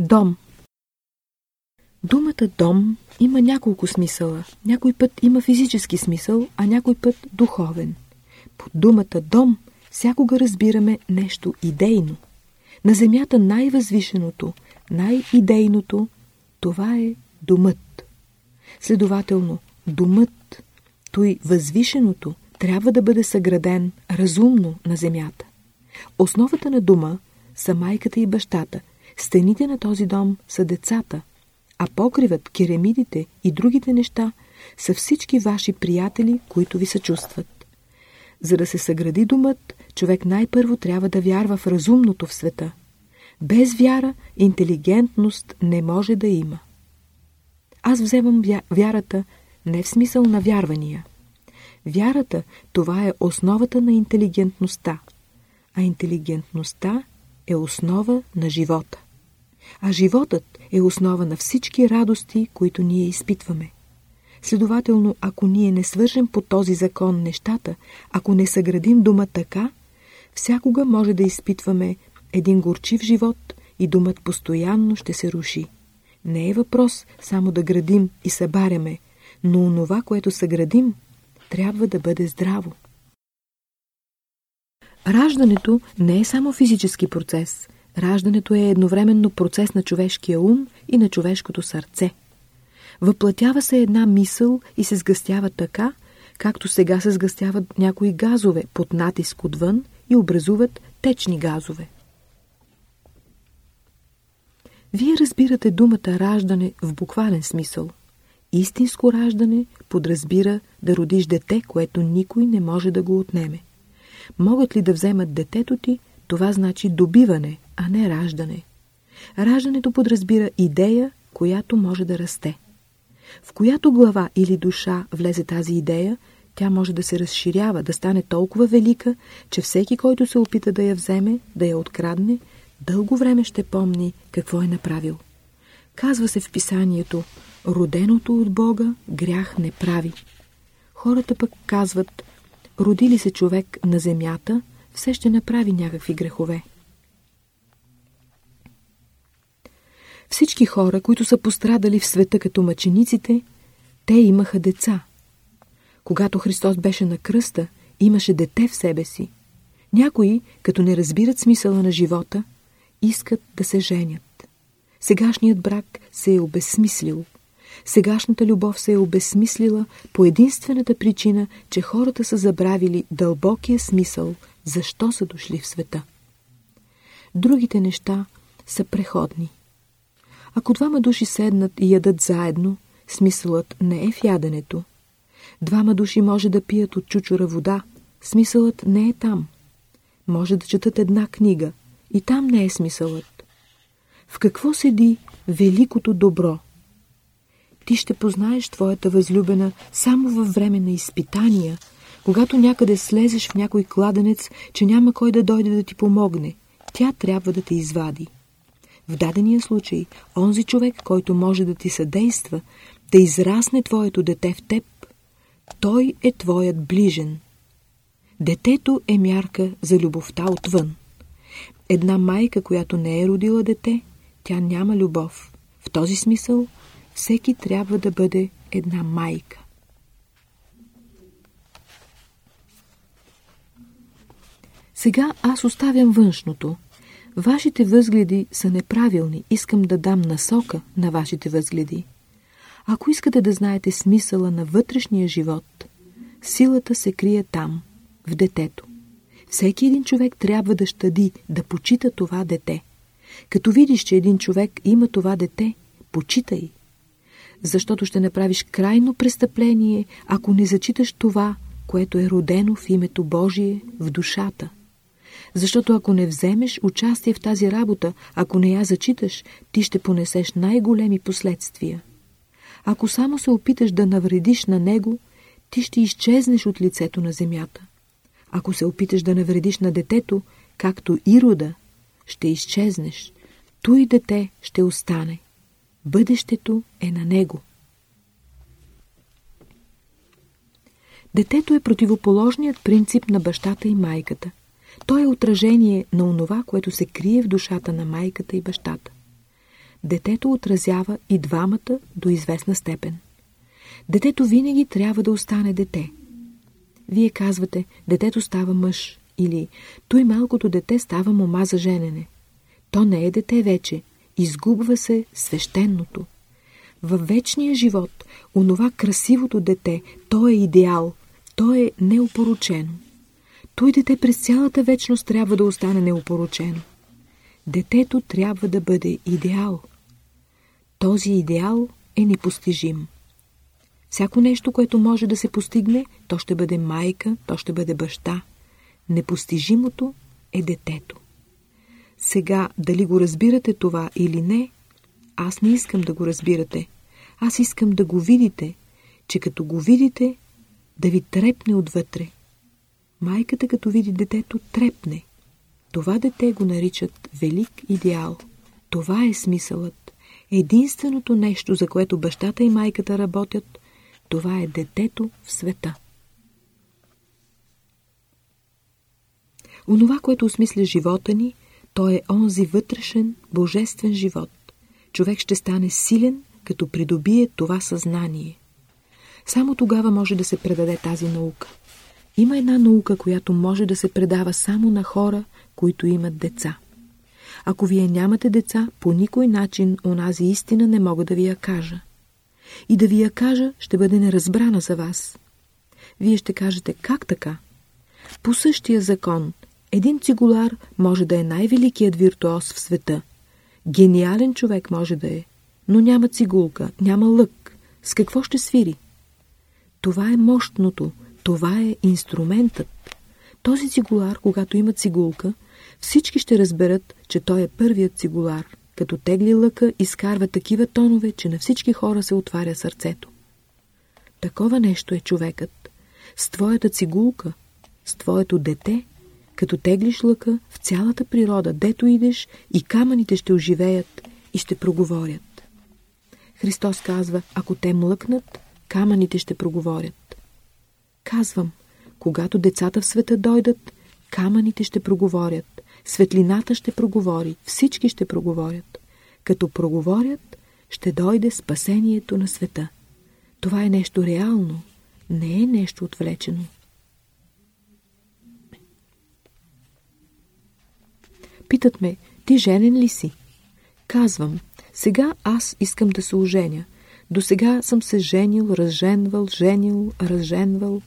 Дом Думата дом има няколко смисъла. Някой път има физически смисъл, а някой път духовен. Под думата дом всякога разбираме нещо идейно. На земята най-възвишеното, най-идейното, това е думът. Следователно, думът, той възвишеното, трябва да бъде съграден разумно на земята. Основата на дума са майката и бащата. Стените на този дом са децата, а покривът, керамидите и другите неща са всички ваши приятели, които ви съчувстват. За да се съгради думът, човек най-първо трябва да вярва в разумното в света. Без вяра интелигентност не може да има. Аз вземам вярата не в смисъл на вярвания. Вярата – това е основата на интелигентността, а интелигентността е основа на живота. А животът е основа на всички радости, които ние изпитваме. Следователно, ако ние не свържем по този закон нещата, ако не съградим дума така, всякога може да изпитваме един горчив живот и думът постоянно ще се руши. Не е въпрос само да градим и събаряме, но онова, което съградим, трябва да бъде здраво. Раждането не е само физически процес. Раждането е едновременно процес на човешкия ум и на човешкото сърце. Въплатява се една мисъл и се сгъстява така, както сега се сгъстяват някои газове под натиск отвън и образуват течни газове. Вие разбирате думата раждане в буквален смисъл. Истинско раждане подразбира да родиш дете, което никой не може да го отнеме. Могат ли да вземат детето ти, това значи добиване, а не раждане. Раждането подразбира идея, която може да расте. В която глава или душа влезе тази идея, тя може да се разширява, да стане толкова велика, че всеки, който се опита да я вземе, да я открадне, дълго време ще помни какво е направил. Казва се в писанието, роденото от Бога грях не прави. Хората пък казват, роди ли се човек на земята, все ще направи някакви грехове. Всички хора, които са пострадали в света като мъчениците, те имаха деца. Когато Христос беше на кръста, имаше дете в себе си. Някои, като не разбират смисъла на живота, искат да се женят. Сегашният брак се е обезсмислил. Сегашната любов се е обезсмислила по единствената причина, че хората са забравили дълбокия смисъл, защо са дошли в света. Другите неща са преходни. Ако двама души седнат и ядат заедно, смисълът не е в яденето. Двама души може да пият от чучура вода, смисълът не е там. Може да четат една книга, и там не е смисълът. В какво седи великото добро? Ти ще познаеш твоята възлюбена само във време на изпитания, когато някъде слезеш в някой кладенец, че няма кой да дойде да ти помогне. Тя трябва да те извади. В дадения случай, онзи човек, който може да ти съдейства, да израсне твоето дете в теб, той е твоят ближен. Детето е мярка за любовта отвън. Една майка, която не е родила дете, тя няма любов. В този смисъл всеки трябва да бъде една майка. Сега аз оставям външното. Вашите възгледи са неправилни. Искам да дам насока на вашите възгледи. Ако искате да знаете смисъла на вътрешния живот, силата се крие там, в детето. Всеки един човек трябва да щади, да почита това дете. Като видиш, че един човек има това дете, почитай. Защото ще направиш крайно престъпление, ако не зачиташ това, което е родено в името Божие в душата. Защото ако не вземеш участие в тази работа, ако не я зачиташ, ти ще понесеш най-големи последствия. Ако само се опиташ да навредиш на него, ти ще изчезнеш от лицето на земята. Ако се опиташ да навредиш на детето, както и рода, ще изчезнеш. Той дете ще остане. Бъдещето е на него. Детето е противоположният принцип на бащата и майката. То е отражение на онова, което се крие в душата на майката и бащата. Детето отразява и двамата до известна степен. Детето винаги трябва да остане дете. Вие казвате, детето става мъж или той малкото дете става мома за женене. То не е дете вече, изгубва се свещеното. Във вечния живот, онова красивото дете, то е идеал, то е неопоручено. Той дете през цялата вечност трябва да остане неопоручено. Детето трябва да бъде идеал. Този идеал е непостижим. Всяко нещо, което може да се постигне, то ще бъде майка, то ще бъде баща. Непостижимото е детето. Сега, дали го разбирате това или не, аз не искам да го разбирате. Аз искам да го видите, че като го видите, да ви трепне отвътре. Майката, като види детето, трепне. Това дете го наричат велик идеал. Това е смисълът. Единственото нещо, за което бащата и майката работят, това е детето в света. Онова, което осмисля живота ни, то е онзи вътрешен, божествен живот. Човек ще стане силен, като придобие това съзнание. Само тогава може да се предаде тази наука. Има една наука, която може да се предава само на хора, които имат деца. Ако вие нямате деца, по никой начин онази истина не мога да ви я кажа. И да ви я кажа, ще бъде неразбрана за вас. Вие ще кажете, как така? По същия закон, един цигулар може да е най-великият виртуоз в света. Гениален човек може да е, но няма цигулка, няма лък. С какво ще свири? Това е мощното, това е инструментът. Този цигулар, когато има цигулка, всички ще разберат, че той е първият цигулар. Като тегли лъка, изкарва такива тонове, че на всички хора се отваря сърцето. Такова нещо е човекът. С твоята цигулка, с твоето дете, като теглиш лъка в цялата природа, дето идеш, и камъните ще оживеят и ще проговорят. Христос казва, ако те млъкнат, камъните ще проговорят. Казвам, когато децата в света дойдат, камъните ще проговорят, светлината ще проговори, всички ще проговорят. Като проговорят, ще дойде спасението на света. Това е нещо реално, не е нещо отвлечено. Питат ме, ти женен ли си? Казвам, сега аз искам да се оженя. До сега съм се женил, разженвал, женил, разженвал.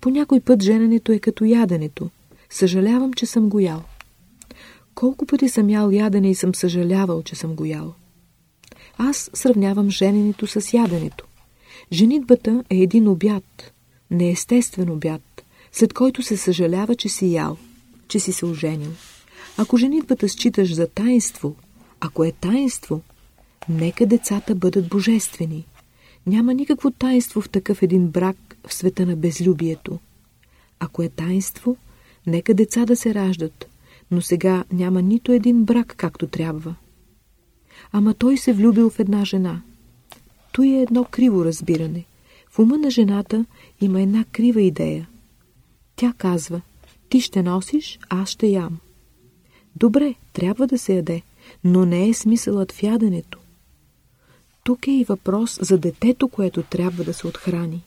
По някой път жененето е като яденето. Съжалявам, че съм го ял. Колко пъти съм ял ядене и съм съжалявал, че съм го ял. Аз сравнявам жененето с яденето. Женитбата е един обяд, неестествен обяд, след който се съжалява, че си ял, че си се оженил. Ако женитбата считаш за таинство, ако е таинство, нека децата бъдат божествени. Няма никакво таинство в такъв един брак в света на безлюбието. Ако е таинство, нека деца да се раждат, но сега няма нито един брак както трябва. Ама той се влюбил в една жена. Той е едно криво разбиране. В ума на жената има една крива идея. Тя казва, ти ще носиш, аз ще ям. Добре, трябва да се яде, но не е смисълът в яденето. Тук е и въпрос за детето, което трябва да се отхрани.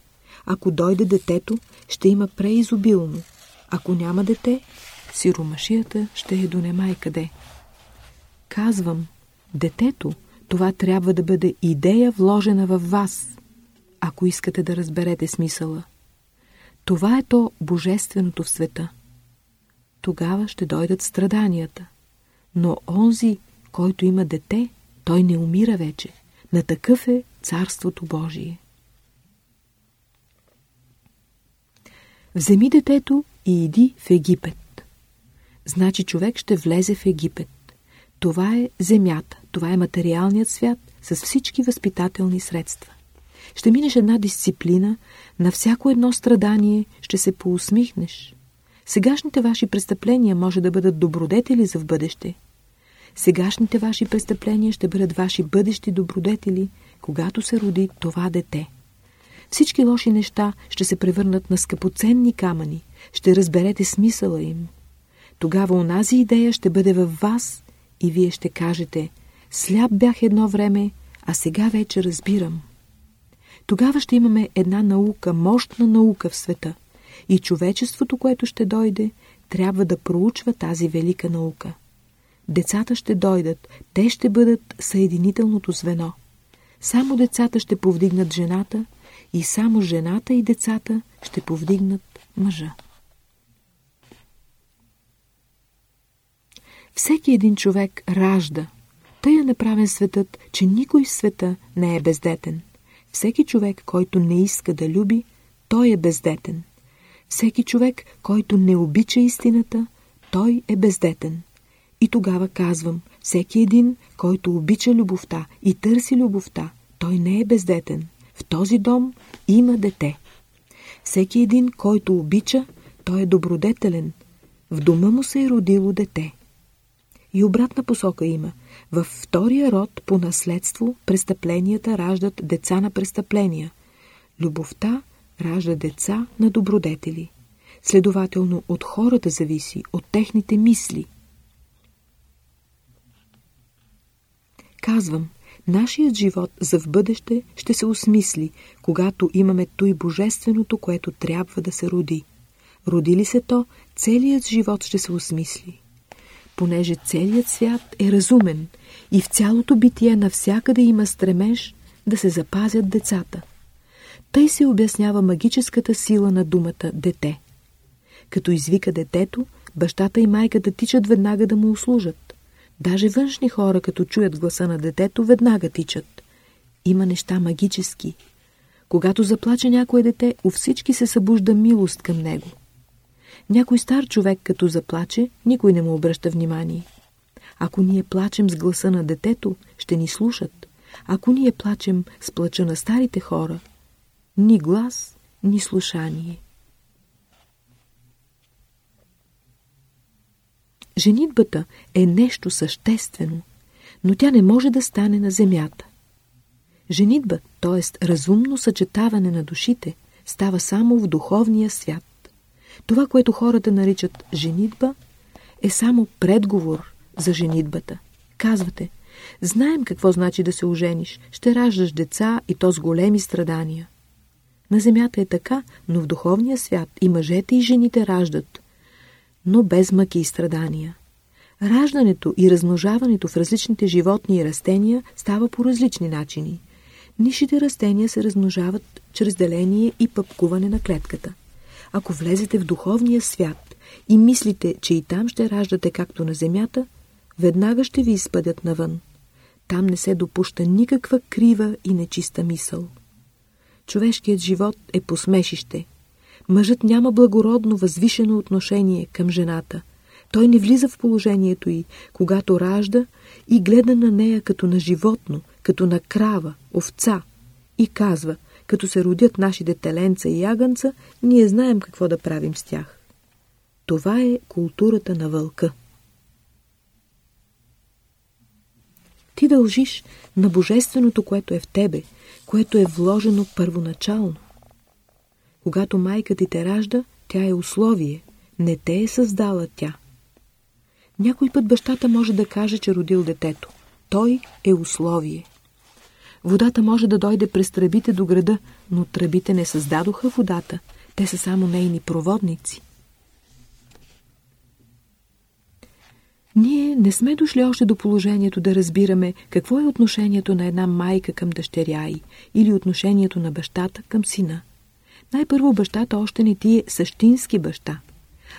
Ако дойде детето, ще има преизобилно. Ако няма дете, сиромашията ще е до немай къде. Казвам, детето, това трябва да бъде идея вложена във вас, ако искате да разберете смисъла. Това е то божественото в света тогава ще дойдат страданията. Но онзи, който има дете, той не умира вече. На такъв е Царството Божие. Вземи детето и иди в Египет. Значи човек ще влезе в Египет. Това е земята, това е материалният свят с всички възпитателни средства. Ще минеш една дисциплина, на всяко едно страдание ще се поусмихнеш. Сегашните ваши престъпления може да бъдат добродетели за в бъдеще. Сегашните ваши престъпления ще бъдат ваши бъдещи добродетели, когато се роди това дете. Всички лоши неща ще се превърнат на скъпоценни камъни, ще разберете смисъла им. Тогава онази идея ще бъде във вас и вие ще кажете Сляп бях едно време, а сега вече разбирам. Тогава ще имаме една наука, мощна наука в света. И човечеството, което ще дойде, трябва да проучва тази велика наука. Децата ще дойдат, те ще бъдат съединителното звено. Само децата ще повдигнат жената и само жената и децата ще повдигнат мъжа. Всеки един човек ражда. Тъй е направен светът, че никой в света не е бездетен. Всеки човек, който не иска да люби, той е бездетен. Всеки човек, който не обича истината, той е бездетен. И тогава казвам, всеки един, който обича любовта и търси любовта, той не е бездетен. В този дом има дете. Всеки един, който обича, той е добродетелен. В дома му се е родило дете. И обратна посока има. Във втория род по наследство престъпленията раждат деца на престъпления. Любовта ражда деца на добродетели. Следователно от хората зависи, от техните мисли. Казвам, нашият живот за в бъдеще ще се осмисли, когато имаме той божественото, което трябва да се роди. Роди ли се то, целият живот ще се осмисли понеже целият свят е разумен и в цялото битие навсякъде има стремеж да се запазят децата. Тъй се обяснява магическата сила на думата «дете». Като извика детето, бащата и майката тичат веднага да му услужат. Даже външни хора, като чуят гласа на детето, веднага тичат. Има неща магически. Когато заплаче някое дете, у всички се събужда милост към него. Някой стар човек, като заплаче, никой не му обръща внимание. Ако ние плачем с гласа на детето, ще ни слушат. Ако ние плачем с плача на старите хора, ни глас, ни слушание. Женитбата е нещо съществено, но тя не може да стане на земята. Женитба, т.е. разумно съчетаване на душите, става само в духовния свят. Това, което хората наричат женитба, е само предговор за женитбата. Казвате, знаем какво значи да се ожениш, ще раждаш деца и то с големи страдания. На земята е така, но в духовния свят и мъжете и жените раждат, но без мъки и страдания. Раждането и размножаването в различните животни и растения става по различни начини. Нишите растения се размножават чрез деление и пъпкуване на клетката. Ако влезете в духовния свят и мислите, че и там ще раждате както на земята, веднага ще ви изпъдят навън. Там не се допуща никаква крива и нечиста мисъл. Човешкият живот е посмешище. Мъжът няма благородно, възвишено отношение към жената. Той не влиза в положението й, когато ражда и гледа на нея като на животно, като на крава, овца и казва – като се родят нашите теленца и ягънца, ние знаем какво да правим с тях. Това е културата на вълка. Ти дължиш на божественото, което е в тебе, което е вложено първоначално. Когато майка ти те ражда, тя е условие, не те е създала тя. Някой път бащата може да каже, че родил детето. Той е условие. Водата може да дойде през тръбите до града, но тръбите не създадоха водата. Те са само нейни проводници. Ние не сме дошли още до положението да разбираме какво е отношението на една майка към дъщеря й или отношението на бащата към сина. Най-първо бащата още не ти е същински баща.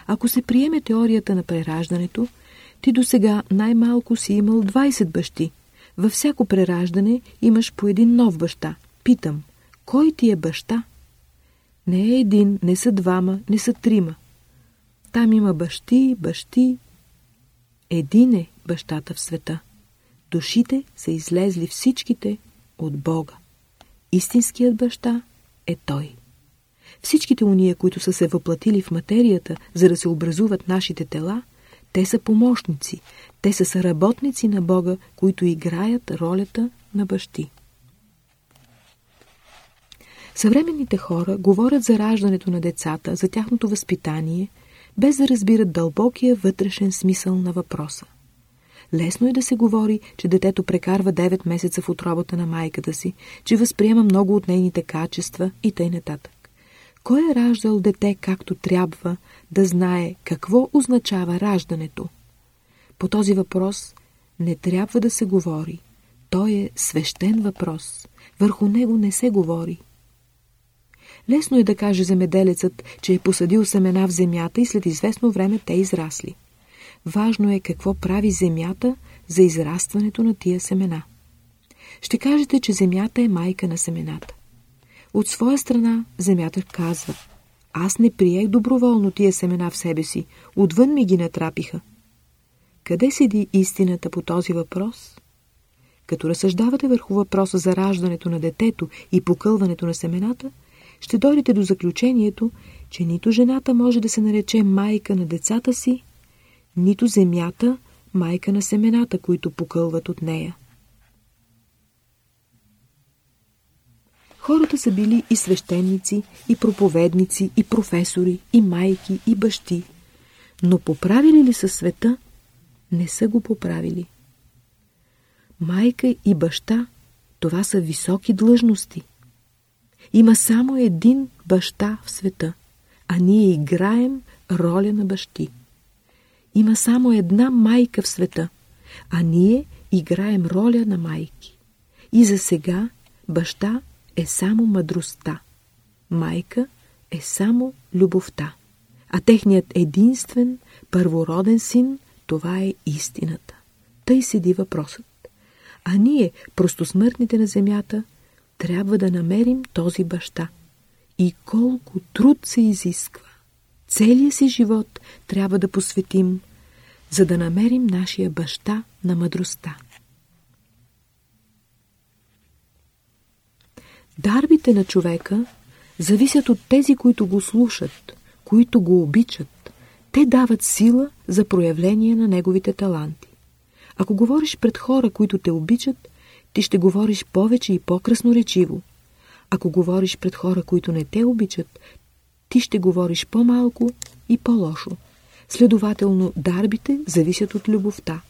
Ако се приеме теорията на прераждането, ти до сега най-малко си имал 20 бащи, във всяко прераждане имаш по един нов баща. Питам, кой ти е баща? Не е един, не са двама, не са трима. Там има бащи, бащи. Един е бащата в света. Душите са излезли всичките от Бога. Истинският баща е Той. Всичките уния, които са се въплатили в материята, за да се образуват нашите тела, те са помощници, те са съработници на Бога, които играят ролята на бащи. Съвременните хора говорят за раждането на децата, за тяхното възпитание, без да разбират дълбокия вътрешен смисъл на въпроса. Лесно е да се говори, че детето прекарва 9 месеца в отробата на майката си, че възприема много от нейните качества и тъй нататък. Кой е раждал дете както трябва да знае какво означава раждането? По този въпрос не трябва да се говори. Той е свещен въпрос. Върху него не се говори. Лесно е да каже земеделецът, че е посадил семена в земята и след известно време те израсли. Важно е какво прави земята за израстването на тия семена. Ще кажете, че земята е майка на семената. От своя страна земята казва Аз не приех доброволно тия семена в себе си, отвън ми ги натрапиха. Къде седи истината по този въпрос? Като разсъждавате върху въпроса за раждането на детето и покълването на семената, ще дойдете до заключението, че нито жената може да се нарече майка на децата си, нито земята майка на семената, които покълват от нея. Хората са били и свещеници, и проповедници, и професори, и майки, и бащи. Но поправили ли са света? Не са го поправили. Майка и баща – това са високи длъжности. Има само един баща в света, а ние играем роля на бащи. Има само една майка в света, а ние играем роля на майки. И за сега баща е само мъдростта, майка е само любовта, а техният единствен, първороден син, това е истината. Тъй седи въпросът. А ние, простосмъртните на земята, трябва да намерим този баща. И колко труд се изисква. Целият си живот трябва да посветим, за да намерим нашия баща на мъдростта. Дарбите на човека зависят от тези, които го слушат, които го обичат. Те дават сила за проявление на неговите таланти. Ако говориш пред хора, които те обичат, ти ще говориш повече и по-красноречиво. Ако говориш пред хора, които не те обичат, ти ще говориш по-малко и по-лошо. Следователно, дарбите зависят от любовта.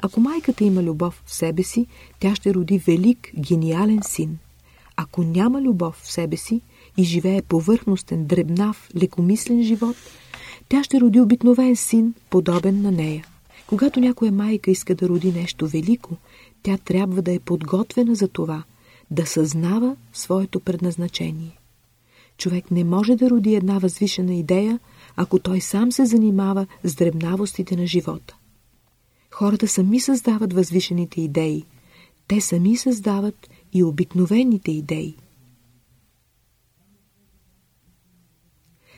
Ако майката има любов в себе си, тя ще роди велик, гениален син. Ако няма любов в себе си и живее повърхностен, дребнав, лекомислен живот, тя ще роди обикновен син, подобен на нея. Когато някоя майка иска да роди нещо велико, тя трябва да е подготвена за това, да съзнава своето предназначение. Човек не може да роди една възвишена идея, ако той сам се занимава с дребнавостите на живота. Хората сами създават възвишените идеи. Те сами създават и обикновените идеи.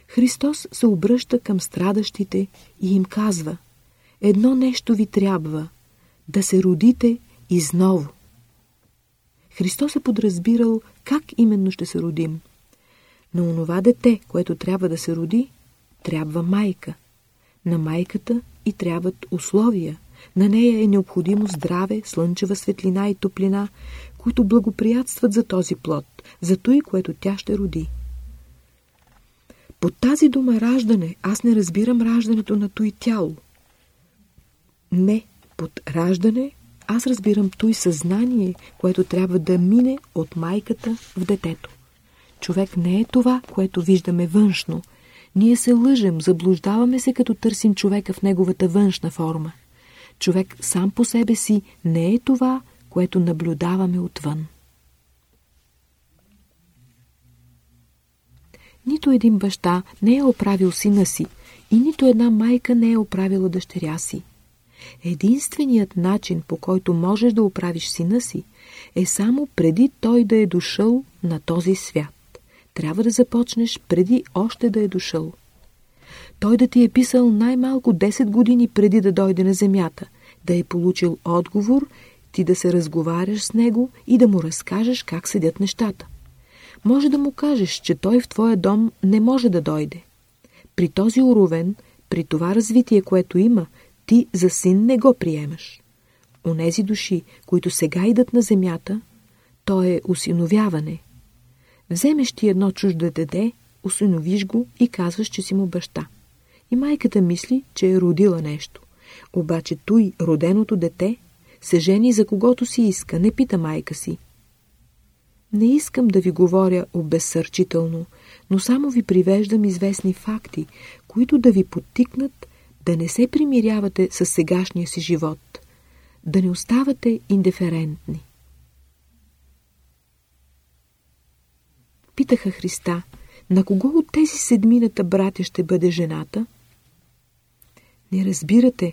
Христос се обръща към страдащите и им казва Едно нещо ви трябва – да се родите изново. Христос е подразбирал как именно ще се родим. На онова дете, което трябва да се роди, трябва майка. На майката и трябват условия. На нея е необходимо здраве, слънчева светлина и топлина, които благоприятстват за този плод, за той, което тя ще роди. Под тази дума раждане аз не разбирам раждането на той тяло. Не, под раждане аз разбирам той съзнание, което трябва да мине от майката в детето. Човек не е това, което виждаме външно. Ние се лъжем, заблуждаваме се, като търсим човека в неговата външна форма. Човек сам по себе си не е това, което наблюдаваме отвън. Нито един баща не е оправил сина си и нито една майка не е оправила дъщеря си. Единственият начин, по който можеш да оправиш сина си, е само преди той да е дошъл на този свят. Трябва да започнеш преди още да е дошъл. Той да ти е писал най-малко 10 години преди да дойде на земята, да е получил отговор ти да се разговаряш с него и да му разкажеш как седят нещата. Може да му кажеш, че той в твоя дом не може да дойде. При този уровен, при това развитие, което има, ти за син не го приемаш. Онези души, които сега идат на земята, то е усиновяване. Вземеш ти едно чуждо дете, усиновиш го и казваш, че си му баща. И майката мисли, че е родила нещо. Обаче той, роденото дете, се жени за когото си иска, не пита майка си. Не искам да ви говоря обезсърчително, но само ви привеждам известни факти, които да ви подтикнат да не се примирявате с сегашния си живот, да не оставате индиферентни. Питаха Христа, на кого от тези седмината братя ще бъде жената? Не разбирате,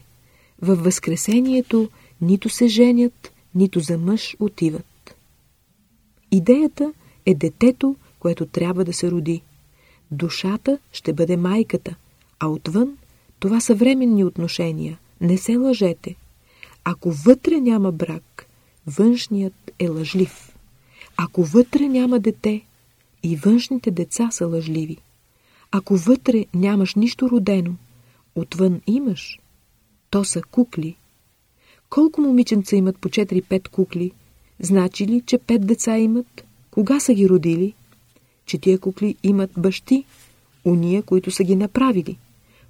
във Възкресението нито се женят, нито за мъж отиват. Идеята е детето, което трябва да се роди. Душата ще бъде майката, а отвън това са временни отношения. Не се лъжете. Ако вътре няма брак, външният е лъжлив. Ако вътре няма дете, и външните деца са лъжливи. Ако вътре нямаш нищо родено, отвън имаш, то са кукли. Колко момиченца имат по 4-5 кукли? Значи ли, че 5 деца имат? Кога са ги родили? Че тия кукли имат бащи, уния, които са ги направили.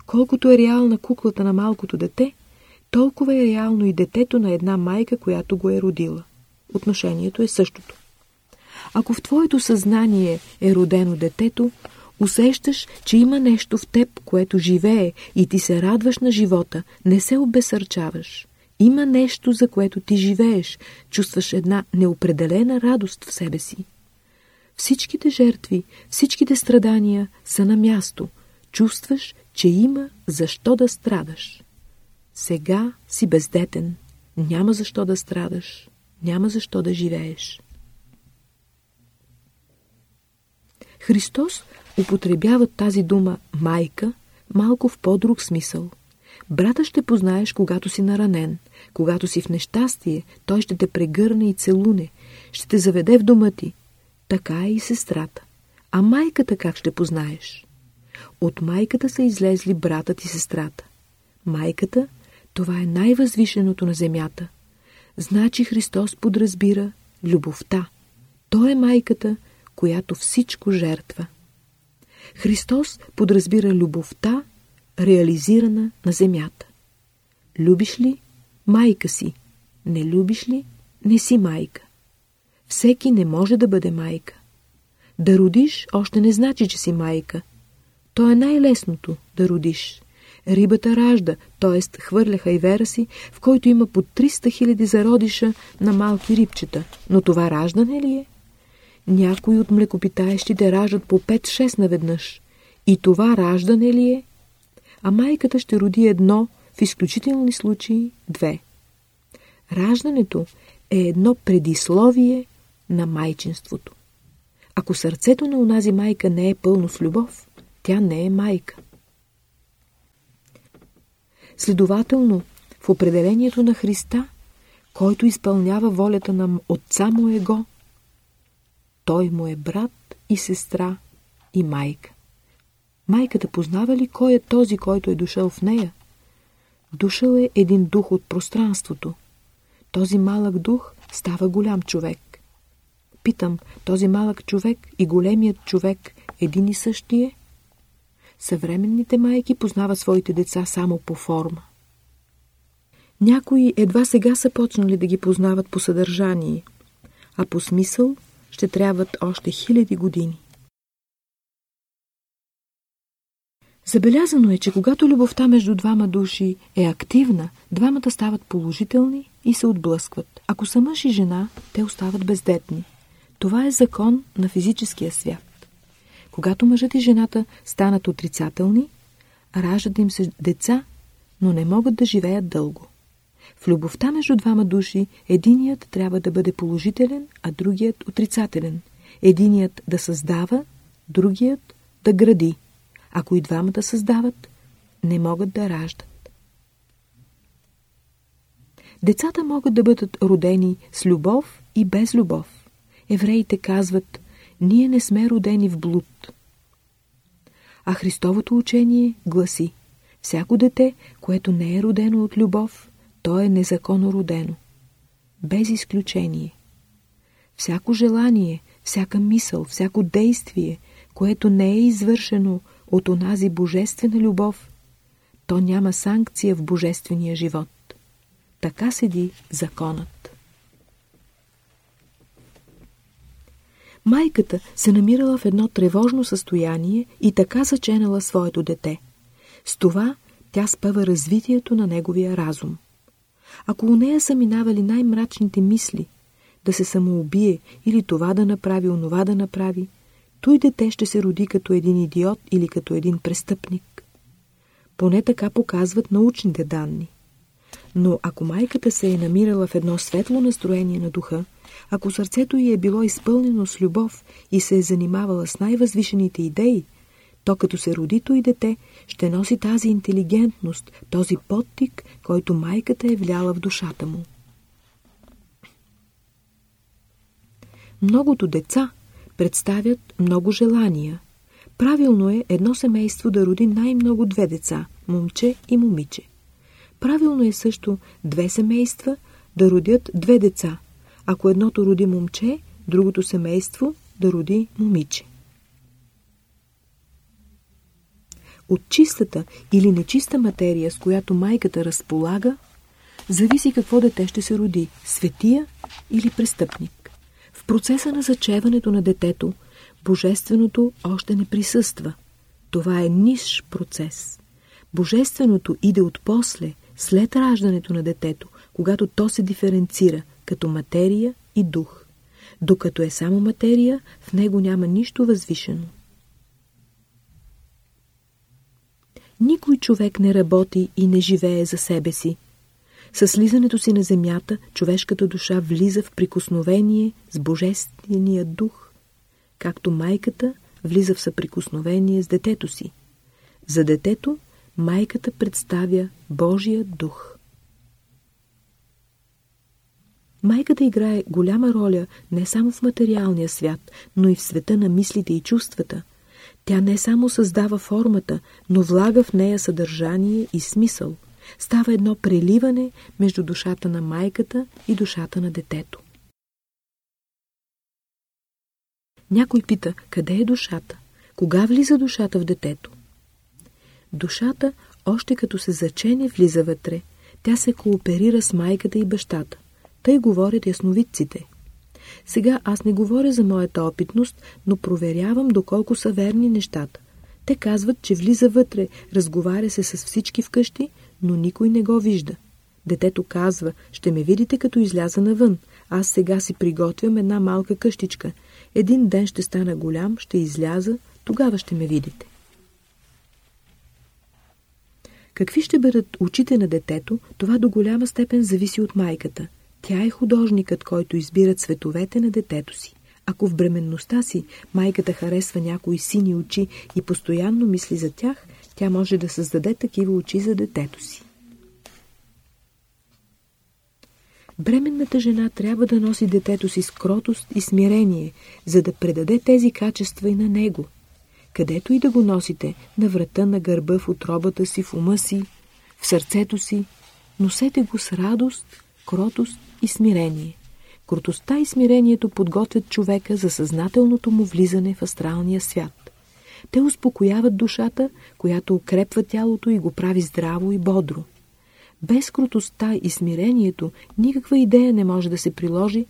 Колкото е реална куклата на малкото дете, толкова е реално и детето на една майка, която го е родила. Отношението е същото. Ако в твоето съзнание е родено детето, усещаш, че има нещо в теб, което живее и ти се радваш на живота, не се обесърчаваш. Има нещо, за което ти живееш, чувстваш една неопределена радост в себе си. Всичките жертви, всичките страдания са на място. Чувстваш, че има защо да страдаш. Сега си бездетен. Няма защо да страдаш. Няма защо да живееш. Христос употребява тази дума «майка» малко в по-друг смисъл. Брата ще познаеш, когато си наранен, когато си в нещастие, той ще те прегърне и целуне, ще те заведе в дома ти. Така е и сестрата. А майката как ще познаеш? От майката са излезли братът и сестрата. Майката, това е най-възвишеното на земята. Значи Христос подразбира любовта. Той е майката, която всичко жертва. Христос подразбира любовта, реализирана на земята. Любиш ли майка си? Не любиш ли? Не си майка. Всеки не може да бъде майка. Да родиш още не значи, че си майка. То е най-лесното да родиш. Рибата ражда, т.е. хвърля хайвера си, в който има по 300 хиляди зародиша на малки рибчета. Но това раждане ли е? Някои от млекопитаещите раждат по 5-6 наведнъж. И това раждане ли е? А майката ще роди едно, в изключителни случаи две. Раждането е едно предисловие на майчинството. Ако сърцето на унази майка не е пълно с любов, тя не е майка. Следователно, в определението на Христа, който изпълнява волята на Отца му Его, той му е брат и сестра и майка. Майката познава ли кой е този, който е дошъл в нея? Дошъл е един дух от пространството. Този малък дух става голям човек. Питам, този малък човек и големият човек един и същи е? Съвременните майки познават своите деца само по форма. Някои едва сега са почнали да ги познават по съдържание, а по смисъл ще трябват още хиляди години. Забелязано е, че когато любовта между двама души е активна, двамата стават положителни и се отблъскват. Ако са мъж и жена, те остават бездетни. Това е закон на физическия свят. Когато мъжът и жената станат отрицателни, раждат им се деца, но не могат да живеят дълго. В любовта между двама души единият трябва да бъде положителен, а другият отрицателен. Единият да създава, другият да гради. Ако и двамата създават, не могат да раждат. Децата могат да бъдат родени с любов и без любов. Евреите казват, ние не сме родени в блуд. А Христовото учение гласи, всяко дете, което не е родено от любов, то е незаконно родено. Без изключение. Всяко желание, всяка мисъл, всяко действие, което не е извършено от онази божествена любов, то няма санкция в божествения живот. Така седи законът. Майката се намирала в едно тревожно състояние и така заченала своето дете. С това тя спъва развитието на неговия разум. Ако у нея са минавали най-мрачните мисли, да се самоубие или това да направи, онова да направи, той дете ще се роди като един идиот или като един престъпник. Поне така показват научните данни. Но ако майката се е намирала в едно светло настроение на духа, ако сърцето й е било изпълнено с любов и се е занимавала с най-възвишените идеи, то като се роди и дете, ще носи тази интелигентност, този подтик, който майката е вляла в душата му. Многото деца представят много желания. Правилно е едно семейство да роди най-много две деца – момче и момиче. Правилно е също две семейства да родят две деца. Ако едното роди момче, другото семейство да роди момиче. От чистата или нечиста материя, с която майката разполага, зависи какво дете ще се роди – светия или престъпник. Процеса на зачеването на детето, божественото още не присъства. Това е ниш процес. Божественото иде от после, след раждането на детето, когато то се диференцира като материя и дух. Докато е само материя, в него няма нищо възвишено. Никой човек не работи и не живее за себе си. С слизането си на земята, човешката душа влиза в прикосновение с Божествения дух, както майката влиза в съприкосновение с детето си. За детето майката представя Божия дух. Майката играе голяма роля не само в материалния свят, но и в света на мислите и чувствата – тя не само създава формата, но влага в нея съдържание и смисъл. Става едно преливане между душата на майката и душата на детето. Някой пита, къде е душата? Кога влиза душата в детето? Душата, още като се зачене, влиза вътре. Тя се кооперира с майката и бащата. Тъй говорят ясновидците. Сега аз не говоря за моята опитност, но проверявам доколко са верни нещата. Те казват, че влиза вътре, разговаря се с всички вкъщи, но никой не го вижда. Детето казва, ще ме видите като изляза навън. Аз сега си приготвям една малка къщичка. Един ден ще стана голям, ще изляза, тогава ще ме видите. Какви ще бъдат очите на детето, това до голяма степен зависи от майката. Тя е художникът, който избира цветовете на детето си. Ако в бременността си майката харесва някои сини очи и постоянно мисли за тях, тя може да създаде такива очи за детето си. Бременната жена трябва да носи детето си с кротост и смирение, за да предаде тези качества и на него. Където и да го носите, на врата, на гърба, в отробата си, в ума си, в сърцето си, носете го с радост, кротост и смирение. Крутостта и смирението подготвят човека за съзнателното му влизане в астралния свят. Те успокояват душата, която укрепва тялото и го прави здраво и бодро. Без крутостта и смирението никаква идея не може да се приложи,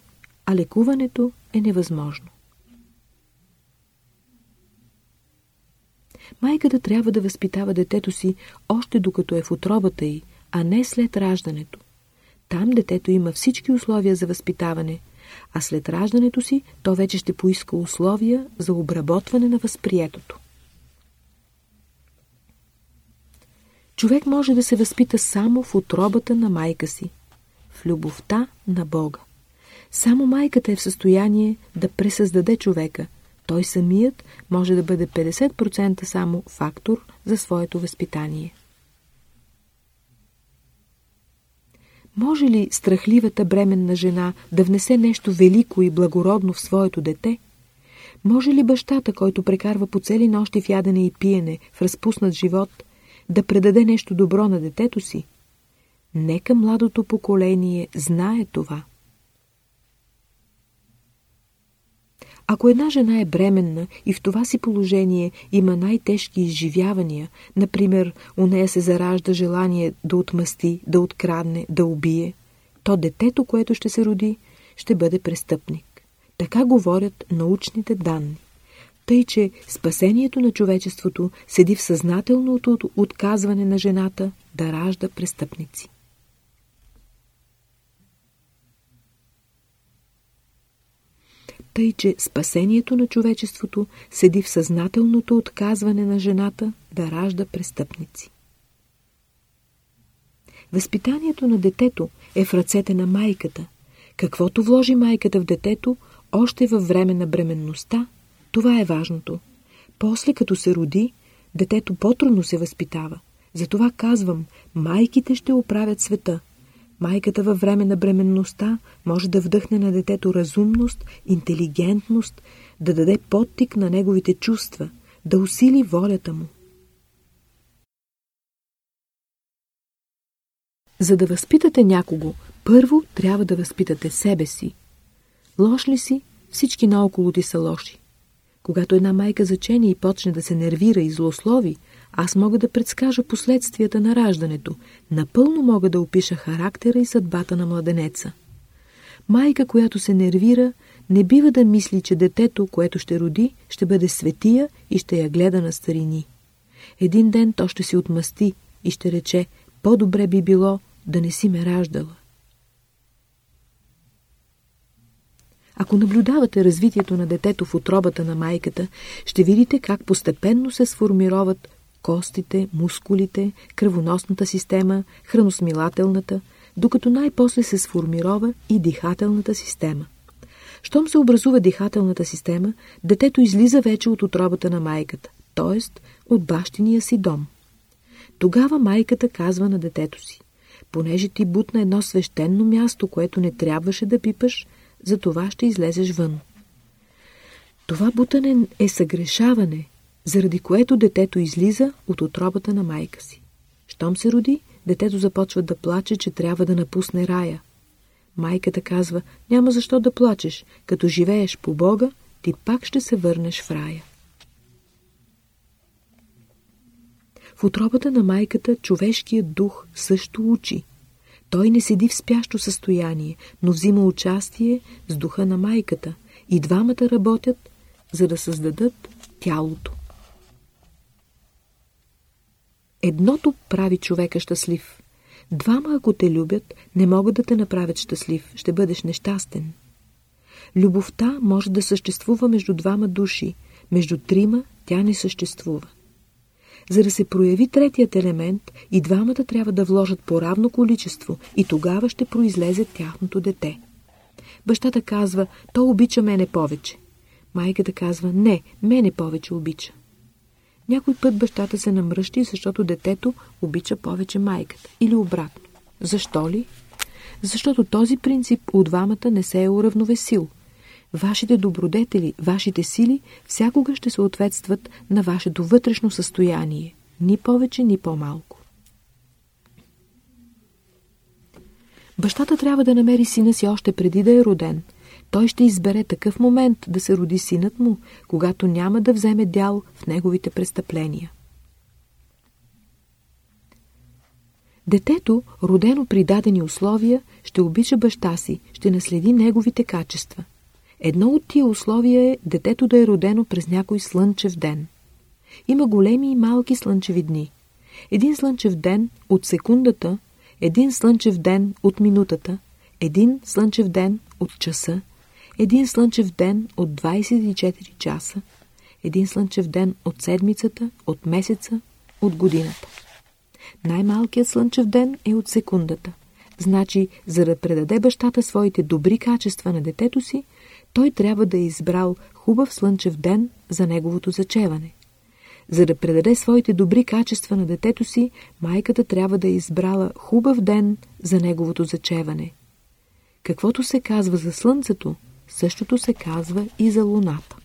а лекуването е невъзможно. Майката трябва да възпитава детето си още докато е в отробата й, а не след раждането. Там детето има всички условия за възпитаване, а след раждането си то вече ще поиска условия за обработване на възприетото. Човек може да се възпита само в отробата на майка си, в любовта на Бога. Само майката е в състояние да пресъздаде човека. Той самият може да бъде 50% само фактор за своето възпитание. Може ли страхливата бременна жена да внесе нещо велико и благородно в своето дете? Може ли бащата, който прекарва по цели нощи в ядене и пиене, в разпуснат живот, да предаде нещо добро на детето си? Нека младото поколение знае това. Ако една жена е бременна и в това си положение има най-тежки изживявания, например, у нея се заражда желание да отмъсти, да открадне, да убие, то детето, което ще се роди, ще бъде престъпник. Така говорят научните данни. Тъй, че спасението на човечеството седи в съзнателното отказване на жената да ражда престъпници. Тъй, че спасението на човечеството седи в съзнателното отказване на жената да ражда престъпници. Възпитанието на детето е в ръцете на майката. Каквото вложи майката в детето, още във време на бременността, това е важното. После, като се роди, детето по-трудно се възпитава. Затова казвам, майките ще оправят света. Майката във време на бременността може да вдъхне на детето разумност, интелигентност, да даде подтик на неговите чувства, да усили волята му. За да възпитате някого, първо трябва да възпитате себе си. Лош ли си, всички наоколо ти са лоши. Когато една майка зачене и почне да се нервира и злослови, аз мога да предскажа последствията на раждането. Напълно мога да опиша характера и съдбата на младенеца. Майка, която се нервира, не бива да мисли, че детето, което ще роди, ще бъде светия и ще я гледа на старини. Един ден то ще си отмъсти и ще рече, по-добре би било да не си ме раждала. Ако наблюдавате развитието на детето в отробата на майката, ще видите как постепенно се сформироват костите, мускулите, кръвоносната система, храносмилателната, докато най-после се сформирова и дихателната система. Щом се образува дихателната система, детето излиза вече от отробата на майката, т.е. от бащиния си дом. Тогава майката казва на детето си, понеже ти бутна едно свещено място, което не трябваше да пипаш, за това ще излезеш вън. Това бутане е съгрешаване, заради което детето излиза от отробата на майка си. Щом се роди, детето започва да плаче, че трябва да напусне рая. Майката казва, няма защо да плачеш, като живееш по Бога, ти пак ще се върнеш в рая. В отробата на майката човешкият дух също учи. Той не седи в спящо състояние, но взима участие с духа на майката и двамата работят, за да създадат тялото. Едното прави човека щастлив. Двама, ако те любят, не могат да те направят щастлив. Ще бъдеш нещастен. Любовта може да съществува между двама души. Между трима тя не съществува. За да се прояви третият елемент, и двамата трябва да вложат по равно количество и тогава ще произлезе тяхното дете. Бащата казва, то обича мене повече. Майката казва, не, мене повече обича. Някой път бащата се намръщи, защото детето обича повече майката. Или обратно. Защо ли? Защото този принцип от двамата не се е уравновесил. Вашите добродетели, вашите сили всякога ще съответстват на вашето вътрешно състояние. Ни повече, ни по-малко. Бащата трябва да намери сина си още преди да е роден – той ще избере такъв момент да се роди синът му, когато няма да вземе дял в неговите престъпления. Детето, родено при дадени условия, ще обича баща си, ще наследи неговите качества. Едно от тия условия е детето да е родено през някой слънчев ден. Има големи и малки слънчеви дни. Един слънчев ден от секундата, един слънчев ден от минутата, един слънчев ден от часа, един слънчев ден от 24 часа, един слънчев ден от седмицата, от месеца, от годината. Най-малкият слънчев ден е от секундата. Значи, за да предаде бащата своите добри качества на детето си, той трябва да е избрал хубав слънчев ден за неговото зачеване. За да предаде своите добри качества на детето си, майката трябва да е избрала хубав ден за неговото зачеване. Каквото се казва за слънцето, Същото се казва и за луната.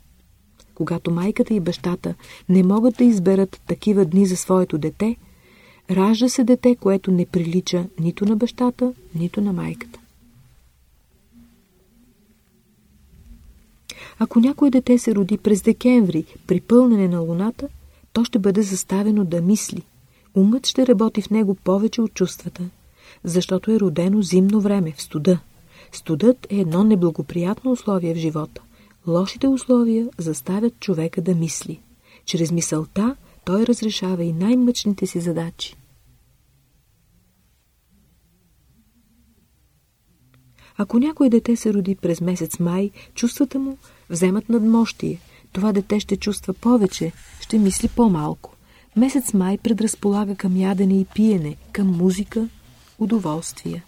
Когато майката и бащата не могат да изберат такива дни за своето дете, ражда се дете, което не прилича нито на бащата, нито на майката. Ако някое дете се роди през декември при пълнене на луната, то ще бъде заставено да мисли. Умът ще работи в него повече от чувствата, защото е родено зимно време, в студа. Студът е едно неблагоприятно условие в живота. Лошите условия заставят човека да мисли. Чрез мисълта той разрешава и най-мъчните си задачи. Ако някое дете се роди през месец май, чувствата му вземат надмощие. Това дете ще чувства повече, ще мисли по-малко. Месец май предразполага към ядене и пиене, към музика, удоволствие.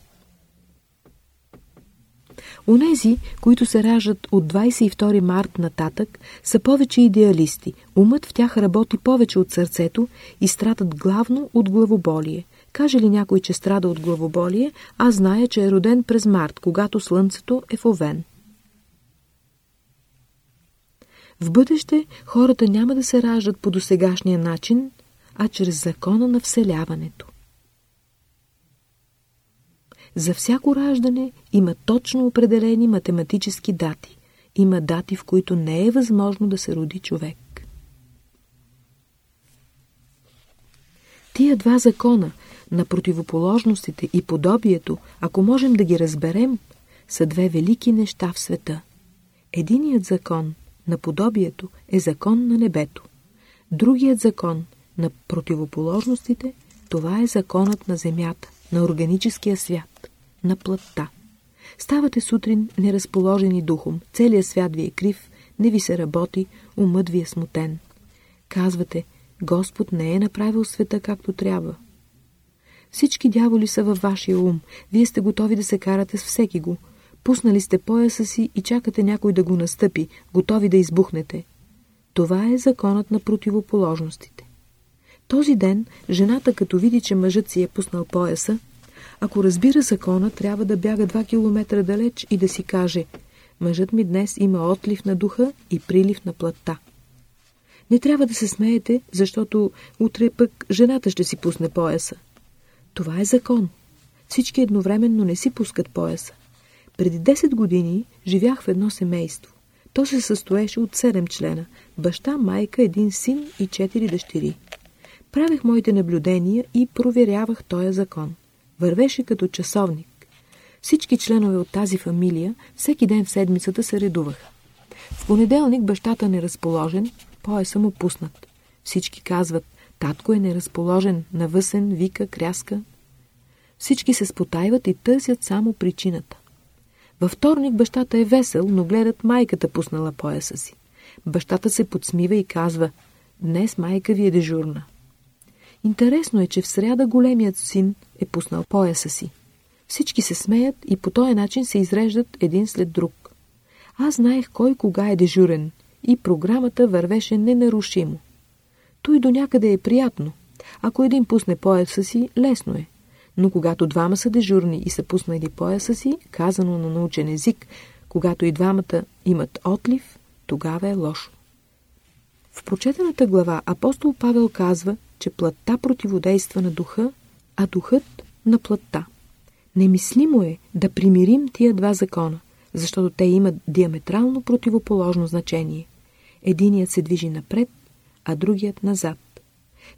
Онези, които се раждат от 22 март нататък, са повече идеалисти. Умът в тях работи повече от сърцето и страдат главно от главоболие. Каже ли някой, че страда от главоболие, аз зная, че е роден през март, когато слънцето е в овен. В бъдеще хората няма да се раждат по досегашния начин, а чрез закона на вселяването. За всяко раждане има точно определени математически дати. Има дати, в които не е възможно да се роди човек. Тия два закона на противоположностите и подобието, ако можем да ги разберем, са две велики неща в света. Единият закон на подобието е закон на небето. Другият закон на противоположностите, това е законът на земята, на органическия свят, на плътта. Ставате сутрин неразположени духом, целият свят ви е крив, не ви се работи, умът ви е смутен. Казвате, Господ не е направил света както трябва. Всички дяволи са във вашия ум. Вие сте готови да се карате с всеки го. Пуснали сте пояса си и чакате някой да го настъпи, готови да избухнете. Това е законът на противоположностите. Този ден жената, като види, че мъжът си е пуснал пояса, ако разбира закона, трябва да бяга 2 километра далеч и да си каже «Мъжът ми днес има отлив на духа и прилив на плътта». Не трябва да се смеете, защото утре пък жената ще си пусне пояса. Това е закон. Всички едновременно не си пускат пояса. Преди 10 години живях в едно семейство. То се състоеше от 7 члена. Баща, майка, един син и 4 дъщери. Правех моите наблюдения и проверявах този закон. Вървеше като часовник. Всички членове от тази фамилия всеки ден в седмицата се редуваха. В понеделник бащата неразположен, пояса му пуснат. Всички казват, татко е неразположен, навъсен, вика, кряска. Всички се спотайват и търсят само причината. Във вторник бащата е весел, но гледат майката пуснала пояса си. Бащата се подсмива и казва, днес майка ви е дежурна. Интересно е, че в сряда големият син е пуснал пояса си. Всички се смеят и по този начин се изреждат един след друг. Аз знаех кой кога е дежурен и програмата вървеше ненарушимо. Той до някъде е приятно. Ако един пусне пояса си, лесно е. Но когато двама са дежурни и са пуснали пояса си, казано на научен език, когато и двамата имат отлив, тогава е лошо. В прочетената глава апостол Павел казва, че плътта противодейства на духа, а духът на плътта. Немислимо е да примирим тия два закона, защото те имат диаметрално противоположно значение. Единият се движи напред, а другият назад.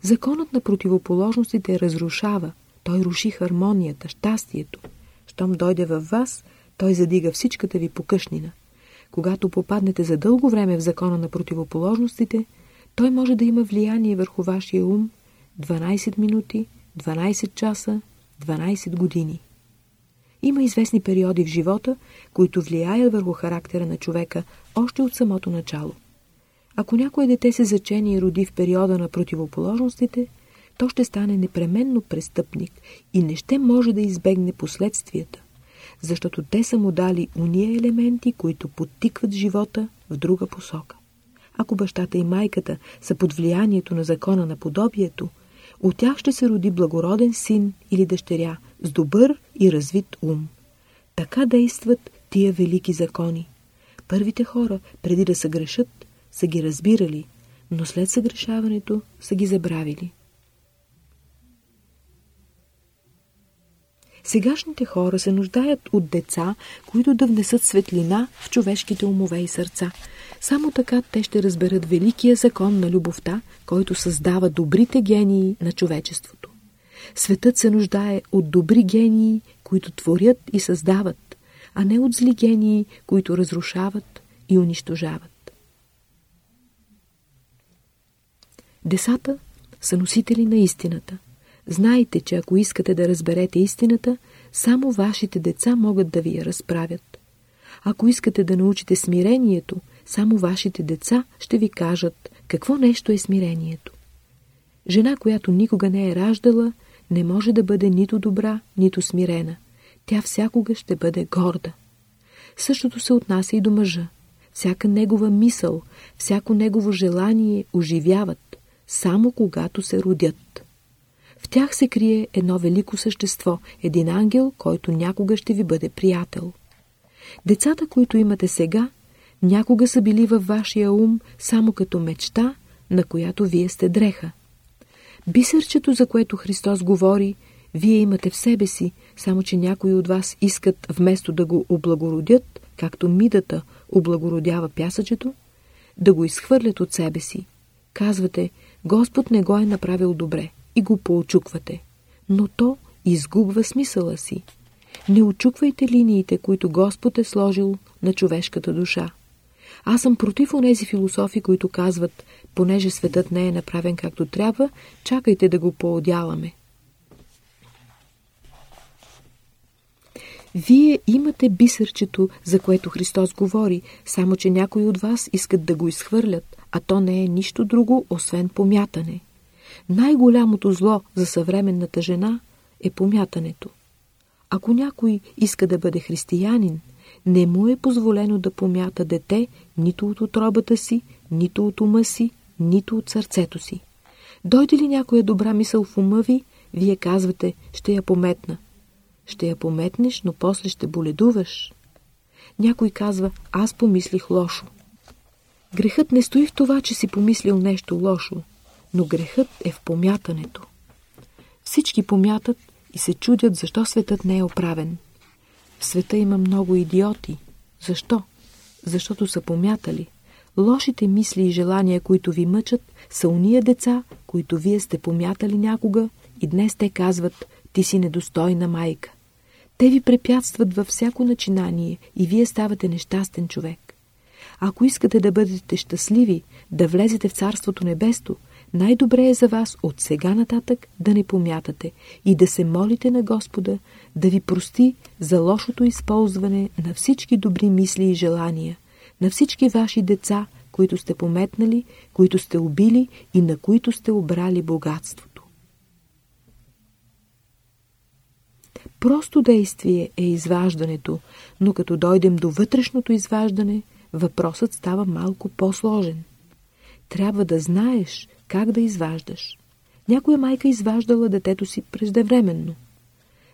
Законът на противоположностите разрушава, той руши хармонията, щастието. Щом дойде във вас, той задига всичката ви покъшнина. Когато попаднете за дълго време в закона на противоположностите, той може да има влияние върху вашия ум 12 минути, 12 часа, 12 години. Има известни периоди в живота, които влияят върху характера на човека още от самото начало. Ако някое дете се зачени и роди в периода на противоположностите, то ще стане непременно престъпник и не ще може да избегне последствията, защото те са му дали уния елементи, които подтикват живота в друга посока. Ако бащата и майката са под влиянието на закона на подобието, от тях ще се роди благороден син или дъщеря с добър и развит ум. Така действат тия велики закони. Първите хора, преди да съгрешат, са ги разбирали, но след съгрешаването са ги забравили. Сегашните хора се нуждаят от деца, които да внесат светлина в човешките умове и сърца. Само така те ще разберат великия закон на любовта, който създава добрите гении на човечеството. Светът се нуждае от добри гении, които творят и създават, а не от зли гении, които разрушават и унищожават. Десата са носители на истината. Знайте, че ако искате да разберете истината, само вашите деца могат да ви я разправят. Ако искате да научите смирението, само вашите деца ще ви кажат какво нещо е смирението. Жена, която никога не е раждала, не може да бъде нито добра, нито смирена. Тя всякога ще бъде горда. Същото се отнася и до мъжа. Всяка негова мисъл, всяко негово желание оживяват, само когато се родят. В тях се крие едно велико същество, един ангел, който някога ще ви бъде приятел. Децата, които имате сега, някога са били във вашия ум само като мечта, на която вие сте дреха. Бисърчето, за което Христос говори, вие имате в себе си, само че някои от вас искат вместо да го облагородят, както мидата облагородява пясъчето, да го изхвърлят от себе си. Казвате, Господ не го е направил добре и го поочуквате, но то изгубва смисъла си. Не очуквайте линиите, които Господ е сложил на човешката душа. Аз съм против онези философи, които казват, понеже светът не е направен както трябва, чакайте да го поодяламе. Вие имате бисърчето, за което Христос говори, само че някои от вас искат да го изхвърлят, а то не е нищо друго, освен помятане. Най-голямото зло за съвременната жена е помятането. Ако някой иска да бъде християнин, не му е позволено да помята дете нито от отробата си, нито от ума си, нито от сърцето си. Дойде ли някоя добра мисъл в ума ви, вие казвате, ще я пометна. Ще я пометнеш, но после ще боледуваш. Някой казва, аз помислих лошо. Грехът не стои в това, че си помислил нещо лошо, но грехът е в помятането. Всички помятат и се чудят, защо светът не е оправен. В света има много идиоти. Защо? Защото са помятали. Лошите мисли и желания, които ви мъчат, са уния деца, които вие сте помятали някога и днес те казват, ти си недостойна майка. Те ви препятстват във всяко начинание и вие ставате нещастен човек. Ако искате да бъдете щастливи, да влезете в Царството Небесто, най-добре е за вас от сега нататък да не помятате и да се молите на Господа да ви прости за лошото използване на всички добри мисли и желания, на всички ваши деца, които сте пометнали, които сте убили и на които сте обрали богатството. Просто действие е изваждането, но като дойдем до вътрешното изваждане, въпросът става малко по-сложен. Трябва да знаеш как да изваждаш. Някоя майка изваждала детето си преждевременно.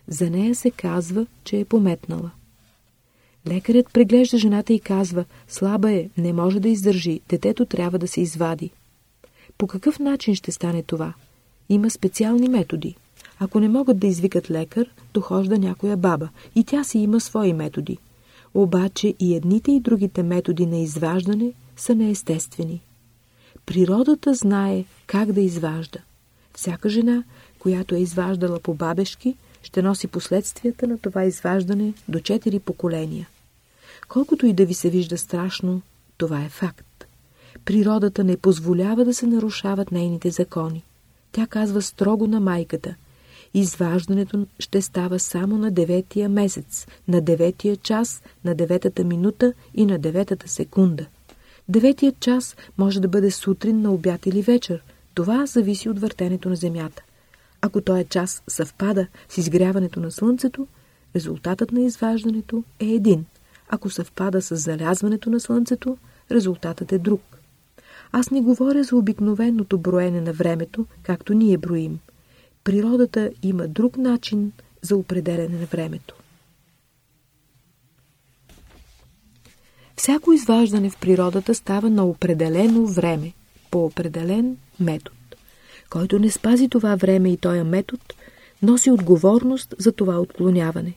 За нея се казва, че е пометнала. Лекарят преглежда жената и казва, слаба е, не може да издържи, детето трябва да се извади. По какъв начин ще стане това? Има специални методи. Ако не могат да извикат лекар, дохожда някоя баба и тя си има свои методи. Обаче и едните и другите методи на изваждане са неестествени. Природата знае как да изважда. Всяка жена, която е изваждала по бабешки, ще носи последствията на това изваждане до четири поколения. Колкото и да ви се вижда страшно, това е факт. Природата не позволява да се нарушават нейните закони. Тя казва строго на майката. Изваждането ще става само на деветия месец, на деветия час, на деветата минута и на деветата секунда. Деветият час може да бъде сутрин на обяд или вечер. Това зависи от въртенето на Земята. Ако този час съвпада с изгряването на Слънцето, резултатът на изваждането е един. Ако съвпада с залязването на Слънцето, резултатът е друг. Аз не говоря за обикновеното броене на времето, както ние броим. Природата има друг начин за определене на времето. Всяко изваждане в природата става на определено време, по определен метод. Който не спази това време и този метод, носи отговорност за това отклоняване.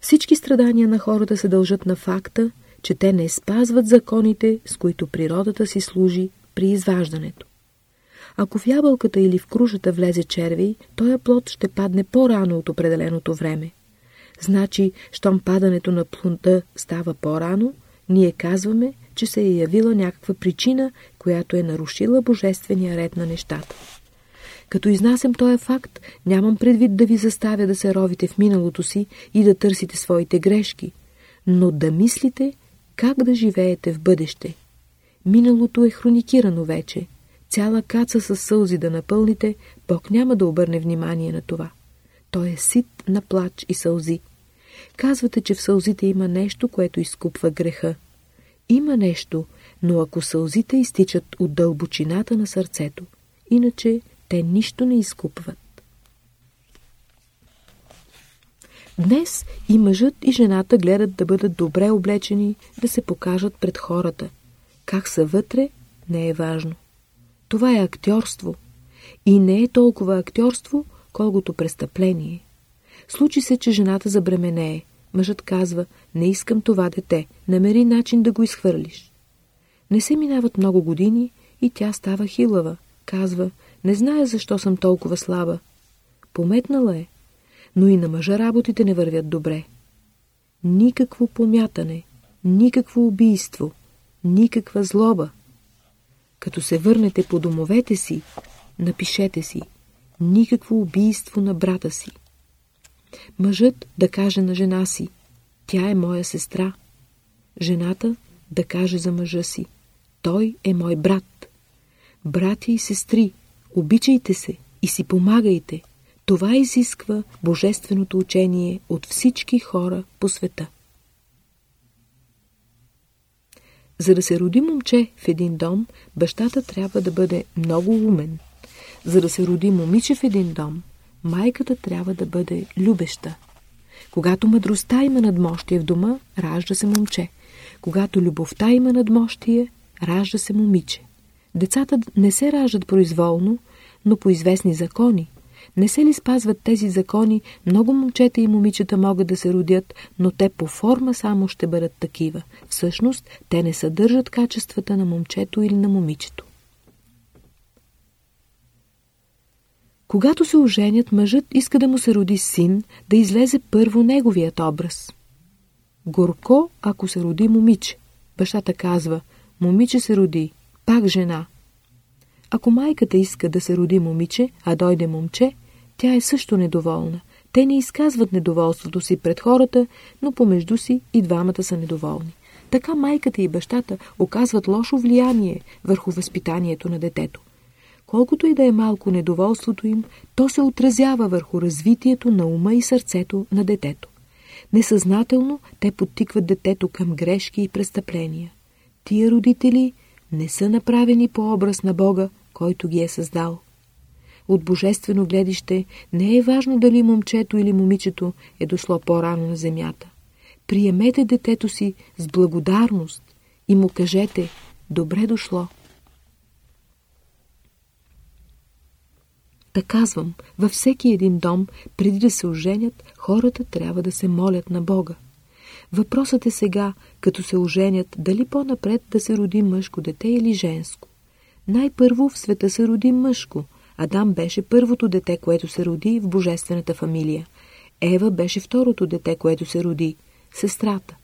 Всички страдания на хората се дължат на факта, че те не спазват законите, с които природата си служи при изваждането. Ако в ябълката или в крушата влезе червей, този плод ще падне по-рано от определеното време. Значи, щом падането на плунта става по-рано, ние казваме, че се е явила някаква причина, която е нарушила божествения ред на нещата. Като изнасям този факт, нямам предвид да ви заставя да се ровите в миналото си и да търсите своите грешки, но да мислите как да живеете в бъдеще. Миналото е хроникирано вече. Цяла каца с сълзи да напълните, Бог няма да обърне внимание на това. Той е сит на плач и сълзи. Казвате, че в сълзите има нещо, което изкупва греха. Има нещо, но ако сълзите изтичат от дълбочината на сърцето, иначе те нищо не изкупват. Днес и мъжът и жената гледат да бъдат добре облечени, да се покажат пред хората. Как са вътре, не е важно. Това е актьорство. И не е толкова актьорство, колкото престъпление. Случи се, че жената забременее. Мъжът казва, не искам това дете, намери начин да го изхвърлиш. Не се минават много години и тя става хилава. Казва, не зная защо съм толкова слаба. Пометнала е, но и на мъжа работите не вървят добре. Никакво помятане, никакво убийство, никаква злоба. Като се върнете по домовете си, напишете си никакво убийство на брата си. Мъжът да каже на жена си, тя е моя сестра. Жената да каже за мъжа си, той е мой брат. Братя и сестри, обичайте се и си помагайте. Това изисква божественото учение от всички хора по света. За да се роди момче в един дом, бащата трябва да бъде много умен. За да се роди момиче в един дом, майката трябва да бъде любеща. Когато мъдростта има надмощие в дома, ражда се момче. Когато любовта има надмощие, ражда се момиче. Децата не се раждат произволно, но по известни закони. Не се ли спазват тези закони, много момчета и момичета могат да се родят, но те по форма само ще бъдат такива. Всъщност, те не съдържат качествата на момчето или на момичето. Когато се оженят, мъжът иска да му се роди син, да излезе първо неговият образ. Горко, ако се роди момиче. Бащата казва, момиче се роди, пак жена. Ако майката иска да се роди момиче, а дойде момче, тя е също недоволна. Те не изказват недоволството си пред хората, но помежду си и двамата са недоволни. Така майката и бащата оказват лошо влияние върху възпитанието на детето. Колкото и да е малко недоволството им, то се отразява върху развитието на ума и сърцето на детето. Несъзнателно те подтикват детето към грешки и престъпления. Тия родители не са направени по образ на Бога, който ги е създал. От божествено гледище не е важно дали момчето или момичето е дошло по-рано на земята. Приемете детето си с благодарност и му кажете «Добре дошло». Та казвам, във всеки един дом, преди да се оженят, хората трябва да се молят на Бога. Въпросът е сега, като се оженят, дали по-напред да се роди мъжко дете или женско. Най-първо в света се роди мъжко. Адам беше първото дете, което се роди в божествената фамилия. Ева беше второто дете, което се роди – сестрата.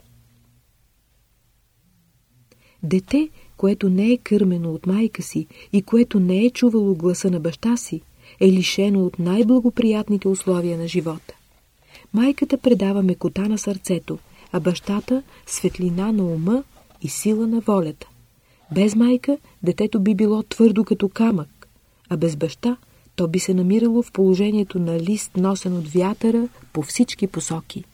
Дете, което не е кърмено от майка си и което не е чувало гласа на баща си – е лишено от най-благоприятните условия на живота. Майката предава мекота на сърцето, а бащата – светлина на ума и сила на волята. Без майка детето би било твърдо като камък, а без баща то би се намирало в положението на лист, носен от вятъра по всички посоки.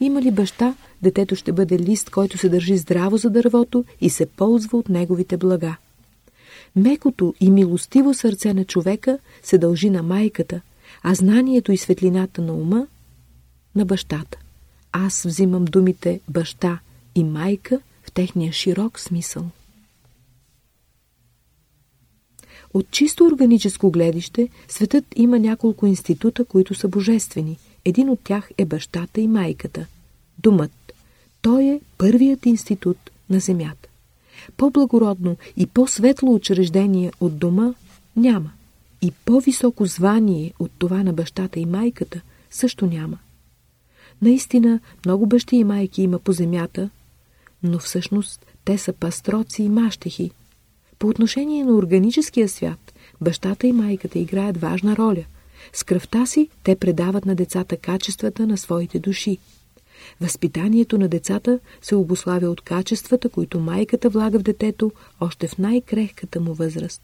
Има ли баща, детето ще бъде лист, който се държи здраво за дървото и се ползва от неговите блага. Мекото и милостиво сърце на човека се дължи на майката, а знанието и светлината на ума – на бащата. Аз взимам думите баща и майка в техния широк смисъл. От чисто органическо гледище, светът има няколко института, които са божествени. Един от тях е бащата и майката. Думът. Той е първият институт на земята. По-благородно и по-светло учреждение от дома няма. И по-високо звание от това на бащата и майката също няма. Наистина, много бащи и майки има по земята, но всъщност те са пастроци и мащехи. По отношение на органическия свят, бащата и майката играят важна роля. С кръвта си те предават на децата качествата на своите души. Възпитанието на децата се обославя от качествата, които майката влага в детето още в най-крехката му възраст.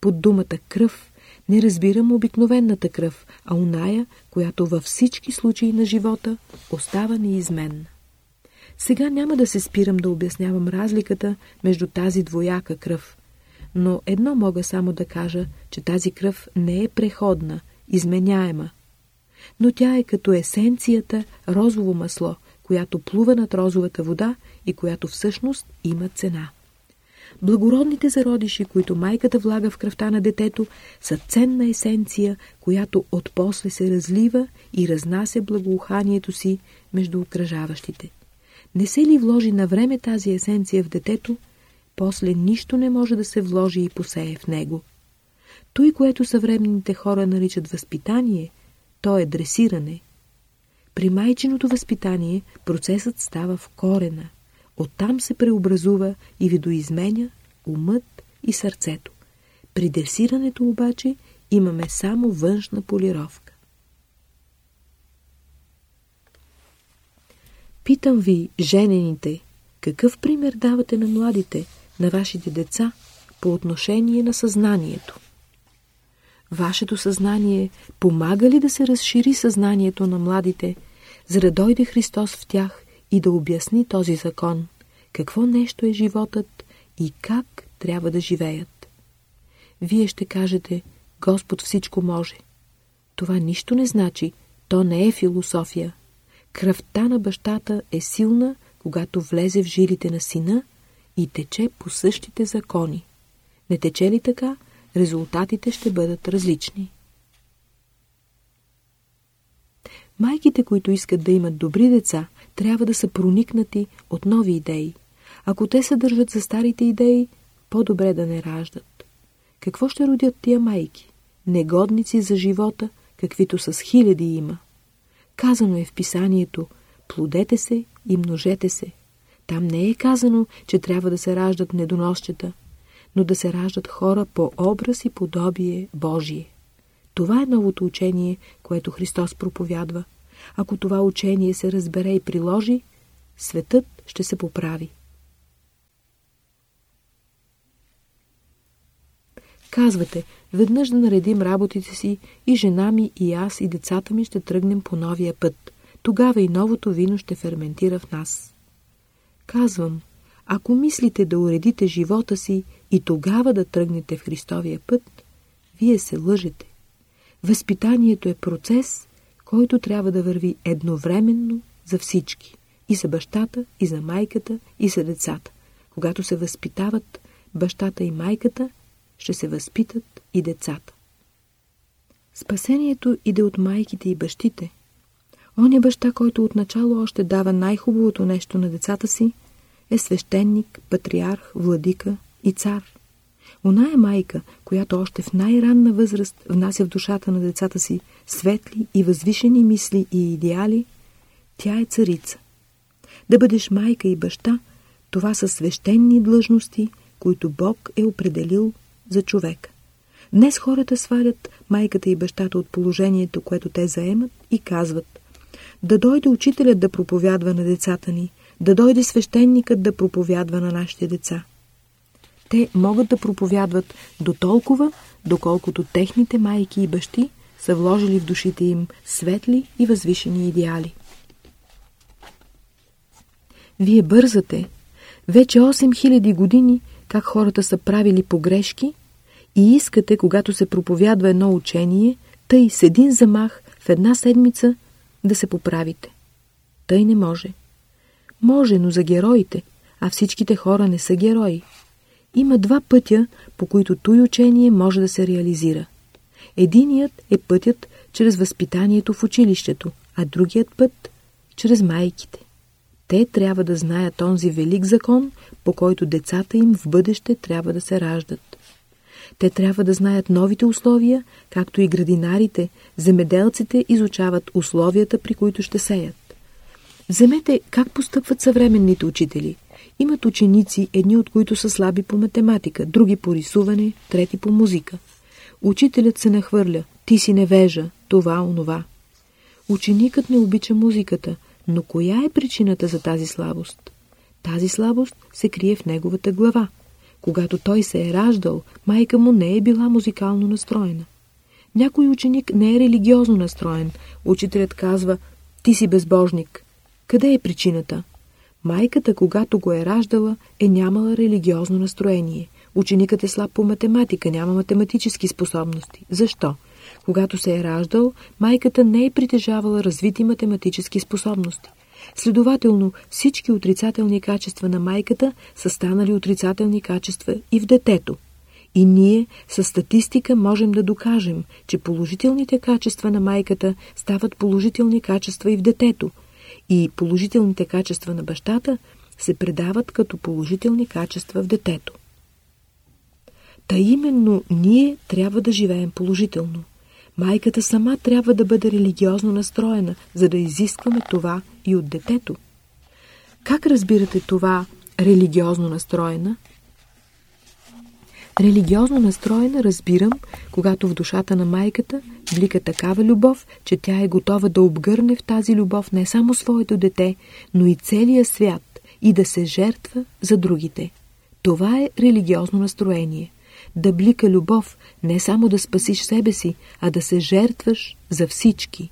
Под думата кръв не разбирам обикновената кръв, а уная, която във всички случаи на живота остава неизменна. Сега няма да се спирам да обяснявам разликата между тази двояка кръв, но едно мога само да кажа, че тази кръв не е преходна, изменяема. Но тя е като есенцията розово масло, която плува над розовата вода и която всъщност има цена. Благородните зародиши, които майката влага в кръвта на детето, са ценна есенция, която отпосле се разлива и разнася благоуханието си между окръжаващите. Не се ли вложи на време тази есенция в детето, после нищо не може да се вложи и посее в него. Той, което съвременните хора наричат възпитание, то е дресиране. При майчиното възпитание процесът става в корена. Оттам се преобразува и видоизменя умът и сърцето. При дресирането обаче имаме само външна полировка. Питам ви, женените, какъв пример давате на младите – на вашите деца по отношение на съзнанието. Вашето съзнание помага ли да се разшири съзнанието на младите, за да дойде Христос в тях и да обясни този закон, какво нещо е животът и как трябва да живеят? Вие ще кажете, Господ всичко може. Това нищо не значи, то не е философия. Кръвта на бащата е силна, когато влезе в жилите на сина и тече по същите закони. Не тече ли така, резултатите ще бъдат различни. Майките, които искат да имат добри деца, трябва да са проникнати от нови идеи. Ако те се държат за старите идеи, по-добре да не раждат. Какво ще родят тия майки? Негодници за живота, каквито с хиляди има. Казано е в писанието, плодете се и множете се. Там не е казано, че трябва да се раждат недоносчета, но да се раждат хора по образ и подобие Божие. Това е новото учение, което Христос проповядва. Ако това учение се разбере и приложи, светът ще се поправи. Казвате, веднъж да наредим работите си и жена ми и аз и децата ми ще тръгнем по новия път. Тогава и новото вино ще ферментира в нас. Казвам, ако мислите да уредите живота си и тогава да тръгнете в Христовия път, вие се лъжете. Възпитанието е процес, който трябва да върви едновременно за всички. И за бащата, и за майката, и за децата. Когато се възпитават бащата и майката, ще се възпитат и децата. Спасението иде от майките и бащите. Он е баща, който отначало още дава най-хубавото нещо на децата си, е свещеник, патриарх, владика и цар. Она е майка, която още в най-ранна възраст внася в душата на децата си светли и възвишени мисли и идеали, тя е царица. Да бъдеш майка и баща, това са свещени длъжности, които Бог е определил за човека. Днес хората свалят майката и бащата от положението, което те заемат и казват да дойде учителят да проповядва на децата ни, да дойде свещеникът да проповядва на нашите деца. Те могат да проповядват до толкова, доколкото техните майки и бащи са вложили в душите им светли и възвишени идеали. Вие бързате. Вече 8000 години как хората са правили погрешки и искате, когато се проповядва едно учение, тъй с един замах в една седмица да се поправите. Тъй не може. Може, но за героите, а всичките хора не са герои. Има два пътя, по които той учение може да се реализира. Единият е пътят чрез възпитанието в училището, а другият път – чрез майките. Те трябва да знаят онзи велик закон, по който децата им в бъдеще трябва да се раждат. Те трябва да знаят новите условия, както и градинарите, земеделците изучават условията, при които ще сеят. Вземете как постъпват съвременните учители. Имат ученици, едни от които са слаби по математика, други по рисуване, трети по музика. Учителят се нахвърля, ти си невежа, това, онова. Ученикът не обича музиката, но коя е причината за тази слабост? Тази слабост се крие в неговата глава. Когато той се е раждал, майка му не е била музикално настроена. Някой ученик не е религиозно настроен. Учителят казва, ти си безбожник. Къде е причината? Майката, когато го е раждала, е нямала религиозно настроение. Ученикът е слаб по математика, няма математически способности. Защо? Когато се е раждал, майката не е притежавала развити математически способности. Следователно, всички отрицателни качества на майката са станали отрицателни качества и в детето. И ние с статистика можем да докажем, че положителните качества на майката стават положителни качества и в детето, и положителните качества на бащата се предават като положителни качества в детето. Та именно ние трябва да живеем положително. Майката сама трябва да бъде религиозно настроена, за да изискваме това и от детето. Как разбирате това религиозно настроена? Религиозно настроена разбирам, когато в душата на майката блика такава любов, че тя е готова да обгърне в тази любов не само своето дете, но и целия свят и да се жертва за другите. Това е религиозно настроение. Да блика любов, не само да спасиш себе си, а да се жертваш за всички.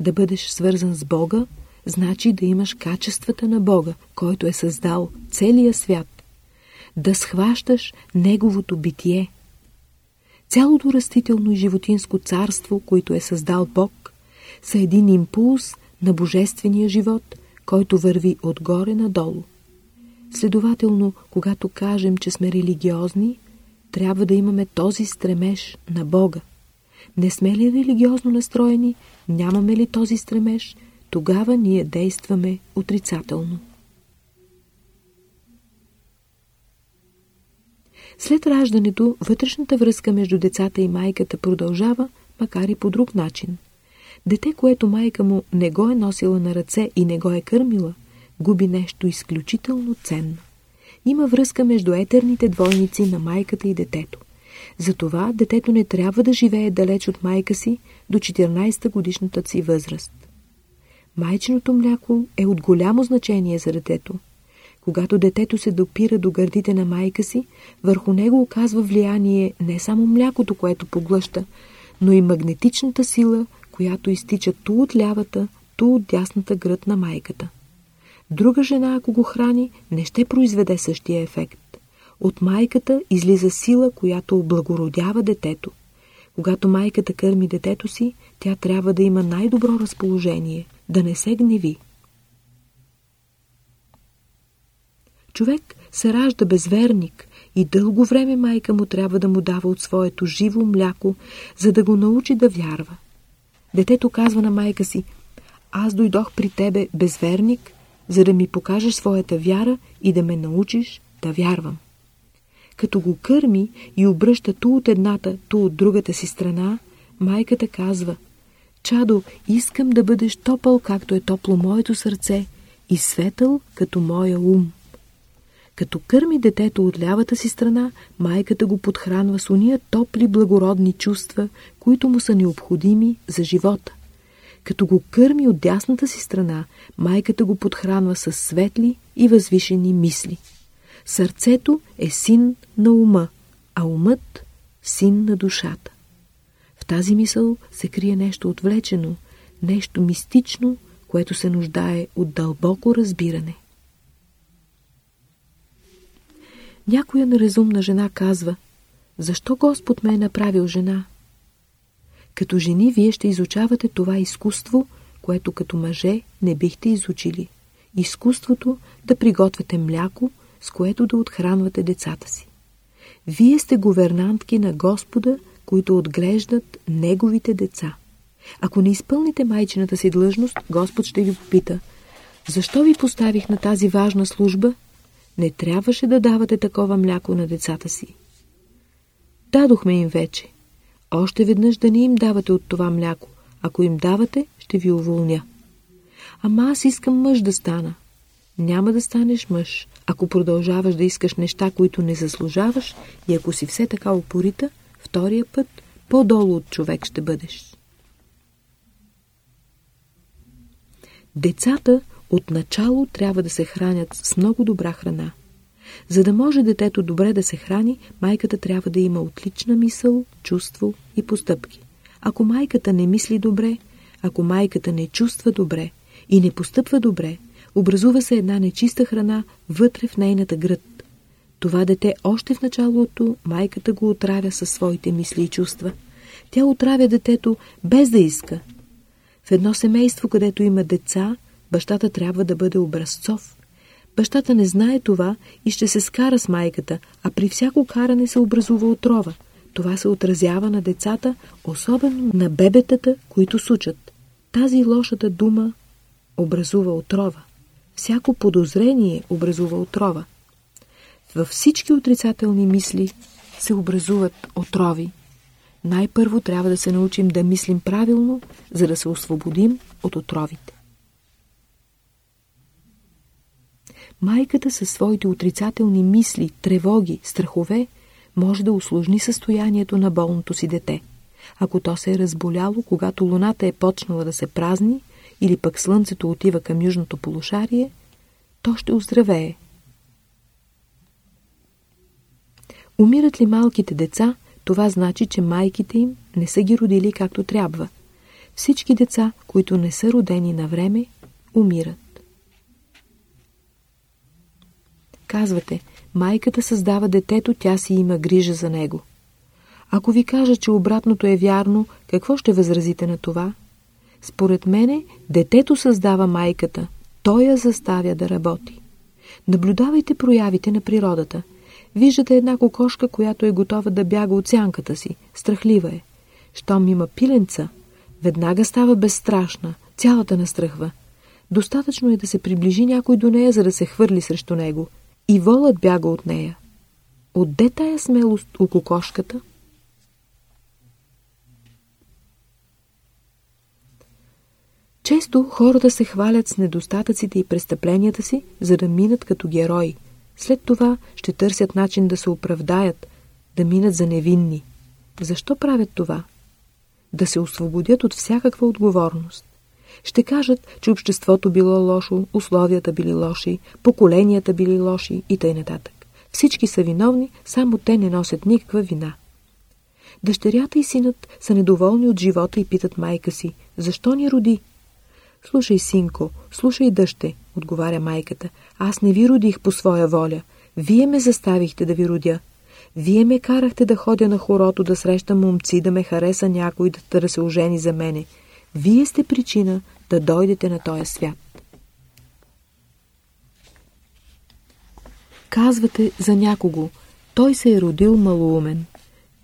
Да бъдеш свързан с Бога, значи да имаш качествата на Бога, който е създал целия свят. Да схващаш Неговото битие. Цялото растително и животинско царство, което е създал Бог, са един импулс на божествения живот, който върви отгоре надолу. Следователно, когато кажем, че сме религиозни, трябва да имаме този стремеж на Бога. Не сме ли религиозно настроени, нямаме ли този стремеж, тогава ние действаме отрицателно. След раждането, вътрешната връзка между децата и майката продължава, макар и по друг начин. Дете, което майка му не го е носила на ръце и не го е кърмила, губи нещо изключително ценно. Има връзка между етерните двойници на майката и детето. Затова детето не трябва да живее далеч от майка си до 14-та годишната си възраст. Майчиното мляко е от голямо значение за детето. Когато детето се допира до гърдите на майка си, върху него оказва влияние не само млякото, което поглъща, но и магнетичната сила, която изтича ту от лявата, ту от дясната гръд на майката. Друга жена, ако го храни, не ще произведе същия ефект. От майката излиза сила, която облагородява детето. Когато майката кърми детето си, тя трябва да има най-добро разположение, да не се гневи. Човек се ражда безверник и дълго време майка му трябва да му дава от своето живо мляко, за да го научи да вярва. Детето казва на майка си, аз дойдох при тебе безверник, за да ми покажеш своята вяра и да ме научиш да вярвам. Като го кърми и обръща ту от едната, ту от другата си страна, майката казва «Чадо, искам да бъдеш топъл, както е топло моето сърце и светъл, като моя ум». Като кърми детето от лявата си страна, майката го подхранва с уния топли благородни чувства, които му са необходими за живота. Като го кърми от дясната си страна, майката го подхранва с светли и възвишени мисли. Сърцето е син на ума, а умът – син на душата. В тази мисъл се крие нещо отвлечено, нещо мистично, което се нуждае от дълбоко разбиране. Някоя неразумна жена казва, защо Господ ме е направил жена? Като жени вие ще изучавате това изкуство, което като мъже не бихте изучили. Изкуството да приготвяте мляко, с което да отхранвате децата си. Вие сте говернантки на Господа, които отглеждат Неговите деца. Ако не изпълните майчината си длъжност, Господ ще ви попита, защо ви поставих на тази важна служба? Не трябваше да давате такова мляко на децата си. Дадохме им вече. Още веднъж да не им давате от това мляко. Ако им давате, ще ви уволня. Ама аз искам мъж да стана. Няма да станеш мъж, ако продължаваш да искаш неща, които не заслужаваш и ако си все така упорита, втория път по-долу от човек ще бъдеш. Децата отначало трябва да се хранят с много добра храна. За да може детето добре да се храни, майката трябва да има отлична мисъл, чувство и постъпки. Ако майката не мисли добре, ако майката не чувства добре и не постъпва добре, образува се една нечиста храна вътре в нейната гръд. Това дете още в началото майката го отравя със своите мисли и чувства. Тя отравя детето без да иска. В едно семейство, където има деца, бащата трябва да бъде образцов. Бащата не знае това и ще се скара с майката, а при всяко каране се образува отрова. Това се отразява на децата, особено на бебетата, които сучат. Тази лошата дума образува отрова. Всяко подозрение образува отрова. Във всички отрицателни мисли се образуват отрови. Най-първо трябва да се научим да мислим правилно, за да се освободим от отровите. Майката със своите отрицателни мисли, тревоги, страхове може да усложни състоянието на болното си дете. Ако то се е разболяло, когато луната е почнала да се празни, или пък слънцето отива към южното полушарие, то ще оздравее. Умират ли малките деца, това значи, че майките им не са ги родили както трябва. Всички деца, които не са родени на време, умират. Казвате, майката създава детето, тя си има грижа за него. Ако ви кажа, че обратното е вярно, какво ще възразите на това? Според мене, детето създава майката, той я заставя да работи. Наблюдавайте проявите на природата. Виждате една кокошка, която е готова да бяга от сянката си. Страхлива е. Щом има пиленца, веднага става безстрашна, цялата настръхва. Достатъчно е да се приближи някой до нея, за да се хвърли срещу него. И волът бяга от нея. Отде тая смелост у кокошката? Често хората се хвалят с недостатъците и престъпленията си, за да минат като герои. След това ще търсят начин да се оправдаят, да минат за невинни. Защо правят това? Да се освободят от всякаква отговорност. Ще кажат, че обществото било лошо, условията били лоши, поколенията били лоши и т.н. Всички са виновни, само те не носят никаква вина. Дъщерята и синът са недоволни от живота и питат майка си, защо ни роди? Слушай, синко, слушай, дъще, отговаря майката. Аз не ви родих по своя воля. Вие ме заставихте да ви родя. Вие ме карахте да ходя на хорото, да срещам момци, да ме хареса някой, да, се ожени за мене. Вие сте причина да дойдете на този свят. Казвате за някого, той се е родил малоумен.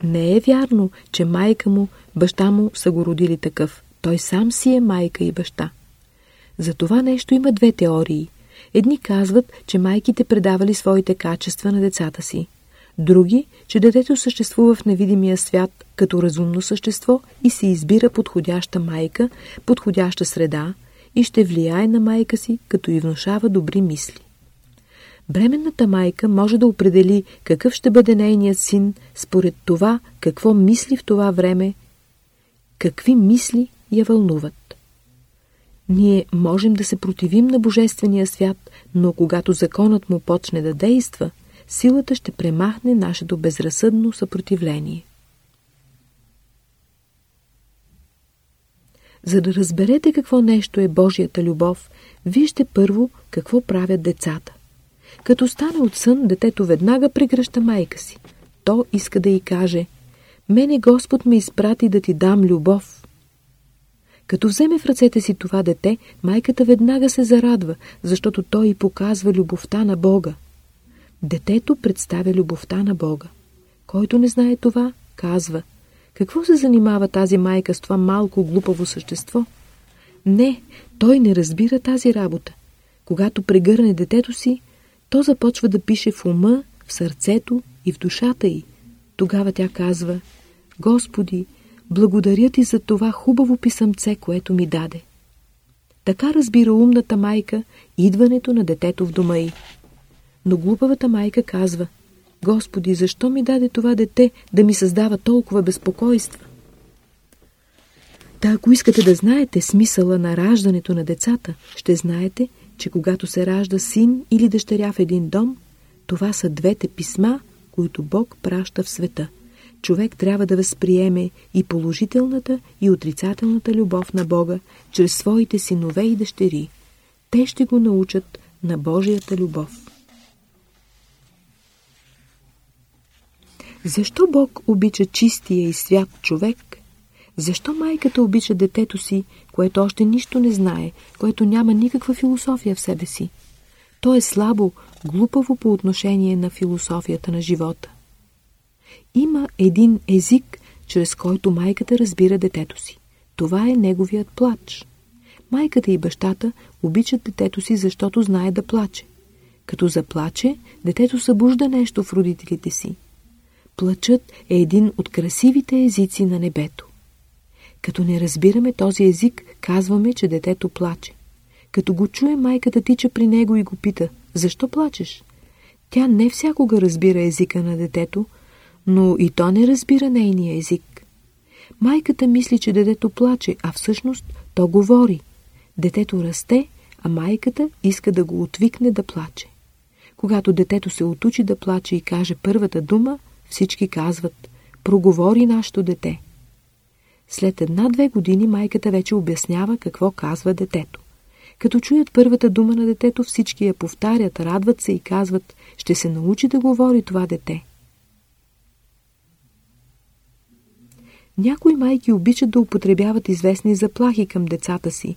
Не е вярно, че майка му, баща му са го родили такъв. Той сам си е майка и баща. За това нещо има две теории. Едни казват, че майките предавали своите качества на децата си. Други, че детето съществува в невидимия свят като разумно същество и се избира подходяща майка, подходяща среда и ще влияе на майка си, като и внушава добри мисли. Бременната майка може да определи какъв ще бъде нейният син според това какво мисли в това време, какви мисли я вълнуват. Ние можем да се противим на Божествения свят, но когато законът му почне да действа, силата ще премахне нашето безразсъдно съпротивление. За да разберете какво нещо е Божията любов, вижте първо какво правят децата. Като стане от сън, детето веднага прегръща майка си. То иска да й каже «Мене Господ ме изпрати да ти дам любов». Като вземе в ръцете си това дете, майката веднага се зарадва, защото той й показва любовта на Бога. Детето представя любовта на Бога. Който не знае това, казва, какво се занимава тази майка с това малко глупаво същество? Не, той не разбира тази работа. Когато прегърне детето си, то започва да пише в ума, в сърцето и в душата й. Тогава тя казва, Господи, благодаря ти за това хубаво писъмце, което ми даде. Така разбира умната майка идването на детето в дома й. Но глупавата майка казва, Господи, защо ми даде това дете да ми създава толкова безпокойства? Та ако искате да знаете смисъла на раждането на децата, ще знаете, че когато се ражда син или дъщеря в един дом, това са двете писма, които Бог праща в света. Човек трябва да възприеме и положителната, и отрицателната любов на Бога чрез своите синове и дъщери. Те ще го научат на Божията любов. Защо Бог обича чистия и свят човек? Защо майката обича детето си, което още нищо не знае, което няма никаква философия в себе си? То е слабо, глупаво по отношение на философията на живота. Има един език, чрез който майката разбира детето си. Това е неговият плач. Майката и бащата обичат детето си, защото знае да плаче. Като заплаче, детето събужда нещо в родителите си. Плачът е един от красивите езици на небето. Като не разбираме този език, казваме, че детето плаче. Като го чуе, майката тича при него и го пита, защо плачеш? Тя не всякога разбира езика на детето, но и то не разбира нейния език. Майката мисли, че детето плаче, а всъщност то говори. Детето расте, а майката иска да го отвикне да плаче. Когато детето се отучи да плаче и каже първата дума, всички казват, проговори нашето дете. След една-две години майката вече обяснява какво казва детето. Като чуят първата дума на детето, всички я повтарят, радват се и казват, ще се научи да говори това дете. Някои майки обичат да употребяват известни заплахи към децата си,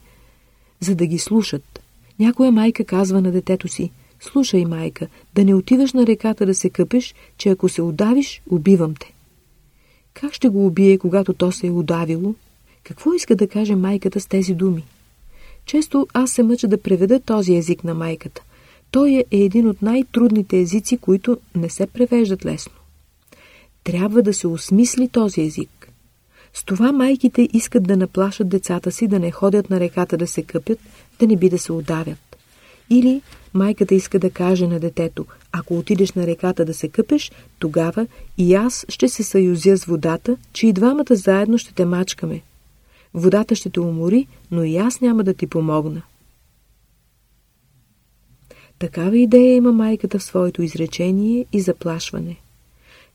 за да ги слушат. Някоя майка казва на детето си, слушай, майка, да не отиваш на реката да се къпеш, че ако се удавиш, убивам те. Как ще го убие, когато то се е удавило? Какво иска да каже майката с тези думи? Често аз се мъча да преведа този език на майката. Той е един от най-трудните езици, които не се превеждат лесно. Трябва да се осмисли този език. С това майките искат да наплашат децата си да не ходят на реката да се къпят, да не би да се удавят. Или майката иска да каже на детето, ако отидеш на реката да се къпеш, тогава и аз ще се съюзя с водата, че и двамата заедно ще те мачкаме. Водата ще те умори, но и аз няма да ти помогна. Такава идея има майката в своето изречение и заплашване.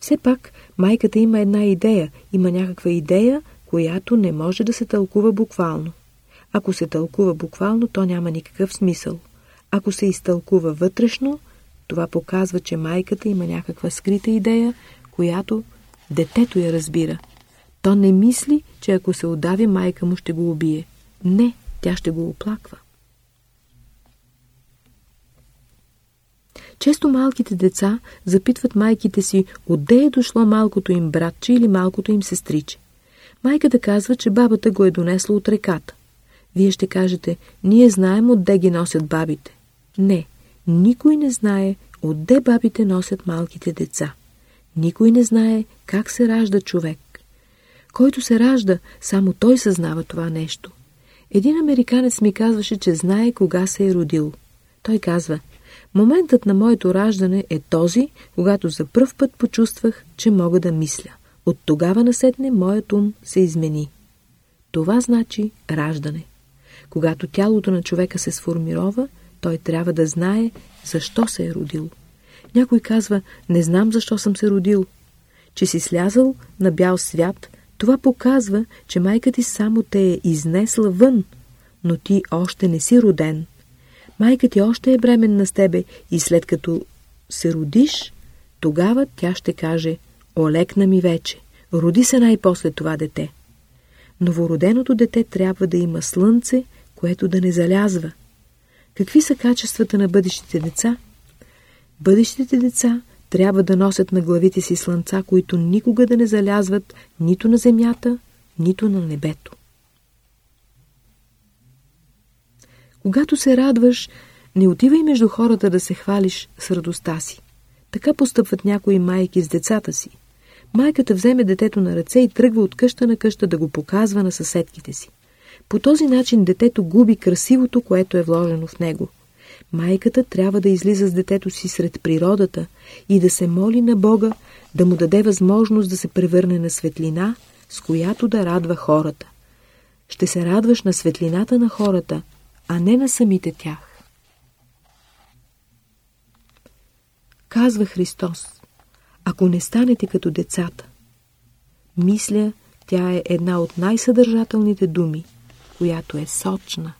Все пак майката има една идея, има някаква идея, която не може да се тълкува буквално. Ако се тълкува буквално, то няма никакъв смисъл. Ако се изтълкува вътрешно, това показва, че майката има някаква скрита идея, която детето я разбира. То не мисли, че ако се отдави, майка му ще го убие. Не, тя ще го оплаква. Често малките деца запитват майките си, отде е дошло малкото им братче или малкото им сестриче. Майката казва, че бабата го е донесла от реката. Вие ще кажете, ние знаем отде ги носят бабите. Не, никой не знае отде бабите носят малките деца. Никой не знае как се ражда човек. Който се ражда, само той съзнава това нещо. Един американец ми казваше, че знае кога се е родил. Той казва, моментът на моето раждане е този, когато за пръв път почувствах, че мога да мисля. От тогава насетне моят ум се измени. Това значи раждане. Когато тялото на човека се сформирова, той трябва да знае защо се е родил. Някой казва, не знам защо съм се родил. Че си слязал на бял свят, това показва, че майка ти само те е изнесла вън, но ти още не си роден. Майка ти още е бременна с тебе и след като се родиш, тогава тя ще каже, олекна ми вече, роди се най-после това дете. Новороденото дете трябва да има слънце, което да не залязва – Какви са качествата на бъдещите деца? Бъдещите деца трябва да носят на главите си слънца, които никога да не залязват нито на земята, нито на небето. Когато се радваш, не отивай между хората да се хвалиш с радостта си. Така постъпват някои майки с децата си. Майката вземе детето на ръце и тръгва от къща на къща да го показва на съседките си. По този начин детето губи красивото, което е вложено в него. Майката трябва да излиза с детето си сред природата и да се моли на Бога да му даде възможност да се превърне на светлина, с която да радва хората. Ще се радваш на светлината на хората, а не на самите тях. Казва Христос, ако не станете като децата. Мисля, тя е една от най-съдържателните думи, която е сочна.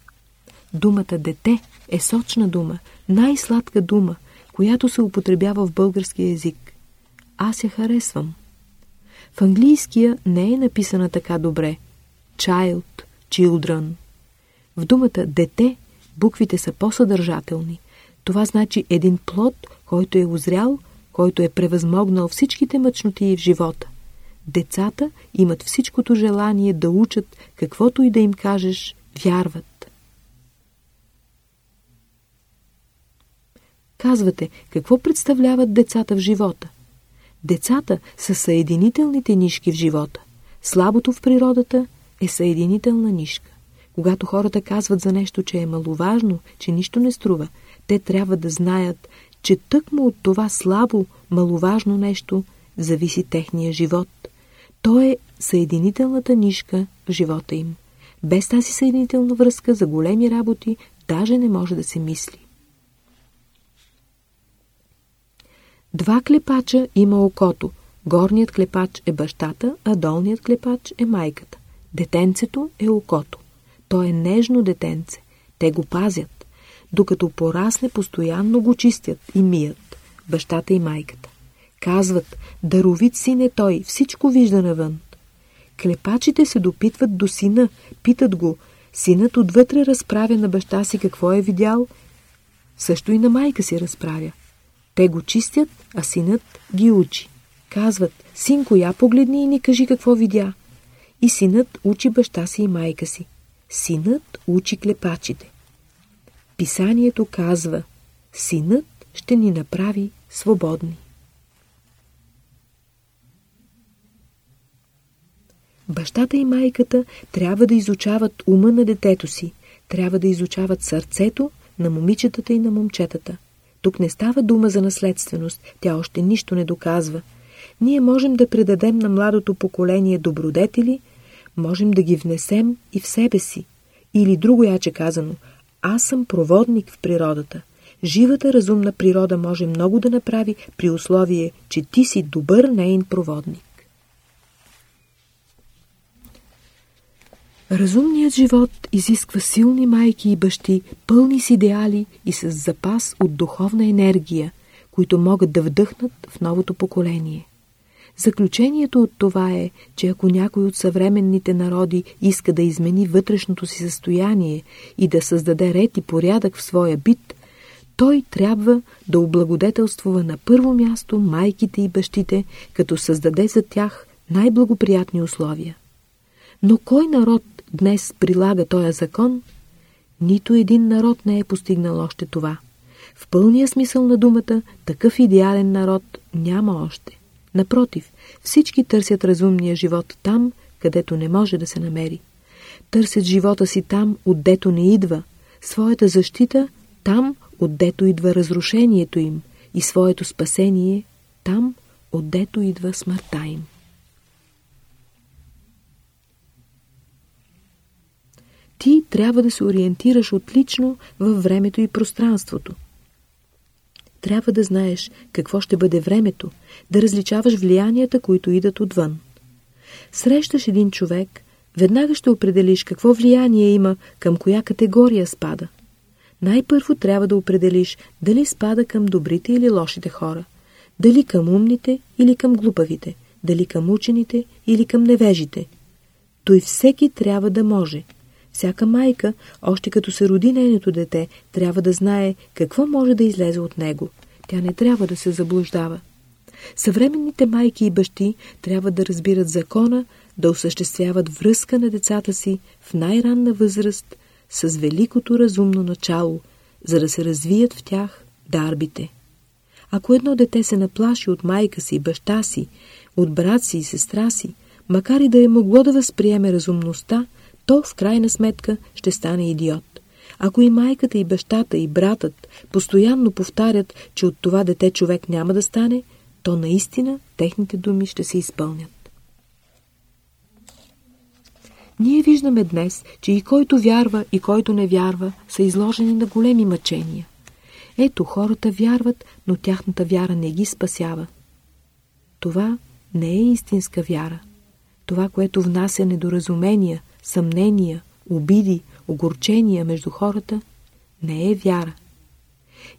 Думата дете е сочна дума, най-сладка дума, която се употребява в български язик. Аз я харесвам. В английския не е написана така добре. Child, children. В думата дете буквите са по-съдържателни. Това значи един плод, който е озрял, който е превъзмогнал всичките мъчноти в живота. Децата имат всичкото желание да учат, каквото и да им кажеш, вярват. Казвате, какво представляват децата в живота? Децата са съединителните нишки в живота. Слабото в природата е съединителна нишка. Когато хората казват за нещо, че е маловажно, че нищо не струва, те трябва да знаят, че тъкмо от това слабо, маловажно нещо зависи техния живот. То е съединителната нишка в живота им. Без тази съединителна връзка за големи работи даже не може да се мисли. Два клепача има окото. Горният клепач е бащата, а долният клепач е майката. Детенцето е окото. То е нежно детенце. Те го пазят. Докато порасне, постоянно го чистят и мият. Бащата и майката. Казват, даровит син е той, всичко вижда навън. Клепачите се допитват до сина, питат го. Синът отвътре разправя на баща си какво е видял. Също и на майка си разправя. Те го чистят, а синът ги учи. Казват, синко, я погледни и ни кажи какво видя. И синът учи баща си и майка си. Синът учи клепачите. Писанието казва, синът ще ни направи свободни. Бащата и майката трябва да изучават ума на детето си, трябва да изучават сърцето на момичетата и на момчетата. Тук не става дума за наследственост, тя още нищо не доказва. Ние можем да предадем на младото поколение добродетели, можем да ги внесем и в себе си. Или друго яче казано, аз съм проводник в природата. Живата разумна природа може много да направи при условие, че ти си добър нейн проводник. Разумният живот изисква силни майки и бащи, пълни с идеали и с запас от духовна енергия, които могат да вдъхнат в новото поколение. Заключението от това е, че ако някой от съвременните народи иска да измени вътрешното си състояние и да създаде ред и порядък в своя бит, той трябва да облагодетелствува на първо място майките и бащите, като създаде за тях най-благоприятни условия. Но кой народ днес прилага този закон? Нито един народ не е постигнал още това. В пълния смисъл на думата, такъв идеален народ няма още. Напротив, всички търсят разумния живот там, където не може да се намери. Търсят живота си там, отдето не идва, своята защита там, отдето идва разрушението им и своето спасение там, отдето идва смъртта им. Ти трябва да се ориентираш отлично във времето и пространството. Трябва да знаеш какво ще бъде времето, да различаваш влиянията, които идат отвън. Срещаш един човек, веднага ще определиш какво влияние има, към коя категория спада. Най-първо трябва да определиш дали спада към добрите или лошите хора, дали към умните или към глупавите, дали към учените или към невежите. Той всеки трябва да може – всяка майка, още като се роди нейното дете, трябва да знае какво може да излезе от него. Тя не трябва да се заблуждава. Съвременните майки и бащи трябва да разбират закона, да осъществяват връзка на децата си в най-ранна възраст с великото разумно начало, за да се развият в тях дарбите. Ако едно дете се наплаши от майка си, баща си, от брат си и сестра си, макар и да е могло да възприеме разумността, то в крайна сметка ще стане идиот. Ако и майката, и бащата, и братът постоянно повтарят, че от това дете човек няма да стане, то наистина техните думи ще се изпълнят. Ние виждаме днес, че и който вярва, и който не вярва, са изложени на големи мъчения. Ето, хората вярват, но тяхната вяра не ги спасява. Това не е истинска вяра. Това, което внася недоразумения, съмнения, обиди, огорчения между хората, не е вяра.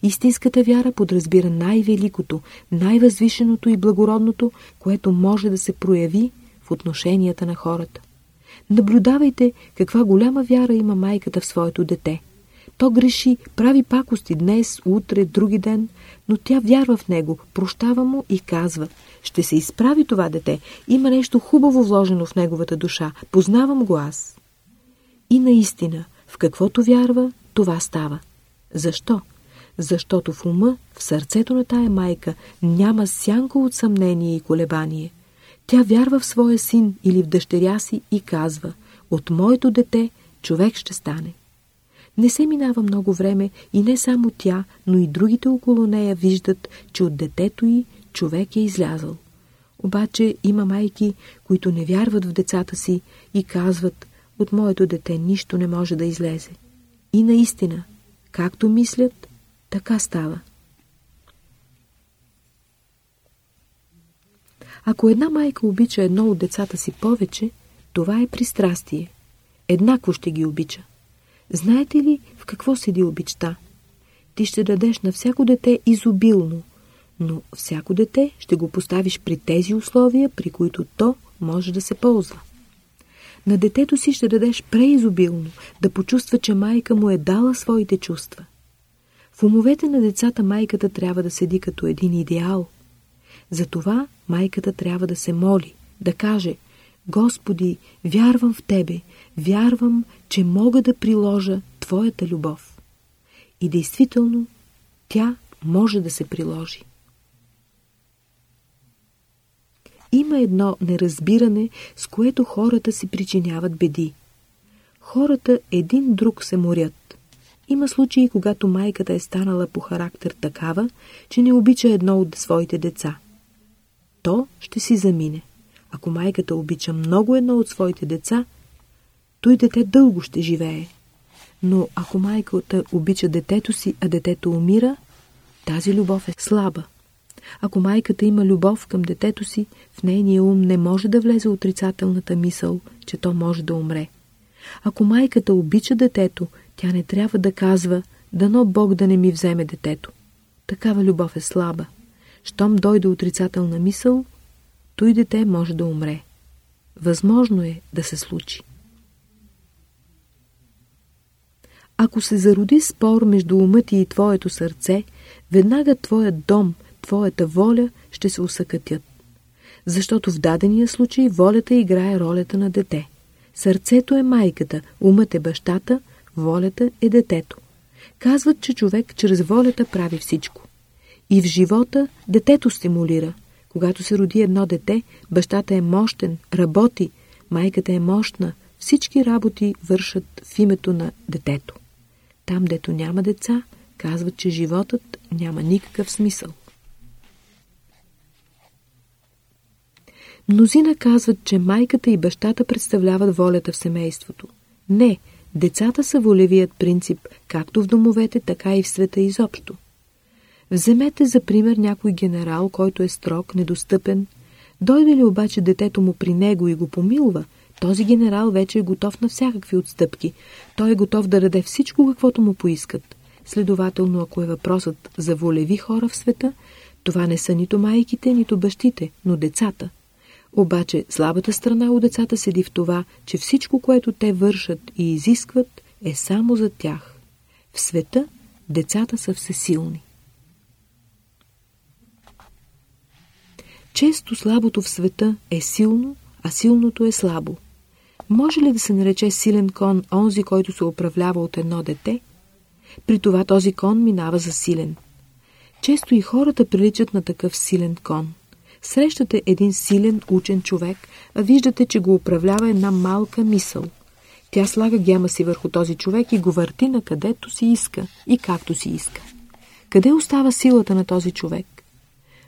Истинската вяра подразбира най-великото, най-възвишеното и благородното, което може да се прояви в отношенията на хората. Наблюдавайте каква голяма вяра има майката в своето дете. То греши, прави пакости днес, утре, други ден, но тя вярва в него, прощава му и казва «Ще се изправи това дете, има нещо хубаво вложено в неговата душа, познавам го аз». И наистина, в каквото вярва, това става. Защо? Защото в ума, в сърцето на тая майка няма сянко от съмнение и колебание. Тя вярва в своя син или в дъщеря си и казва «От моето дете човек ще стане». Не се минава много време и не само тя, но и другите около нея виждат, че от детето й човек е излязъл. Обаче има майки, които не вярват в децата си и казват от моето дете нищо не може да излезе. И наистина, както мислят, така става. Ако една майка обича едно от децата си повече, това е пристрастие. Еднакво ще ги обича. Знаете ли в какво седи обичта? Ти ще дадеш на всяко дете изобилно, но всяко дете ще го поставиш при тези условия, при които то може да се ползва. На детето си ще дадеш преизобилно, да почувства, че майка му е дала своите чувства. В умовете на децата майката трябва да седи като един идеал. Затова майката трябва да се моли, да каже Господи, вярвам в Тебе, вярвам, че мога да приложа Твоята любов. И действително, тя може да се приложи. Има едно неразбиране, с което хората си причиняват беди. Хората един друг се морят. Има случаи, когато майката е станала по характер такава, че не обича едно от своите деца. То ще си замине. Ако майката обича много едно от своите деца, той дете дълго ще живее. Но ако майката обича детето си, а детето умира, тази любов е слаба. Ако майката има любов към детето си, в нейния ум не може да влезе отрицателната мисъл, че то може да умре. Ако майката обича детето, тя не трябва да казва «Дано Бог да не ми вземе детето». Такава любов е слаба. Щом дойде отрицателна мисъл, той дете може да умре. Възможно е да се случи. Ако се зароди спор между умът и твоето сърце, веднага твоят дом, твоята воля ще се усъкътят. Защото в дадения случай волята играе ролята на дете. Сърцето е майката, умът е бащата, волята е детето. Казват, че човек чрез волята прави всичко. И в живота детето стимулира. Когато се роди едно дете, бащата е мощен, работи, майката е мощна, всички работи вършат в името на детето. Там, дето няма деца, казват, че животът няма никакъв смисъл. Мнозина казват, че майката и бащата представляват волята в семейството. Не, децата са волевият принцип, както в домовете, така и в света изобщо. Вземете за пример някой генерал, който е строг, недостъпен. Дойде ли обаче детето му при него и го помилва, този генерал вече е готов на всякакви отстъпки. Той е готов да даде всичко, каквото му поискат. Следователно, ако е въпросът за волеви хора в света, това не са нито майките, нито бащите, но децата. Обаче слабата страна от децата седи в това, че всичко, което те вършат и изискват, е само за тях. В света децата са всесилни. Често слабото в света е силно, а силното е слабо. Може ли да се нарече силен кон онзи, който се управлява от едно дете? При това този кон минава за силен. Често и хората приличат на такъв силен кон. Срещате един силен учен човек, а виждате, че го управлява една малка мисъл. Тя слага гема си върху този човек и го върти на където си иска и както си иска. Къде остава силата на този човек?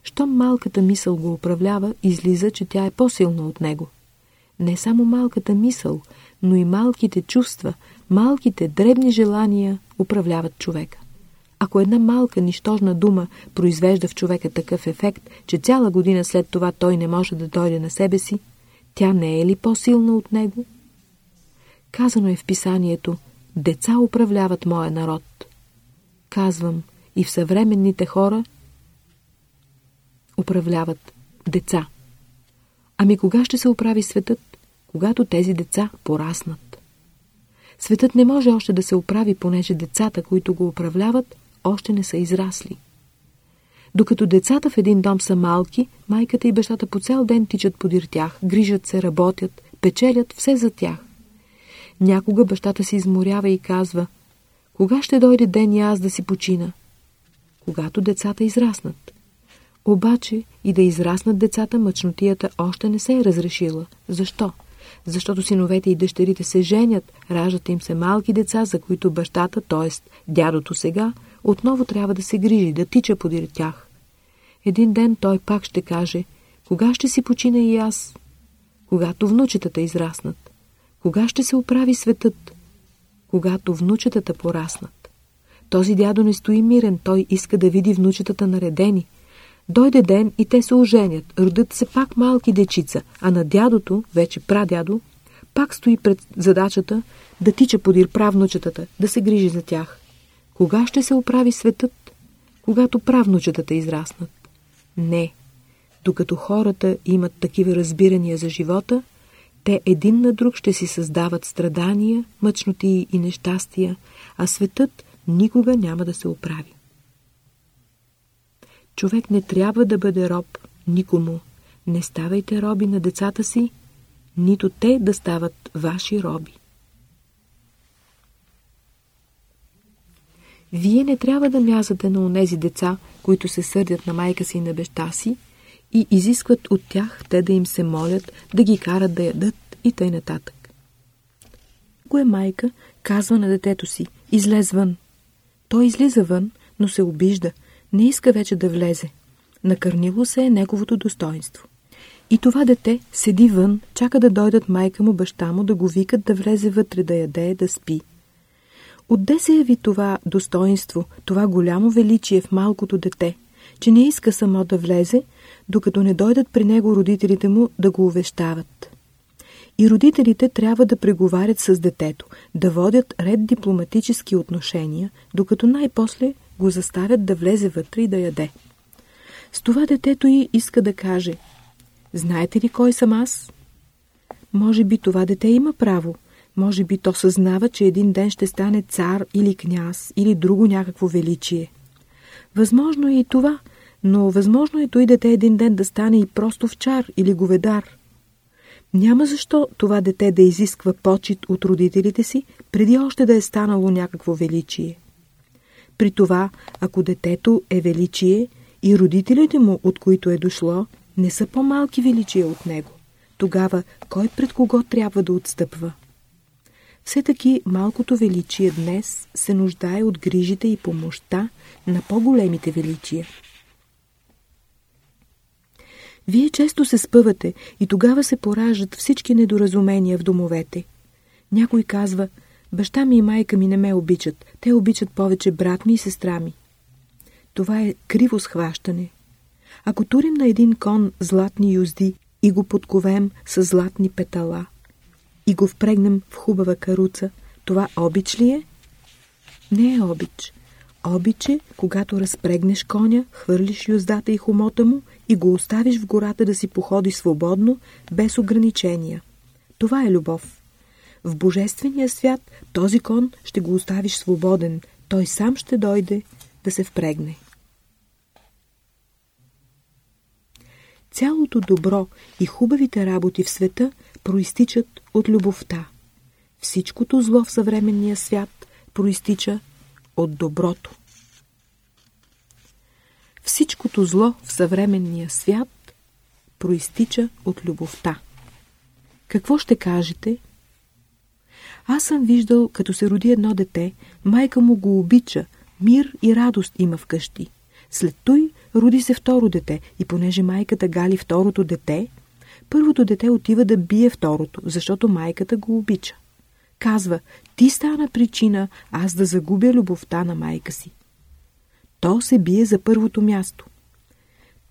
Щом малката мисъл го управлява, излиза, че тя е по-силна от него. Не само малката мисъл, но и малките чувства, малките дребни желания управляват човека. Ако една малка, нищожна дума произвежда в човека такъв ефект, че цяла година след това той не може да дойде на себе си, тя не е ли по-силна от него? Казано е в писанието «Деца управляват моя народ». Казвам, и в съвременните хора управляват деца. Ами кога ще се оправи светът? Когато тези деца пораснат. Светът не може още да се оправи, понеже децата, които го управляват, още не са израсли. Докато децата в един дом са малки, майката и бащата по цял ден тичат подир тях, грижат се, работят, печелят все за тях. Някога бащата се изморява и казва, кога ще дойде ден и аз да си почина? Когато децата израснат. Обаче и да израснат децата, мъчнотията още не се е разрешила. Защо? Защото синовете и дъщерите се женят, раждат им се малки деца, за които бащата, т.е. дядото сега, отново трябва да се грижи, да тича подир тях. Един ден той пак ще каже, кога ще си почина и аз? Когато внучетата израснат. Кога ще се оправи светът? Когато внучетата пораснат. Този дядо не стои мирен, той иска да види внучетата наредени. Дойде ден и те се оженят, родят се пак малки дечица, а на дядото, вече прадядо, пак стои пред задачата да тича подир правнучетата, да се грижи за тях. Кога ще се оправи светът? Когато правнучетата израснат. Не. Докато хората имат такива разбирания за живота, те един на друг ще си създават страдания, мъчноти и нещастия, а светът никога няма да се оправи. Човек не трябва да бъде роб никому. Не ставайте роби на децата си, нито те да стават ваши роби. Вие не трябва да мязате на онези деца, които се сърдят на майка си и на баща си и изискват от тях те да им се молят, да ги карат да ядат и тъй нататък. Го е майка, казва на детето си, излез вън. Той излиза вън, но се обижда, не иска вече да влезе. Накърнило се е неговото достоинство. И това дете седи вън, чака да дойдат майка му, баща му, да го викат да влезе вътре, да яде, да спи. Отде се яви това достоинство, това голямо величие в малкото дете, че не иска само да влезе, докато не дойдат при него родителите му да го увещават. И родителите трябва да преговарят с детето, да водят ред дипломатически отношения, докато най-после го заставят да влезе вътре и да яде. С това детето и иска да каже «Знаете ли кой съм аз?» Може би това дете има право, може би то съзнава, че един ден ще стане цар или княз или друго някакво величие. Възможно е и това, но възможно е той дете един ден да стане и просто вчар или говедар. Няма защо това дете да изисква почет от родителите си, преди още да е станало някакво величие. При това, ако детето е величие и родителите му, от които е дошло, не са по-малки величия от него, тогава кой пред кого трябва да отстъпва? Все таки малкото величие днес се нуждае от грижите и помощта на по-големите величия. Вие често се спъвате и тогава се поражат всички недоразумения в домовете. Някой казва, баща ми и майка ми не ме обичат, те обичат повече брат ми и сестра ми. Това е криво схващане. Ако турим на един кон златни юзди и го подковем с златни петала и го впрегнем в хубава каруца, това обич ли е? Не е обич. Обич е, когато разпрегнеш коня, хвърлиш юздата и хомота му и го оставиш в гората да си походи свободно, без ограничения. Това е любов. В Божествения свят този кон ще го оставиш свободен, той сам ще дойде да се впрегне. Цялото добро и хубавите работи в света проистичат от любовта. Всичкото зло в съвременния свят проистича от доброто. Всичкото зло в съвременния свят проистича от любовта. Какво ще кажете? Аз съм виждал, като се роди едно дете, майка му го обича, мир и радост има вкъщи. След той роди се второ дете и понеже майката гали второто дете, първото дете отива да бие второто, защото майката го обича. Казва, ти стана причина аз да загубя любовта на майка си. То се бие за първото място.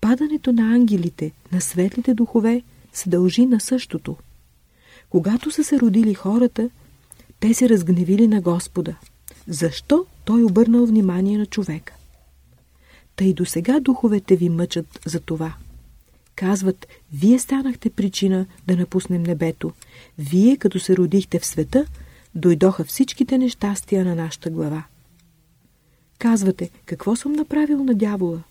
Падането на ангелите, на светлите духове, се дължи на същото. Когато са се родили хората, те се разгневили на Господа. Защо той обърнал внимание на човека? Тъй до сега духовете ви мъчат за това. Казват, вие станахте причина да напуснем небето. Вие, като се родихте в света, дойдоха всичките нещастия на нашата глава. Казвате, какво съм направил на дявола?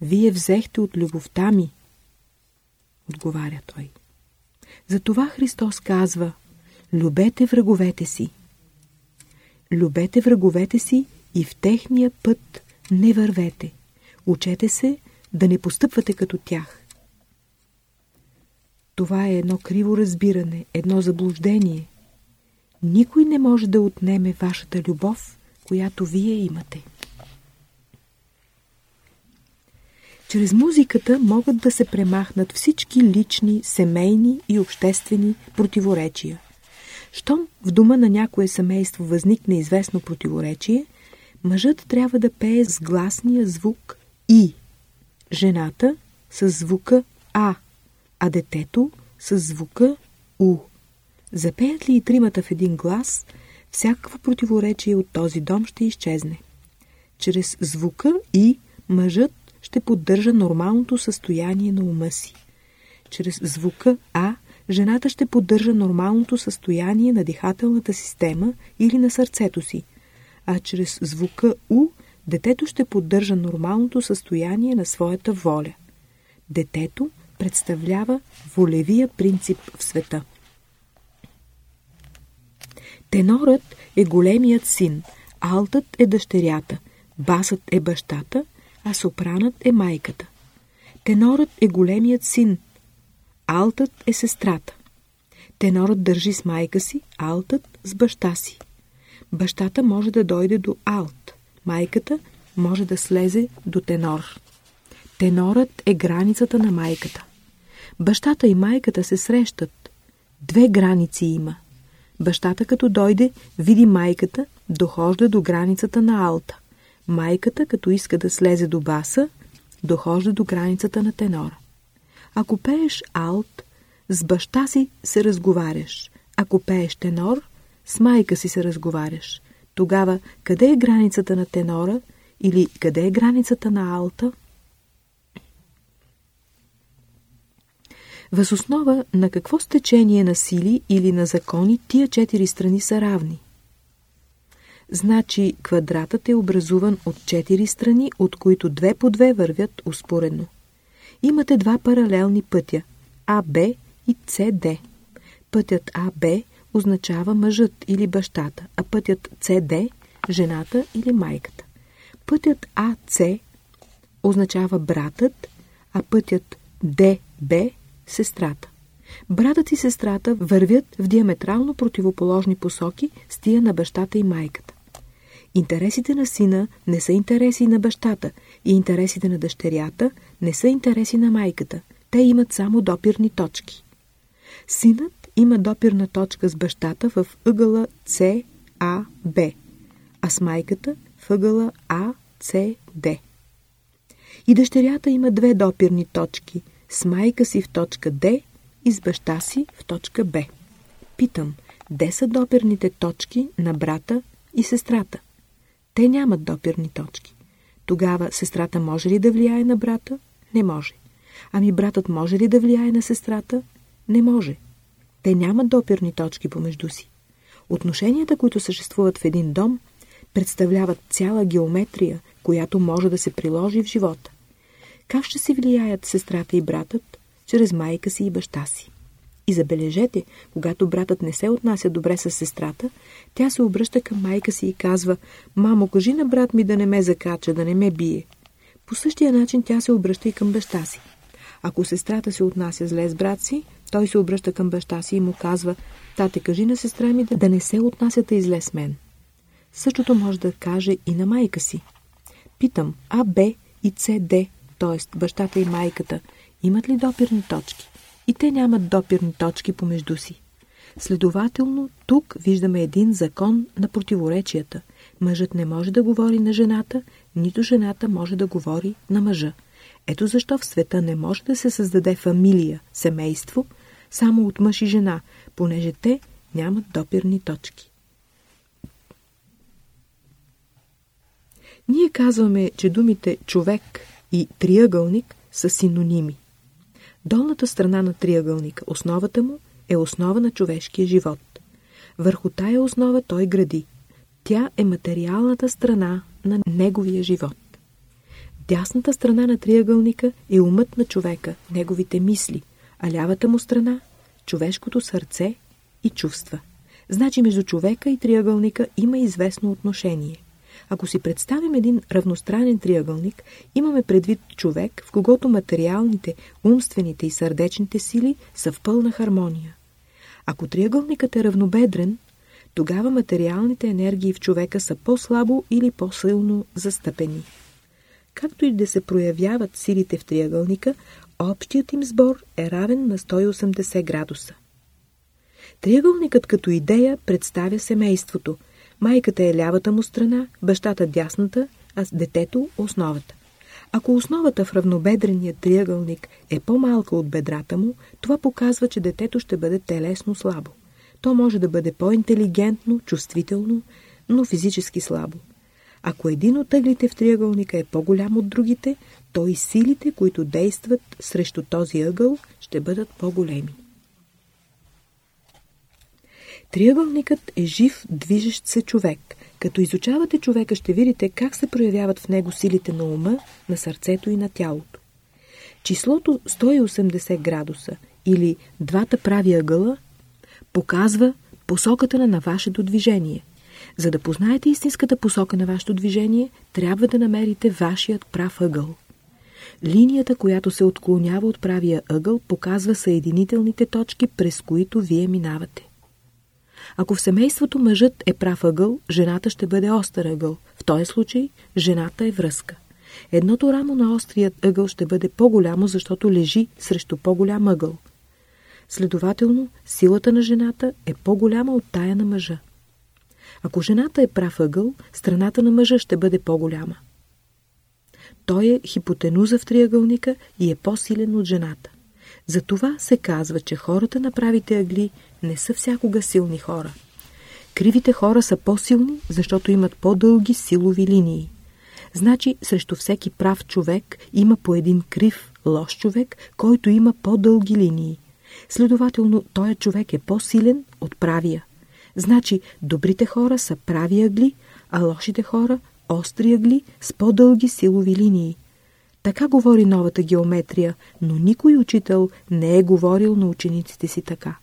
Вие взехте от любовта ми, отговаря той. Затова Христос казва, любете враговете си. Любете враговете си и в техния път не вървете. Учете се да не постъпвате като тях. Това е едно криво разбиране, едно заблуждение. Никой не може да отнеме вашата любов, която вие имате. Чрез музиката могат да се премахнат всички лични, семейни и обществени противоречия. Щом в дома на някое семейство възникне известно противоречие, мъжът трябва да пее с гласния звук И, жената с звука А, а детето с звука У. Запеят ли и тримата в един глас, всякакво противоречие от този дом ще изчезне. Чрез звука И мъжът ще поддържа нормалното състояние на ума си. Чрез звука А жената ще поддържа нормалното състояние на дихателната система или на сърцето си, а чрез звука У детето ще поддържа нормалното състояние на своята воля. Детето представлява волевия принцип в света. Тенорът е големият син, алтът е дъщерята, басът е бащата, а сопранът е майката. Тенорът е големият син, алтът е сестрата. Тенорът държи с майка си, алтът с баща си. Бащата може да дойде до алт, майката може да слезе до тенор. Тенорът е границата на майката. Бащата и майката се срещат. Две граници има. Бащата като дойде, види майката, дохожда до границата на алта. Майката, като иска да слезе до баса, дохожда до границата на тенора. Ако пееш алт, с баща си се разговаряш. Ако пееш тенор, с майка си се разговаряш. Тогава къде е границата на тенора или къде е границата на алта? Възоснова на какво стечение на сили или на закони тия четири страни са равни? Значи квадратът е образуван от четири страни, от които две по две вървят успоредно. Имате два паралелни пътя – АБ и СД. Пътят АБ означава мъжът или бащата, а пътят СД – жената или майката. Пътят АЦ означава братът, а пътят ДБ – сестрата. Братът и сестрата вървят в диаметрално противоположни посоки с тия на бащата и майката. Интересите на сина не са интереси на бащата и интересите на дъщерята не са интереси на майката. Те имат само допирни точки. Синът има допирна точка с бащата в ъгъла С, А, Б, а с майката в ъгъла А, С, Д. И дъщерята има две допирни точки с майка си в точка Д и с баща си в точка Б. Питам, де са допирните точки на брата и сестрата? Те нямат допирни точки. Тогава сестрата може ли да влияе на брата? Не може. Ами братът може ли да влияе на сестрата? Не може. Те нямат допирни точки помежду си. Отношенията, които съществуват в един дом, представляват цяла геометрия, която може да се приложи в живота. Как ще се влияят сестрата и братът? Чрез майка си и баща си. И забележете, когато братът не се отнася добре с сестрата, тя се обръща към майка си и казва «Мамо, кажи на брат ми да не ме закача, да не ме бие». По същия начин тя се обръща и към баща си. Ако сестрата се отнася зле с брат си, той се обръща към баща си и му казва «Тате, кажи на сестра ми да, да не се отнасяте и зле с мен». Същото може да каже и на майка си. Питам, А, Б и С, Д, т.е. бащата и майката, имат ли допирни точки? И те нямат допирни точки помежду си. Следователно, тук виждаме един закон на противоречията. Мъжът не може да говори на жената, нито жената може да говори на мъжа. Ето защо в света не може да се създаде фамилия, семейство, само от мъж и жена, понеже те нямат допирни точки. Ние казваме, че думите човек и триъгълник са синоними. Долната страна на триъгълника, основата му, е основа на човешкия живот. Върху тая основа той гради. Тя е материалната страна на неговия живот. Дясната страна на триъгълника е умът на човека, неговите мисли, а лявата му страна – човешкото сърце и чувства. Значи между човека и триъгълника има известно отношение. Ако си представим един равностранен триъгълник, имаме предвид човек, в когото материалните, умствените и сърдечните сили са в пълна хармония. Ако триъгълникът е равнобедрен, тогава материалните енергии в човека са по-слабо или по-силно застъпени. Както и да се проявяват силите в триъгълника, общият им сбор е равен на 180 градуса. Триъгълникът като идея представя семейството. Майката е лявата му страна, бащата дясната, а детето – основата. Ако основата в равнобедрения триъгълник е по-малка от бедрата му, това показва, че детето ще бъде телесно слабо. То може да бъде по-интелигентно, чувствително, но физически слабо. Ако един от ъглите в триъгълника е по-голям от другите, то и силите, които действат срещу този ъгъл, ще бъдат по-големи. Триъгълникът е жив, движещ се човек. Като изучавате човека, ще видите как се проявяват в него силите на ума, на сърцето и на тялото. Числото 180 градуса или двата прави ъгъла показва посоката на вашето движение. За да познаете истинската посока на вашето движение, трябва да намерите вашият прав ъгъл. Линията, която се отклонява от правия ъгъл, показва съединителните точки, през които вие минавате. Ако в семейството мъжът е прав ъгъл, жената ще бъде остър ъгъл. В този случай жената е връзка. Едното рамо на острият ъгъл ще бъде по-голямо, защото лежи срещу по-голям ъгъл. Следователно, силата на жената е по-голяма от тая на мъжа. Ако жената е прав ъгъл, страната на мъжа ще бъде по-голяма. Той е хипотенуза в триъгълника и е по-силен от жената. Затова се казва, че хората на правите ъгли не са всякога силни хора. Кривите хора са по-силни, защото имат по-дълги силови линии. Значи, срещу всеки прав човек има по един крив, лош човек, който има по-дълги линии. Следователно, този човек е по-силен от правия. Значи, добрите хора са прави ъгли, а лошите хора – остри ъгли с по-дълги силови линии. Така говори новата геометрия, но никой учител не е говорил на учениците си така.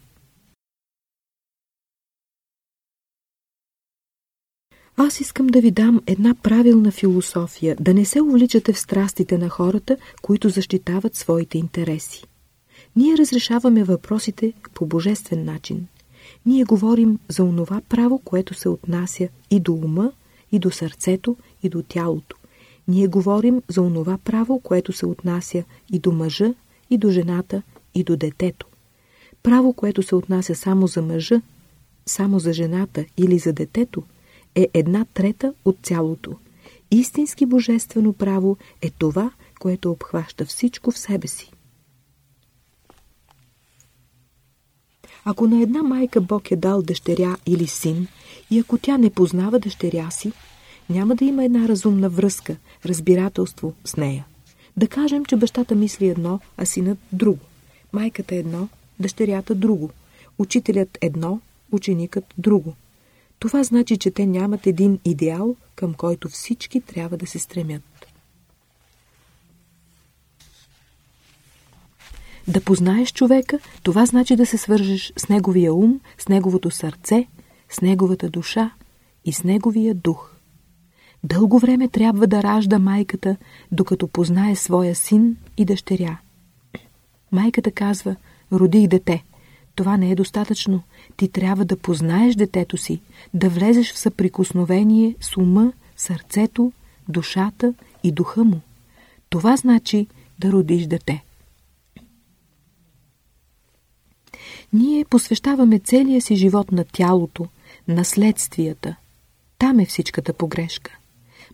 Аз искам да ви дам една правилна философия, да не се увличате в страстите на хората, които защитават своите интереси. Ние разрешаваме въпросите по божествен начин. Ние говорим за онова право, което се отнася и до ума, и до сърцето, и до тялото. Ние говорим за онова право, което се отнася и до мъжа, и до жената, и до детето. Право, което се отнася само за мъжа, само за жената или за детето, е една трета от цялото. Истински божествено право е това, което обхваща всичко в себе си. Ако на една майка Бог е дал дъщеря или син, и ако тя не познава дъщеря си, няма да има една разумна връзка, разбирателство с нея. Да кажем, че бащата мисли едно, а синът друго. Майката едно, дъщерята друго. Учителят едно, ученикът друго. Това значи, че те нямат един идеал, към който всички трябва да се стремят. Да познаеш човека, това значи да се свържеш с неговия ум, с неговото сърце, с неговата душа и с неговия дух. Дълго време трябва да ражда майката, докато познае своя син и дъщеря. Майката казва, родих дете. Това не е достатъчно. Ти трябва да познаеш детето си, да влезеш в съприкосновение с ума, сърцето, душата и духа му. Това значи да родиш дете. Ние посвещаваме целия си живот на тялото, на следствията. Там е всичката погрешка.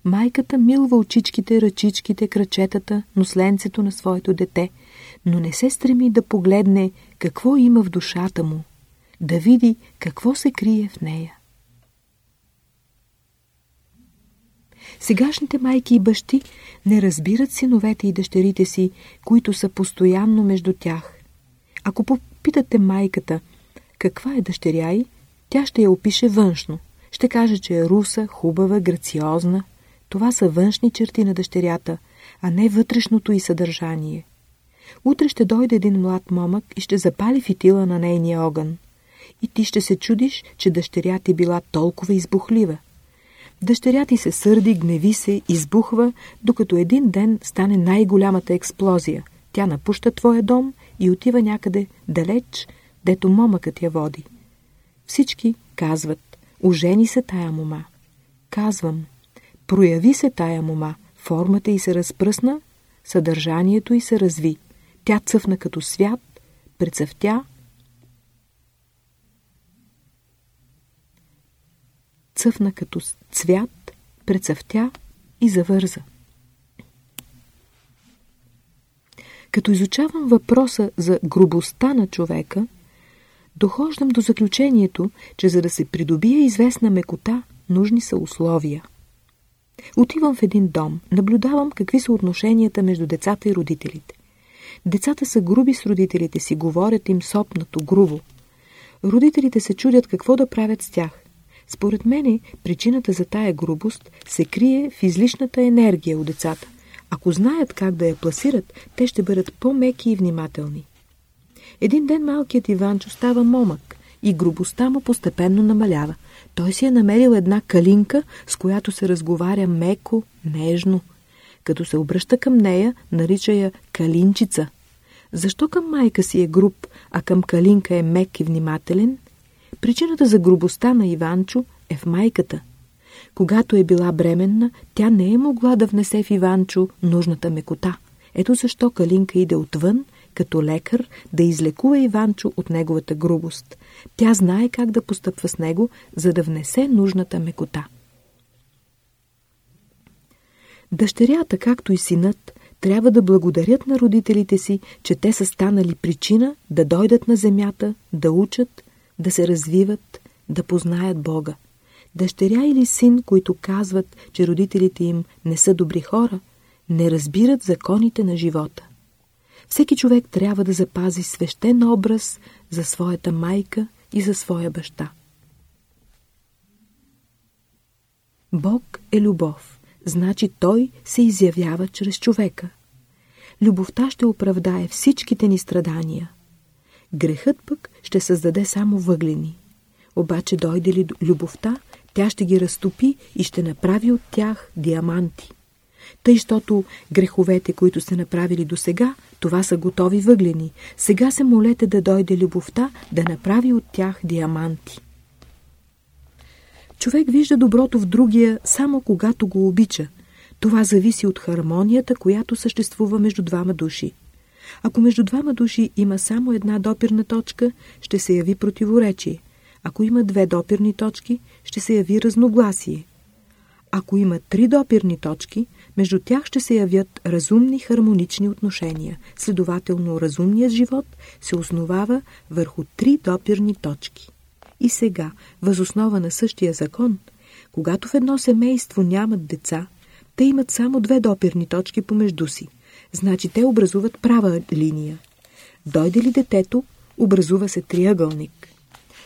Майката милва очичките, ръчичките, крачетата, носленцето на своето дете, но не се стреми да погледне какво има в душата му, да види какво се крие в нея. Сегашните майки и бащи не разбират синовете и дъщерите си, които са постоянно между тях. Ако попитате майката каква е дъщеря й, тя ще я опише външно. Ще каже, че е руса, хубава, грациозна. Това са външни черти на дъщерята, а не вътрешното и съдържание. Утре ще дойде един млад момък и ще запали фитила на нейния огън. И ти ще се чудиш, че дъщеря ти била толкова избухлива. Дъщеря ти се сърди, гневи се, избухва, докато един ден стане най-голямата експлозия. Тя напуща твоя дом и отива някъде далеч, дето момъкът я води. Всички казват, ожени се тая мома. Казвам, прояви се тая мома, формата й се разпръсна, съдържанието й се разви. Тя цъфна като свят, прецъфтя, цъфна като цвят, прецъфтя и завърза. Като изучавам въпроса за грубостта на човека, дохождам до заключението, че за да се придобие известна мекота, нужни са условия. Отивам в един дом, наблюдавам какви са отношенията между децата и родителите. Децата са груби с родителите си, говорят им сопнато, грубо. Родителите се чудят какво да правят с тях. Според мене, причината за тая грубост се крие в излишната енергия у децата. Ако знаят как да я пласират, те ще бъдат по-меки и внимателни. Един ден малкият Иванчо става момък и грубостта му постепенно намалява. Той си е намерил една калинка, с която се разговаря меко, нежно. Като се обръща към нея, нарича я калинчица. Защо към майка си е груб, а към калинка е мек и внимателен? Причината за грубостта на Иванчо е в майката. Когато е била бременна, тя не е могла да внесе в Иванчо нужната мекота. Ето защо Калинка иде отвън, като лекар, да излекува Иванчо от неговата грубост. Тя знае как да постъпва с него, за да внесе нужната мекота. Дъщерята, както и синът, трябва да благодарят на родителите си, че те са станали причина да дойдат на земята, да учат, да се развиват, да познаят Бога. Дъщеря или син, които казват, че родителите им не са добри хора, не разбират законите на живота. Всеки човек трябва да запази свещен образ за своята майка и за своя баща. Бог е любов, значи Той се изявява чрез човека. Любовта ще оправдае всичките ни страдания. Грехът пък ще създаде само въглени. Обаче дойде ли любовта, тя ще ги разтопи и ще направи от тях диаманти. Тъй, щото греховете, които сте направили до сега, това са готови въглени. Сега се молете да дойде любовта, да направи от тях диаманти. Човек вижда доброто в другия само когато го обича. Това зависи от хармонията, която съществува между двама души. Ако между двама души има само една допирна точка, ще се яви противоречие. Ако има две допирни точки, ще се яви разногласие. Ако има три допирни точки, между тях ще се явят разумни хармонични отношения. Следователно, разумният живот се основава върху три допирни точки. И сега, възоснова на същия закон, когато в едно семейство нямат деца, те имат само две допирни точки помежду си. Значи те образуват права линия. Дойде ли детето, образува се триъгълник.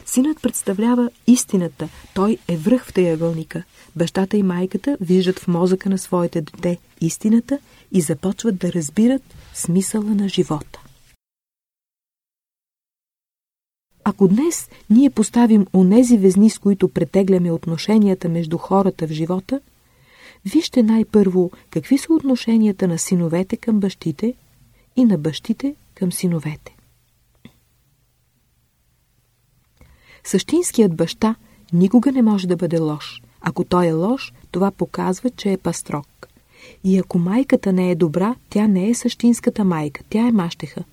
Синът представлява истината, той е връх в триъгълника. Бащата и майката виждат в мозъка на своите дете истината и започват да разбират смисъла на живота. Ако днес ние поставим онези везни, с които претегляме отношенията между хората в живота, вижте най-първо какви са отношенията на синовете към бащите и на бащите към синовете. Същинският баща никога не може да бъде лош. Ако той е лош, това показва, че е пастрок. И ако майката не е добра, тя не е същинската майка, тя е мащеха.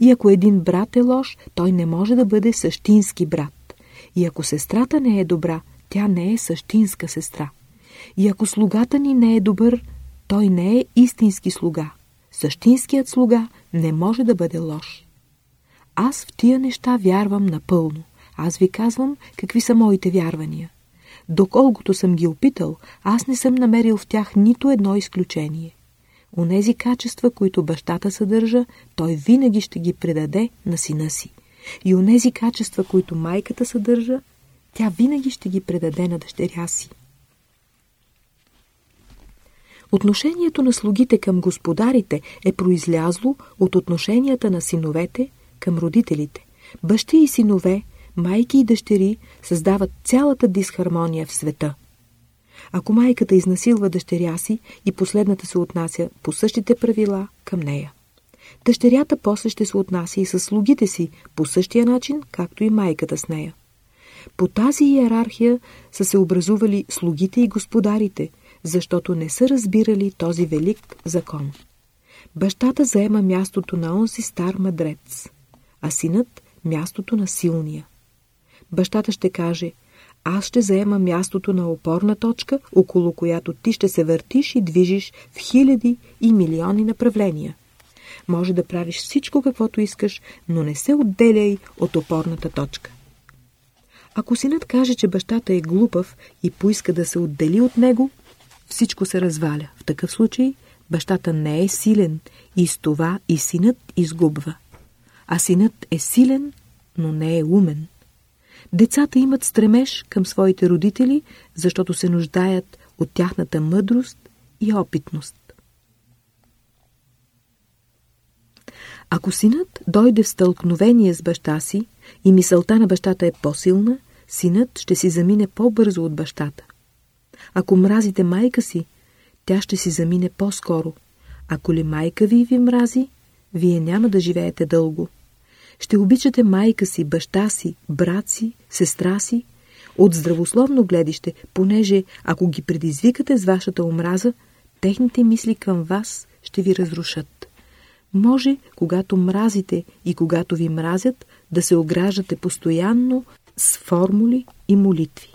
И ако един брат е лош, той не може да бъде същински брат. И ако сестрата не е добра, тя не е същинска сестра. И ако слугата ни не е добър, той не е истински слуга. Същинският слуга не може да бъде лош. Аз в тия неща вярвам напълно. Аз ви казвам какви са моите вярвания. Доколкото съм ги опитал, аз не съм намерил в тях нито едно изключение. Онези качества, които бащата съдържа, той винаги ще ги предаде на сина си. И онези качества, които майката съдържа, тя винаги ще ги предаде на дъщеря си. Отношението на слугите към господарите е произлязло от отношенията на синовете към родителите. Бащи и синове майки и дъщери създават цялата дисхармония в света. Ако майката изнасилва дъщеря си и последната се отнася по същите правила към нея. Дъщерята после ще се отнася и с слугите си по същия начин, както и майката с нея. По тази иерархия са се образували слугите и господарите, защото не са разбирали този велик закон. Бащата заема мястото на онзи стар мъдрец, а синът – мястото на силния бащата ще каже аз ще заема мястото на опорна точка, около която ти ще се въртиш и движиш в хиляди и милиони направления. Може да правиш всичко каквото искаш, но не се отделяй от опорната точка. Ако синът каже, че бащата е глупав и поиска да се отдели от него, всичко се разваля. В такъв случай бащата не е силен и с това и синът изгубва. А синът е силен, но не е умен. Децата имат стремеж към своите родители, защото се нуждаят от тяхната мъдрост и опитност. Ако синът дойде в стълкновение с баща си и мисълта на бащата е по-силна, синът ще си замине по-бързо от бащата. Ако мразите майка си, тя ще си замине по-скоро. Ако ли майка ви ви мрази, вие няма да живеете дълго. Ще обичате майка си, баща си, брат си, сестра си, от здравословно гледище, понеже ако ги предизвикате с вашата омраза, техните мисли към вас ще ви разрушат. Може, когато мразите и когато ви мразят, да се ограждате постоянно с формули и молитви.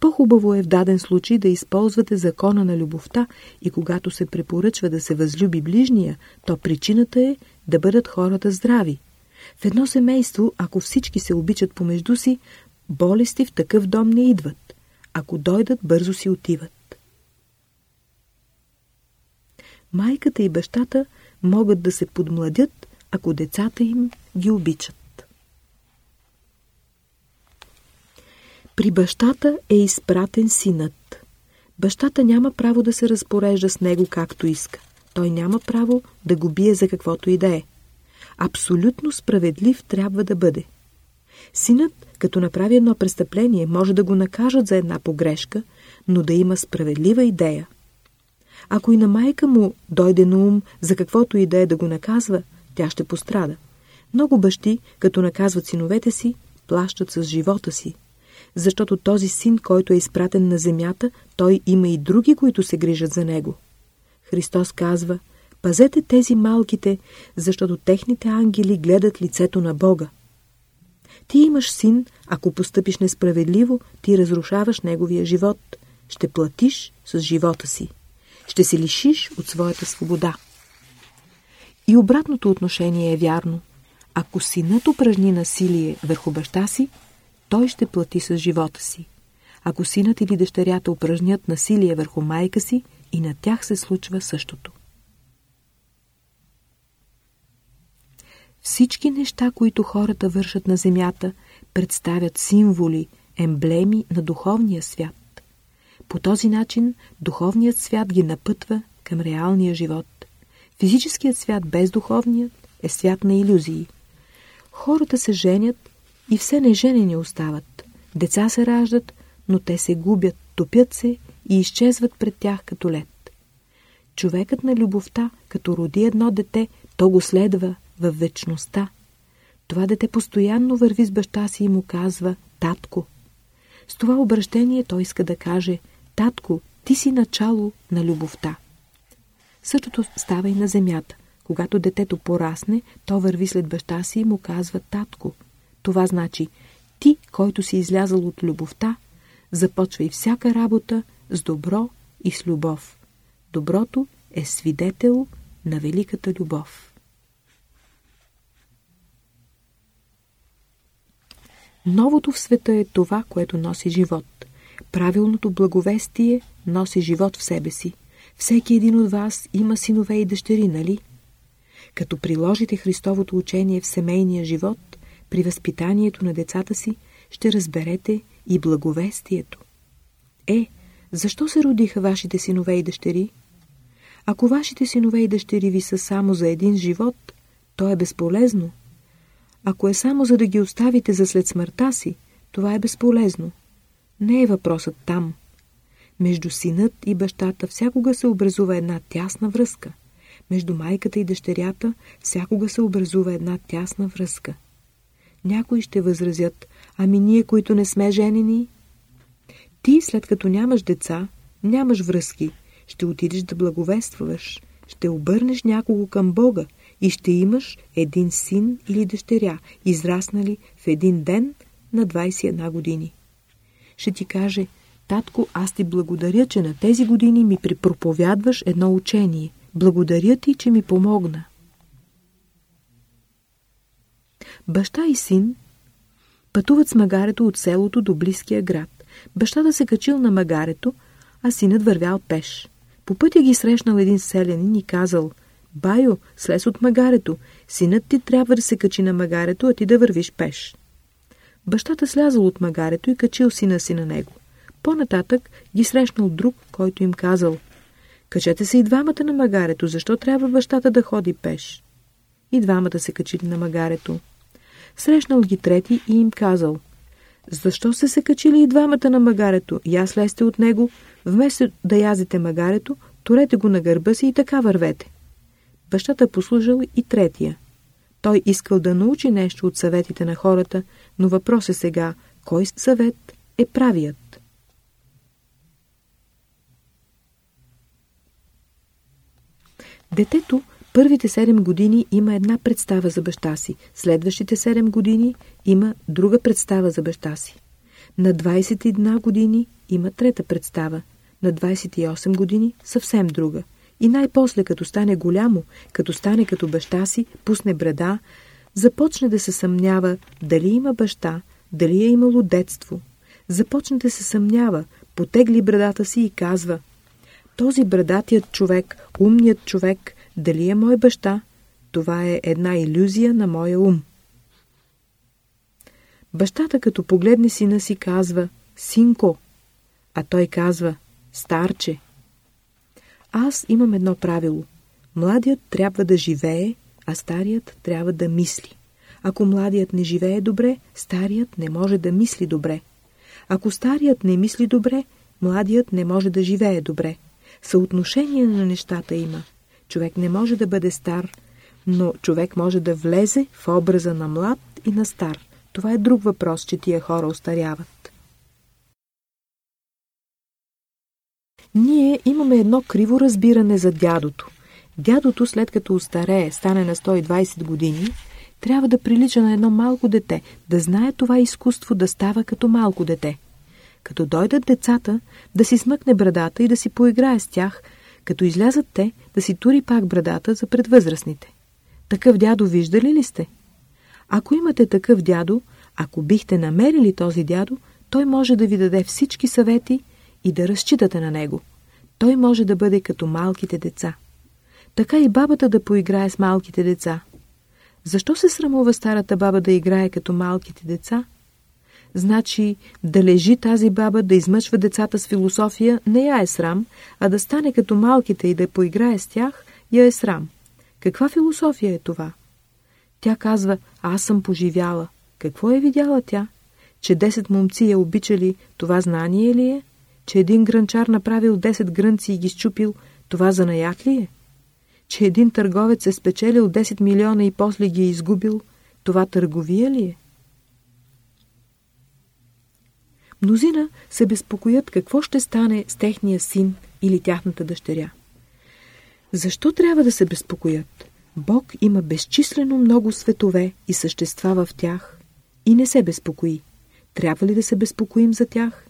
По-хубаво е в даден случай да използвате закона на любовта и когато се препоръчва да се възлюби ближния, то причината е да бъдат хората здрави. В едно семейство, ако всички се обичат помежду си, болести в такъв дом не идват. Ако дойдат, бързо си отиват. Майката и бащата могат да се подмладят, ако децата им ги обичат. При бащата е изпратен синът. Бащата няма право да се разпорежда с него както иска. Той няма право да го бие за каквото и да е. Абсолютно справедлив трябва да бъде. Синът, като направи едно престъпление, може да го накажат за една погрешка, но да има справедлива идея. Ако и на майка му дойде на ум за каквото и да е да го наказва, тя ще пострада. Много бащи, като наказват синовете си, плащат с живота си, защото този син, който е изпратен на земята, той има и други, които се грижат за него. Христос казва, пазете тези малките, защото техните ангели гледат лицето на Бога. Ти имаш син, ако постъпиш несправедливо, ти разрушаваш неговия живот. Ще платиш с живота си. Ще се лишиш от своята свобода. И обратното отношение е вярно. Ако синът упражни насилие върху баща си, той ще плати с живота си. Ако синът или дъщерята упражнят насилие върху майка си, и на тях се случва същото. Всички неща, които хората вършат на земята, представят символи, емблеми на духовния свят. По този начин духовният свят ги напътва към реалния живот. Физическият свят без духовният е свят на иллюзии. Хората се женят и все неженени остават. Деца се раждат, но те се губят, топят се и изчезват пред тях като лед. Човекът на любовта, като роди едно дете, то го следва в вечността. Това дете постоянно върви с баща си и му казва «Татко». С това обращение той иска да каже «Татко, ти си начало на любовта». Същото става и на земята. Когато детето порасне, то върви след баща си и му казва «Татко». Това значи ти, който си излязал от любовта, започвай всяка работа с добро и с любов. Доброто е свидетел на великата любов. Новото в света е това, което носи живот. Правилното благовестие носи живот в себе си. Всеки един от вас има синове и дъщери, нали? Като приложите Христовото учение в семейния живот, при възпитанието на децата си, ще разберете и благовестието. Е, защо се родиха вашите синове и дъщери? Ако вашите синове и дъщери ви са само за един живот, то е безполезно. Ако е само за да ги оставите за след смъртта си, това е безполезно. Не е въпросът там. Между синът и бащата всякога се образува една тясна връзка. Между майката и дъщерята всякога се образува една тясна връзка. Някои ще възразят, ами ние, които не сме женени? Ти, след като нямаш деца, нямаш връзки, ще отидеш да благовестваш, ще обърнеш някого към Бога и ще имаш един син или дъщеря, израснали в един ден на 21 години. Ще ти каже, татко, аз ти благодаря, че на тези години ми припроповядваш едно учение. Благодаря ти, че ми помогна. Баща и син пътуват с магарето от селото до близкия град. Бащата се качил на магарето, а синът вървял пеш. По пътя ги срещнал един селянин и казал «Байо, слез от магарето, синът ти трябва да се качи на магарето, а ти да вървиш пеш». Бащата слязал от магарето и качил сина си на него. По-нататък ги срещнал друг, който им казал «Качете се и двамата на магарето, защо трябва бащата да ходи пеш?» И двамата се качили на магарето. Срещнал ги трети и им казал «Защо се се качили и двамата на магарето? Я слезте от него, вместо да язите магарето, турете го на гърба си и така вървете». Бащата послужил и третия. Той искал да научи нещо от съветите на хората, но въпрос е сега, кой съвет е правият? Детето Първите 7 години има една представа за баща си, следващите 7 години има друга представа за баща си. На 21 години има трета представа, на 28 години съвсем друга. И най-после, като стане голямо, като стане като баща си, пусне брада, започне да се съмнява дали има баща, дали е имало детство. Започне да се съмнява, потегли брадата си и казва Този брадатият човек, умният човек, дали е мой баща, това е една иллюзия на моя ум. Бащата, като погледне сина си, казва «Синко», а той казва «Старче». Аз имам едно правило. Младият трябва да живее, а старият трябва да мисли. Ако младият не живее добре, старият не може да мисли добре. Ако старият не мисли добре, младият не може да живее добре. Съотношение на нещата има. Човек не може да бъде стар, но човек може да влезе в образа на млад и на стар. Това е друг въпрос, че тия хора остаряват. Ние имаме едно криво разбиране за дядото. Дядото, след като остарее, стане на 120 години, трябва да прилича на едно малко дете, да знае това изкуство да става като малко дете. Като дойдат децата, да си смъкне брадата и да си поиграе с тях – като излязат те, да си тури пак брадата за предвъзрастните. Такъв дядо виждали ли сте? Ако имате такъв дядо, ако бихте намерили този дядо, той може да ви даде всички съвети и да разчитате на него. Той може да бъде като малките деца. Така и бабата да поиграе с малките деца. Защо се срамува старата баба да играе като малките деца? Значи да лежи тази баба да измъчва децата с философия не я е срам, а да стане като малките и да поиграе с тях я е срам. Каква философия е това? Тя казва, аз съм поживяла. Какво е видяла тя? Че 10 момци я обичали, това знание ли е? Че един гранчар направил 10 грънци и ги щупил, това занаят ли е? Че един търговец е спечелил 10 милиона и после ги е изгубил, това търговия ли е? Мнозина се безпокоят какво ще стане с техния син или тяхната дъщеря. Защо трябва да се безпокоят? Бог има безчислено много светове и същества в тях и не се безпокои. Трябва ли да се безпокоим за тях?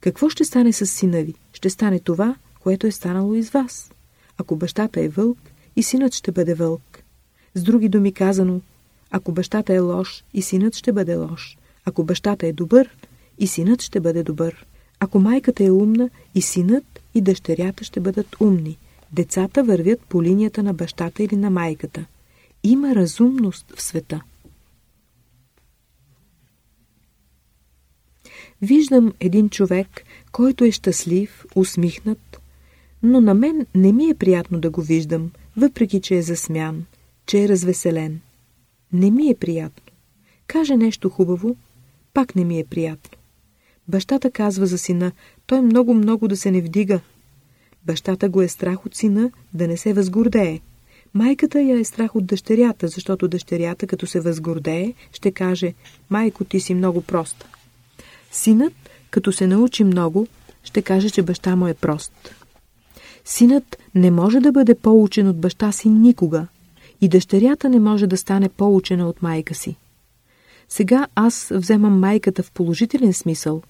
Какво ще стане с сина ви? Ще стане това, което е станало из вас. Ако бащата е вълк, и синът ще бъде вълк. С други думи казано, ако бащата е лош, и синът ще бъде лош. Ако бащата е добър, и синът ще бъде добър. Ако майката е умна, и синът, и дъщерята ще бъдат умни. Децата вървят по линията на бащата или на майката. Има разумност в света. Виждам един човек, който е щастлив, усмихнат, но на мен не ми е приятно да го виждам, въпреки че е засмян, че е развеселен. Не ми е приятно. Каже нещо хубаво, пак не ми е приятно. Бащата казва за сина, той много-много да се не вдига. Бащата го е страх от сина да не се възгордее. Майката я е страх от дъщерята, защото дъщерята, като се възгордее, ще каже «Майко, ти си много проста». Синът, като се научи много, ще каже, че баща му е прост. Синът не може да бъде по-учен от баща си никога и дъщерята не може да стане по-учена от майка си. Сега аз вземам майката в положителен смисъл.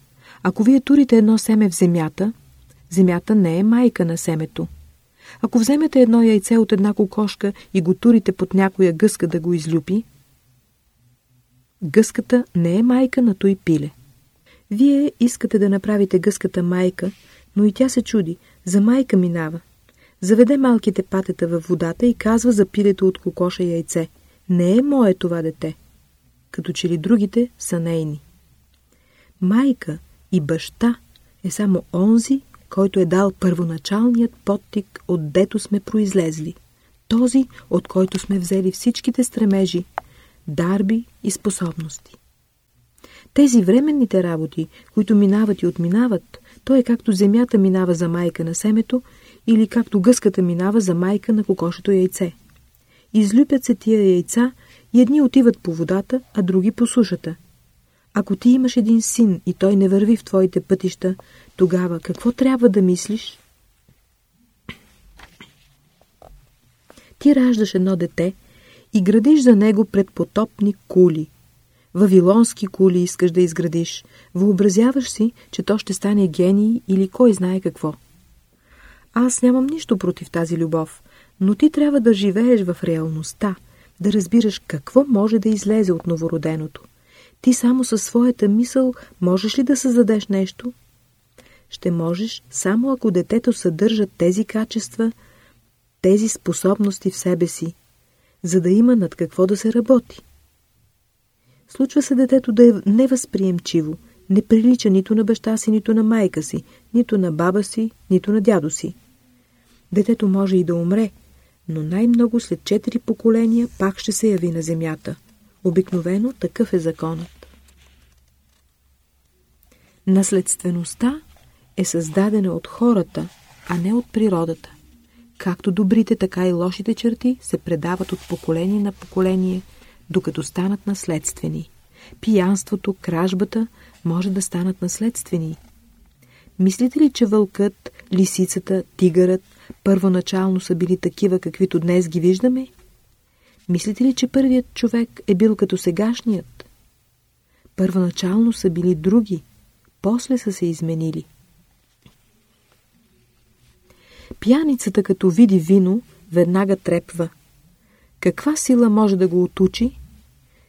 Ако вие турите едно семе в земята, земята не е майка на семето. Ако вземете едно яйце от една кокошка и го турите под някоя гъска да го излюпи, гъската не е майка на той пиле. Вие искате да направите гъската майка, но и тя се чуди. За майка минава. Заведе малките патета във водата и казва за пилето от кокоша яйце. Не е мое това дете. Като че ли другите са нейни. Майка и баща е само онзи, който е дал първоначалният подтик, от дето сме произлезли. Този, от който сме взели всичките стремежи, дарби и способности. Тези временните работи, които минават и отминават, то е както земята минава за майка на семето или както гъската минава за майка на кокошето яйце. Излюпят се тия яйца и едни отиват по водата, а други по сушата. Ако ти имаш един син и той не върви в твоите пътища, тогава какво трябва да мислиш? Ти раждаш едно дете и градиш за него предпотопни кули – Вавилонски кули искаш да изградиш. Въобразяваш си, че то ще стане гений или кой знае какво. Аз нямам нищо против тази любов, но ти трябва да живееш в реалността, да разбираш какво може да излезе от новороденото. Ти само със своята мисъл можеш ли да създадеш нещо? Ще можеш само ако детето съдържа тези качества, тези способности в себе си, за да има над какво да се работи. Случва се детето да е невъзприемчиво, не прилича нито на баща си, нито на майка си, нито на баба си, нито на дядо си. Детето може и да умре, но най-много след четири поколения пак ще се яви на земята. Обикновено такъв е законът. Наследствеността е създадена от хората, а не от природата. Както добрите, така и лошите черти се предават от поколение на поколение – докато станат наследствени. Пиянството, кражбата може да станат наследствени. Мислите ли, че вълкът, лисицата, тигърът първоначално са били такива, каквито днес ги виждаме? Мислите ли, че първият човек е бил като сегашният? Първоначално са били други, после са се изменили. Пияницата, като види вино, веднага трепва. Каква сила може да го отучи?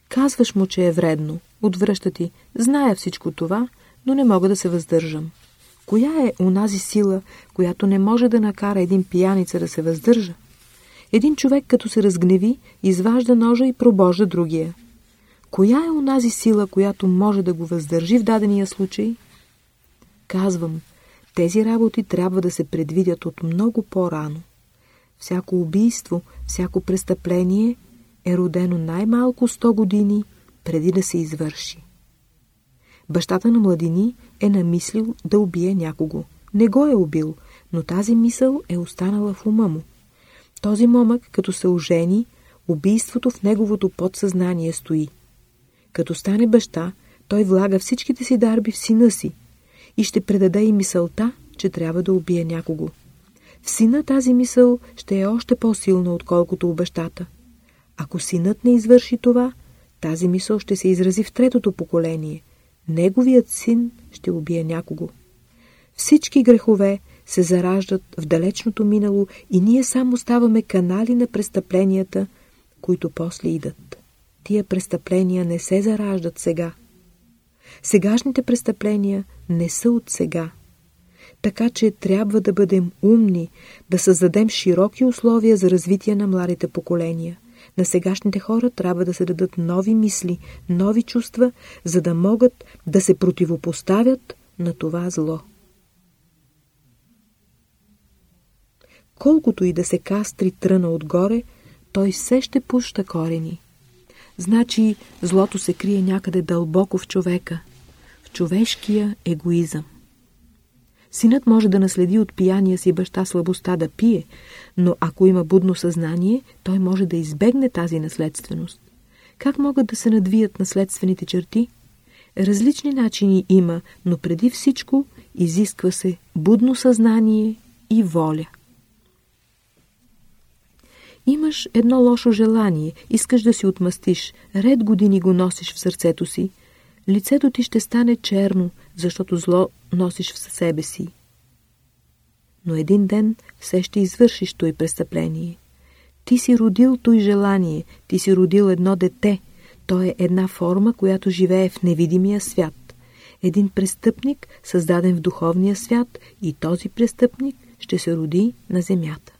Казваш му, че е вредно. Отвръща ти. Зная всичко това, но не мога да се въздържам. Коя е унази сила, която не може да накара един пияница да се въздържа? Един човек, като се разгневи, изважда ножа и пробожда другия. Коя е унази сила, която може да го въздържи в дадения случай? Казвам, тези работи трябва да се предвидят от много по-рано. Всяко убийство, всяко престъпление е родено най-малко 100 години преди да се извърши. Бащата на младини е намислил да убие някого. Не го е убил, но тази мисъл е останала в ума му. Този момък, като се ожени, убийството в неговото подсъзнание стои. Като стане баща, той влага всичките си дарби в сина си и ще предаде и мисълта, че трябва да убие някого. В сина тази мисъл ще е още по-силна, отколкото у бащата. Ако синът не извърши това, тази мисъл ще се изрази в третото поколение. Неговият син ще убие някого. Всички грехове се зараждат в далечното минало и ние само ставаме канали на престъпленията, които после идат. Тия престъпления не се зараждат сега. Сегашните престъпления не са от сега. Така че трябва да бъдем умни, да създадем широки условия за развитие на младите поколения. На сегашните хора трябва да се дадат нови мисли, нови чувства, за да могат да се противопоставят на това зло. Колкото и да се кастри тръна отгоре, той все ще пуща корени. Значи злото се крие някъде дълбоко в човека, в човешкия егоизъм. Синът може да наследи от пияния си баща слабостта да пие, но ако има будно съзнание, той може да избегне тази наследственост. Как могат да се надвият наследствените черти? Различни начини има, но преди всичко изисква се будно съзнание и воля. Имаш едно лошо желание, искаш да си отмъстиш, ред години го носиш в сърцето си. Лицето ти ще стане черно, защото зло носиш в себе си. Но един ден все ще извършиш той престъпление. Ти си родил той желание, ти си родил едно дете. То е една форма, която живее в невидимия свят. Един престъпник, създаден в духовния свят, и този престъпник ще се роди на земята.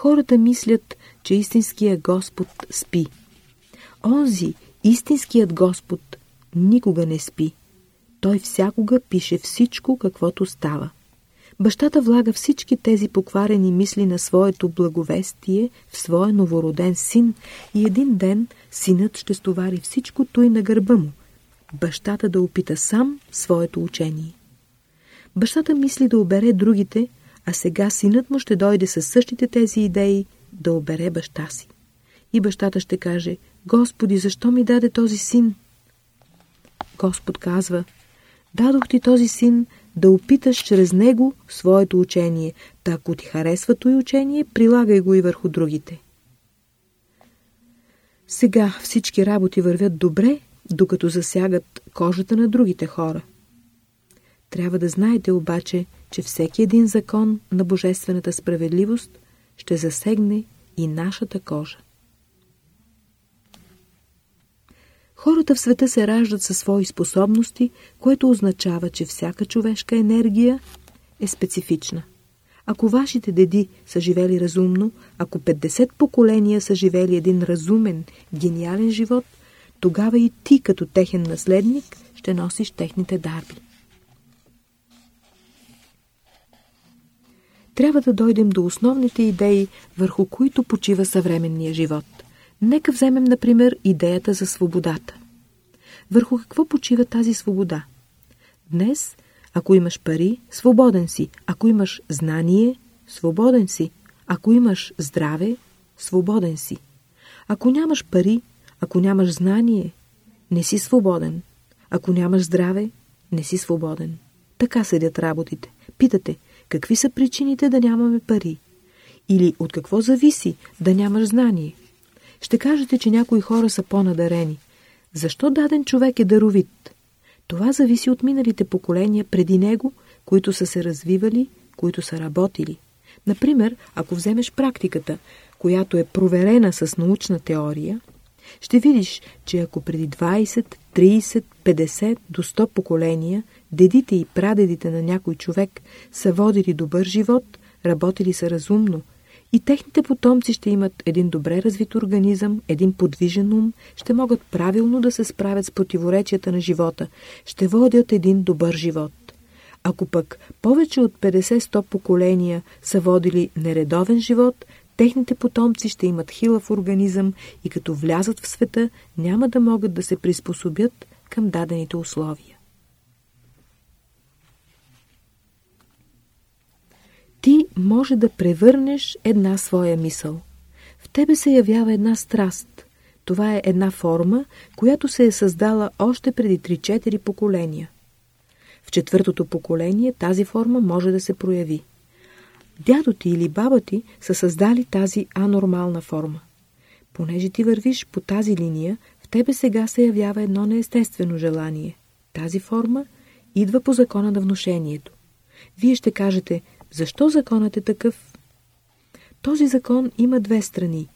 Хората мислят, че истинският Господ спи. Онзи, истинският Господ, никога не спи. Той всякога пише всичко, каквото става. Бащата влага всички тези покварени мисли на своето благовестие в своя новороден син и един ден синът ще стовари всичко той на гърба му. Бащата да опита сам своето учение. Бащата мисли да обере другите, а сега синът му ще дойде със същите тези идеи да обере баща си. И бащата ще каже, Господи, защо ми даде този син? Господ казва, дадох ти този син да опиташ чрез него своето учение, та ако ти харесва той учение, прилагай го и върху другите. Сега всички работи вървят добре, докато засягат кожата на другите хора. Трябва да знаете обаче, че всеки един закон на божествената справедливост ще засегне и нашата кожа. Хората в света се раждат със свои способности, което означава, че всяка човешка енергия е специфична. Ако вашите деди са живели разумно, ако 50 поколения са живели един разумен, гениален живот, тогава и ти като техен наследник ще носиш техните дарби. Трябва да дойдем до основните идеи, върху които почива съвременния живот. Нека вземем, например, идеята за свободата. Върху какво почива тази свобода? Днес, ако имаш пари, свободен си. Ако имаш знание, свободен си. Ако имаш здраве, свободен си. Ако нямаш пари, ако нямаш знание, не си свободен. Ако нямаш здраве, не си свободен. Така седят работите. Питате – Какви са причините да нямаме пари? Или от какво зависи да нямаш знание? Ще кажете, че някои хора са по-надарени. Защо даден човек е даровит? Това зависи от миналите поколения преди него, които са се развивали, които са работили. Например, ако вземеш практиката, която е проверена с научна теория, ще видиш, че ако преди 20, 30, 50 до 100 поколения дедите и прадедите на някой човек са водили добър живот, работили са разумно и техните потомци ще имат един добре развит организъм, един подвижен ум, ще могат правилно да се справят с противоречията на живота, ще водят един добър живот. Ако пък повече от 50-100 поколения са водили нередовен живот, техните потомци ще имат хилав организъм и като влязат в света, няма да могат да се приспособят към дадените условия. Ти може да превърнеш една своя мисъл. В тебе се явява една страст. Това е една форма, която се е създала още преди 3-4 поколения. В четвъртото поколение тази форма може да се прояви. Дядо ти или баба ти са създали тази анормална форма. Понеже ти вървиш по тази линия, в тебе сега се явява едно неестествено желание. Тази форма идва по закона на вношението. Вие ще кажете, защо законът е такъв? Този закон има две страни.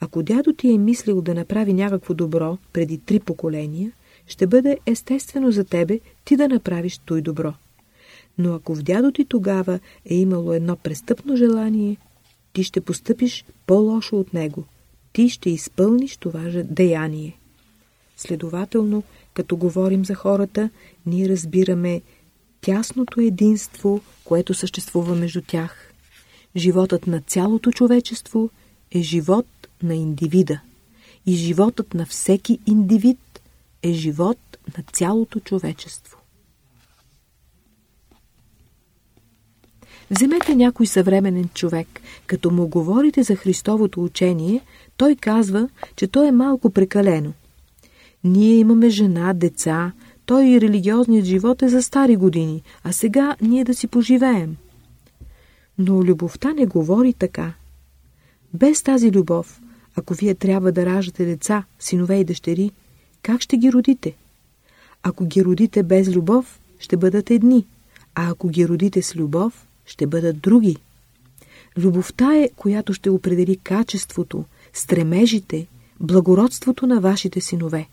Ако дядо ти е мислил да направи някакво добро преди три поколения, ще бъде естествено за тебе ти да направиш той добро. Но ако в дядо ти тогава е имало едно престъпно желание, ти ще постъпиш по-лошо от него. Ти ще изпълниш това деяние. Следователно, като говорим за хората, ние разбираме тясното единство, което съществува между тях. Животът на цялото човечество е живот на индивида. И животът на всеки индивид е живот на цялото човечество. Вземете някой съвременен човек, като му говорите за Христовото учение, той казва, че то е малко прекалено. Ние имаме жена, деца, той и религиозният живот е за стари години, а сега ние да си поживеем. Но любовта не говори така. Без тази любов, ако вие трябва да раждате деца, синове и дъщери, как ще ги родите? Ако ги родите без любов, ще бъдат едни, а ако ги родите с любов, ще бъдат други. Любовта е, която ще определи качеството, стремежите, благородството на вашите синове.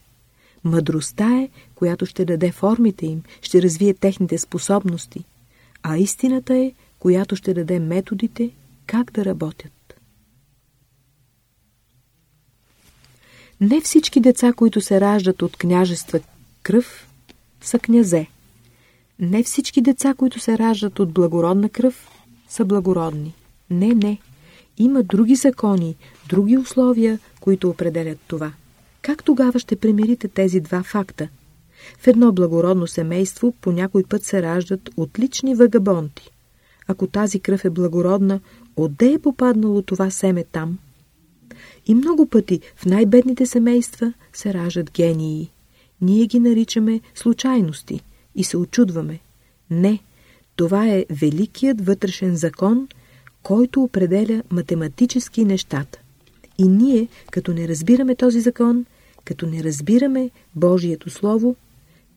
Мъдростта е, която ще даде формите им, ще развие техните способности, а истината е, която ще даде методите как да работят. Не всички деца, които се раждат от княжества кръв, са князе. Не всички деца, които се раждат от благородна кръв, са благородни. Не, не. Има други закони, други условия, които определят това. Как тогава ще примирите тези два факта? В едно благородно семейство по някой път се раждат отлични вагабонти. Ако тази кръв е благородна, отде е попаднало това семе там? И много пъти в най-бедните семейства се раждат гении. Ние ги наричаме случайности и се очудваме. Не, това е великият вътрешен закон, който определя математически нещата. И ние, като не разбираме този закон, като не разбираме Божието Слово,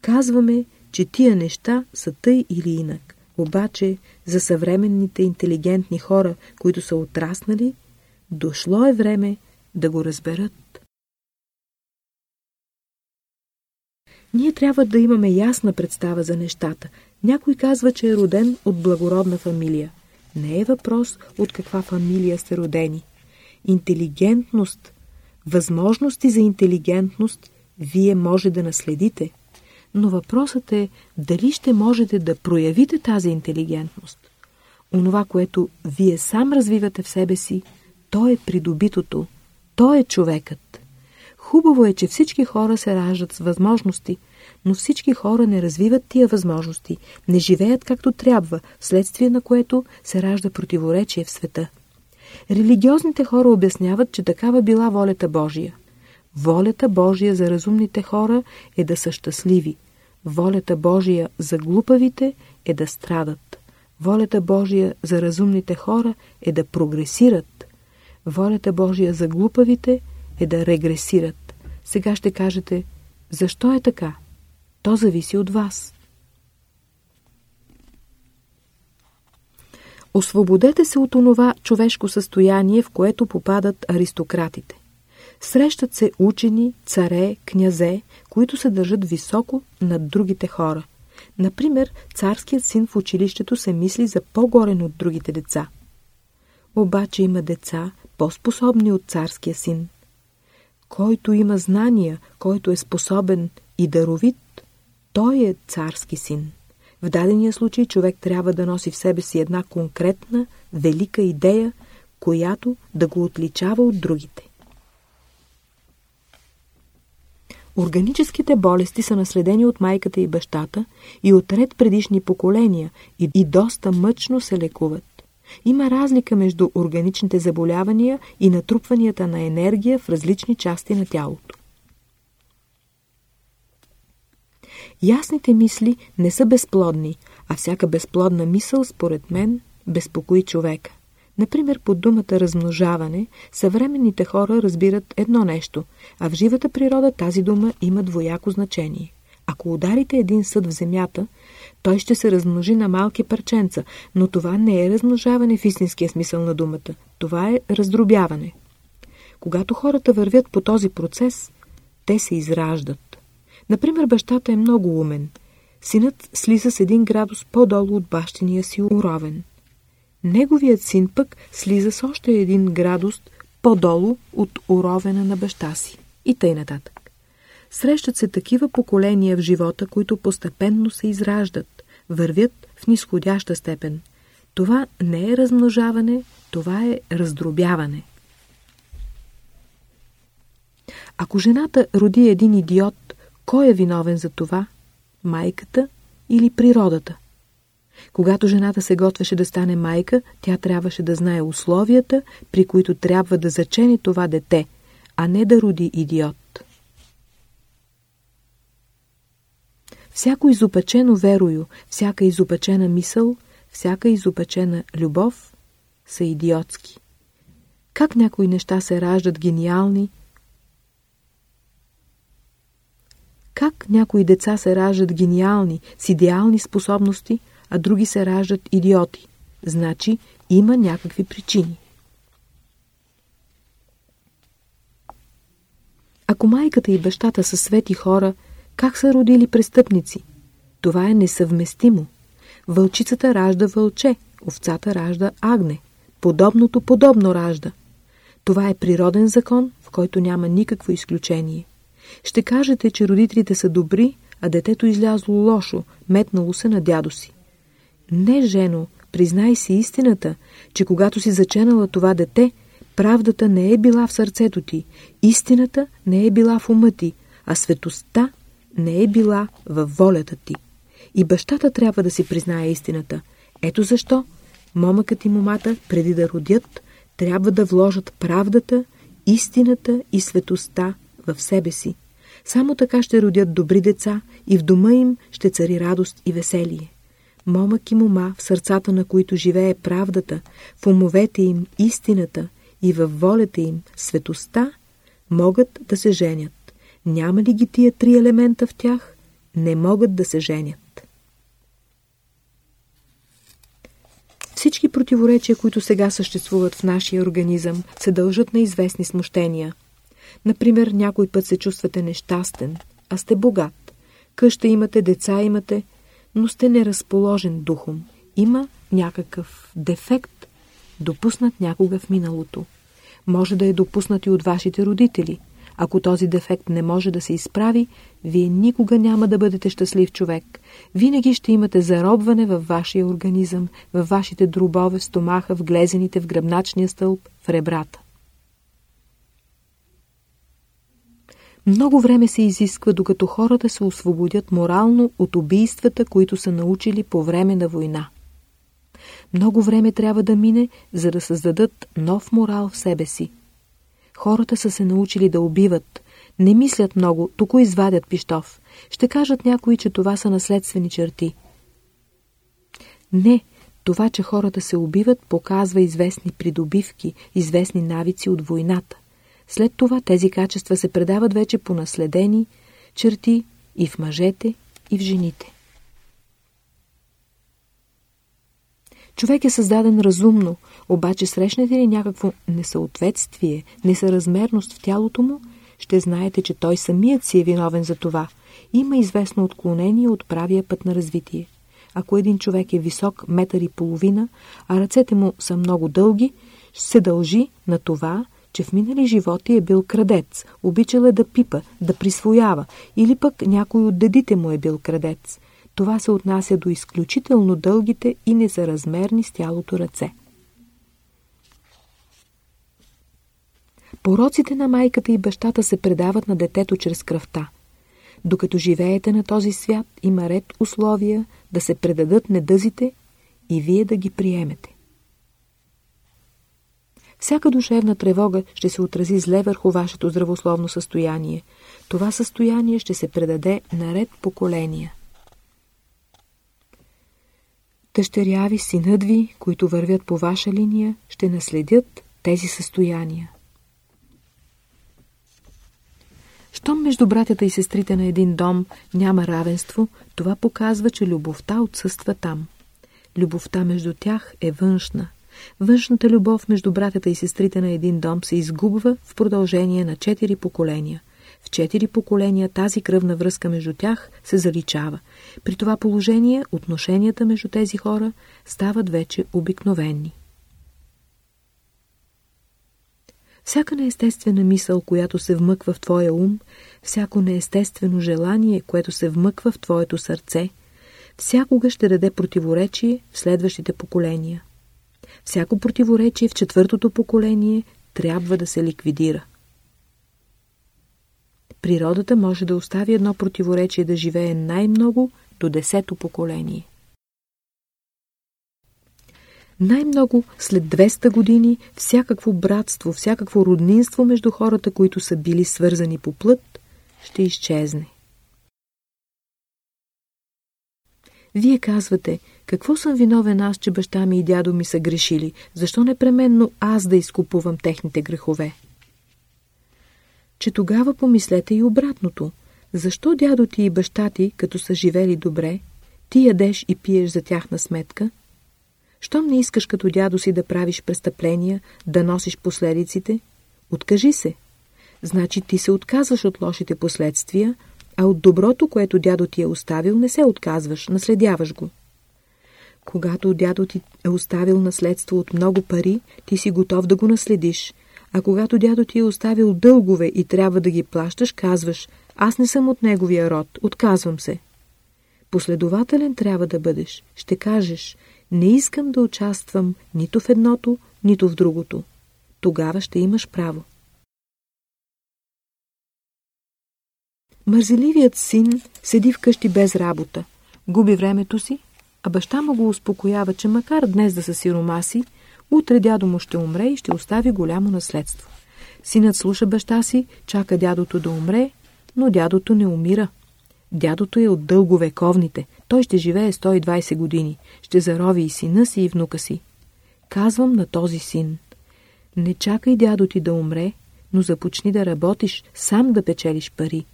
казваме, че тия неща са тъй или инак. Обаче за съвременните интелигентни хора, които са отраснали, дошло е време да го разберат. Ние трябва да имаме ясна представа за нещата. Някой казва, че е роден от благородна фамилия. Не е въпрос от каква фамилия сте родени. Интелигентност, възможности за интелигентност вие може да наследите, но въпросът е дали ще можете да проявите тази интелигентност. Онова, което вие сам развивате в себе си, то е придобитото, то е човекът. Хубаво е, че всички хора се раждат с възможности, но всички хора не развиват тия възможности, не живеят както трябва, вследствие на което се ражда противоречие в света. Религиозните хора обясняват, че такава била волята Божия. Волята Божия за разумните хора е да са щастливи. Волята Божия за глупавите е да страдат. Волята Божия за разумните хора е да прогресират. Волята Божия за глупавите е да регресират. Сега ще кажете, защо е така? То зависи от вас. Освободете се от онова човешко състояние, в което попадат аристократите. Срещат се учени, царе, князе, които се държат високо над другите хора. Например, царският син в училището се мисли за по-горен от другите деца. Обаче има деца, по-способни от царския син. Който има знания, който е способен и даровит, той е царски син. В дадения случай човек трябва да носи в себе си една конкретна, велика идея, която да го отличава от другите. Органическите болести са наследени от майката и бащата и от ред предишни поколения и, и доста мъчно се лекуват. Има разлика между органичните заболявания и натрупванията на енергия в различни части на тялото. Ясните мисли не са безплодни, а всяка безплодна мисъл, според мен, безпокои човека. Например, под думата размножаване, съвременните хора разбират едно нещо, а в живата природа тази дума има двояко значение. Ако ударите един съд в земята, той ще се размножи на малки парченца, но това не е размножаване в истинския смисъл на думата. Това е раздробяване. Когато хората вървят по този процес, те се израждат. Например, бащата е много умен. Синът слиза с един градус по-долу от бащиния си уровен. Неговият син пък слиза с още един градус по-долу от уровена на баща си. И тъй нататък. Срещат се такива поколения в живота, които постепенно се израждат, вървят в нисходяща степен. Това не е размножаване, това е раздробяване. Ако жената роди един идиот, кой е виновен за това? Майката или природата? Когато жената се готвеше да стане майка, тя трябваше да знае условията, при които трябва да зачене това дете, а не да роди идиот. Всяко изопачено верою, всяка изопачена мисъл, всяка изопачена любов са идиотски. Как някои неща се раждат гениални? Как някои деца се раждат гениални, с идеални способности, а други се раждат идиоти. Значи има някакви причини. Ако майката и бащата са свети хора, как са родили престъпници? Това е несъвместимо. Вълчицата ражда вълче, овцата ражда агне. Подобното подобно ражда. Това е природен закон, в който няма никакво изключение. Ще кажете, че родителите са добри, а детето излязло лошо, метнало се на дядо си. Не, жено, признай си истината, че когато си заченала това дете, правдата не е била в сърцето ти, истината не е била в ума ти, а светостта не е била във волята ти. И бащата трябва да си признае истината. Ето защо момъкът и момата, преди да родят, трябва да вложат правдата, истината и светостта в себе си. Само така ще родят добри деца и в дома им ще цари радост и веселие момък и мома, в сърцата на които живее правдата, в умовете им истината и във волята им светостта, могат да се женят. Няма ли ги тия три елемента в тях, не могат да се женят. Всички противоречия, които сега съществуват в нашия организъм, се дължат на известни смущения. Например, някой път се чувствате нещастен, а сте богат. Къща имате, деца имате, но сте неразположен духом. Има някакъв дефект, допуснат някога в миналото. Може да е допуснат и от вашите родители. Ако този дефект не може да се изправи, вие никога няма да бъдете щастлив човек. Винаги ще имате заробване във вашия организъм, във вашите дробове, в стомаха, в глезените, в гръбначния стълб, в ребрата. Много време се изисква, докато хората се освободят морално от убийствата, които са научили по време на война. Много време трябва да мине, за да създадат нов морал в себе си. Хората са се научили да убиват, не мислят много, току извадят пищов. Ще кажат някои, че това са наследствени черти. Не, това, че хората се убиват, показва известни придобивки, известни навици от войната. След това тези качества се предават вече по наследени черти и в мъжете, и в жените. Човек е създаден разумно, обаче срещнете ли някакво несъответствие, несъразмерност в тялото му, ще знаете, че той самият си е виновен за това. Има известно отклонение от правия път на развитие. Ако един човек е висок метър и половина, а ръцете му са много дълги, се дължи на това, че в минали животи е бил крадец, обичал е да пипа, да присвоява, или пък някой от дедите му е бил крадец. Това се отнася до изключително дългите и несъразмерни с тялото ръце. Пороците на майката и бащата се предават на детето чрез кръвта. Докато живеете на този свят, има ред условия да се предадат недъзите и вие да ги приемете. Всяка душевна тревога ще се отрази зле върху вашето здравословно състояние. Това състояние ще се предаде наред поколения. Дъщеря ви, синът ви, които вървят по ваша линия, ще наследят тези състояния. Щом между братята и сестрите на един дом няма равенство, това показва, че любовта отсъства там. Любовта между тях е външна. Външната любов между братята и сестрите на един дом се изгубва в продължение на четири поколения. В четири поколения тази кръвна връзка между тях се заличава. При това положение отношенията между тези хора стават вече обикновени. Всяка неестествена мисъл, която се вмъква в твоя ум, всяко неестествено желание, което се вмъква в твоето сърце, всякога ще даде противоречие в следващите поколения. Всяко противоречие в четвъртото поколение трябва да се ликвидира. Природата може да остави едно противоречие да живее най-много до десето поколение. Най-много след 200 години всякакво братство, всякакво роднинство между хората, които са били свързани по плът, ще изчезне. Вие казвате, какво съм виновен аз, че баща ми и дядо ми са грешили? Защо непременно аз да изкупувам техните грехове? Че тогава помислете и обратното. Защо дядо ти и баща ти, като са живели добре, ти ядеш и пиеш за тяхна сметка, щом не искаш като дядо си да правиш престъпления, да носиш последиците, откажи се. Значи ти се отказваш от лошите последствия, а от доброто, което дядо ти е оставил, не се отказваш, наследяваш го. Когато дядо ти е оставил наследство от много пари, ти си готов да го наследиш, а когато дядо ти е оставил дългове и трябва да ги плащаш, казваш, аз не съм от неговия род, отказвам се. Последователен трябва да бъдеш. Ще кажеш, не искам да участвам нито в едното, нито в другото. Тогава ще имаш право. Мързеливият син седи вкъщи без работа, губи времето си, а баща му го успокоява, че макар днес да са сиромаси, утре дядо му ще умре и ще остави голямо наследство. Синът слуша баща си, чака дядото да умре, но дядото не умира. Дядото е от дълговековните. Той ще живее 120 години. Ще зарови и сина си и внука си. Казвам на този син. Не чакай дядо ти да умре, но започни да работиш, сам да печелиш пари.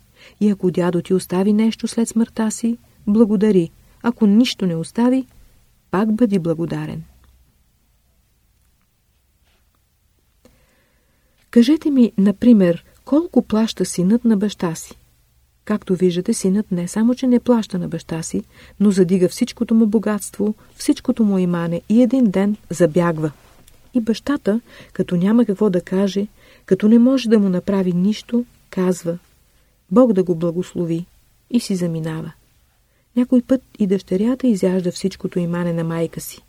И ако дядо ти остави нещо след смъртта си, благодари. Ако нищо не остави, пак бъди благодарен. Кажете ми, например, колко плаща синът на баща си? Както виждате, синът не само, че не плаща на баща си, но задига всичкото му богатство, всичкото му имане и един ден забягва. И бащата, като няма какво да каже, като не може да му направи нищо, казва Бог да го благослови и си заминава. Някой път и дъщерята изяжда всичкото имане на майка си.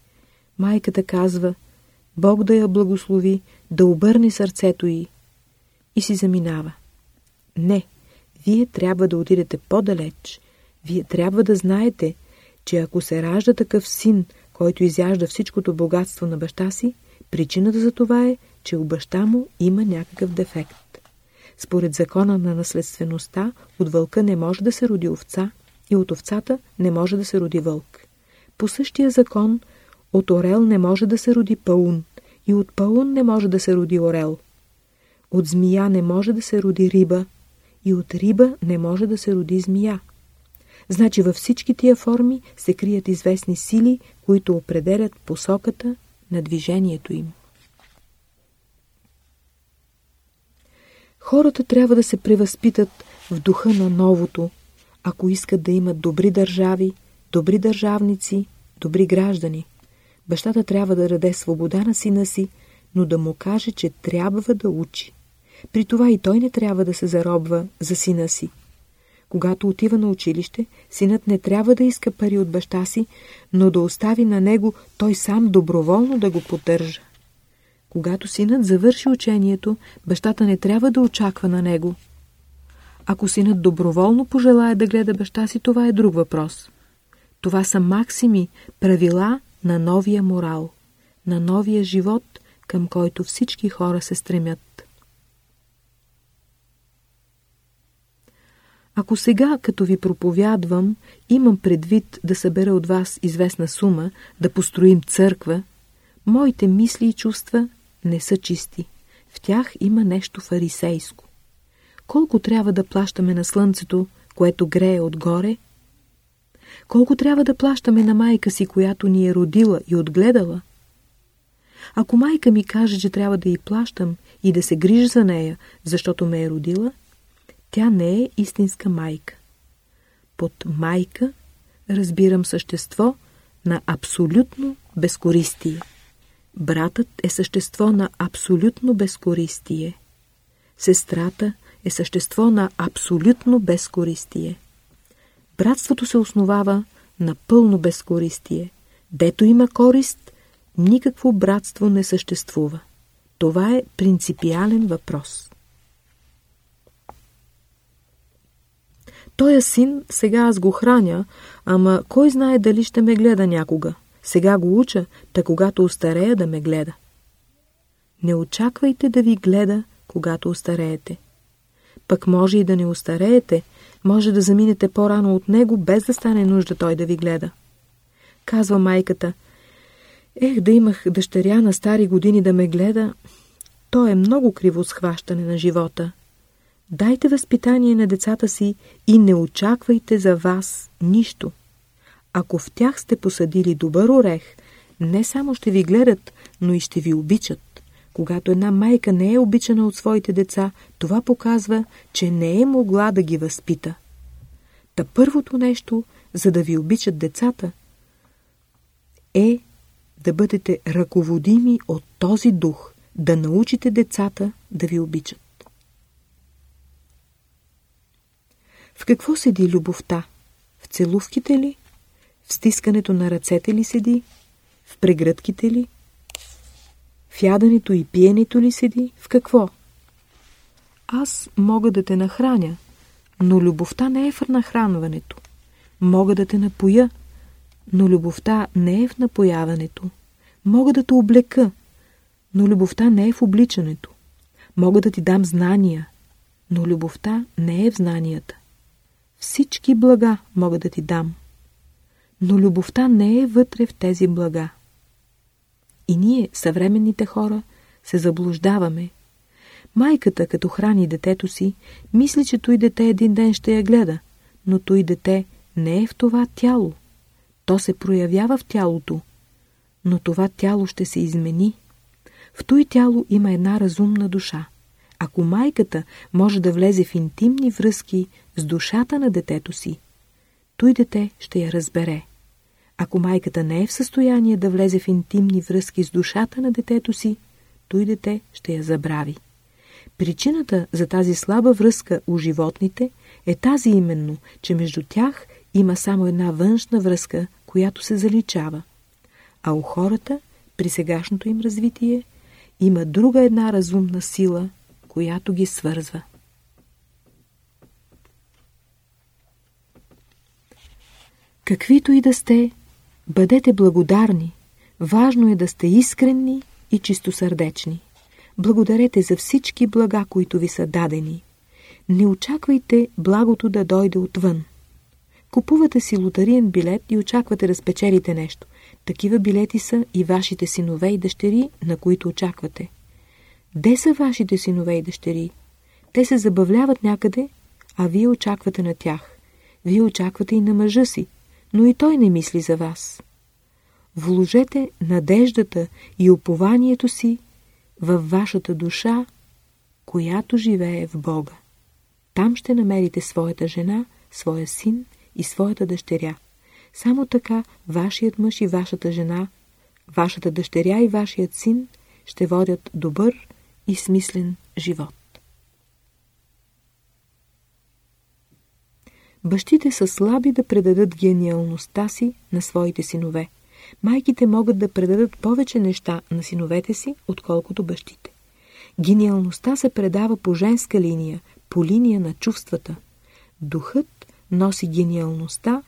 Майката казва Бог да я благослови, да обърне сърцето й и си заминава. Не, вие трябва да отидете по-далеч. Вие трябва да знаете, че ако се ражда такъв син, който изяжда всичкото богатство на баща си, причината за това е, че у баща му има някакъв дефект. Според закона на наследствеността, от вълка не може да се роди овца и от овцата не може да се роди вълк. По същия закон, от орел не може да се роди паун и от паун не може да се роди орел. От змия не може да се роди риба и от риба не може да се роди змия. Значи във всички тия форми се крият известни сили, които определят посоката на движението им. Хората трябва да се превъзпитат в духа на новото, ако искат да имат добри държави, добри държавници, добри граждани. Бащата трябва да даде свобода на сина си, но да му каже, че трябва да учи. При това и той не трябва да се заробва за сина си. Когато отива на училище, синът не трябва да иска пари от баща си, но да остави на него той сам доброволно да го поддържа. Когато синът завърши учението, бащата не трябва да очаква на него. Ако синът доброволно пожелая да гледа баща си, това е друг въпрос. Това са максими, правила на новия морал, на новия живот, към който всички хора се стремят. Ако сега, като ви проповядвам, имам предвид да събера от вас известна сума, да построим църква, моите мисли и чувства не са чисти. В тях има нещо фарисейско. Колко трябва да плащаме на слънцето, което грее отгоре? Колко трябва да плащаме на майка си, която ни е родила и отгледала? Ако майка ми каже, че трябва да й плащам и да се грижа за нея, защото ме е родила, тя не е истинска майка. Под майка разбирам същество на абсолютно безкористие. Братът е същество на абсолютно безкористие. Сестрата е същество на абсолютно безкористие. Братството се основава на пълно безкористие. Дето има корист, никакво братство не съществува. Това е принципиален въпрос. Тоя син сега аз го храня, ама кой знае дали ще ме гледа някога. Сега го уча, та когато остарея да ме гледа. Не очаквайте да ви гледа, когато остареете. Пък може и да не остареете, може да заминете по-рано от него, без да стане нужда той да ви гледа. Казва майката, ех да имах дъщеря на стари години да ме гледа, то е много криво схващане на живота. Дайте възпитание на децата си и не очаквайте за вас нищо. Ако в тях сте посадили добър орех, не само ще ви гледат, но и ще ви обичат. Когато една майка не е обичана от своите деца, това показва, че не е могла да ги възпита. Та първото нещо, за да ви обичат децата, е да бъдете ръководими от този дух, да научите децата да ви обичат. В какво седи любовта? В целувките ли? В стискането на ръцете ли седи? В прегръдките ли? В яденето и пиенето ли седи? В какво? Аз мога да те нахраня, но любовта не е в нахранването. Мога да те напоя, но любовта не е в напояването. Мога да те облека, но любовта не е в обличането. Мога да ти дам знания, но любовта не е в знанията. Всички блага мога да ти дам, но любовта не е вътре в тези блага. И ние, съвременните хора, се заблуждаваме. Майката, като храни детето си, мисли, че той дете един ден ще я гледа, но той дете не е в това тяло. То се проявява в тялото, но това тяло ще се измени. В той тяло има една разумна душа. Ако майката може да влезе в интимни връзки с душата на детето си, той дете ще я разбере. Ако майката не е в състояние да влезе в интимни връзки с душата на детето си, той дете ще я забрави. Причината за тази слаба връзка у животните е тази именно, че между тях има само една външна връзка, която се заличава. А у хората, при сегашното им развитие, има друга една разумна сила, която ги свързва. Каквито и да сте, бъдете благодарни. Важно е да сте искренни и чистосърдечни. Благодарете за всички блага, които ви са дадени. Не очаквайте благото да дойде отвън. Купувате си лотариен билет и очаквате да спечелите нещо. Такива билети са и вашите синове и дъщери, на които очаквате. Де са вашите синове и дъщери? Те се забавляват някъде, а вие очаквате на тях. Вие очаквате и на мъжа си, но и той не мисли за вас. Вложете надеждата и упованието си във вашата душа, която живее в Бога. Там ще намерите своята жена, своя син и своята дъщеря. Само така вашият мъж и вашата жена, вашата дъщеря и вашият син ще водят добър и смислен живот. Бащите са слаби да предадат гениалността си на своите синове. Майките могат да предадат повече неща на синовете си, отколкото бащите. Гениалността се предава по женска линия, по линия на чувствата. Духът носи гениалността,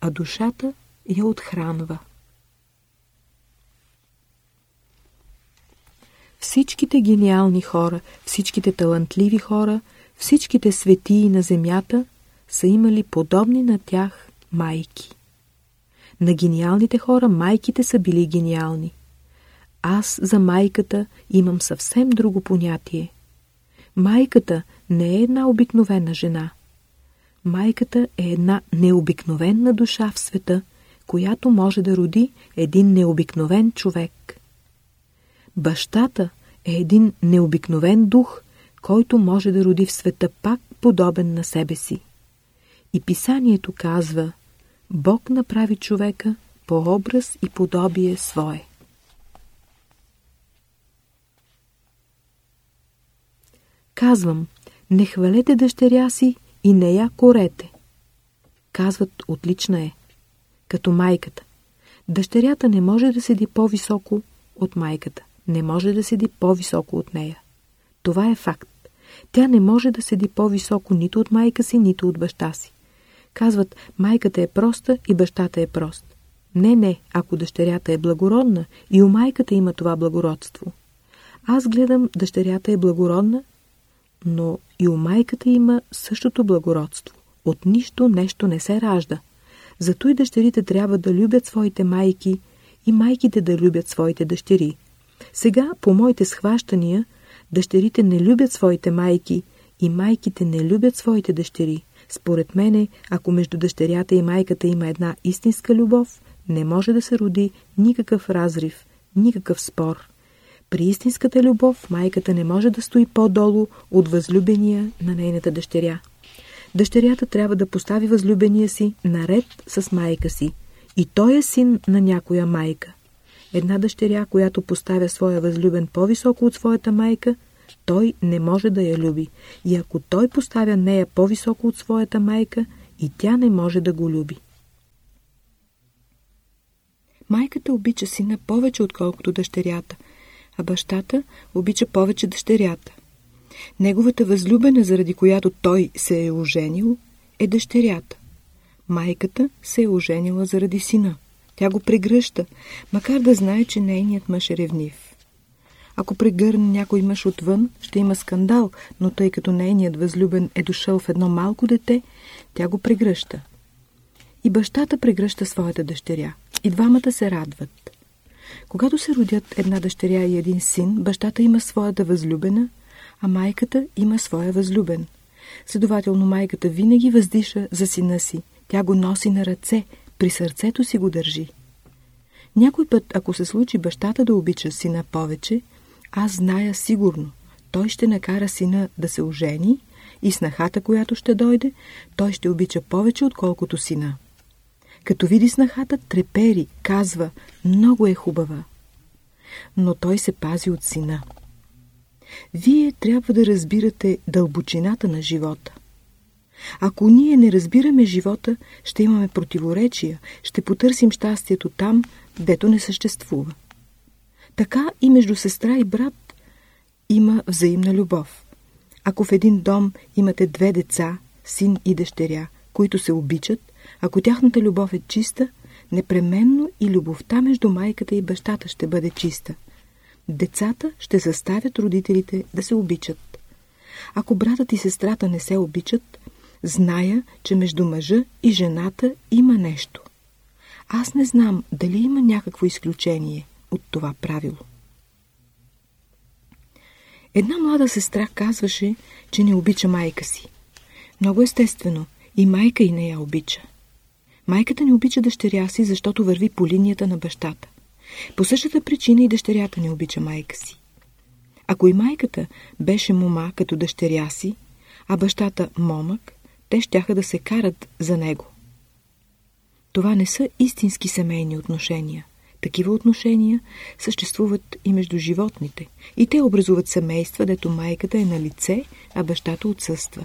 а душата я отхранва. Всичките гениални хора, всичките талантливи хора, всичките светии на земята са имали подобни на тях майки. На гениалните хора майките са били гениални. Аз за майката имам съвсем друго понятие. Майката не е една обикновена жена. Майката е една необикновена душа в света, която може да роди един необикновен човек. Бащата е един необикновен дух, който може да роди в света пак подобен на себе си. И писанието казва, Бог направи човека по образ и подобие свое. Казвам, не хвалете дъщеря си и не я корете. Казват, отлична е. Като майката. Дъщерята не може да седи по-високо от майката. Не може да седи по-високо от нея. Това е факт. Тя не може да седи по-високо нито от майка си, нито от баща си. Казват, майката е проста и бащата е прост. Не, не, ако дъщерята е благородна и у майката има това благородство. Аз гледам, дъщерята е благородна, но и у майката има същото благородство. От нищо нещо не се ражда. Зато и дъщерите трябва да любят своите майки и майките да любят своите дъщери. Сега, по моите схващания, дъщерите не любят своите майки и майките не любят своите дъщери. Според мене, ако между дъщерята и майката има една истинска любов, не може да се роди никакъв разрив, никакъв спор. При истинската любов майката не може да стои по-долу от възлюбения на нейната дъщеря. Дъщерята трябва да постави възлюбения си наред с майка си. И той е син на някоя майка. Една дъщеря, която поставя своя възлюбен по-високо от своята майка, той не може да я люби. И ако той поставя нея по-високо от своята майка, и тя не може да го люби. Майката обича сина повече, отколкото дъщерята – а бащата обича повече дъщерята. Неговата възлюбена, заради която той се е оженил, е дъщерята. Майката се е оженила заради сина. Тя го прегръща, макар да знае, че нейният мъж е ревнив. Ако прегърне някой мъж отвън, ще има скандал, но тъй като нейният възлюбен е дошъл в едно малко дете, тя го прегръща. И бащата прегръща своята дъщеря. И двамата се радват. Когато се родят една дъщеря и един син, бащата има своята възлюбена, а майката има своя възлюбен. Следователно майката винаги въздиша за сина си. Тя го носи на ръце, при сърцето си го държи. Някой път, ако се случи бащата да обича сина повече, аз зная сигурно, той ще накара сина да се ожени и снахата, която ще дойде, той ще обича повече, отколкото сина. Като види снахата, трепери, казва, много е хубава. Но той се пази от сина. Вие трябва да разбирате дълбочината на живота. Ако ние не разбираме живота, ще имаме противоречия, ще потърсим щастието там, дето не съществува. Така и между сестра и брат има взаимна любов. Ако в един дом имате две деца, син и дъщеря, които се обичат, ако тяхната любов е чиста, непременно и любовта между майката и бащата ще бъде чиста. Децата ще заставят родителите да се обичат. Ако братът и сестрата не се обичат, зная, че между мъжа и жената има нещо. Аз не знам дали има някакво изключение от това правило. Една млада сестра казваше, че не обича майка си. Много естествено, и майка и не я обича. Майката не обича дъщеря си, защото върви по линията на бащата. По същата причина и дъщерята не обича майка си. Ако и майката беше мома като дъщеря си, а бащата момък, те щяха да се карат за него. Това не са истински семейни отношения. Такива отношения съществуват и между животните. И те образуват семейства, дето майката е на лице, а бащата отсъства.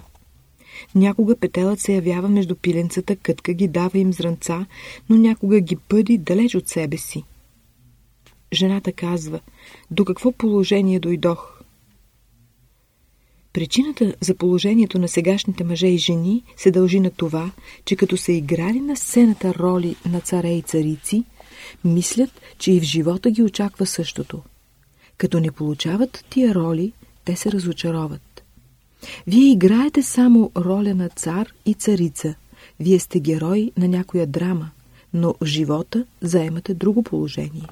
Някога петелът се явява между пиленцата, кътка ги дава им зранца, но някога ги бъди далеч от себе си. Жената казва, до какво положение дойдох? Причината за положението на сегашните мъже и жени се дължи на това, че като са играли на сцената роли на царе и царици, мислят, че и в живота ги очаква същото. Като не получават тия роли, те се разочароват. Вие играете само роля на цар и царица. Вие сте герой на някоя драма, но в живота заемате друго положение.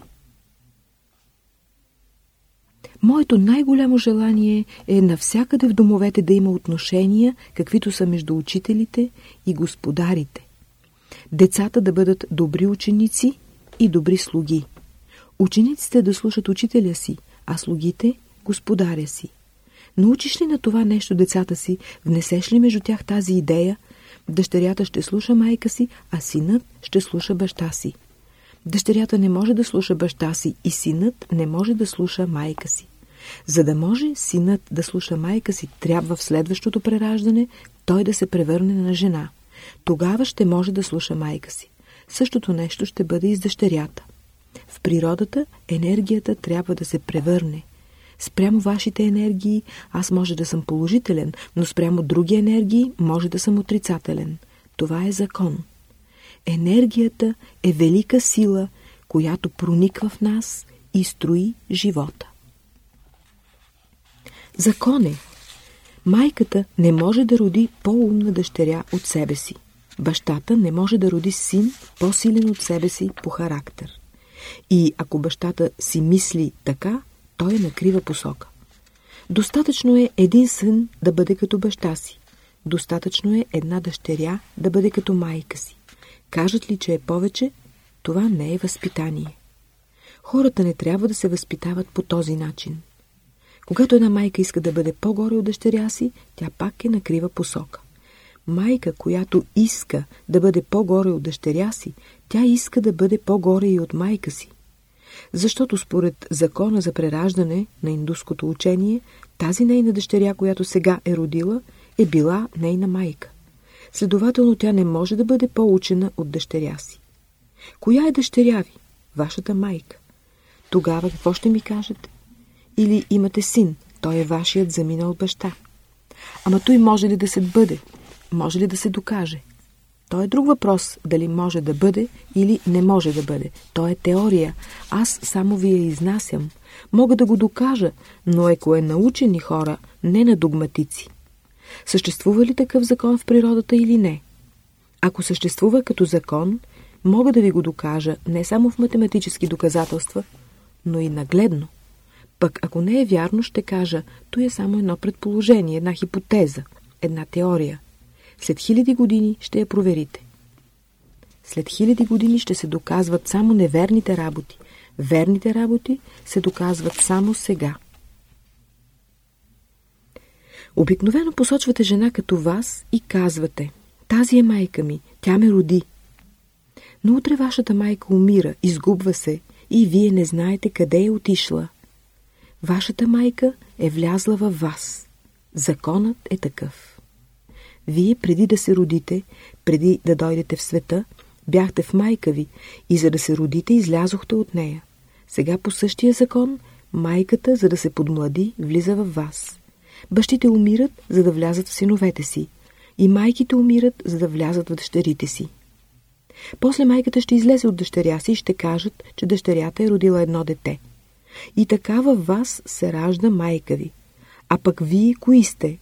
Моето най-голямо желание е навсякъде в домовете да има отношения, каквито са между учителите и господарите. Децата да бъдат добри ученици и добри слуги. Учениците да слушат учителя си, а слугите – господаря си. Научиш ли на това нещо децата си, внесеш ли между тях тази идея, дъщерята ще слуша майка си, а синът ще слуша баща си. Дъщерята не може да слуша баща си и синът не може да слуша майка си. За да може синът да слуша майка си, трябва в следващото прераждане той да се превърне на жена. Тогава ще може да слуша майка си. Същото нещо ще бъде и с дъщерята. В природата енергията трябва да се превърне. Спрямо вашите енергии аз може да съм положителен, но спрямо други енергии може да съм отрицателен. Това е закон. Енергията е велика сила, която прониква в нас и строи живота. Закон е. Майката не може да роди по-умна дъщеря от себе си. Бащата не може да роди син по-силен от себе си по характер. И ако бащата си мисли така, той е накрива посока. Достатъчно е един син да бъде като баща си. Достатъчно е една дъщеря да бъде като майка си. Кажат ли, че е повече, това не е възпитание. Хората не трябва да се възпитават по този начин. Когато една майка иска да бъде по-горе от дъщеря си, тя пак е накрива посока. Майка, която иска да бъде по-горе от дъщеря си, тя иска да бъде по-горе и от майка си. Защото според закона за прераждане на индуското учение, тази нейна дъщеря, която сега е родила, е била нейна майка. Следователно тя не може да бъде по-учена от дъщеря си. Коя е дъщеря ви? Вашата майка. Тогава какво ще ми кажете? Или имате син, той е вашият заминал баща. Ама той може ли да се бъде? Може ли да се докаже? То е друг въпрос, дали може да бъде или не може да бъде. То е теория. Аз само ви я изнасям. Мога да го докажа, но ако е научени хора, не на догматици. Съществува ли такъв закон в природата или не? Ако съществува като закон, мога да ви го докажа не само в математически доказателства, но и нагледно. Пък ако не е вярно, ще кажа, то е само едно предположение, една хипотеза, една теория. След хиляди години ще я проверите. След хиляди години ще се доказват само неверните работи. Верните работи се доказват само сега. Обикновено посочвате жена като вас и казвате «Тази е майка ми, тя ме роди». Но утре вашата майка умира, изгубва се и вие не знаете къде е отишла. Вашата майка е влязла във вас. Законът е такъв. Вие преди да се родите, преди да дойдете в света, бяхте в майка ви и за да се родите излязохте от нея. Сега по същия закон, майката, за да се подмлади, влиза във вас. Бащите умират, за да влязат в синовете си. И майките умират, за да влязат в дъщерите си. После майката ще излезе от дъщеря си и ще кажат, че дъщерята е родила едно дете. И така във вас се ражда майка ви. А пък вие кои сте?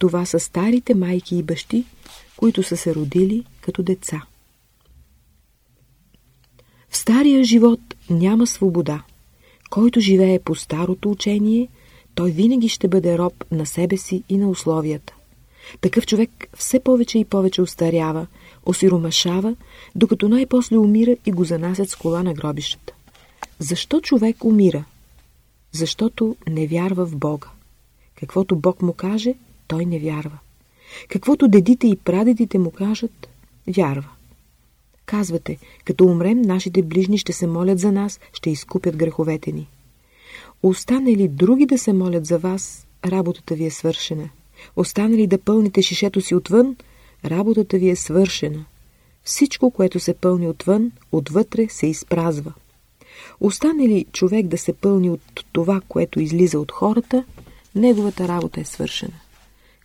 Това са старите майки и бащи, които са се родили като деца. В стария живот няма свобода. Който живее по старото учение – той винаги ще бъде роб на себе си и на условията. Такъв човек все повече и повече устарява, осиромашава, докато най-после умира и го занасят с кола на гробищата. Защо човек умира? Защото не вярва в Бога. Каквото Бог му каже, той не вярва. Каквото дедите и прадедите му кажат, вярва. Казвате, като умрем, нашите ближни ще се молят за нас, ще изкупят греховете ни. Остане ли други да се молят за вас, работата ви е свършена. Остане ли да пълните шишето си отвън, работата ви е свършена. Всичко, което се пълни отвън, отвътре се изпразва. Остане ли човек да се пълни от това, което излиза от хората, неговата работа е свършена.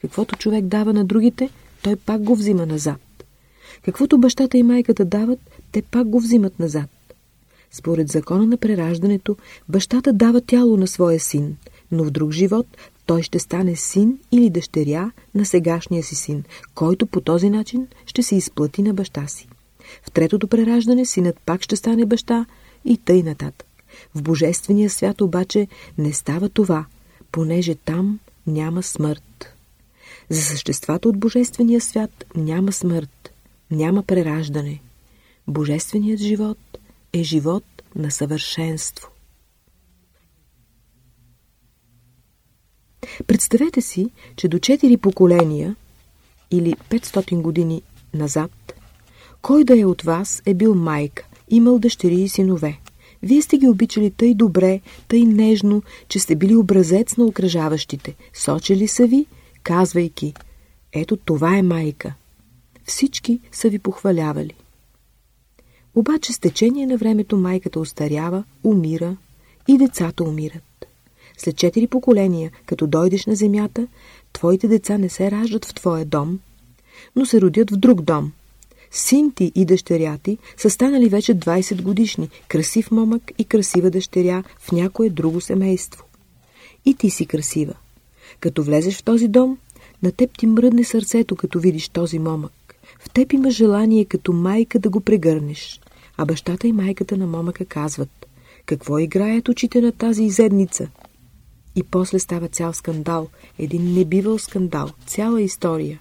Каквото човек дава на другите, той пак го взима назад. Каквото бащата и майката дават, те пак го взимат назад. Според закона на прераждането, бащата дава тяло на своя син, но в друг живот той ще стане син или дъщеря на сегашния си син, който по този начин ще се изплати на баща си. В третото прераждане синът пак ще стане баща и тъй нататък. В Божествения свят обаче не става това, понеже там няма смърт. За съществата от Божествения свят няма смърт, няма прераждане. Божественият живот е живот на съвършенство. Представете си, че до 4 поколения или 500 години назад, кой да е от вас е бил майка, имал дъщери и синове. Вие сте ги обичали тъй добре, тъй нежно, че сте били образец на окръжаващите. Сочили са ви, казвайки, ето това е майка. Всички са ви похвалявали. Обаче с течение на времето майката остарява, умира и децата умират. След четири поколения, като дойдеш на земята, твоите деца не се раждат в твоя дом, но се родят в друг дом. Син ти и дъщеря ти са станали вече 20 годишни, красив момък и красива дъщеря в някое друго семейство. И ти си красива. Като влезеш в този дом, на теб ти мръдне сърцето, като видиш този момък. В теб има желание като майка да го прегърнеш. А бащата и майката на момъка казват, какво играят очите на тази изедница? И после става цял скандал, един небивал скандал, цяла история.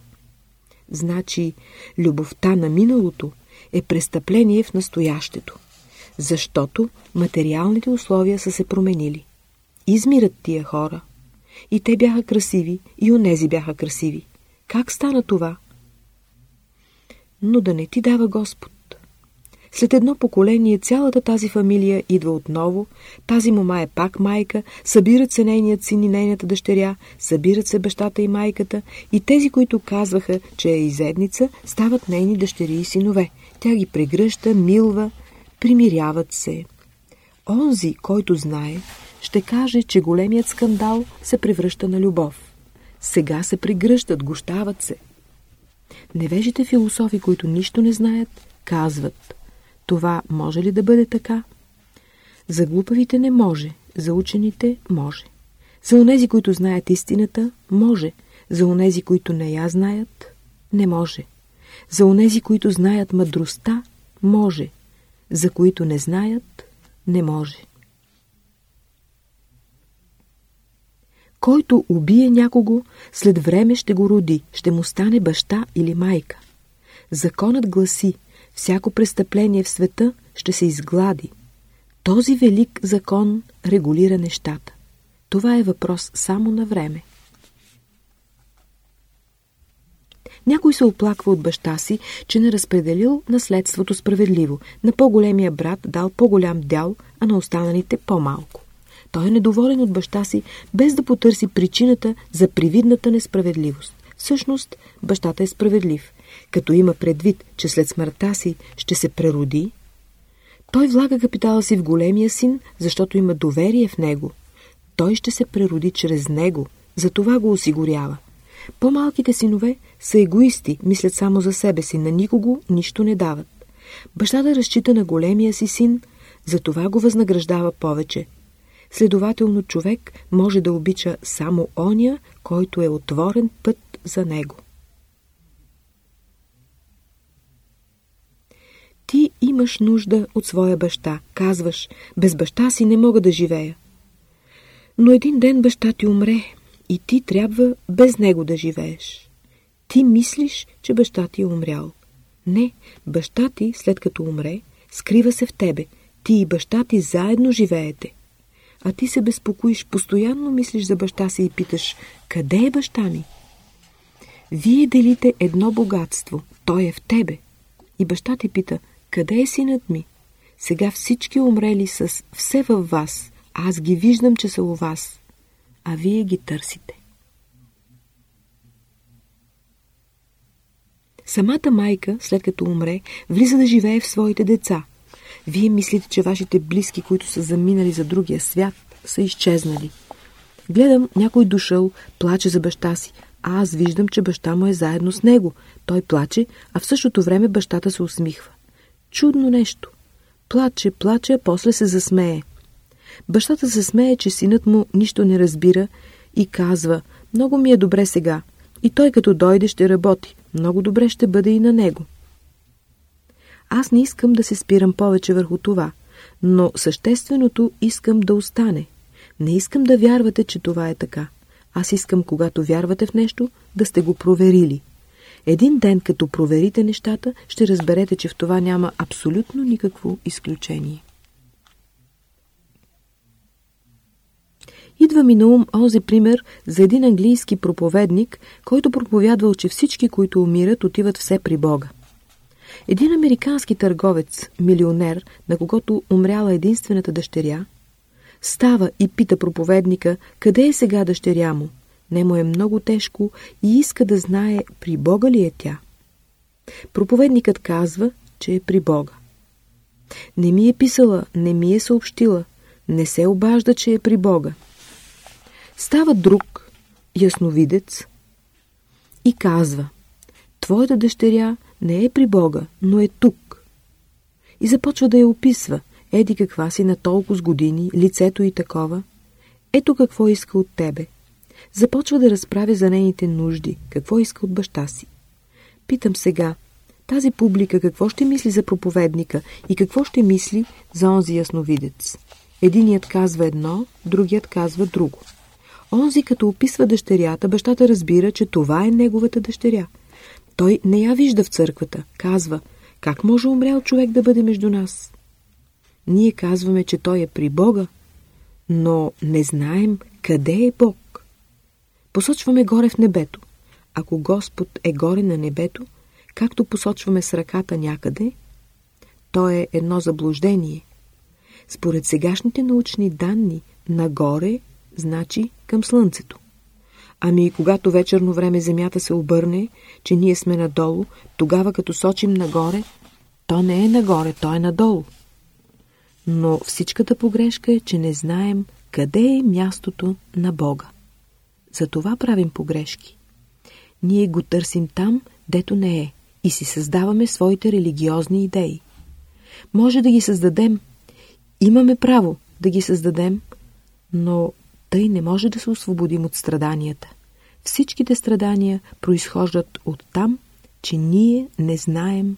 Значи, любовта на миналото е престъпление в настоящето, защото материалните условия са се променили. Измират тия хора. И те бяха красиви, и онези бяха красиви. Как стана това? Но да не ти дава Господ. След едно поколение цялата тази фамилия идва отново, тази мома е пак майка, събират се нейният син и нейната дъщеря, събират се бащата и майката и тези, които казваха, че е изедница, стават нейни дъщери и синове. Тя ги прегръща, милва, примиряват се. Онзи, който знае, ще каже, че големият скандал се превръща на любов. Сега се прегръщат, гощават се. Невежите философи, които нищо не знаят, казват това може ли да бъде така? За глупавите не може, за учените може. За онези, които знаят истината, може. За онези, които не я знаят, не може. За онези, които знаят мъдростта, може. За които не знаят, не може. Който убие някого, след време ще го роди, ще му стане баща или майка. Законът гласи, всяко престъпление в света ще се изглади. Този велик закон регулира нещата. Това е въпрос само на време. Някой се оплаква от баща си, че не разпределил наследството справедливо. На по-големия брат дал по-голям дял, а на останалите по-малко. Той е недоволен от баща си, без да потърси причината за привидната несправедливост. Всъщност, бащата е справедлив като има предвид, че след смъртта си ще се прероди, той влага капитала си в големия син, защото има доверие в него. Той ще се прероди чрез него, за това го осигурява. По-малките синове са егоисти, мислят само за себе си, на никого нищо не дават. Бащата разчита на големия си син, за това го възнаграждава повече. Следователно човек може да обича само оня, който е отворен път за него. Ти имаш нужда от своя баща. Казваш, без баща си не мога да живея. Но един ден баща ти умре и ти трябва без него да живееш. Ти мислиш, че баща ти е умрял. Не, баща ти, след като умре, скрива се в тебе. Ти и баща ти заедно живеете. А ти се безпокоиш, постоянно мислиш за баща си и питаш, къде е баща ми? Вие делите едно богатство, той е в тебе. И баща ти пита, къде е синът ми? Сега всички умрели с все във вас. Аз ги виждам, че са у вас, а вие ги търсите. Самата майка, след като умре, влиза да живее в своите деца. Вие мислите, че вашите близки, които са заминали за другия свят, са изчезнали. Гледам някой дошъл, плаче за баща си, а аз виждам, че баща му е заедно с него. Той плаче, а в същото време бащата се усмихва. Чудно нещо. Плаче, плаче, а после се засмее. Бащата се смее, че синът му нищо не разбира и казва, много ми е добре сега. И той като дойде ще работи. Много добре ще бъде и на него. Аз не искам да се спирам повече върху това, но същественото искам да остане. Не искам да вярвате, че това е така. Аз искам, когато вярвате в нещо, да сте го проверили. Един ден, като проверите нещата, ще разберете, че в това няма абсолютно никакво изключение. Идва ми на ум ози пример за един английски проповедник, който проповядвал, че всички, които умират, отиват все при Бога. Един американски търговец, милионер, на когото умряла единствената дъщеря, става и пита проповедника, къде е сега дъщеря му. Не е много тежко и иска да знае, при Бога ли е тя. Проповедникът казва, че е при Бога. Не ми е писала, не ми е съобщила, не се обажда, че е при Бога. Става друг, ясновидец, и казва, твоята дъщеря не е при Бога, но е тук. И започва да я описва. Еди каква си на толкова с години, лицето и такова. Ето какво иска от тебе. Започва да разправя за нейните нужди, какво иска от баща си. Питам сега, тази публика какво ще мисли за проповедника и какво ще мисли за онзи ясновидец. Единият казва едно, другият казва друго. Онзи, като описва дъщерята, бащата разбира, че това е неговата дъщеря. Той не я вижда в църквата. Казва, как може умрял човек да бъде между нас? Ние казваме, че той е при Бога, но не знаем къде е Бог. Посочваме горе в небето. Ако Господ е горе на небето, както посочваме с ръката някъде, то е едно заблуждение. Според сегашните научни данни, нагоре значи към Слънцето. Ами когато вечерно време Земята се обърне, че ние сме надолу, тогава като сочим нагоре, то не е нагоре, то е надолу. Но всичката погрешка е, че не знаем къде е мястото на Бога. Затова правим погрешки. Ние го търсим там, дето не е, и си създаваме своите религиозни идеи. Може да ги създадем. Имаме право да ги създадем, но тъй не може да се освободим от страданията. Всичките страдания произхождат от там, че ние не знаем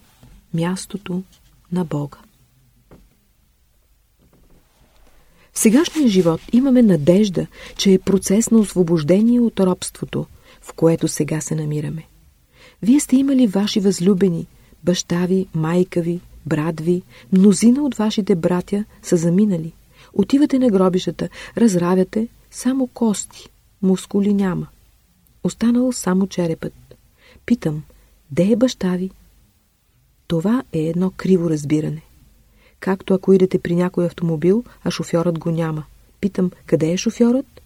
мястото на Бога. В сегашния живот имаме надежда, че е процес на освобождение от робството, в което сега се намираме. Вие сте имали ваши възлюбени, баща ви, майка ви, брат ви, мнозина от вашите братя са заминали. Отивате на гробищата, разравяте, само кости, мускули няма. Останал само черепът. Питам, де е баща ви? Това е едно криво разбиране. Както ако идете при някой автомобил, а шофьорът го няма. Питам, къде е шофьорът?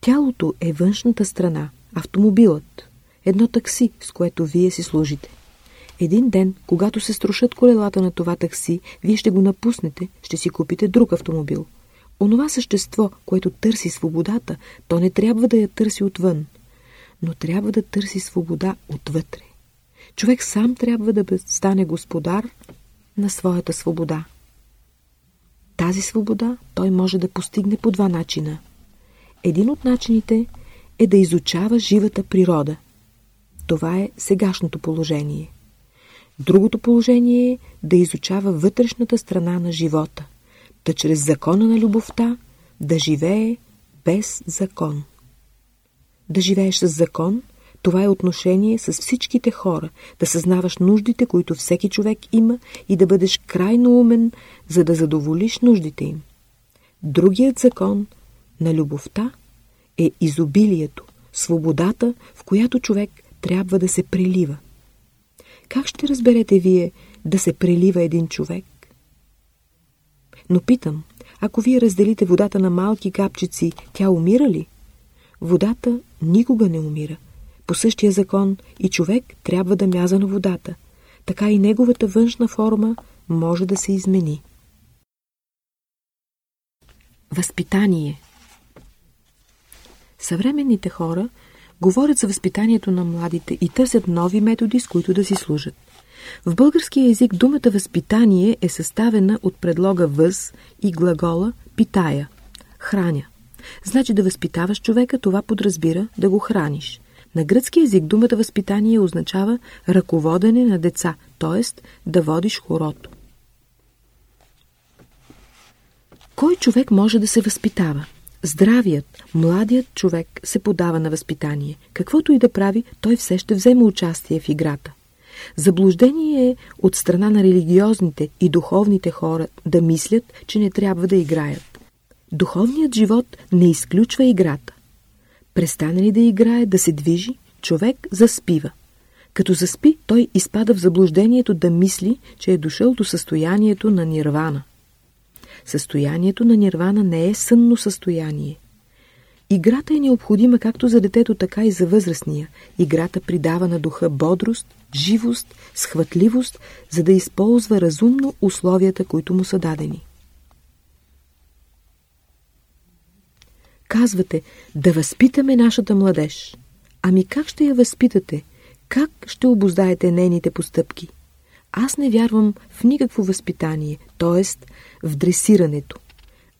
Тялото е външната страна, автомобилът. Едно такси, с което вие си служите. Един ден, когато се струшат колелата на това такси, вие ще го напуснете, ще си купите друг автомобил. Онова същество, което търси свободата, то не трябва да я търси отвън, но трябва да търси свобода отвътре. Човек сам трябва да стане господар на своята свобода. Тази свобода той може да постигне по два начина. Един от начините е да изучава живата природа. Това е сегашното положение. Другото положение е да изучава вътрешната страна на живота да чрез закона на любовта да живее без закон. Да живееш с закон, това е отношение с всичките хора, да съзнаваш нуждите, които всеки човек има и да бъдеш крайно умен, за да задоволиш нуждите им. Другият закон на любовта е изобилието, свободата, в която човек трябва да се прелива. Как ще разберете вие да се прелива един човек? Но питам, ако вие разделите водата на малки капчици, тя умира ли? Водата никога не умира. По същия закон и човек трябва да мяза на водата. Така и неговата външна форма може да се измени. Възпитание Съвременните хора говорят за възпитанието на младите и търсят нови методи, с които да си служат. В българския език думата възпитание е съставена от предлога въз и глагола питая – храня. Значи да възпитаваш човека, това подразбира да го храниш. На гръцки език думата възпитание означава ръководене на деца, т.е. да водиш хорото. Кой човек може да се възпитава? Здравият, младият човек се подава на възпитание. Каквото и да прави, той все ще взема участие в играта. Заблуждение е от страна на религиозните и духовните хора да мислят, че не трябва да играят. Духовният живот не изключва играта. Престане ли да играе, да се движи, човек заспива. Като заспи, той изпада в заблуждението да мисли, че е дошъл до състоянието на нирвана. Състоянието на нирвана не е сънно състояние. Играта е необходима както за детето, така и за възрастния. Играта придава на духа бодрост, живост, схватливост, за да използва разумно условията, които му са дадени. Казвате, да възпитаме нашата младеж. Ами как ще я възпитате? Как ще обоздаете нейните постъпки? Аз не вярвам в никакво възпитание, т.е. в дресирането.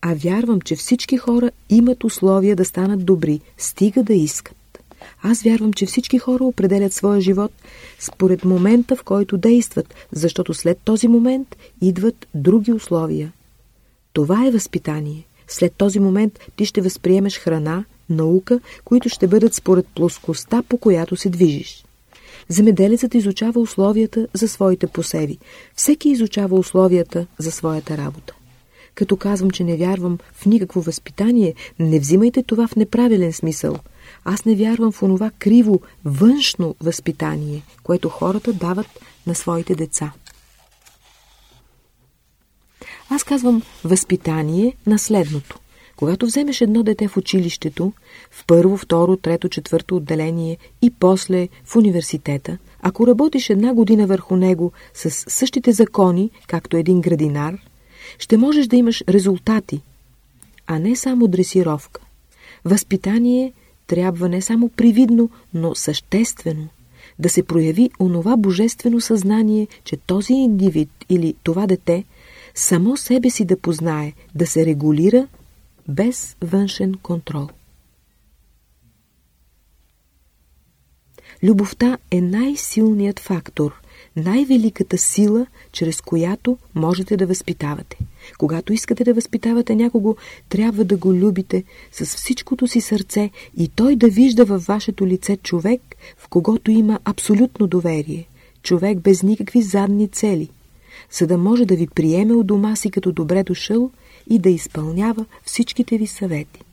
А вярвам, че всички хора имат условия да станат добри, стига да искат. Аз вярвам, че всички хора определят своя живот според момента, в който действат, защото след този момент идват други условия. Това е възпитание. След този момент ти ще възприемеш храна, наука, които ще бъдат според плоскостта, по която се движиш. Земеделецът изучава условията за своите посеви. Всеки изучава условията за своята работа. Като казвам, че не вярвам в никакво възпитание, не взимайте това в неправилен смисъл. Аз не вярвам в онова криво, външно възпитание, което хората дават на своите деца. Аз казвам възпитание на следното. Когато вземеш едно дете в училището, в първо, второ, трето, четвърто отделение и после в университета, ако работиш една година върху него с същите закони, както един градинар, ще можеш да имаш резултати, а не само дресировка. Възпитание трябва не само привидно, но съществено да се прояви онова божествено съзнание, че този индивид или това дете само себе си да познае, да се регулира без външен контрол. Любовта е най-силният фактор, най-великата сила, чрез която можете да възпитавате. Когато искате да възпитавате някого, трябва да го любите с всичкото си сърце и той да вижда във вашето лице човек, в когото има абсолютно доверие, човек без никакви задни цели, за да може да ви приеме от дома си като добре дошъл и да изпълнява всичките ви съвети.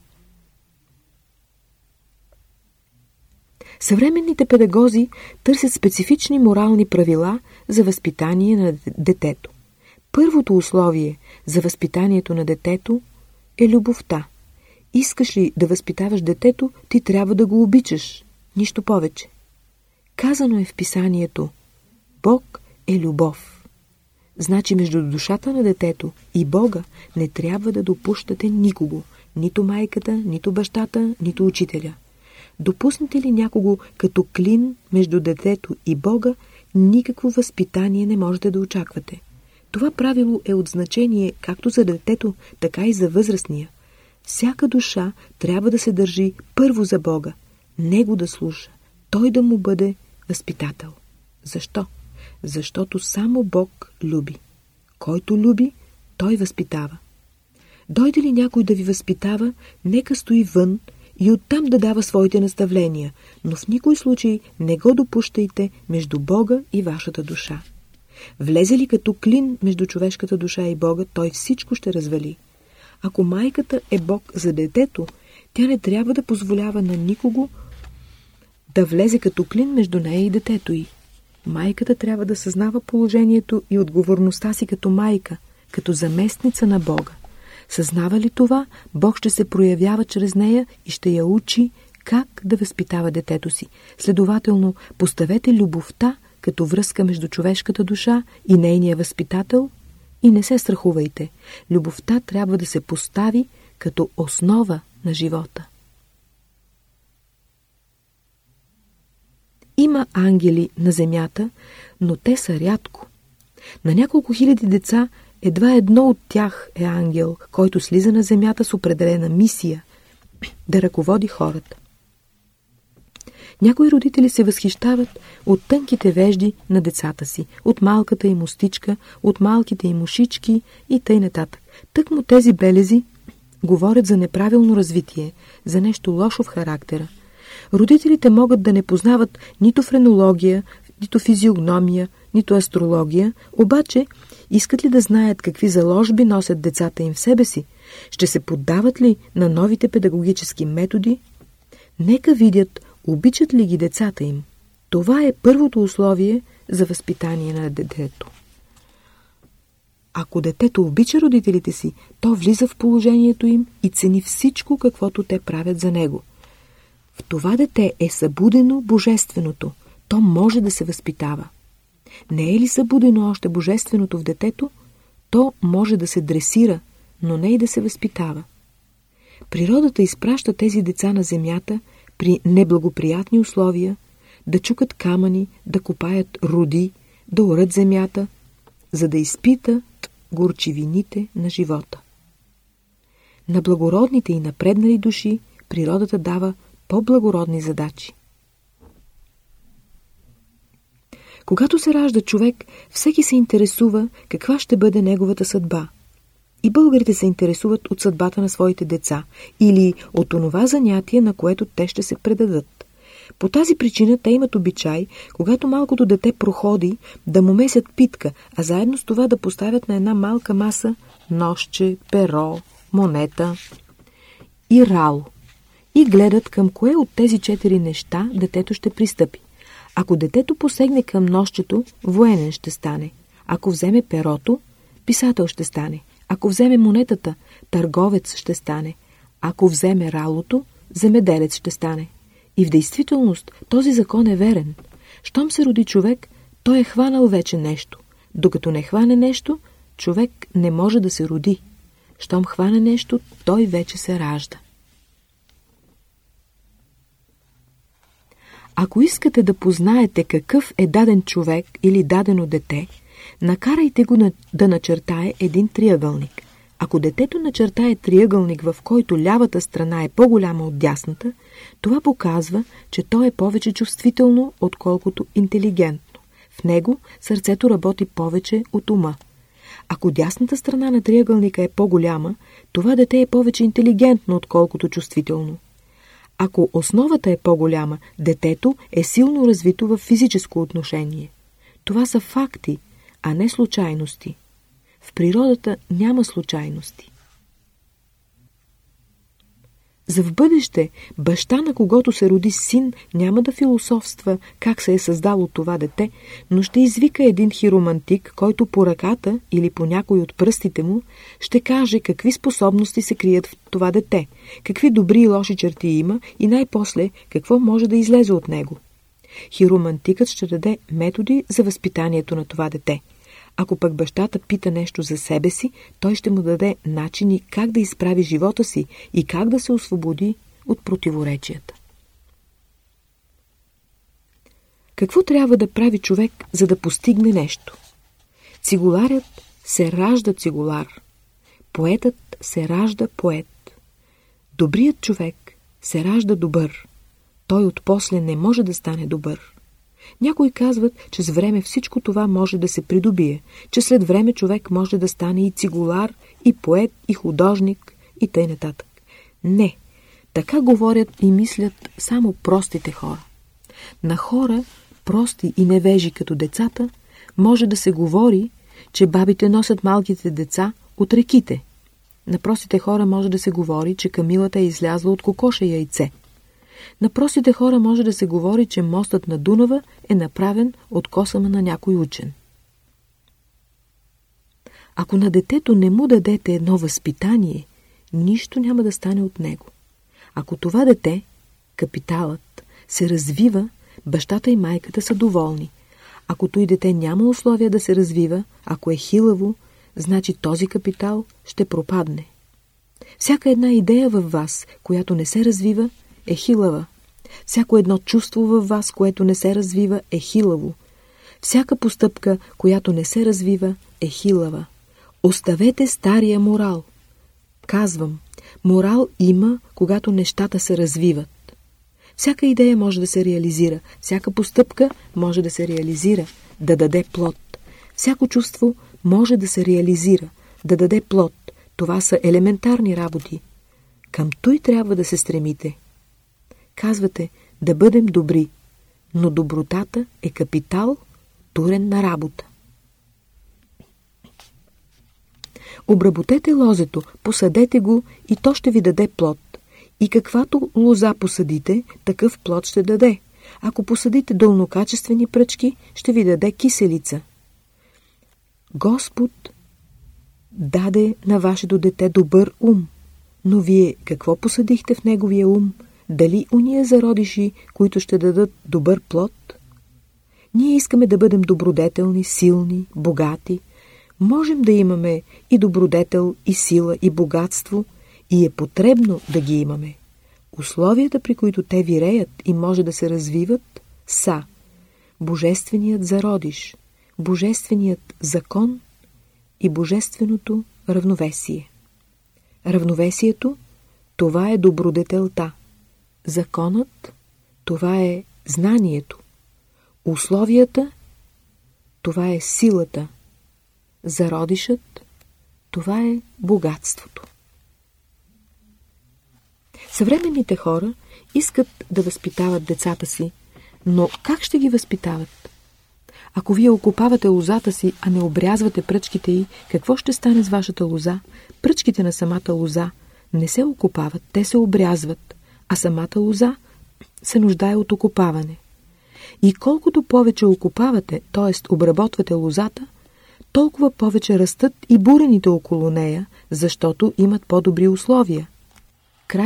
Съвременните педагози търсят специфични морални правила за възпитание на детето. Първото условие за възпитанието на детето е любовта. Искаш ли да възпитаваш детето, ти трябва да го обичаш. Нищо повече. Казано е в писанието Бог е любов. Значи между душата на детето и Бога не трябва да допущате никого, нито майката, нито бащата, нито учителя. Допуснете ли някого като клин между детето и Бога, никакво възпитание не можете да очаквате. Това правило е от значение както за детето, така и за възрастния. Всяка душа трябва да се държи първо за Бога, Него да слуша, Той да му бъде възпитател. Защо? Защото само Бог люби. Който люби, той възпитава. Дойде ли някой да ви възпитава, нека стои вън и оттам да дава своите наставления, но в никой случай не го допущайте между Бога и вашата душа. Влезе ли като клин между човешката душа и Бога, той всичко ще развали. Ако майката е Бог за детето, тя не трябва да позволява на никого да влезе като клин между нея и детето й. Майката трябва да съзнава положението и отговорността си като майка, като заместница на Бога. Съзнава ли това, Бог ще се проявява чрез нея и ще я учи как да възпитава детето си. Следователно, поставете любовта като връзка между човешката душа и нейния възпитател и не се страхувайте. Любовта трябва да се постави като основа на живота. Има ангели на земята, но те са рядко. На няколко хиляди деца едва едно от тях е ангел, който слиза на земята с определена мисия – да ръководи хората. Някои родители се възхищават от тънките вежди на децата си, от малката им устичка, от малките им ушички и тъй нататък. Тъкмо тези белези говорят за неправилно развитие, за нещо лошо в характера. Родителите могат да не познават нито френология, нито физиогномия, нито астрология, обаче искат ли да знаят какви заложби носят децата им в себе си? Ще се поддават ли на новите педагогически методи? Нека видят Обичат ли ги децата им? Това е първото условие за възпитание на детето. Ако детето обича родителите си, то влиза в положението им и цени всичко, каквото те правят за него. В това дете е събудено божественото. То може да се възпитава. Не е ли събудено още божественото в детето, то може да се дресира, но не и да се възпитава. Природата изпраща тези деца на земята при неблагоприятни условия, да чукат камъни, да копаят руди, да орат земята, за да изпитат горчивините на живота. На благородните и напреднали души природата дава по-благородни задачи. Когато се ражда човек, всеки се интересува каква ще бъде неговата съдба – и българите се интересуват от съдбата на своите деца или от онова занятие, на което те ще се предадат. По тази причина те имат обичай, когато малкото дете проходи, да му месят питка, а заедно с това да поставят на една малка маса нощче, перо, монета и рал. И гледат към кое от тези четири неща детето ще пристъпи. Ако детето посегне към нощчето, военен ще стане. Ако вземе перото, писател ще стане. Ако вземе монетата, търговец ще стане. Ако вземе ралото, земеделец ще стане. И в действителност този закон е верен. Щом се роди човек, той е хванал вече нещо. Докато не хване нещо, човек не може да се роди. Щом хване нещо, той вече се ражда. Ако искате да познаете какъв е даден човек или дадено дете – Накарайте го да начертае един триъгълник. Ако детето начертае триъгълник, в който лявата страна е по-голяма от дясната, това показва, че то е повече чувствително, отколкото интелигентно. В него сърцето работи повече от ума. Ако дясната страна на триъгълника е по-голяма, това дете е повече интелигентно, отколкото чувствително. Ако основата е по-голяма, детето е силно развито в физическо отношение. Това са факти, а не случайности. В природата няма случайности. За в бъдеще баща, на когото се роди син, няма да философства как се е създало това дете, но ще извика един хиромантик, който по ръката или по някой от пръстите му ще каже какви способности се крият в това дете, какви добри и лоши черти има и най-после какво може да излезе от него. Хиромантикът ще даде методи за възпитанието на това дете. Ако пък бащата пита нещо за себе си, той ще му даде начини как да изправи живота си и как да се освободи от противоречията. Какво трябва да прави човек, за да постигне нещо? Цигуларят се ражда цигулар. Поетът се ражда поет. Добрият човек се ражда добър. Той отпосле не може да стане добър. Някои казват, че с време всичко това може да се придобие, че след време човек може да стане и цигулар, и поет, и художник, и тъй нататък. Не, така говорят и мислят само простите хора. На хора, прости и невежи като децата, може да се говори, че бабите носят малките деца от реките. На простите хора може да се говори, че камилата е излязла от кокоша яйце – на простите хора може да се говори, че мостът на Дунава е направен от косама на някой учен. Ако на детето не му дадете едно възпитание, нищо няма да стане от него. Ако това дете, капиталът, се развива, бащата и майката са доволни. Ако той дете няма условия да се развива, ако е хилаво, значи този капитал ще пропадне. Всяка една идея във вас, която не се развива, е хилава. Всяко едно чувство във вас, което не се развива, е хилаво. Всяка постъпка, която не се развива, е хилава. Оставете стария морал. Казвам, морал има, когато нещата се развиват. Всяка идея може да се реализира, всяка постъпка може да се реализира, да даде плод. Всяко чувство може да се реализира, да даде плод. Това са елементарни работи. Към той трябва да се стремите. Казвате да бъдем добри, но добротата е капитал, турен на работа. Обработете лозето, посадете го и то ще ви даде плод. И каквато лоза посадите, такъв плод ще даде. Ако посадите дълнокачествени пръчки, ще ви даде киселица. Господ даде на вашето дете добър ум, но вие какво посадихте в неговия ум? Дали уния зародиши, които ще дадат добър плод? Ние искаме да бъдем добродетелни, силни, богати. Можем да имаме и добродетел, и сила, и богатство, и е потребно да ги имаме. Условията, при които те виреят и може да се развиват, са Божественият зародиш, Божественият закон и Божественото равновесие. Равновесието – това е добродетелта. Законът – това е знанието. Условията – това е силата. Зародишът – това е богатството. Съвременните хора искат да възпитават децата си, но как ще ги възпитават? Ако вие окопавате лозата си, а не обрязвате пръчките й, какво ще стане с вашата лоза? Пръчките на самата лоза не се окопават, те се обрязват, а самата лоза се нуждае от окопаване. И колкото повече окопавате, т.е. обработвате лозата, толкова повече растат и бурените около нея, защото имат по-добри условия. Край.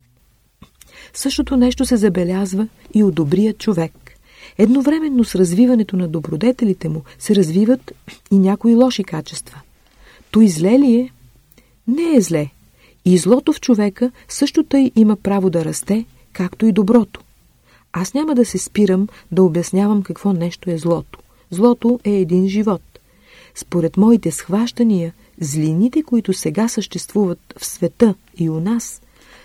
Същото нещо се забелязва и у добрия човек. Едновременно с развиването на добродетелите му се развиват и някои лоши качества. То зле ли е? Не е зле. И злото в човека също тъй има право да расте, както и доброто. Аз няма да се спирам да обяснявам какво нещо е злото. Злото е един живот. Според моите схващания, злините, които сега съществуват в света и у нас,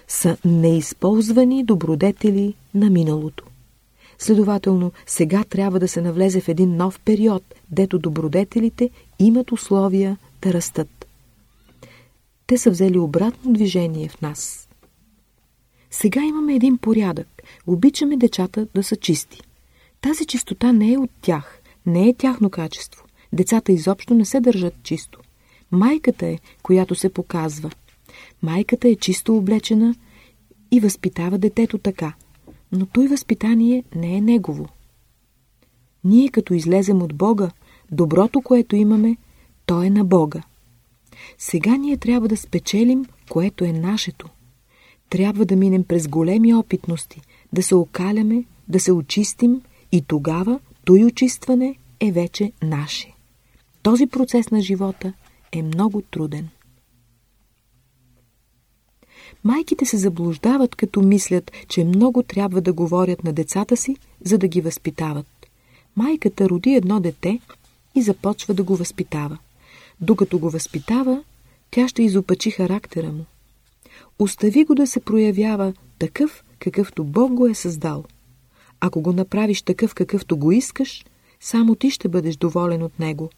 са неизползвани добродетели на миналото. Следователно, сега трябва да се навлезе в един нов период, дето добродетелите имат условия да растат. Те са взели обратно движение в нас. Сега имаме един порядък. Обичаме децата да са чисти. Тази чистота не е от тях, не е тяхно качество. Децата изобщо не се държат чисто. Майката е, която се показва. Майката е чисто облечена и възпитава детето така – но той възпитание не е негово. Ние като излезем от Бога, доброто, което имаме, то е на Бога. Сега ние трябва да спечелим, което е нашето. Трябва да минем през големи опитности, да се окаляме, да се очистим и тогава той очистване е вече наше. Този процес на живота е много труден. Майките се заблуждават, като мислят, че много трябва да говорят на децата си, за да ги възпитават. Майката роди едно дете и започва да го възпитава. Докато го възпитава, тя ще изопачи характера му. Остави го да се проявява такъв, какъвто Бог го е създал. Ако го направиш такъв, какъвто го искаш, само ти ще бъдеш доволен от него.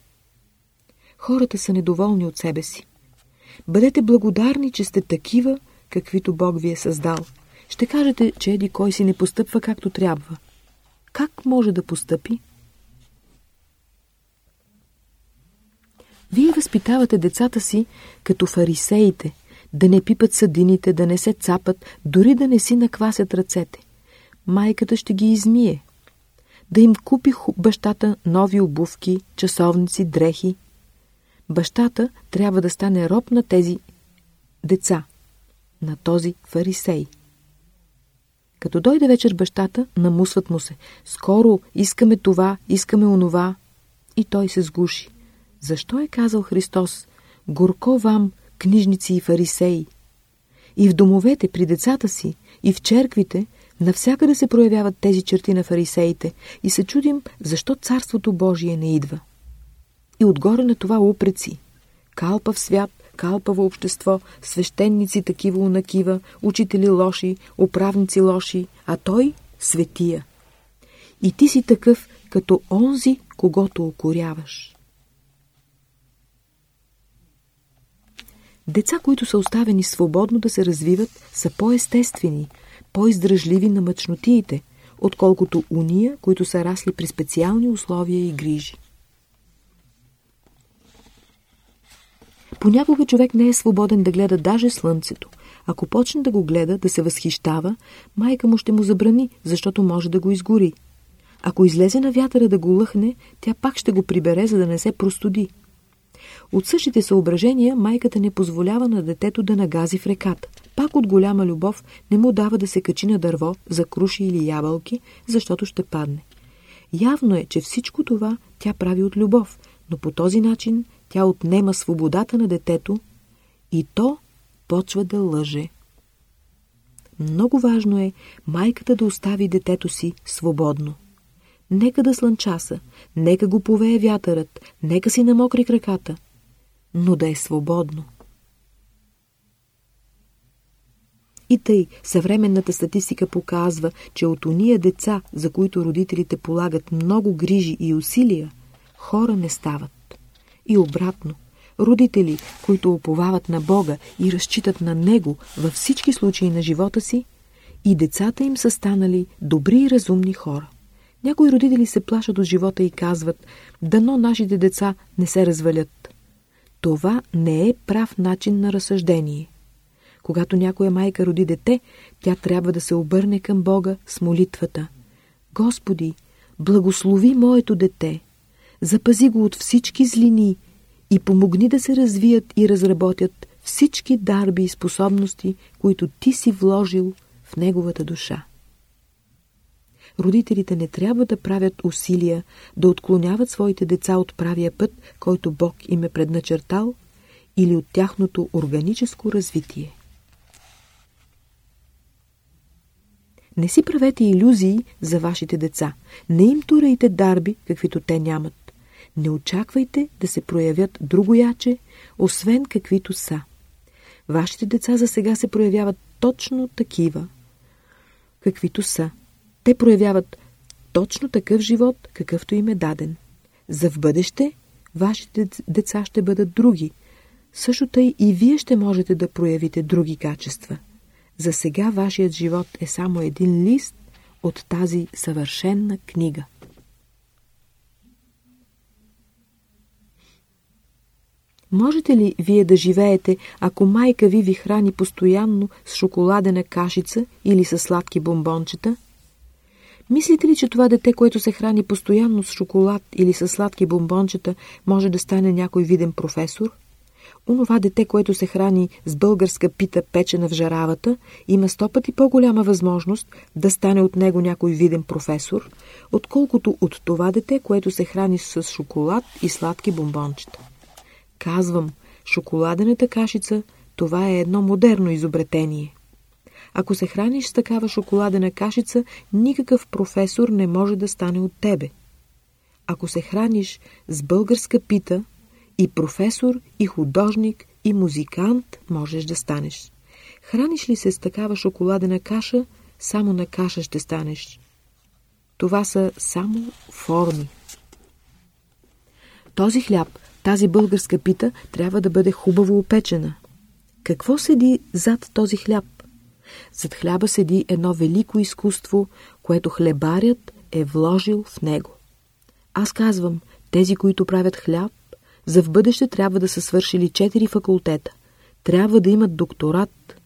Хората са недоволни от себе си. Бъдете благодарни, че сте такива, каквито Бог ви е създал. Ще кажете, че еди кой си не постъпва както трябва. Как може да постъпи? Вие възпитавате децата си като фарисеите, да не пипат съдините, да не се цапат, дори да не си наквасят ръцете. Майката ще ги измие. Да им купи бащата нови обувки, часовници, дрехи. Бащата трябва да стане роб на тези деца – на този фарисей. Като дойде вечер бащата, намусват му се. Скоро, искаме това, искаме онова. И той се сгуши. Защо е казал Христос? Горко вам, книжници и фарисеи. И в домовете, при децата си, и в черквите, навсякъде се проявяват тези черти на фарисеите и се чудим, защо Царството Божие не идва. И отгоре на това упреци. Калпав свят, калпаво общество, свещеници такива унакива, учители лоши, управници лоши, а той — светия. И ти си такъв, като онзи, когато окоряваш. Деца, които са оставени свободно да се развиват, са по-естествени, по-издръжливи на мъчнотиите, отколкото уния, които са расли при специални условия и грижи. Понякога човек не е свободен да гледа даже слънцето. Ако почне да го гледа, да се възхищава, майка му ще му забрани, защото може да го изгори. Ако излезе на вятъра да го лъхне, тя пак ще го прибере, за да не се простуди. От същите съображения майката не позволява на детето да нагази в реката. Пак от голяма любов не му дава да се качи на дърво за круши или ябълки, защото ще падне. Явно е, че всичко това тя прави от любов, но по този начин тя отнема свободата на детето и то почва да лъже. Много важно е майката да остави детето си свободно. Нека да слънчаса, нека го повее вятърът, нека си намокри краката, но да е свободно. И тъй, съвременната статистика показва, че от уния деца, за които родителите полагат много грижи и усилия, хора не стават. И обратно, родители, които оповават на Бога и разчитат на Него във всички случаи на живота си, и децата им са станали добри и разумни хора. Някои родители се плашат от живота и казват, дано нашите деца не се развалят. Това не е прав начин на разсъждение. Когато някоя майка роди дете, тя трябва да се обърне към Бога с молитвата. Господи, благослови моето дете, запази го от всички злини и помогни да се развият и разработят всички дарби и способности, които ти си вложил в неговата душа. Родителите не трябва да правят усилия да отклоняват своите деца от правия път, който Бог им е предначертал, или от тяхното органическо развитие. Не си правете иллюзии за вашите деца. Не им турайте дарби, каквито те нямат. Не очаквайте да се проявят другояче, освен каквито са. Вашите деца за сега се проявяват точно такива, каквито са. Те проявяват точно такъв живот, какъвто им е даден. За в бъдеще вашите деца ще бъдат други. Също тъй и вие ще можете да проявите други качества. За сега вашият живот е само един лист от тази съвършенна книга. Можете ли вие да живеете, ако майка ви ви храни постоянно с шоколадена кашица или с сладки бомбончета? Мислите ли, че това дете, което се храни постоянно с шоколад или с сладки бомбончета, може да стане някой виден професор? Онова дете, което се храни с българска пита печена в жаравата, има сто пъти по-голяма възможност да стане от него някой виден професор, отколкото от това дете, което се храни с шоколад и сладки бомбончета. Казвам, шоколадената кашица, това е едно модерно изобретение. Ако се храниш с такава шоколадена кашица, никакъв професор не може да стане от тебе. Ако се храниш с българска пита, и професор, и художник, и музикант можеш да станеш. Храниш ли се с такава шоколадена каша, само на каша ще станеш. Това са само форми. Този хляб, тази българска пита трябва да бъде хубаво опечена. Какво седи зад този хляб? Зад хляба седи едно велико изкуство, което хлебарят е вложил в него. Аз казвам, тези, които правят хляб, за в бъдеще трябва да са свършили четири факултета. Трябва да имат докторат.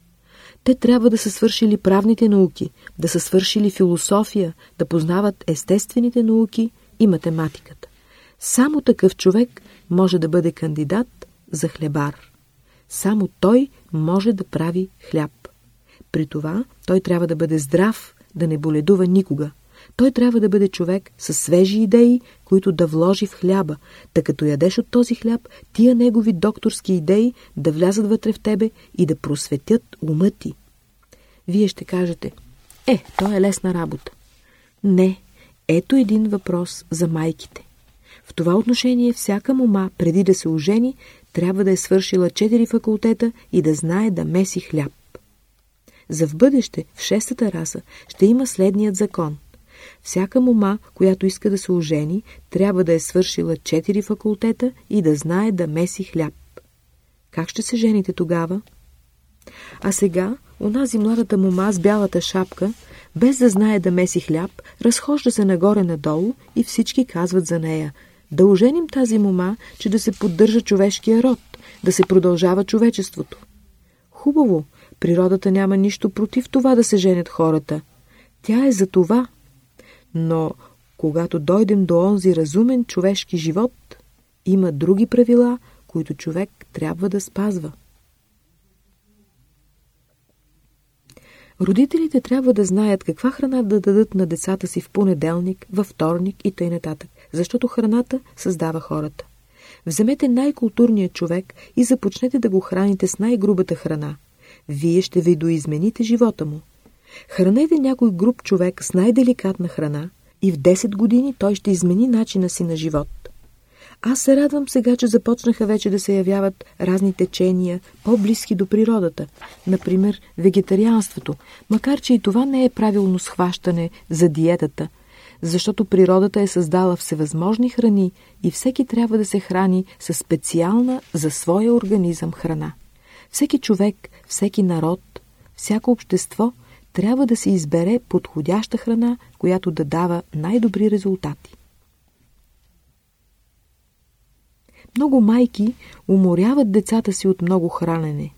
Те трябва да са свършили правните науки, да са свършили философия, да познават естествените науки и математиката. Само такъв човек може да бъде кандидат за хлебар. Само той може да прави хляб. При това той трябва да бъде здрав, да не боледува никога. Той трябва да бъде човек с свежи идеи, които да вложи в хляба, тъй като ядеш от този хляб, тия негови докторски идеи да влязат вътре в тебе и да просветят ума ти. Вие ще кажете, е, то е лесна работа. Не, ето един въпрос за майките. В това отношение всяка мома, преди да се ожени, трябва да е свършила четири факултета и да знае да меси хляб. За в бъдеще, в шестата раса, ще има следният закон. Всяка мома, която иска да се ожени, трябва да е свършила четири факултета и да знае да меси хляб. Как ще се жените тогава? А сега, онази младата мома с бялата шапка, без да знае да меси хляб, разхожда се нагоре-надолу и всички казват за нея – да оженим тази мома, че да се поддържа човешкия род, да се продължава човечеството. Хубаво, природата няма нищо против това да се женят хората. Тя е за това. Но когато дойдем до онзи разумен човешки живот, има други правила, които човек трябва да спазва. Родителите трябва да знаят каква храна да дадат на децата си в понеделник, във вторник и т.н. защото храната създава хората. Вземете най-културният човек и започнете да го храните с най-грубата храна. Вие ще видоизмените живота му. Хранете някой груб човек с най-деликатна храна и в 10 години той ще измени начина си на живот. Аз се радвам сега, че започнаха вече да се явяват разни течения, по-близки до природата. Например, вегетарианството, макар че и това не е правилно схващане за диетата, защото природата е създала всевъзможни храни и всеки трябва да се храни със специална за своя организъм храна. Всеки човек, всеки народ, всяко общество трябва да се избере подходяща храна, която да дава най-добри резултати. Много майки уморяват децата си от много хранене.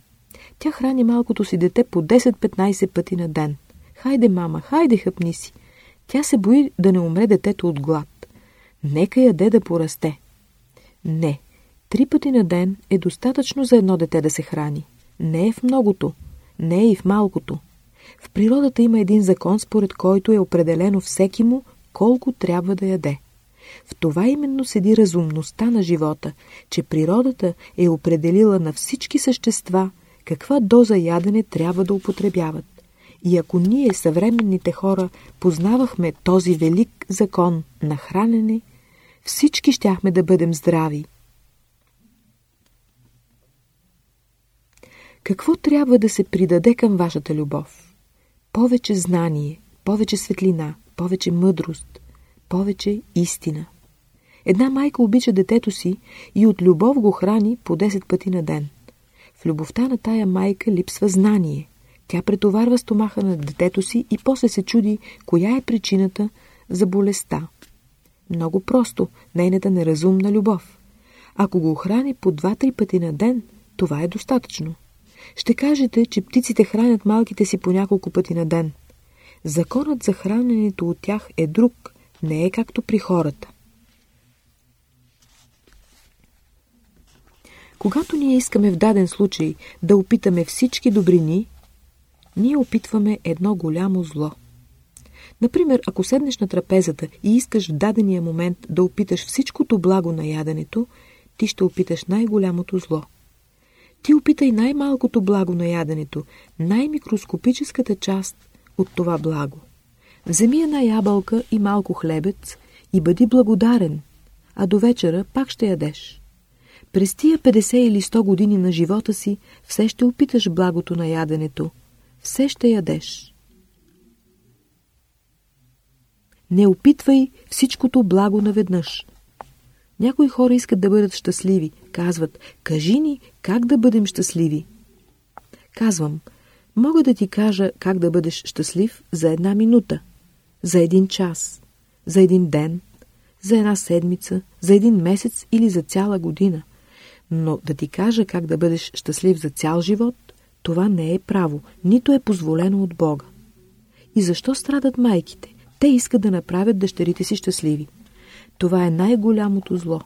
Тя храни малкото си дете по 10-15 пъти на ден. Хайде, мама, хайде, хъпни си. Тя се бои да не умре детето от глад. Нека яде да порасте. Не, три пъти на ден е достатъчно за едно дете да се храни. Не е в многото, не е и в малкото. В природата има един закон, според който е определено всеки му колко трябва да яде. В това именно седи разумността на живота, че природата е определила на всички същества каква доза ядене трябва да употребяват. И ако ние, съвременните хора, познавахме този велик закон на хранене, всички щяхме да бъдем здрави. Какво трябва да се придаде към вашата любов? Повече знание, повече светлина, повече мъдрост, повече истина. Една майка обича детето си и от любов го храни по 10 пъти на ден. В любовта на тая майка липсва знание. Тя претоварва стомаха на детето си и после се чуди, коя е причината за болестта. Много просто, нейната неразумна любов. Ако го храни по 2-3 пъти на ден, това е достатъчно. Ще кажете, че птиците хранят малките си по няколко пъти на ден. Законът за храненето от тях е друг, не е както при хората. Когато ние искаме в даден случай да опитаме всички добрини, ние опитваме едно голямо зло. Например, ако седнеш на трапезата и искаш в дадения момент да опиташ всичкото благо на яденето, ти ще опиташ най-голямото зло. Ти опитай най-малкото благо на яденето, най-микроскопическата част от това благо. Вземи една ябълка и малко хлебец и бъди благодарен, а до вечера пак ще ядеш. През тия 50 или 100 години на живота си все ще опиташ благото на яденето, все ще ядеш. Не опитвай всичкото благо наведнъж. Някои хора искат да бъдат щастливи. Казват, кажи ни как да бъдем щастливи. Казвам, мога да ти кажа как да бъдеш щастлив за една минута, за един час, за един ден, за една седмица, за един месец или за цяла година. Но да ти кажа как да бъдеш щастлив за цял живот, това не е право, нито е позволено от Бога. И защо страдат майките? Те искат да направят дъщерите си щастливи. Това е най-голямото зло.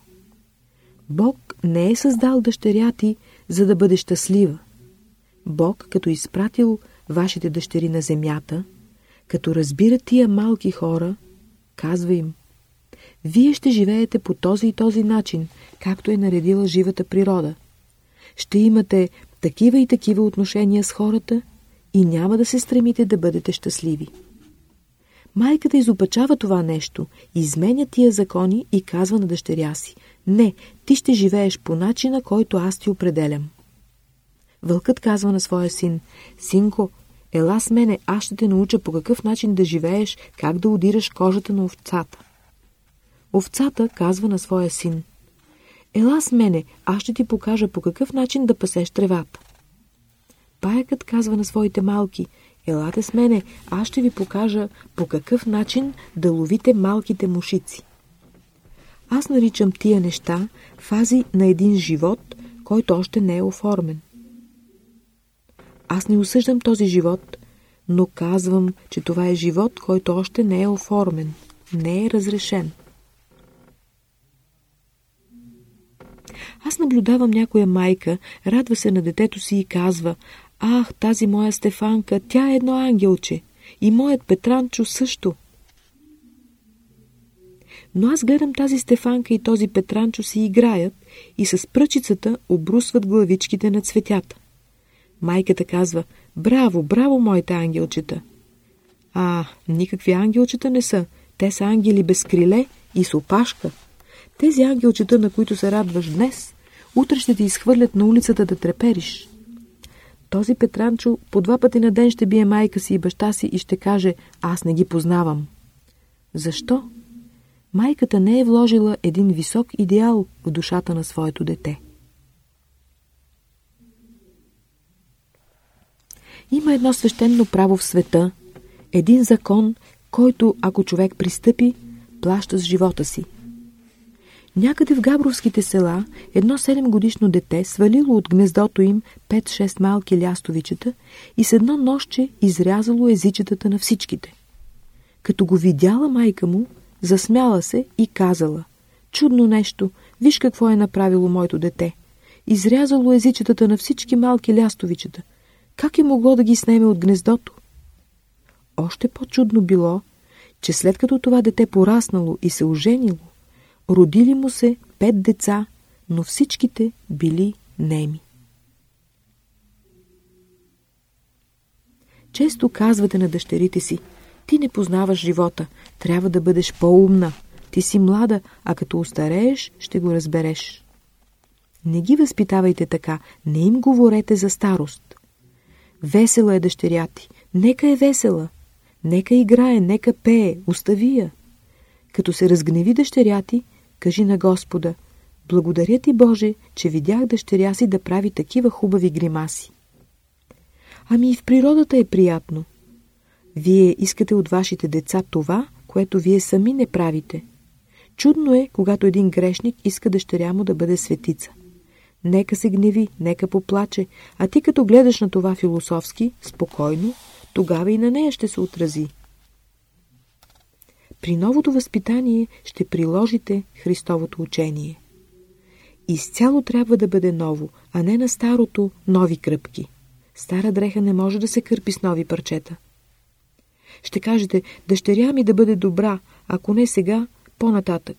Бог не е създал дъщеря ти, за да бъде щастлива. Бог, като изпратил вашите дъщери на земята, Като разбира тия малки хора, казва им, вие ще живеете по този и този начин, както е наредила живата природа. Ще имате такива и такива отношения с хората и няма да се стремите да бъдете щастливи. Майката изопачава това нещо, изменя тия закони и казва на дъщеря си «Не, ти ще живееш по начина, който аз ти определям». Вълкът казва на своя син «Синко, ела с мене, аз ще те науча по какъв начин да живееш, как да удираш кожата на овцата». Овцата казва на своя син «Ела с мене, аз ще ти покажа по какъв начин да пасеш тревата». Паякът казва на своите малки «Елате с мене, аз ще ви покажа по какъв начин да ловите малките мушици». Аз наричам тия неща фази на един живот, който още не е оформен. Аз не осъждам този живот, но казвам, че това е живот, който още не е оформен, не е разрешен. Аз наблюдавам някоя майка, радва се на детето си и казва Ах, тази моя Стефанка, тя е едно ангелче. И моят Петранчо също. Но аз гледам тази Стефанка и този Петранчо си играят и с пръчицата обрусват главичките на цветята. Майката казва, браво, браво, моите ангелчета. А, никакви ангелчета не са. Те са ангели без криле и с опашка. Тези ангелчета, на които се радваш днес, утре ще ти изхвърлят на улицата да трепериш. Този Петранчо по два пъти на ден ще бие майка си и баща си и ще каже «Аз не ги познавам». Защо? Майката не е вложила един висок идеал в душата на своето дете. Има едно свещено право в света, един закон, който, ако човек пристъпи, плаща с живота си. Някъде в Габровските села едно 7 годишно дете свалило от гнездото им 5-6 малки лястовичета и с едно нощче изрязало езичетата на всичките. Като го видяла майка му, засмяла се и казала «Чудно нещо, виж какво е направило моето дете. Изрязало езичетата на всички малки лястовичета. Как е могло да ги снеме от гнездото?» Още по-чудно било, че след като това дете пораснало и се оженило, Родили му се пет деца, но всичките били неми. Често казвате на дъщерите си, ти не познаваш живота, трябва да бъдеш по-умна. Ти си млада, а като устарееш, ще го разбереш. Не ги възпитавайте така, не им говорете за старост. Весела е дъщеря ти, нека е весела. Нека играе, нека пее, остави я. Като се разгневи дъщеря ти, Кажи на Господа, благодаря ти, Боже, че видях дъщеря си да прави такива хубави гримаси. Ами и в природата е приятно. Вие искате от вашите деца това, което вие сами не правите. Чудно е, когато един грешник иска дъщеря му да бъде светица. Нека се гневи, нека поплаче, а ти като гледаш на това философски, спокойно, тогава и на нея ще се отрази. При новото възпитание ще приложите Христовото учение. Изцяло трябва да бъде ново, а не на старото нови кръпки. Стара дреха не може да се кърпи с нови парчета. Ще кажете, дъщеря ми да бъде добра, ако не сега, по-нататък.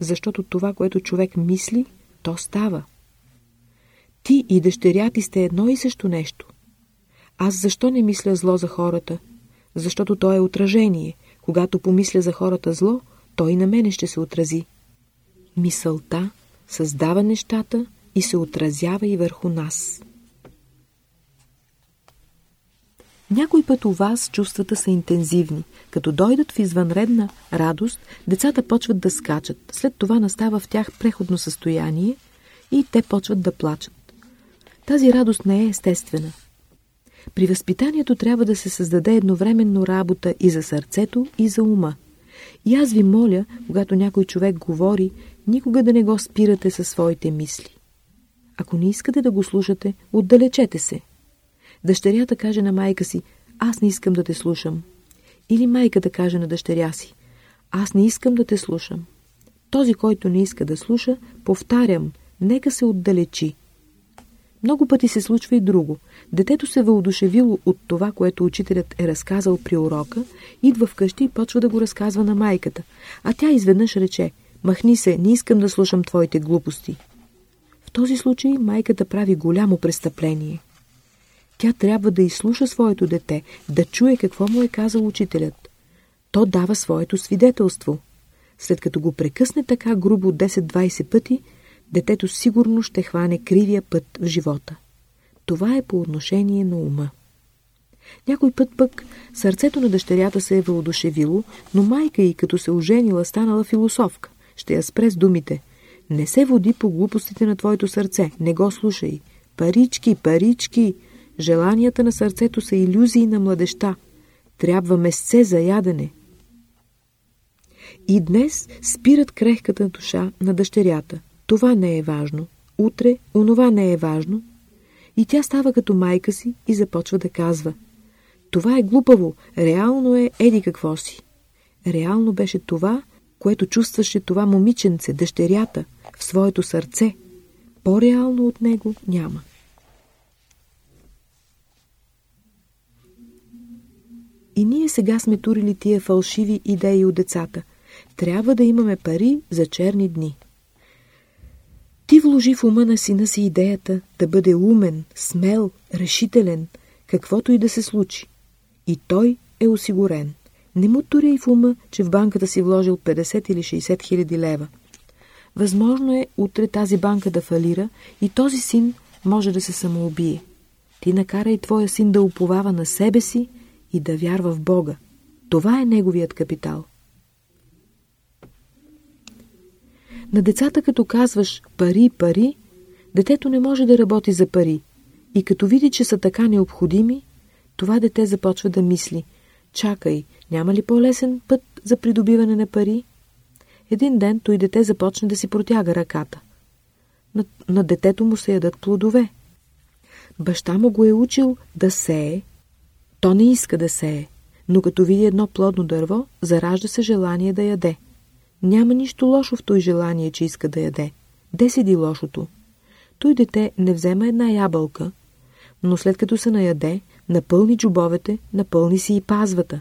Защото това, което човек мисли, то става. Ти и дъщеря ти сте едно и също нещо. Аз защо не мисля зло за хората? Защото то е отражение, когато помисля за хората зло, той на мене ще се отрази. Мисълта създава нещата и се отразява и върху нас. Някой път у вас чувствата са интензивни. Като дойдат в извънредна радост, децата почват да скачат. След това настава в тях преходно състояние и те почват да плачат. Тази радост не е естествена. При възпитанието трябва да се създаде едновременно работа и за сърцето, и за ума. И аз ви моля, когато някой човек говори, никога да не го спирате със своите мисли. Ако не искате да го слушате, отдалечете се. Дъщерята каже на майка си, аз не искам да те слушам. Или майката каже на дъщеря си, аз не искам да те слушам. Този, който не иска да слуша, повтарям, нека се отдалечи. Много пъти се случва и друго. Детето се въодушевило от това, което учителят е разказал при урока, идва вкъщи и почва да го разказва на майката. А тя изведнъж рече, махни се, не искам да слушам твоите глупости. В този случай майката прави голямо престъпление. Тя трябва да изслуша своето дете, да чуе какво му е казал учителят. То дава своето свидетелство. След като го прекъсне така грубо 10-20 пъти, детето сигурно ще хване кривия път в живота. Това е по отношение на ума. Някой път пък сърцето на дъщерята се е въодушевило, но майка й, като се оженила, станала философка. Ще я спре с думите. Не се води по глупостите на твоето сърце, не го слушай. Парички, парички! Желанията на сърцето са иллюзии на младеща. Трябва месце за ядене. И днес спират крехката душа на дъщерята – това не е важно. Утре онова не е важно. И тя става като майка си и започва да казва. Това е глупаво, реално е еди какво си. Реално беше това, което чувстваше това момиченце, дъщерята, в своето сърце. По-реално от него няма. И ние сега сме турили тия фалшиви идеи от децата. Трябва да имаме пари за черни дни. Ти вложи в ума на сина си идеята да бъде умен, смел, решителен, каквото и да се случи. И той е осигурен. Не му туряй в ума, че в банката си вложил 50 или 60 хиляди лева. Възможно е утре тази банка да фалира и този син може да се самоубие. Ти накарай твоя син да уповава на себе си и да вярва в Бога. Това е неговият капитал. На децата като казваш пари, пари, детето не може да работи за пари. И като види, че са така необходими, това дете започва да мисли. Чакай, няма ли по-лесен път за придобиване на пари? Един ден той дете започне да си протяга ръката. На, на детето му се ядат плодове. Баща му го е учил да сее. То не иска да сее, но като види едно плодно дърво, заражда се желание да яде. Няма нищо лошо в той желание, че иска да яде. Де седи лошото? Той дете не взема една ябълка, но след като се наяде, напълни джубовете, напълни си и пазвата.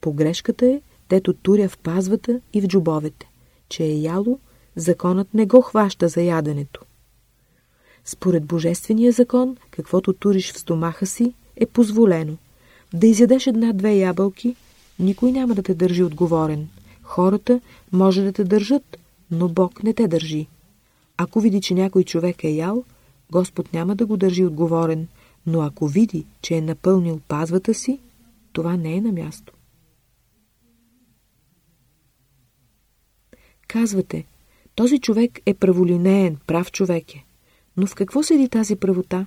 Погрешката е, дето туря в пазвата и в джубовете. Че е яло, законът не го хваща за яденето. Според Божествения закон, каквото туриш в стомаха си, е позволено. Да изядеш една-две ябълки, никой няма да те държи отговорен – Хората може да те държат, но Бог не те държи. Ако види, че някой човек е ял, Господ няма да го държи отговорен, но ако види, че е напълнил пазвата си, това не е на място. Казвате, този човек е праволинеен, прав човек е. Но в какво седи тази правота?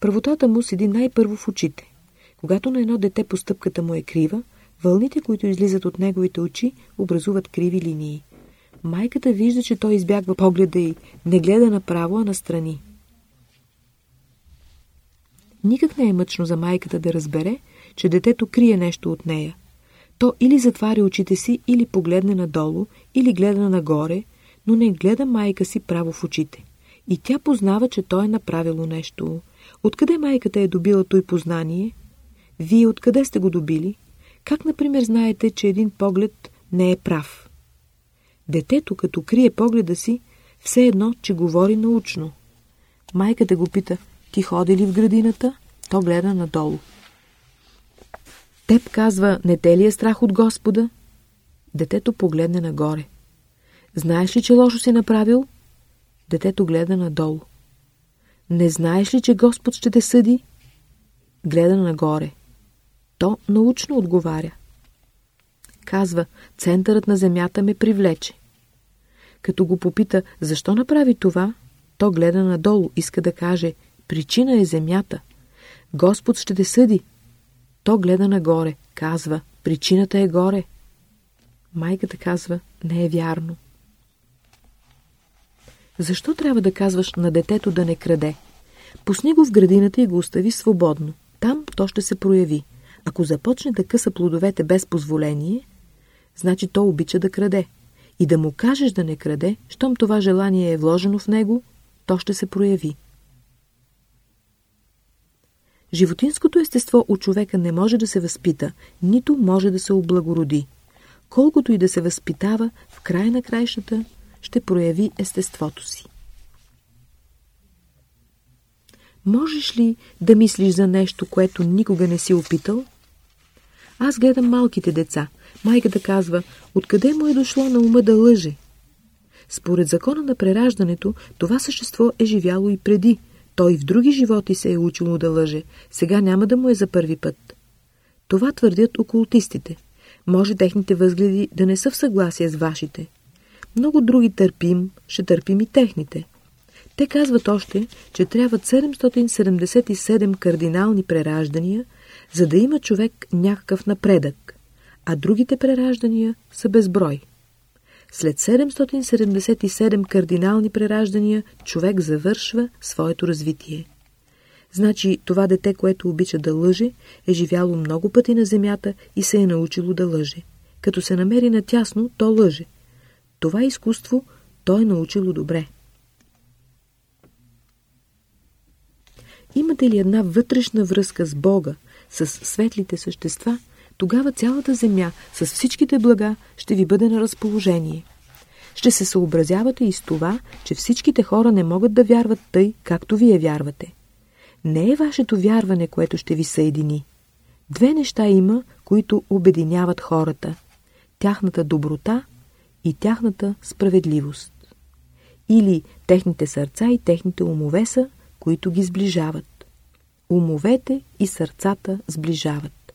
Правотата му седи най-първо в очите. Когато на едно дете постъпката му е крива, Вълните, които излизат от неговите очи, образуват криви линии. Майката вижда, че той избягва погледа и не гледа направо, а настрани. Никак не е мъчно за майката да разбере, че детето крие нещо от нея. То или затваря очите си, или погледне надолу, или гледа нагоре, но не гледа майка си право в очите. И тя познава, че той е направило нещо. Откъде майката е добила той познание? Вие откъде сте го добили? Как, например, знаете, че един поглед не е прав? Детето, като крие погледа си, все едно, че говори научно. Майката го пита, ти ходи ли в градината? То гледа надолу. Теб казва, не те ли е страх от Господа? Детето погледне нагоре. Знаеш ли, че лошо си направил? Детето гледа надолу. Не знаеш ли, че Господ ще те съди? Гледа нагоре. То научно отговаря. Казва, центърът на земята ме привлече. Като го попита, защо направи това, то гледа надолу, иска да каже, причина е земята. Господ ще те съди. То гледа нагоре, казва, причината е горе. Майката казва, не е вярно. Защо трябва да казваш на детето да не краде? Пусни го в градината и го остави свободно. Там то ще се прояви. Ако започне да къса плодовете без позволение, значи то обича да краде. И да му кажеш да не краде, щом това желание е вложено в него, то ще се прояви. Животинското естество у човека не може да се възпита, нито може да се облагороди. Колкото и да се възпитава, в края на краищата ще прояви естеството си. Можеш ли да мислиш за нещо, което никога не си опитал? Аз гледам малките деца. Майката казва, откъде му е дошло на ума да лъже? Според закона на прераждането, това същество е живяло и преди. Той в други животи се е учило да лъже. Сега няма да му е за първи път. Това твърдят окултистите. Може техните възгледи да не са в съгласие с вашите. Много други търпим, ще търпим и техните. Те казват още, че трябват 777 кардинални прераждания, за да има човек някакъв напредък, а другите прераждания са безброй. След 777 кардинални прераждания човек завършва своето развитие. Значи това дете, което обича да лъже, е живяло много пъти на земята и се е научило да лъже. Като се намери натясно, то лъже. Това изкуство то е научило добре. Имате ли една вътрешна връзка с Бога, с светлите същества, тогава цялата земя с всичките блага ще ви бъде на разположение. Ще се съобразявате и с това, че всичките хора не могат да вярват тъй, както вие вярвате. Не е вашето вярване, което ще ви съедини. Две неща има, които обединяват хората. Тяхната доброта и тяхната справедливост. Или техните сърца и техните умове са, които ги сближават. Умовете и сърцата сближават.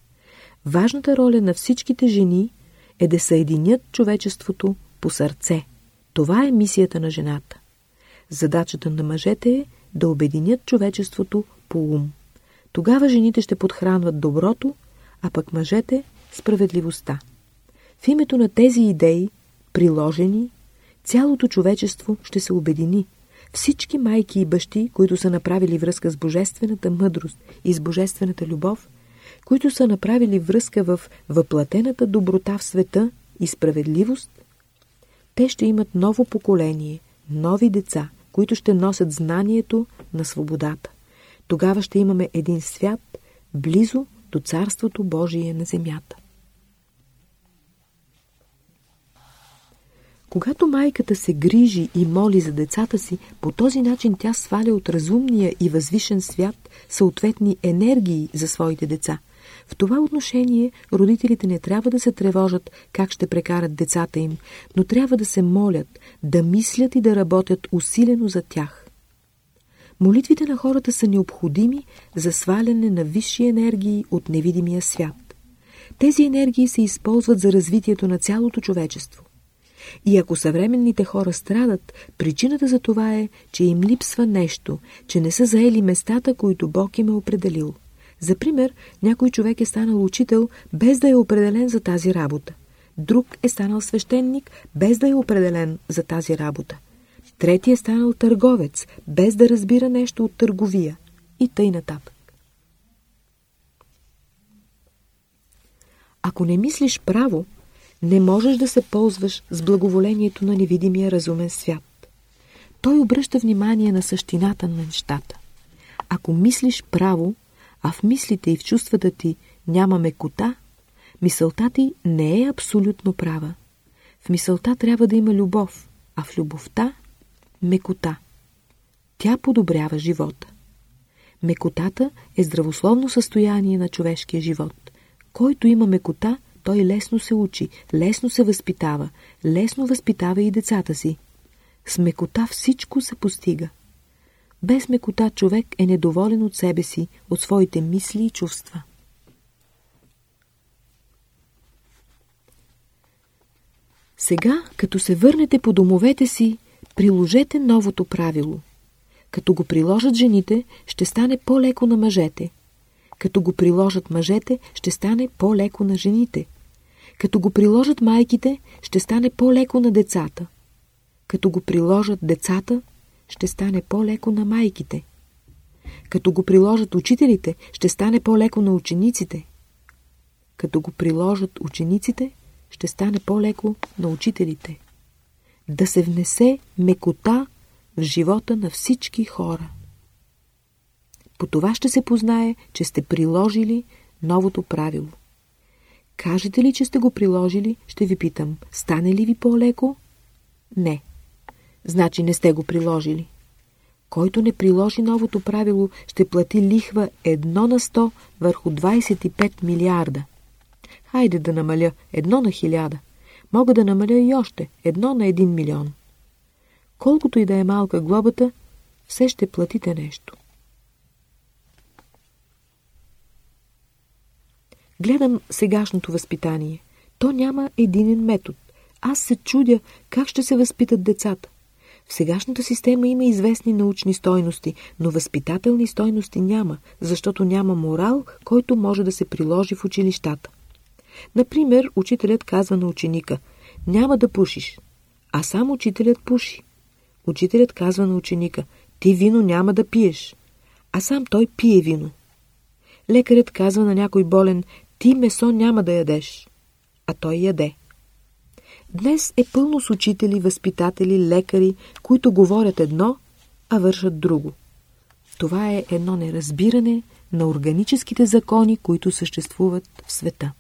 Важната роля на всичките жени е да съединят човечеството по сърце. Това е мисията на жената. Задачата на мъжете е да обединят човечеството по ум. Тогава жените ще подхранват доброто, а пък мъжете – справедливостта. В името на тези идеи, приложени, цялото човечество ще се обедини. Всички майки и бащи, които са направили връзка с божествената мъдрост и с божествената любов, които са направили връзка в въплатената доброта в света и справедливост, те ще имат ново поколение, нови деца, които ще носят знанието на свободата. Тогава ще имаме един свят близо до Царството Божие на земята. Когато майката се грижи и моли за децата си, по този начин тя сваля от разумния и възвишен свят съответни енергии за своите деца. В това отношение родителите не трябва да се тревожат как ще прекарат децата им, но трябва да се молят, да мислят и да работят усилено за тях. Молитвите на хората са необходими за сваляне на висши енергии от невидимия свят. Тези енергии се използват за развитието на цялото човечество. И ако съвременните хора страдат, причината за това е, че им липсва нещо, че не са заели местата, които Бог им е определил. За пример, някой човек е станал учител, без да е определен за тази работа. Друг е станал свещеник, без да е определен за тази работа. Трети е станал търговец, без да разбира нещо от търговия. И тъй нататък. Ако не мислиш право, не можеш да се ползваш с благоволението на невидимия разумен свят. Той обръща внимание на същината на нещата. Ако мислиш право, а в мислите и в чувствата ти няма мекота, мисълта ти не е абсолютно права. В мисълта трябва да има любов, а в любовта – мекота. Тя подобрява живота. Мекотата е здравословно състояние на човешкия живот. Който има мекота, той лесно се учи, лесно се възпитава, лесно възпитава и децата си. С мекота всичко се постига. Без мекота човек е недоволен от себе си, от своите мисли и чувства. Сега, като се върнете по домовете си, приложете новото правило. Като го приложат жените, ще стане по-леко на мъжете. Като го приложат мъжете, ще стане по-леко на жените. Като го приложат майките, ще стане по-леко на децата. Като го приложат децата, ще стане по-леко на майките. Като го приложат учителите, ще стане по-леко на учениците. Като го приложат учениците, ще стане по-леко на учителите. Да се внесе мекота в живота на всички хора. По това ще се познае, че сте приложили новото правило. Кажете ли, че сте го приложили, ще ви питам, стане ли ви по-леко? Не. Значи не сте го приложили. Който не приложи новото правило, ще плати лихва 1 на 100 върху 25 милиарда. Хайде да намаля едно на хиляда. Мога да намаля и още едно на един милион. Колкото и да е малка глобата, все ще платите нещо. Гледам сегашното възпитание. То няма единен метод. Аз се чудя как ще се възпитат децата. В сегашната система има известни научни стойности, но възпитателни стойности няма, защото няма морал, който може да се приложи в училищата. Например, учителят казва на ученика «Няма да пушиш», а сам учителят пуши. Учителят казва на ученика «Ти вино няма да пиеш», а сам той пие вино. Лекарят казва на някой болен «Ти месо няма да ядеш», а той яде. Днес е пълно с учители, възпитатели, лекари, които говорят едно, а вършат друго. Това е едно неразбиране на органическите закони, които съществуват в света.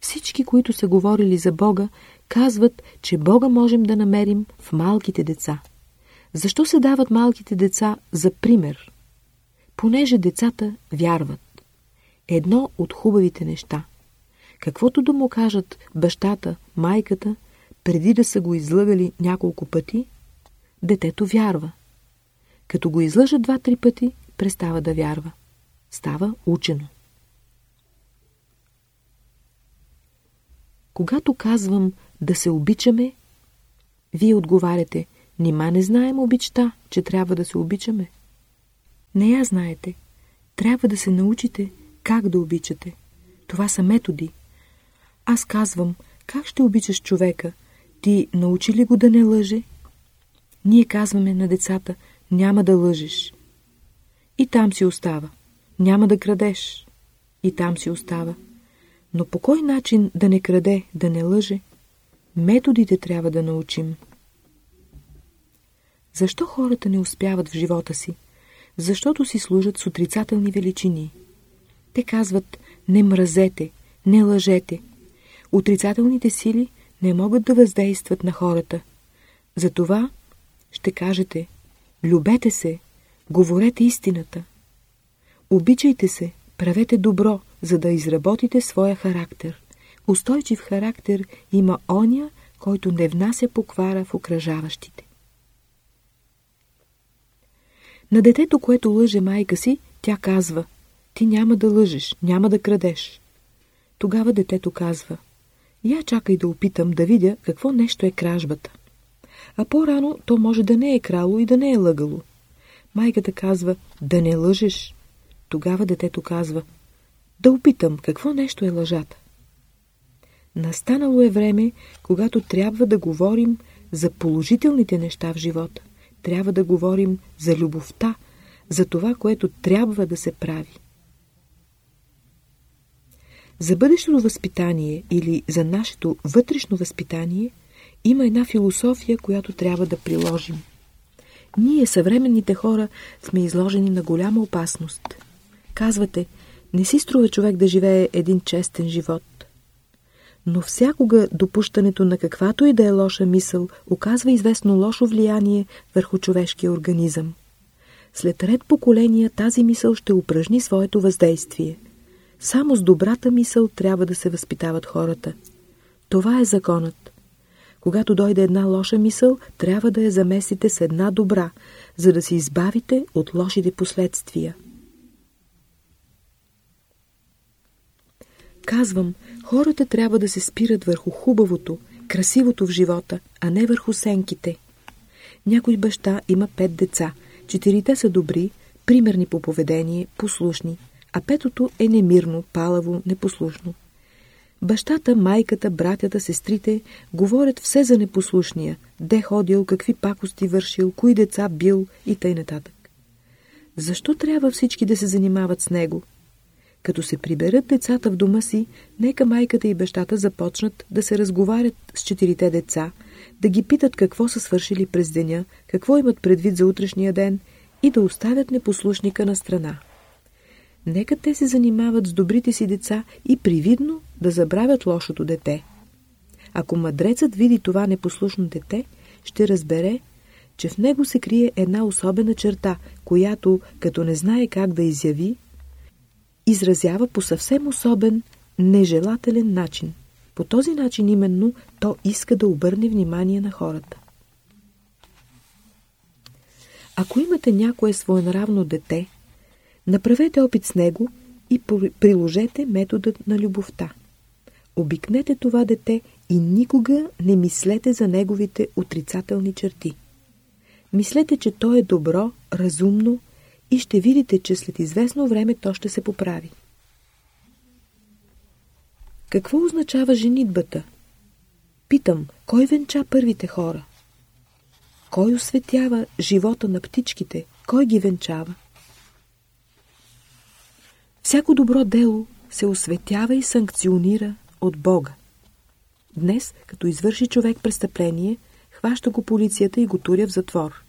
Всички, които са говорили за Бога, казват, че Бога можем да намерим в малките деца. Защо се дават малките деца за пример? Понеже децата вярват. Едно от хубавите неща. Каквото да му кажат бащата, майката, преди да са го излъгали няколко пъти, детето вярва. Като го излъжат два-три пъти, престава да вярва. Става учено. Когато казвам да се обичаме, вие отговаряте, нима не знаем обичта, че трябва да се обичаме. Не я знаете. Трябва да се научите как да обичате. Това са методи. Аз казвам, как ще обичаш човека? Ти научи ли го да не лъже? Ние казваме на децата, няма да лъжеш. И там си остава. Няма да крадеш. И там си остава. Но по кой начин да не краде, да не лъже? Методите трябва да научим. Защо хората не успяват в живота си? Защото си служат с отрицателни величини. Те казват не мразете, не лъжете. Отрицателните сили не могат да въздействат на хората. Затова ще кажете любете се, говорете истината. Обичайте се, правете добро, за да изработите своя характер. Устойчив характер има оня, който не внася поквара в окръжаващите. На детето, което лъже майка си, тя казва «Ти няма да лъжеш, няма да крадеш». Тогава детето казва «Я чакай да опитам да видя какво нещо е кражбата». А по-рано то може да не е крало и да не е лъгало. Майката казва «Да не лъжеш». Тогава детето казва «Да опитам какво нещо е лъжата». Настанало е време, когато трябва да говорим за положителните неща в живота трябва да говорим за любовта, за това, което трябва да се прави. За бъдещото възпитание или за нашето вътрешно възпитание има една философия, която трябва да приложим. Ние, съвременните хора, сме изложени на голяма опасност. Казвате, не си струва човек да живее един честен живот но всякога допущането на каквато и да е лоша мисъл оказва известно лошо влияние върху човешкия организъм. След ред поколения тази мисъл ще упражни своето въздействие. Само с добрата мисъл трябва да се възпитават хората. Това е законът. Когато дойде една лоша мисъл, трябва да я замесите с една добра, за да се избавите от лошите последствия. Казвам, хората трябва да се спират върху хубавото, красивото в живота, а не върху сенките. Някой баща има пет деца. Четирите са добри, примерни по поведение, послушни, а петото е немирно, палаво, непослушно. Бащата, майката, братята, сестрите говорят все за непослушния, де ходил, какви пакости вършил, кои деца бил и тъй нататък. Защо трябва всички да се занимават с него? Като се приберат децата в дома си, нека майката и бащата започнат да се разговарят с четирите деца, да ги питат какво са свършили през деня, какво имат предвид за утрешния ден и да оставят непослушника на страна. Нека те се занимават с добрите си деца и привидно да забравят лошото дете. Ако мъдрецът види това непослушно дете, ще разбере, че в него се крие една особена черта, която, като не знае как да изяви, изразява по съвсем особен, нежелателен начин. По този начин именно то иска да обърне внимание на хората. Ако имате някое своенравно дете, направете опит с него и приложете методът на любовта. Обикнете това дете и никога не мислете за неговите отрицателни черти. Мислете, че то е добро, разумно и ще видите, че след известно време то ще се поправи. Какво означава женитбата? Питам, кой венча първите хора? Кой осветява живота на птичките? Кой ги венчава? Всяко добро дело се осветява и санкционира от Бога. Днес, като извърши човек престъпление, хваща го полицията и го туря в затвор.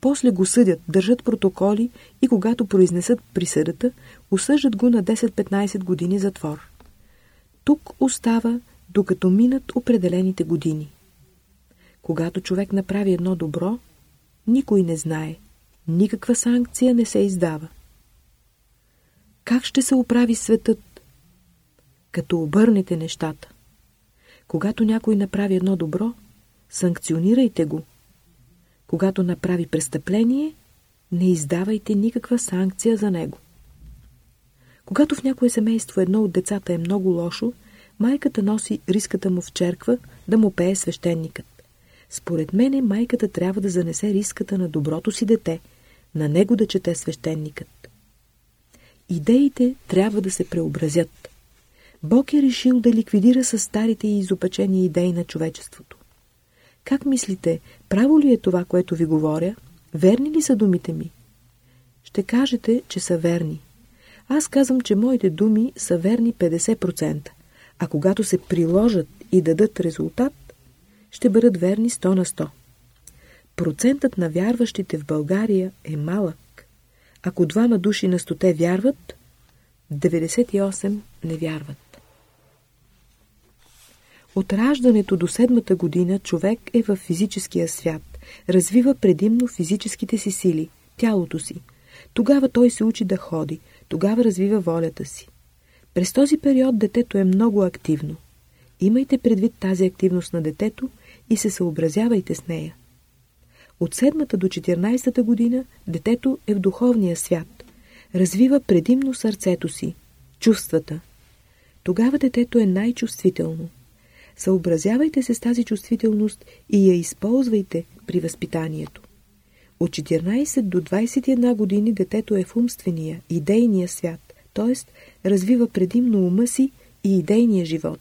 После го съдят, държат протоколи и когато произнесат присъдата, осъждат го на 10-15 години затвор. Тук остава, докато минат определените години. Когато човек направи едно добро, никой не знае, никаква санкция не се издава. Как ще се оправи светът? Като обърнете нещата. Когато някой направи едно добро, санкционирайте го. Когато направи престъпление, не издавайте никаква санкция за него. Когато в някое семейство едно от децата е много лошо, майката носи риската му в черква да му пее свещеникът. Според мене майката трябва да занесе риската на доброто си дете, на него да чете свещеникът. Идеите трябва да се преобразят. Бог е решил да ликвидира с старите и изопачени идеи на човечеството. Как мислите, право ли е това, което ви говоря? Верни ли са думите ми? Ще кажете, че са верни. Аз казвам, че моите думи са верни 50%, а когато се приложат и дадат резултат, ще бъдат верни 100 на 100. Процентът на вярващите в България е малък. Ако двама души на стоте вярват, 98 не вярват. От раждането до седмата година човек е в физическия свят, развива предимно физическите си сили, тялото си. Тогава той се учи да ходи, тогава развива волята си. През този период детето е много активно. Имайте предвид тази активност на детето и се съобразявайте с нея. От седмата до 14-та година детето е в духовния свят. Развива предимно сърцето си, чувствата. Тогава детето е най-чувствително. Съобразявайте се с тази чувствителност и я използвайте при възпитанието. От 14 до 21 години детето е в умствения, идейния свят, т.е. развива предимно ума си и идейния живот.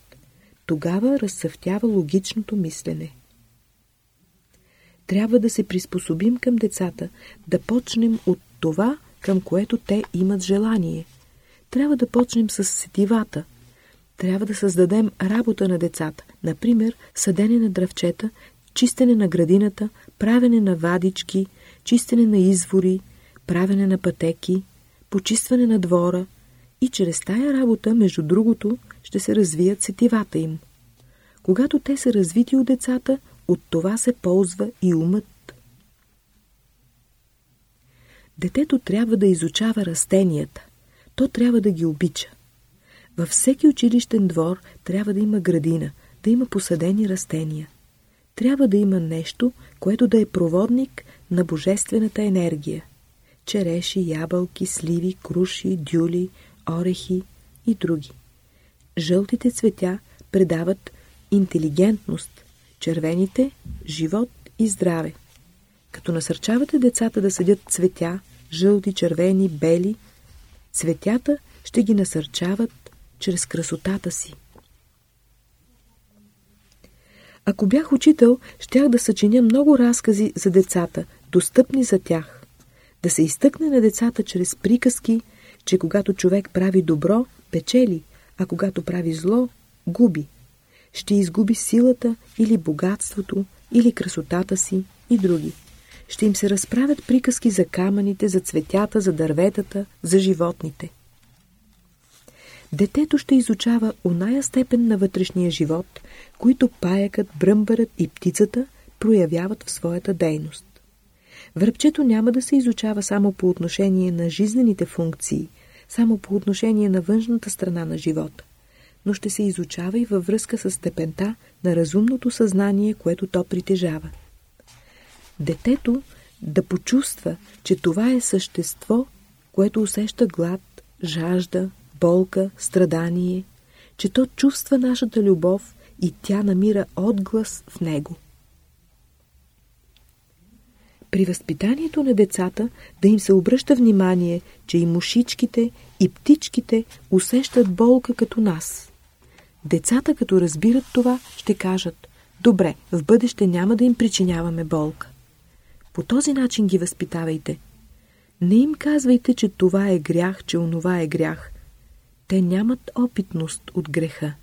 Тогава разсъвтява логичното мислене. Трябва да се приспособим към децата, да почнем от това, към което те имат желание. Трябва да почнем с сетивата – трябва да създадем работа на децата, например съдене на дръвчета, чистене на градината, правене на вадички, чистене на извори, правене на пътеки, почистване на двора и чрез тая работа, между другото, ще се развият сетивата им. Когато те са развити от децата, от това се ползва и умът. Детето трябва да изучава растенията. То трябва да ги обича. Във всеки училищен двор трябва да има градина, да има посадени растения. Трябва да има нещо, което да е проводник на божествената енергия. Череши, ябълки, сливи, круши, дюли, орехи и други. Жълтите цветя предават интелигентност, червените – живот и здраве. Като насърчавате децата да съдят цветя, жълти, червени, бели, цветята ще ги насърчават чрез красотата си. Ако бях учител, щях да съчиня много разкази за децата, достъпни за тях. Да се изтъкне на децата чрез приказки, че когато човек прави добро, печели, а когато прави зло, губи. Ще изгуби силата или богатството, или красотата си и други. Ще им се разправят приказки за камъните, за цветята, за дърветата, за животните. Детето ще изучава оная степен на вътрешния живот, които паякът, бръмбърът и птицата проявяват в своята дейност. Връбчето няма да се изучава само по отношение на жизнените функции, само по отношение на външната страна на живота, но ще се изучава и във връзка с степента на разумното съзнание, което то притежава. Детето да почувства, че това е същество, което усеща глад, жажда, болка, страдание, че то чувства нашата любов и тя намира отглас в него. При възпитанието на децата да им се обръща внимание, че и мушичките, и птичките усещат болка като нас. Децата, като разбират това, ще кажат «Добре, в бъдеще няма да им причиняваме болка». По този начин ги възпитавайте. Не им казвайте, че това е грях, че онова е грях. Те нямат опитност от греха.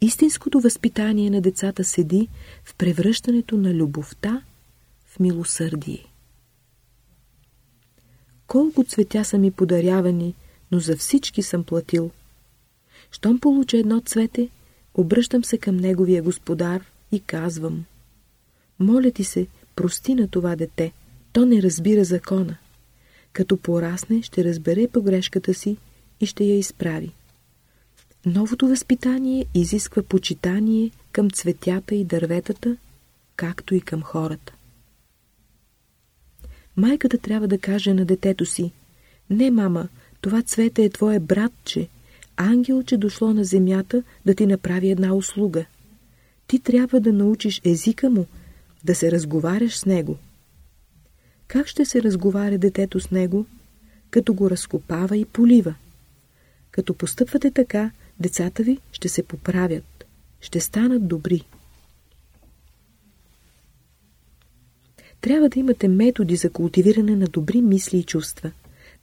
Истинското възпитание на децата седи в превръщането на любовта в милосърдие. Колко цветя са ми подарявани, но за всички съм платил. Щом получа едно цвете, обръщам се към неговия господар и казвам Моля ти се, прости на това дете, то не разбира закона. Като порасне, ще разбере погрешката си и ще я изправи. Новото възпитание изисква почитание към цветята и дърветата, както и към хората. Майката трябва да каже на детето си «Не, мама, това цвете е твое братче, ангелче дошло на земята да ти направи една услуга. Ти трябва да научиш езика му, да се разговаряш с него». Как ще се разговаря детето с него? Като го разкопава и полива. Като постъпвате така, децата ви ще се поправят, ще станат добри. Трябва да имате методи за култивиране на добри мисли и чувства.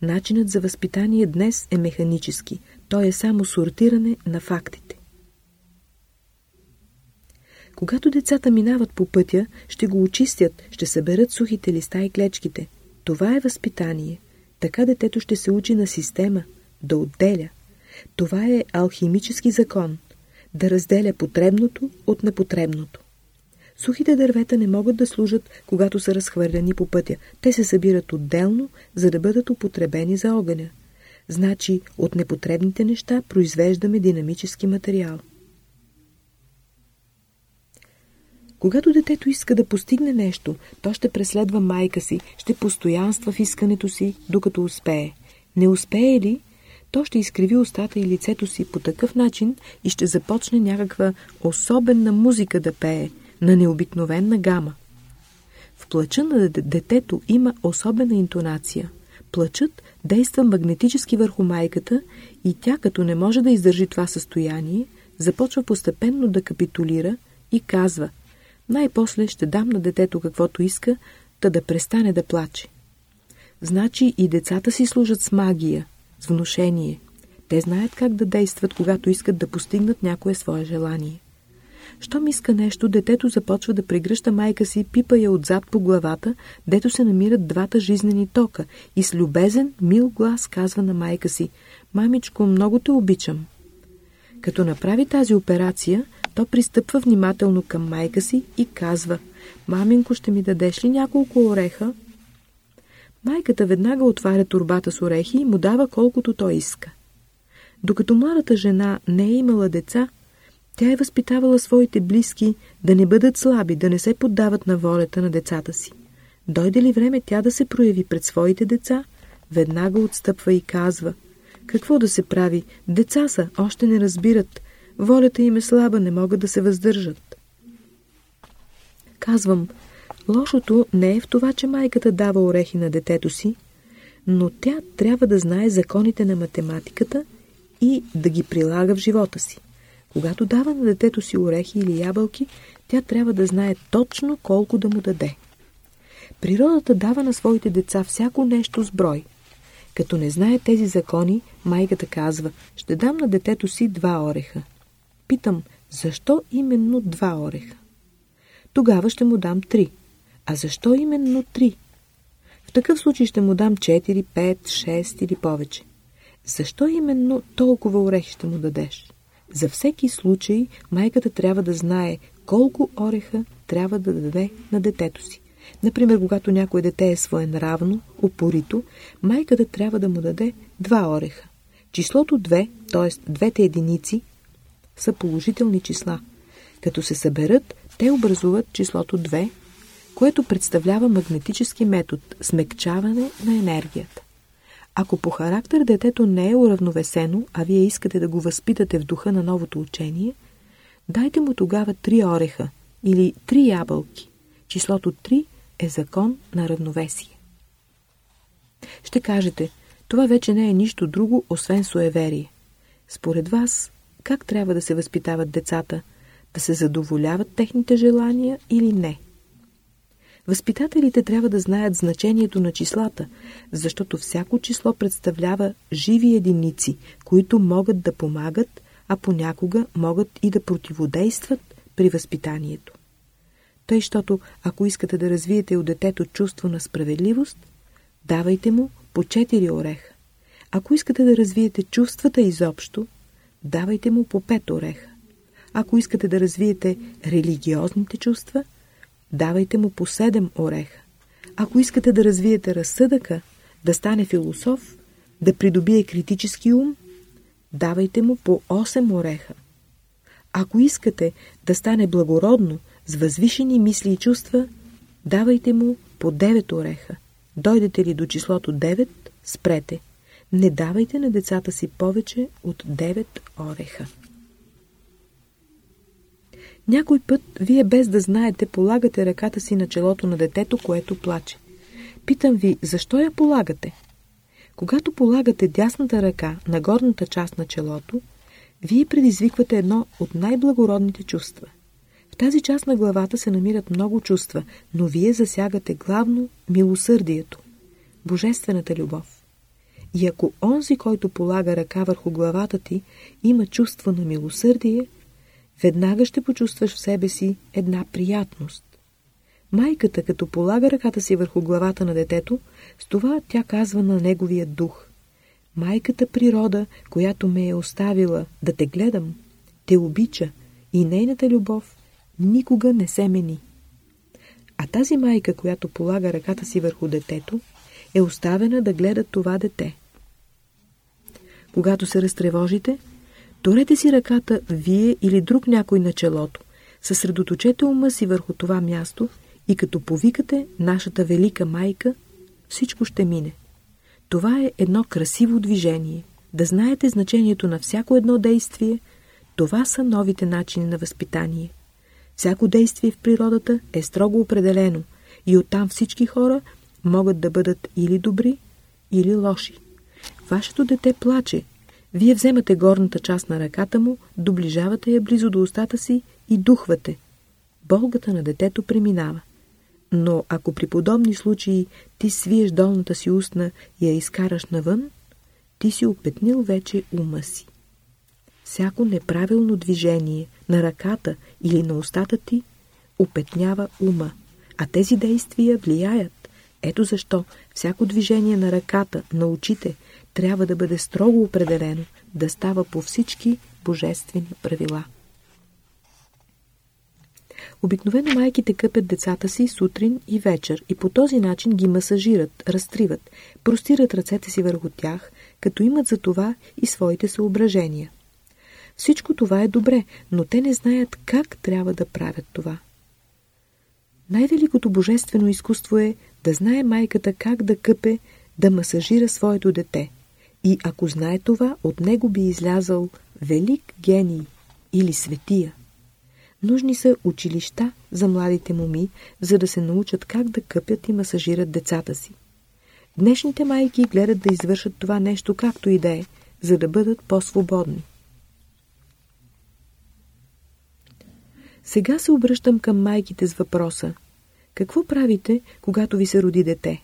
Начинът за възпитание днес е механически. Той е само сортиране на фактите. Когато децата минават по пътя, ще го очистят, ще съберат сухите листа и клечките. Това е възпитание. Така детето ще се учи на система, да отделя. Това е алхимически закон – да разделя потребното от непотребното. Сухите дървета не могат да служат, когато са разхвърляни по пътя. Те се събират отделно, за да бъдат употребени за огъня. Значи, от непотребните неща произвеждаме динамически материал. Когато детето иска да постигне нещо, то ще преследва майка си, ще постоянства в искането си, докато успее. Не успее ли, то ще изкриви устата и лицето си по такъв начин и ще започне някаква особена музика да пее, на необикновена гама. В плача на детето има особена интонация. Плачът действа магнетически върху майката и тя, като не може да издържи това състояние, започва постепенно да капитулира и казва най-после ще дам на детето каквото иска, та да престане да плаче. Значи и децата си служат с магия, с внушение. Те знаят как да действат, когато искат да постигнат някое свое желание. Щом иска нещо, детето започва да прегръща майка си, пипа я отзад по главата, дето се намират двата жизнени тока и с любезен, мил глас казва на майка си «Мамичко, много те обичам». Като направи тази операция, то пристъпва внимателно към майка си и казва «Маминко, ще ми дадеш ли няколко ореха?» Майката веднага отваря турбата с орехи и му дава колкото той иска. Докато младата жена не е имала деца, тя е възпитавала своите близки да не бъдат слаби, да не се поддават на волята на децата си. Дойде ли време тя да се прояви пред своите деца, веднага отстъпва и казва «Какво да се прави? Деца са, още не разбират. Волята им е слаба, не могат да се въздържат». Казвам, лошото не е в това, че майката дава орехи на детето си, но тя трябва да знае законите на математиката и да ги прилага в живота си. Когато дава на детето си орехи или ябълки, тя трябва да знае точно колко да му даде. Природата дава на своите деца всяко нещо с брой. Като не знае тези закони, майката казва, ще дам на детето си два ореха. Питам, защо именно два ореха? Тогава ще му дам три. А защо именно три? В такъв случай ще му дам 4, 5, 6 или повече. Защо именно толкова орехи ще му дадеш? За всеки случай майката трябва да знае колко ореха трябва да даде на детето си. Например, когато някое дете е своенравно, упорито, майката трябва да му даде два ореха. Числото 2, т.е. двете единици, са положителни числа. Като се съберат, те образуват числото 2, което представлява магнетически метод – смекчаване на енергията. Ако по характер детето не е уравновесено, а вие искате да го възпитате в духа на новото учение, дайте му тогава три ореха или три ябълки. Числото 3 е закон на равновесие. Ще кажете, това вече не е нищо друго, освен суеверие. Според вас, как трябва да се възпитават децата? Да се задоволяват техните желания или не? Възпитателите трябва да знаят значението на числата, защото всяко число представлява живи единици, които могат да помагат, а понякога могат и да противодействат при възпитанието. Тъй, защото ако искате да развиете у детето чувство на справедливост, давайте му по 4 ореха. Ако искате да развиете чувствата изобщо, давайте му по 5 ореха. Ако искате да развиете религиозните чувства, давайте му по 7 ореха. Ако искате да развиете разсъдъка, да стане философ, да придобие критически ум, давайте му по 8 ореха. Ако искате да стане благородно, с възвишени мисли и чувства, давайте му по 9 ореха. Дойдете ли до числото 9, спрете. Не давайте на децата си повече от 9 ореха. Някой път, вие без да знаете, полагате ръката си на челото на детето, което плаче. Питам ви, защо я полагате? Когато полагате дясната ръка на горната част на челото, вие предизвиквате едно от най-благородните чувства. В тази част на главата се намират много чувства, но вие засягате главно милосърдието, божествената любов. И ако онзи, който полага ръка върху главата ти, има чувство на милосърдие, веднага ще почувстваш в себе си една приятност. Майката, като полага ръката си върху главата на детето, с това тя казва на неговия дух. Майката природа, която ме е оставила да те гледам, те обича и нейната любов никога не се мени. А тази майка, която полага ръката си върху детето, е оставена да гледа това дете. Когато се разтревожите, Торете си ръката вие или друг някой на челото. Съсредоточете ума си върху това място и като повикате нашата велика майка, всичко ще мине. Това е едно красиво движение. Да знаете значението на всяко едно действие, това са новите начини на възпитание. Всяко действие в природата е строго определено и оттам всички хора могат да бъдат или добри, или лоши. Вашето дете плаче, вие вземате горната част на ръката му, доближавате я близо до устата си и духвате. Болгата на детето преминава. Но ако при подобни случаи ти свиеш долната си устна и я изкараш навън, ти си опетнил вече ума си. Всяко неправилно движение на ръката или на устата ти опетнява ума, а тези действия влияят. Ето защо всяко движение на ръката, на очите – трябва да бъде строго определено, да става по всички божествени правила. Обикновено майките къпят децата си сутрин и вечер и по този начин ги масажират, разтриват, простират ръцете си върху тях, като имат за това и своите съображения. Всичко това е добре, но те не знаят как трябва да правят това. Най-великото божествено изкуство е да знае майката как да къпе, да масажира своето дете – и ако знае това, от него би излязъл велик гений или светия. Нужни са училища за младите моми, за да се научат как да къпят и масажират децата си. Днешните майки гледат да извършат това нещо както и да е, за да бъдат по-свободни. Сега се обръщам към майките с въпроса. Какво правите, когато ви се роди дете?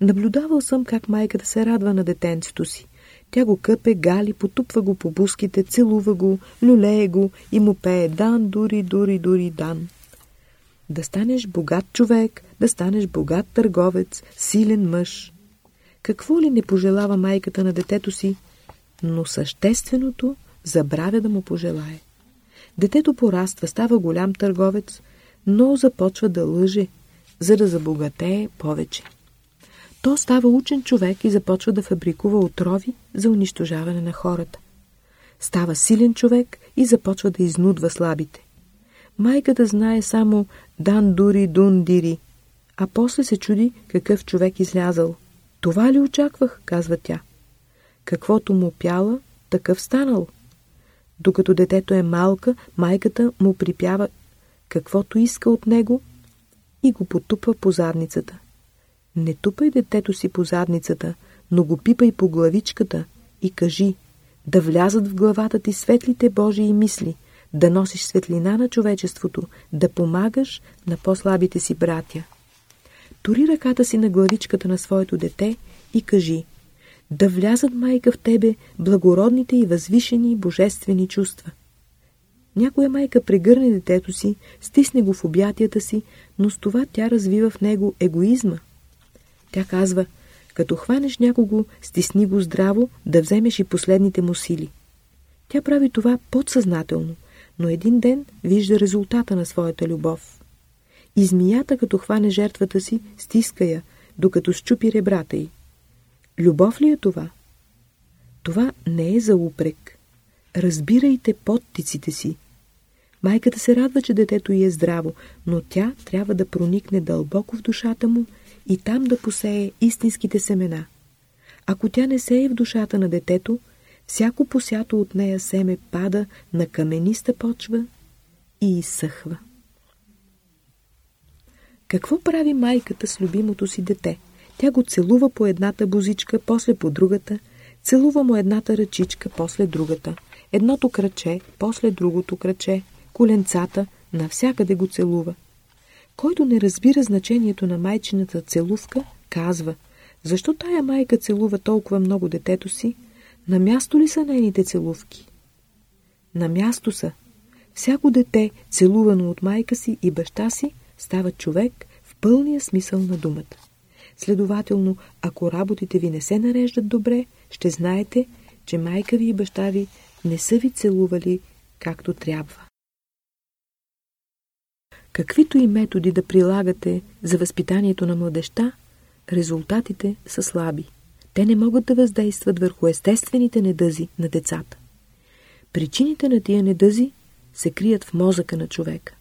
Наблюдавал съм как майката се радва на детенцето си. Тя го къпе, гали, потупва го по буските, целува го, люлее го и му пее дан, дури, дури, дури, дан. Да станеш богат човек, да станеш богат търговец, силен мъж. Какво ли не пожелава майката на детето си, но същественото забравя да му пожелае. Детето пораства, става голям търговец, но започва да лъже, за да забогатее повече. То става учен човек и започва да фабрикува отрови за унищожаване на хората. Става силен човек и започва да изнудва слабите. Майката знае само дан дури дун дири, а после се чуди какъв човек излязал. Това ли очаквах, казва тя. Каквото му пяла, такъв станал. Докато детето е малка, майката му припява каквото иска от него и го потупва по задницата. Не тупай детето си по задницата, но го пипай по главичката и кажи да влязат в главата ти светлите Божии мисли, да носиш светлина на човечеството, да помагаш на по-слабите си братя. Тори ръката си на главичката на своето дете и кажи да влязат, майка, в тебе благородните и възвишени божествени чувства. Някоя майка прегърне детето си, стисне го в обятията си, но с това тя развива в него егоизма. Тя казва, като хванеш някого, стисни го здраво, да вземеш и последните му сили. Тя прави това подсъзнателно, но един ден вижда резултата на своята любов. И змията, като хване жертвата си, стиска я, докато щупи ребрата й. Любов ли е това? Това не е за упрек. Разбирайте подтиците си. Майката се радва, че детето й е здраво, но тя трябва да проникне дълбоко в душата му и там да посее истинските семена. Ако тя не сее в душата на детето, всяко посято от нея семе пада на камениста почва и изсъхва. Какво прави майката с любимото си дете? Тя го целува по едната бузичка, после по другата, целува му едната ръчичка, после другата, едното кръче, после другото кръче, коленцата, навсякъде го целува. Който не разбира значението на майчината целувка, казва, защо тая майка целува толкова много детето си? На място ли са нейните целувки? На място са. Всяко дете, целувано от майка си и баща си, става човек в пълния смисъл на думата. Следователно, ако работите ви не се нареждат добре, ще знаете, че майка ви и баща ви не са ви целували както трябва. Каквито и методи да прилагате за възпитанието на младеща, резултатите са слаби. Те не могат да въздействат върху естествените недъзи на децата. Причините на тия недъзи се крият в мозъка на човека.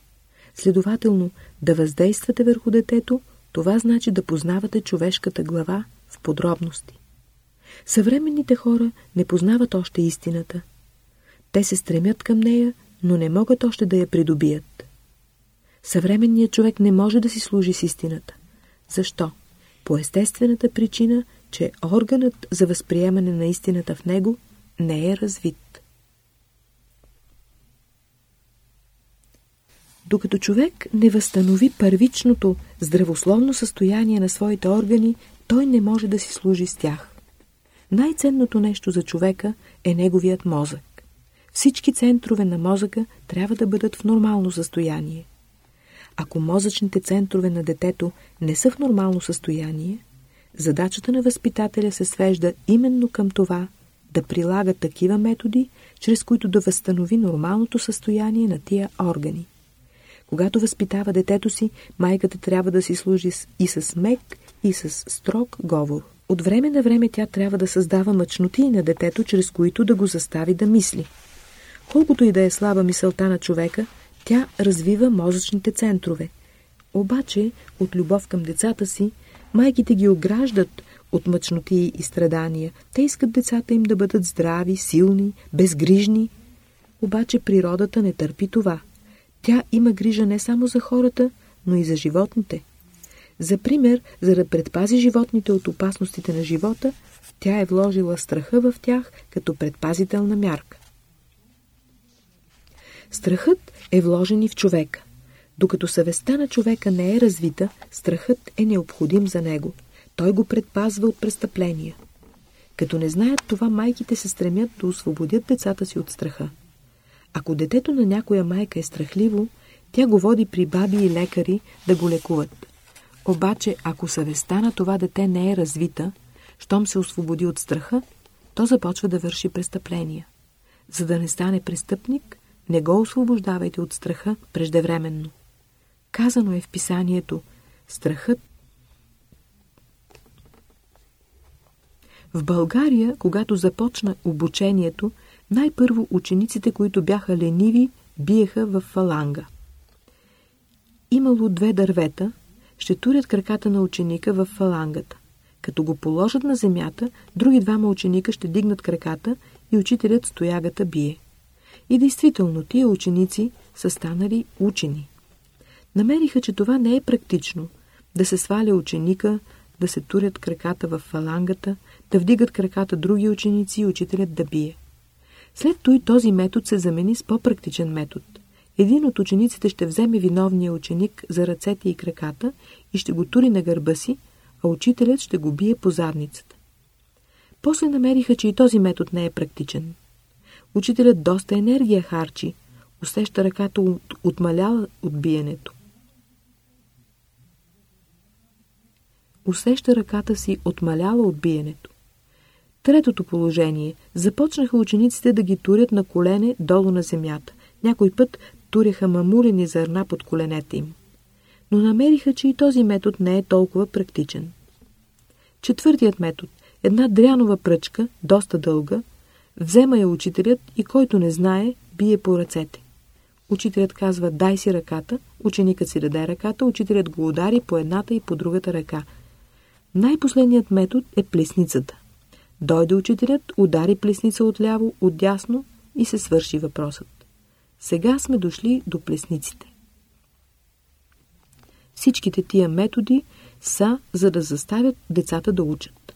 Следователно, да въздействате върху детето, това значи да познавате човешката глава в подробности. Съвременните хора не познават още истината. Те се стремят към нея, но не могат още да я придобият. Съвременният човек не може да си служи с истината. Защо? По естествената причина, че органът за възприемане на истината в него не е развит. Докато човек не възстанови първичното здравословно състояние на своите органи, той не може да си служи с тях. Най-ценното нещо за човека е неговият мозък. Всички центрове на мозъка трябва да бъдат в нормално състояние. Ако мозъчните центрове на детето не са в нормално състояние, задачата на възпитателя се свежда именно към това да прилага такива методи, чрез които да възстанови нормалното състояние на тия органи. Когато възпитава детето си, майката трябва да си служи и с мек, и с строг говор. От време на време тя трябва да създава мъчноти на детето, чрез които да го застави да мисли. Колкото и да е слаба мисълта на човека, тя развива мозъчните центрове. Обаче, от любов към децата си, майките ги ограждат от мъчноти и страдания. Те искат децата им да бъдат здрави, силни, безгрижни. Обаче природата не търпи това. Тя има грижа не само за хората, но и за животните. За пример, за да предпази животните от опасностите на живота, тя е вложила страха в тях като предпазителна мярка. Страхът е вложен и в човека. Докато съвестта на човека не е развита, страхът е необходим за него. Той го предпазва от престъпления. Като не знаят това, майките се стремят да освободят децата си от страха. Ако детето на някоя майка е страхливо, тя го води при баби и лекари да го лекуват. Обаче, ако съвестта на това дете не е развита, щом се освободи от страха, то започва да върши престъпления. За да не стане престъпник, не го освобождавайте от страха преждевременно. Казано е в писанието, страхът В България, когато започна обучението, най-първо учениците, които бяха лениви, биеха в фаланга. Имало две дървета, ще турят краката на ученика в фалангата. Като го положат на земята, други двама ученика ще дигнат краката и учителят стоягата бие. И действително, тия ученици са станали учени. Намериха, че това не е практично. Да се сваля ученика, да се турят краката в фалангата, да вдигат краката други ученици и учителят да бие. След той този метод се замени с по-практичен метод. Един от учениците ще вземе виновния ученик за ръцете и краката и ще го тури на гърба си, а учителят ще го бие по задницата. После намериха, че и този метод не е практичен. Учителят доста енергия харчи, усеща ръката от, отмаляла от биенето. Усеща ръката си отмаляла от биенето. Третото положение. Започнаха учениците да ги турят на колене долу на земята. Някой път туряха мамулени зърна под коленете им. Но намериха, че и този метод не е толкова практичен. Четвъртият метод. Една дрянова пръчка, доста дълга, взема я учителят и който не знае, бие по ръцете. Учителят казва дай си ръката, ученикът си даде ръката, учителят го удари по едната и по другата ръка. Най-последният метод е плесницата. Дойде учителят, удари плесница отляво, отдясно и се свърши въпросът. Сега сме дошли до плесниците. Всичките тия методи са, за да заставят децата да учат.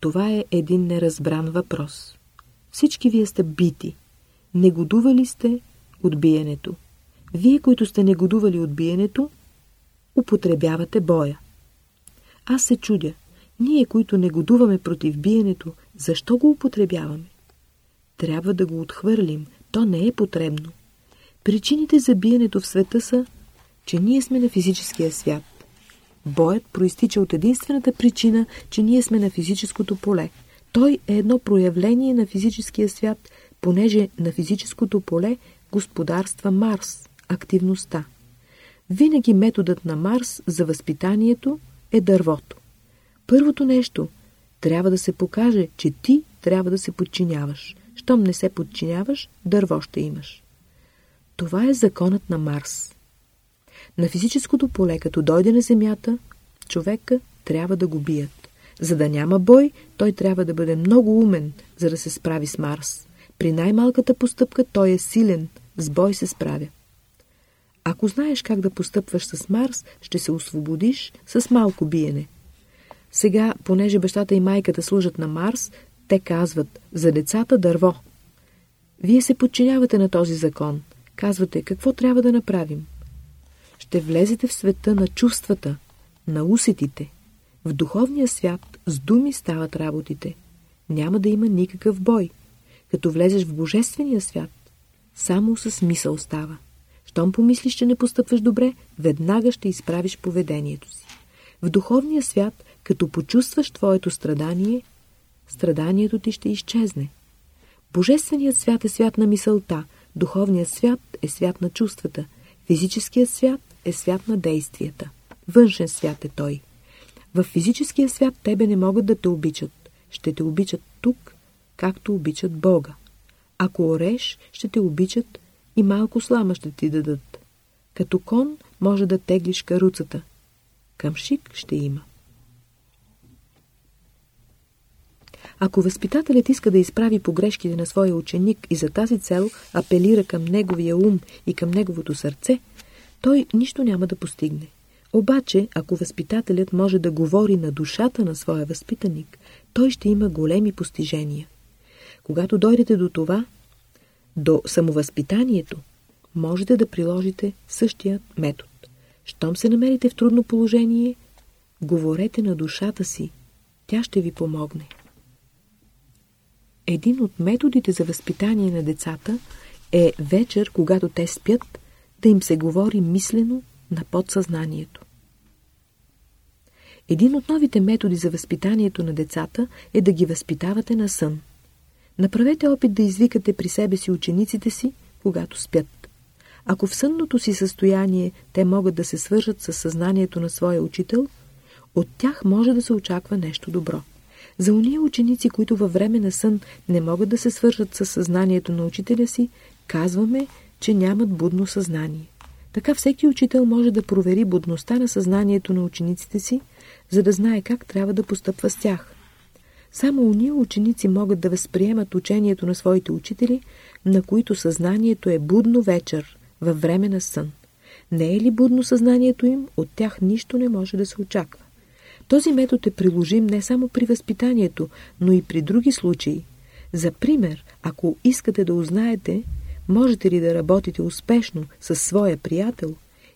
Това е един неразбран въпрос. Всички вие сте бити. Негодували сте от биенето. Вие, които сте негодували от биенето, употребявате боя. Аз се чудя, ние, които негодуваме против биенето, защо го употребяваме? Трябва да го отхвърлим, то не е потребно. Причините за биенето в света са, че ние сме на физическия свят. Боят проистича от единствената причина, че ние сме на физическото поле. Той е едно проявление на физическия свят, понеже на физическото поле господарства Марс, активността. Винаги методът на Марс за възпитанието е дървото. Първото нещо трябва да се покаже, че ти трябва да се подчиняваш. Щом не се подчиняваш, дърво ще имаш. Това е законът на Марс. На физическото поле, като дойде на Земята, човека трябва да го бият. За да няма бой, той трябва да бъде много умен, за да се справи с Марс. При най-малката постъпка той е силен, с бой се справя. Ако знаеш как да постъпваш с Марс, ще се освободиш с малко биене. Сега, понеже бащата и майката служат на Марс, те казват за децата дърво. Вие се подчинявате на този закон. Казвате какво трябва да направим. Ще влезете в света на чувствата, на усетите. В духовния свят с думи стават работите. Няма да има никакъв бой. Като влезеш в божествения свят, само с мисъл става. Щом помислиш, че не постъпваш добре, веднага ще изправиш поведението си. В духовния свят, като почувстваш твоето страдание, страданието ти ще изчезне. Божественият свят е свят на мисълта, духовният свят е свят на чувствата, физическият свят е свят на действията. Външен свят е той. В физическия свят тебе не могат да те обичат. Ще те обичат тук, както обичат Бога. Ако ореш, ще те обичат и малко слама ще ти дадат. Като кон може да теглиш каруцата. Камшик ще има. Ако възпитателят иска да изправи погрешките на своя ученик и за тази цел апелира към неговия ум и към неговото сърце, той нищо няма да постигне. Обаче, ако възпитателят може да говори на душата на своя възпитаник, той ще има големи постижения. Когато дойдете до това, до самовъзпитанието, можете да приложите същия метод. Щом се намерите в трудно положение, говорете на душата си. Тя ще ви помогне. Един от методите за възпитание на децата е вечер, когато те спят, да им се говори мислено на подсъзнанието. Един от новите методи за възпитанието на децата е да ги възпитавате на сън. Направете опит да извикате при себе си учениците си, когато спят. Ако в сънното си състояние те могат да се свържат с съзнанието на своя учител, от тях може да се очаква нещо добро. За уния ученици, които във време на сън не могат да се свържат с съзнанието на учителя си, казваме, че нямат будно съзнание. Така всеки учител може да провери будността на съзнанието на учениците си, за да знае как трябва да постъпва с тях. Само уния ученици могат да възприемат учението на своите учители, на които съзнанието е будно вечер, във време на сън. Не е ли будно съзнанието им, от тях нищо не може да се очаква. Този метод е приложим не само при възпитанието, но и при други случаи. За пример, ако искате да узнаете, можете ли да работите успешно с своя приятел,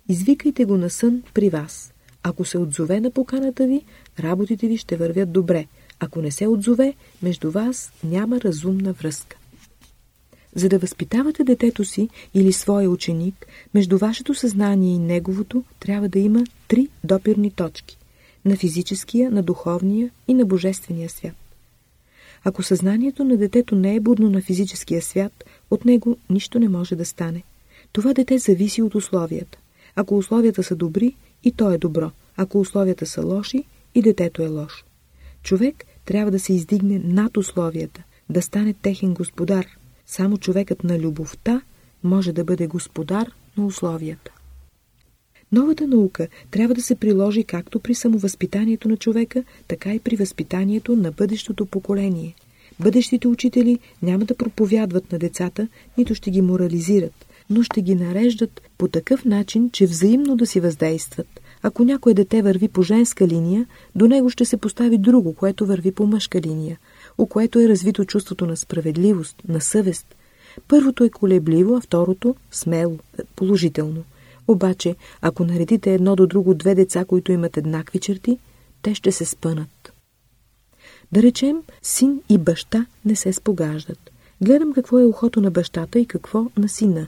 извикайте го на сън при вас. Ако се отзове на поканата ви, работите ви ще вървят добре. Ако не се отзове, между вас няма разумна връзка. За да възпитавате детето си или своя ученик, между вашето съзнание и неговото трябва да има три допирни точки – на физическия, на духовния и на божествения свят. Ако съзнанието на детето не е будно на физическия свят, от него нищо не може да стане. Това дете зависи от условията. Ако условията са добри, и то е добро. Ако условията са лоши, и детето е лошо. Човек трябва да се издигне над условията, да стане техен господар. Само човекът на любовта може да бъде господар на условията. Новата наука трябва да се приложи както при самовъзпитанието на човека, така и при възпитанието на бъдещото поколение. Бъдещите учители няма да проповядват на децата, нито ще ги морализират, но ще ги нареждат по такъв начин, че взаимно да си въздействат. Ако някое дете върви по женска линия, до него ще се постави друго, което върви по мъжка линия, у което е развито чувството на справедливост, на съвест. Първото е колебливо, а второто – смело, положително. Обаче, ако наредите едно до друго две деца, които имат еднакви черти, те ще се спънат. Да речем, син и баща не се спогаждат. Гледам какво е ухото на бащата и какво на сина.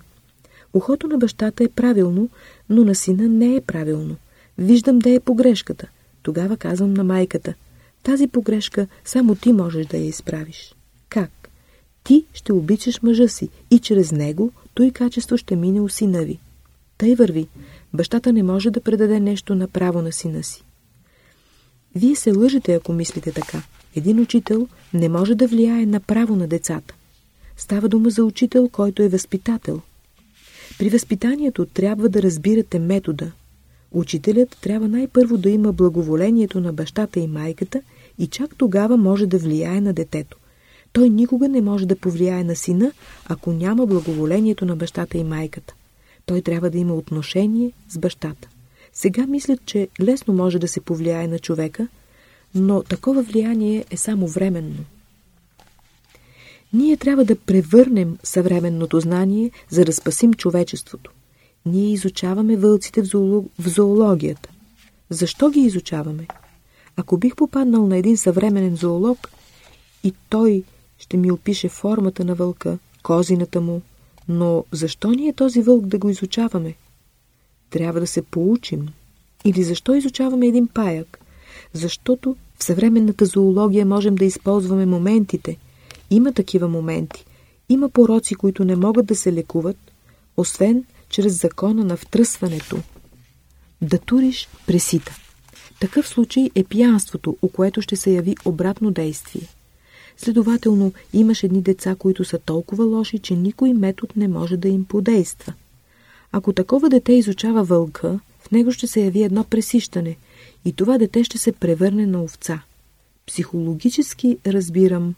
Ухото на бащата е правилно, но на сина не е правилно. Виждам да е погрешката. Тогава казвам на майката. Тази погрешка само ти можеш да я изправиш. Как? Ти ще обичаш мъжа си и чрез него той качество ще мине у сина ви. Тъй върви. Бащата не може да предаде нещо направо на сина си. Вие се лъжете, ако мислите така. Един учител не може да влияе направо на децата. Става дума за учител, който е възпитател. При възпитанието трябва да разбирате метода. Учителят трябва най-първо да има благоволението на бащата и майката и чак тогава може да влияе на детето. Той никога не може да повлияе на сина, ако няма благоволението на бащата и майката. Той трябва да има отношение с бащата. Сега мислят, че лесно може да се повлияе на човека, но такова влияние е само временно. Ние трябва да превърнем съвременното знание, за да спасим човечеството. Ние изучаваме вълците в, зоолог... в зоологията. Защо ги изучаваме? Ако бих попаднал на един съвременен зоолог и той ще ми опише формата на вълка, козината му, но защо ни е този вълк да го изучаваме? Трябва да се поучим. Или защо изучаваме един паяк? Защото в съвременната зоология можем да използваме моментите. Има такива моменти. Има пороци, които не могат да се лекуват, освен чрез закона на втръсването. Да туриш пресита. Такъв случай е пиянството, у което ще се яви обратно действие. Следователно, имаш едни деца, които са толкова лоши, че никой метод не може да им подейства. Ако такова дете изучава вълка, в него ще се яви едно пресищане и това дете ще се превърне на овца. Психологически разбирам.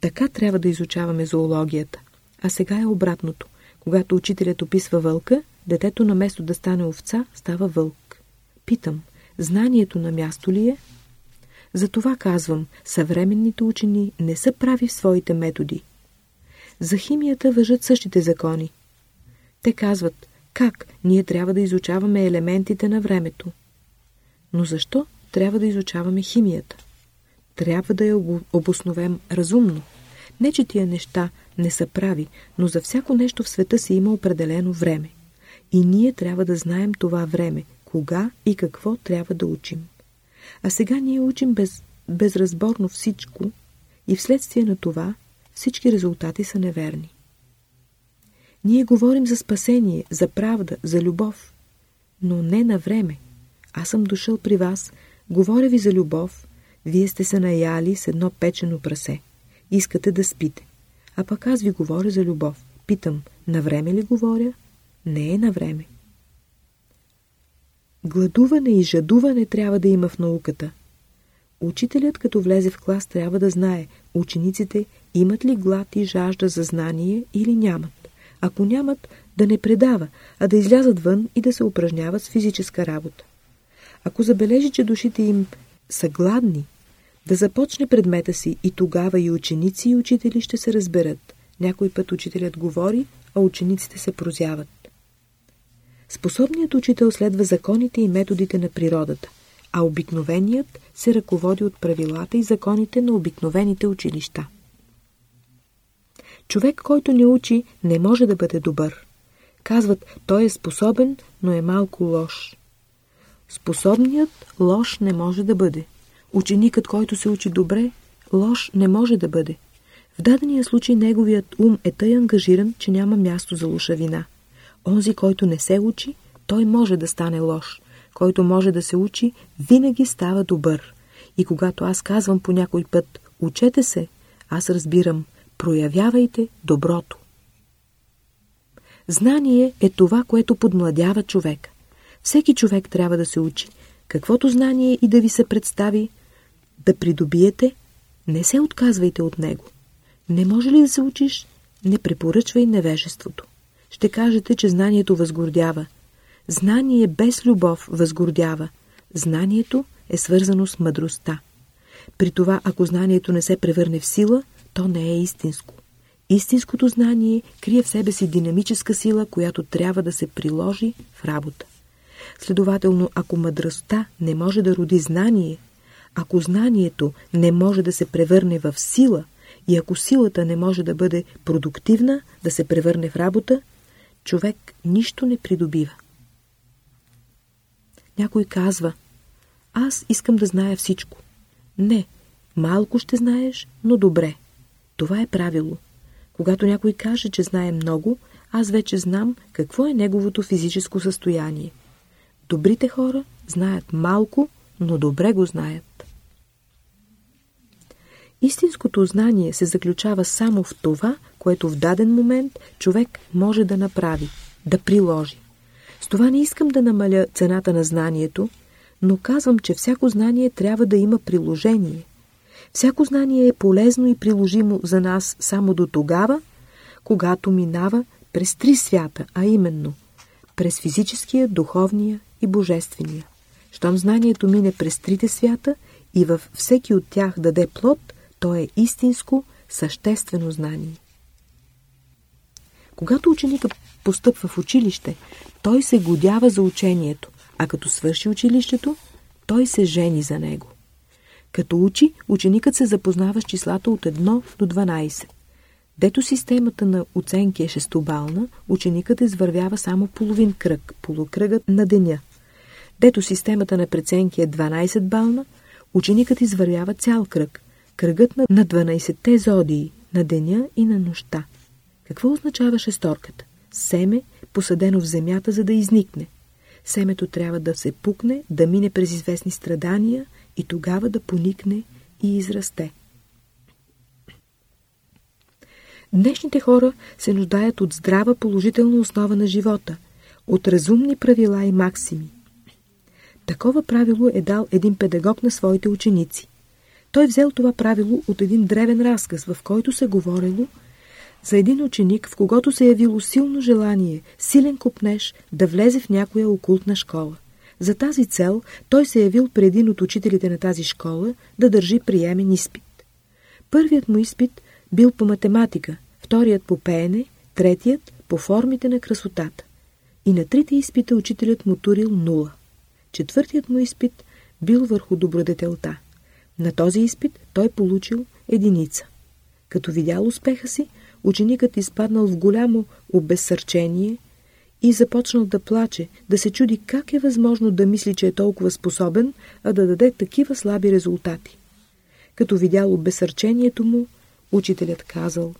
Така трябва да изучаваме зоологията. А сега е обратното. Когато учителят описва вълка, детето на место да стане овца, става вълк. Питам, знанието на място ли е? Затова казвам, съвременните учени не са прави в своите методи. За химията въжат същите закони. Те казват, как ние трябва да изучаваме елементите на времето. Но защо трябва да изучаваме химията? Трябва да я обосновем разумно. Не, че тия неща не са прави, но за всяко нещо в света си има определено време. И ние трябва да знаем това време, кога и какво трябва да учим. А сега ние учим без, безразборно всичко и вследствие на това всички резултати са неверни. Ние говорим за спасение, за правда, за любов, но не на време. Аз съм дошъл при вас, говоря ви за любов, вие сте се наяли с едно печено прасе. Искате да спите. А пък аз ви говоря за любов. Питам, на време ли говоря? Не е на време. Гладуване и жадуване трябва да има в науката. Учителят, като влезе в клас, трябва да знае учениците имат ли глад и жажда за знание или нямат. Ако нямат, да не предава, а да излязат вън и да се упражняват с физическа работа. Ако забележи, че душите им са гладни, да започне предмета си и тогава и ученици и учители ще се разберат. Някой път учителят говори, а учениците се прозяват. Способният учител следва законите и методите на природата, а обикновеният се ръководи от правилата и законите на обикновените училища. Човек, който не учи, не може да бъде добър. Казват, той е способен, но е малко лош. Способният лош не може да бъде. Ученикът, който се учи добре, лош не може да бъде. В дадения случай неговият ум е тъй ангажиран, че няма място за лошавина. Онзи, който не се учи, той може да стане лош. Който може да се учи, винаги става добър. И когато аз казвам по някой път «Учете се», аз разбирам «Проявявайте доброто». Знание е това, което подмладява човек. Всеки човек трябва да се учи. Каквото знание и да ви се представи, да придобиете, не се отказвайте от него. Не може ли да се учиш? Не препоръчвай невежеството. Ще кажете, че знанието възгордява. Знание без любов възгордява. Знанието е свързано с мъдростта. При това, ако знанието не се превърне в сила, то не е истинско. Истинското знание крие в себе си динамическа сила, която трябва да се приложи в работа. Следователно, ако мъдростта не може да роди знание, ако знанието не може да се превърне в сила и ако силата не може да бъде продуктивна, да се превърне в работа, човек нищо не придобива. Някой казва, аз искам да зная всичко. Не, малко ще знаеш, но добре. Това е правило. Когато някой каже, че знае много, аз вече знам какво е неговото физическо състояние. Добрите хора знаят малко, но добре го знаят. Истинското знание се заключава само в това, което в даден момент човек може да направи, да приложи. С това не искам да намаля цената на знанието, но казвам, че всяко знание трябва да има приложение. Всяко знание е полезно и приложимо за нас само до тогава, когато минава през три свята, а именно през физическия, духовния и божествения. Щом знанието мине през трите свята и във всеки от тях даде плод, то е истинско, съществено знание. Когато ученика постъпва в училище, той се годява за учението, а като свърши училището, той се жени за него. Като учи, ученикът се запознава с числата от 1 до 12. Дето системата на оценки е шестобална, ученикът извървява само половин кръг, полукръгът на деня. Дето системата на преценки е 12-бална, ученикът извървява цял кръг, кръгът на 12-те зодии, на деня и на нощта. Какво означава шесторката? Семе, посадено в земята, за да изникне. Семето трябва да се пукне, да мине през известни страдания и тогава да поникне и израсте. Днешните хора се нуждаят от здрава положителна основа на живота, от разумни правила и максими. Такова правило е дал един педагог на своите ученици. Той взел това правило от един древен разказ, в който се говорило за един ученик, в когото се явило силно желание, силен купнеж да влезе в някоя окултна школа. За тази цел той се явил при един от учителите на тази школа да държи приемен изпит. Първият му изпит бил по математика, вторият по пеене, третият по формите на красотата. И на трите изпита учителят му турил нула. Четвъртият му изпит бил върху добродетелта. На този изпит той получил единица. Като видял успеха си, ученикът изпаднал в голямо обезсърчение и започнал да плаче, да се чуди как е възможно да мисли, че е толкова способен, а да даде такива слаби резултати. Като видял обесърчението му, учителят казал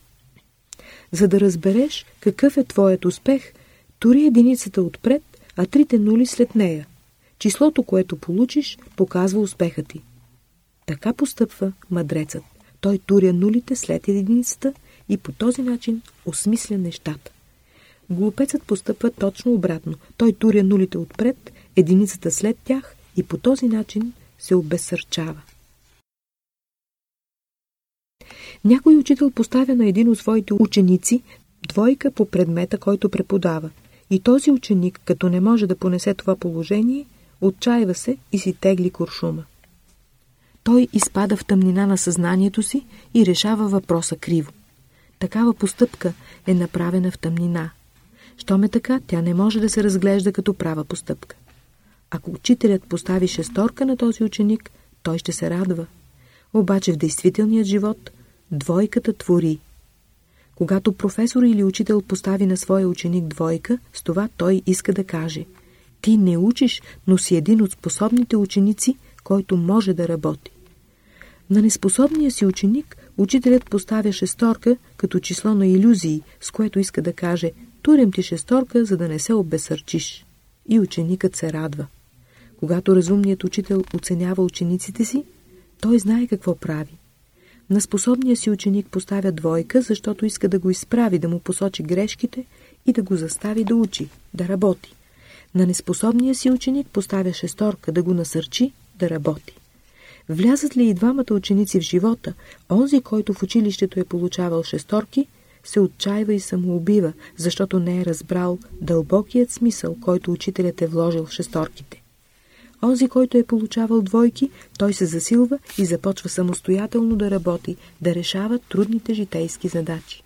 За да разбереш какъв е твоят успех, тури единицата отпред, а трите нули след нея. Числото, което получиш, показва успеха ти. Така постъпва мъдрецът. Той туря нулите след единицата и по този начин осмисля нещата. Глупецът постъпва точно обратно. Той туря нулите отпред, единицата след тях и по този начин се обесърчава. Някой учител поставя на един от своите ученици двойка по предмета, който преподава. И този ученик, като не може да понесе това положение, отчаива се и си тегли куршума. Той изпада в тъмнина на съзнанието си и решава въпроса криво. Такава постъпка е направена в тъмнина. Щом е така, тя не може да се разглежда като права постъпка. Ако учителят постави шесторка на този ученик, той ще се радва. Обаче в действителният живот двойката твори. Когато професор или учител постави на своя ученик двойка, с това той иска да каже «Ти не учиш, но си един от способните ученици, който може да работи». На неспособния си ученик учителят поставя шесторка като число на иллюзии, с което иска да каже «Турям ти шесторка, за да не се обесърчиш». И ученикът се радва. Когато разумният учител оценява учениците си, той знае какво прави. На способния си ученик поставя двойка, защото иска да го изправи, да му посочи грешките и да го застави да учи, да работи. На неспособния си ученик поставя шесторка, да го насърчи да работи. Влязат ли и двамата ученици в живота, онзи, който в училището е получавал шесторки, се отчаива и самоубива, защото не е разбрал дълбокият смисъл, който учителят е вложил в шесторките. Онзи, който е получавал двойки, той се засилва и започва самостоятелно да работи, да решава трудните житейски задачи.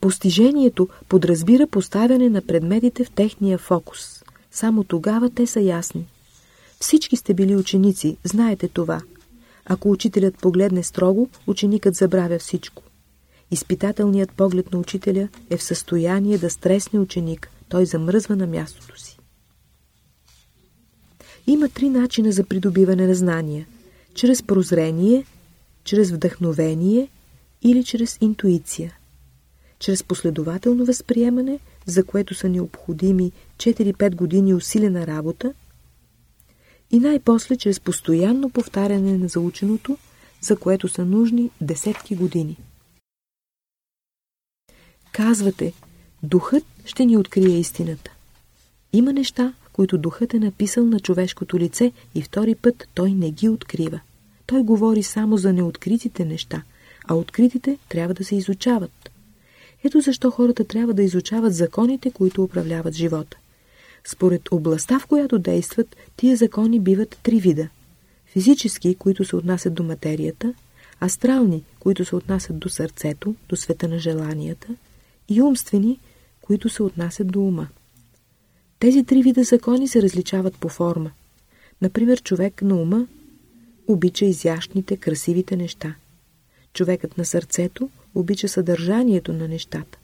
Постижението подразбира поставяне на предметите в техния фокус. Само тогава те са ясни. Всички сте били ученици, знаете това. Ако учителят погледне строго, ученикът забравя всичко. Изпитателният поглед на учителя е в състояние да стресне ученик, той замръзва на мястото си. Има три начина за придобиване на знания. Чрез прозрение, чрез вдъхновение или чрез интуиция. Чрез последователно възприемане, за което са необходими 4-5 години усилена работа, и най-после чрез постоянно повтаряне на заученото, за което са нужни десетки години. Казвате, духът ще ни открие истината. Има неща, които духът е написал на човешкото лице и втори път той не ги открива. Той говори само за неоткритите неща, а откритите трябва да се изучават. Ето защо хората трябва да изучават законите, които управляват живота. Според областта, в която действат, тия закони биват три вида. Физически, които се отнасят до материята, астрални, които се отнасят до сърцето, до света на желанията, и умствени, които се отнасят до ума. Тези три вида закони се различават по форма. Например, човек на ума обича изящните, красивите неща. Човекът на сърцето обича съдържанието на нещата.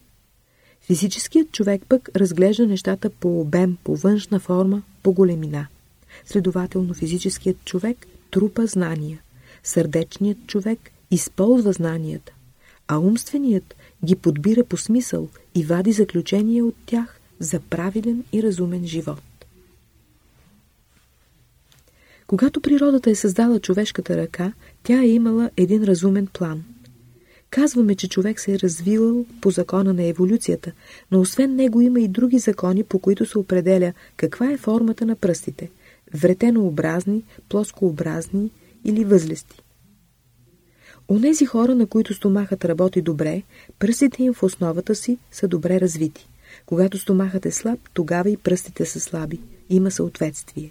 Физическият човек пък разглежда нещата по обем, по външна форма, по големина. Следователно физическият човек трупа знания. Сърдечният човек използва знанията, а умственият ги подбира по смисъл и вади заключения от тях за правилен и разумен живот. Когато природата е създала човешката ръка, тя е имала един разумен план – Казваме, че човек се е развивал по закона на еволюцията, но освен него има и други закони, по които се определя каква е формата на пръстите – вретенообразни, плоскообразни или възлести. Онези хора, на които стомахът работи добре, пръстите им в основата си са добре развити. Когато стомахът е слаб, тогава и пръстите са слаби. Има съответствие.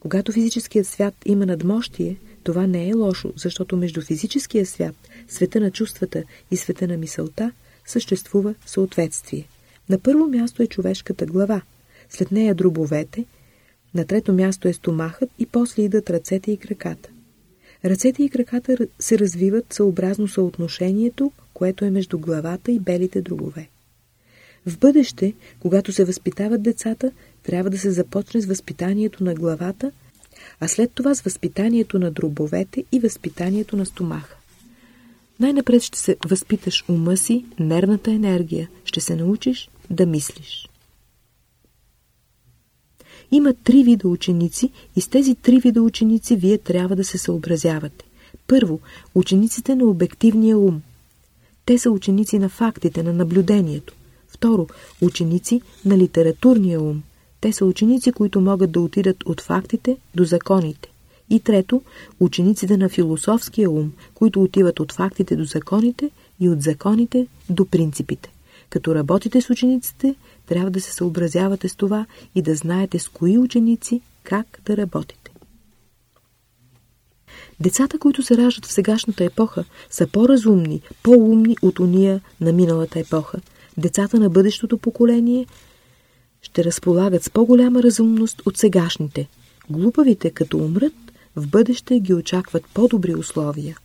Когато физическият свят има надмощие, това не е лошо, защото между физическия свят, света на чувствата и света на мисълта съществува съответствие. На първо място е човешката глава, след нея дробовете, на трето място е стомахът и после идат ръцете и краката. Ръцете и краката се развиват съобразно съотношението, което е между главата и белите дробове. В бъдеще, когато се възпитават децата, трябва да се започне с възпитанието на главата, а след това с възпитанието на дробовете и възпитанието на стомаха. Най-напред ще се възпиташ ума си, нервната енергия, ще се научиш да мислиш. Има три вида ученици и с тези три вида ученици вие трябва да се съобразявате. Първо, учениците на обективния ум. Те са ученици на фактите, на наблюдението. Второ, ученици на литературния ум. Те са ученици, които могат да отидат от фактите до законите. И трето, учениците на философския ум, които отиват от фактите до законите и от законите до принципите. Като работите с учениците, трябва да се съобразявате с това и да знаете с кои ученици как да работите. Децата, които се раждат в сегашната епоха, са по-разумни, по-умни от уния на миналата епоха. Децата на бъдещото поколение ще разполагат с по-голяма разумност от сегашните. Глупавите, като умрат, в бъдеще ги очакват по-добри условия.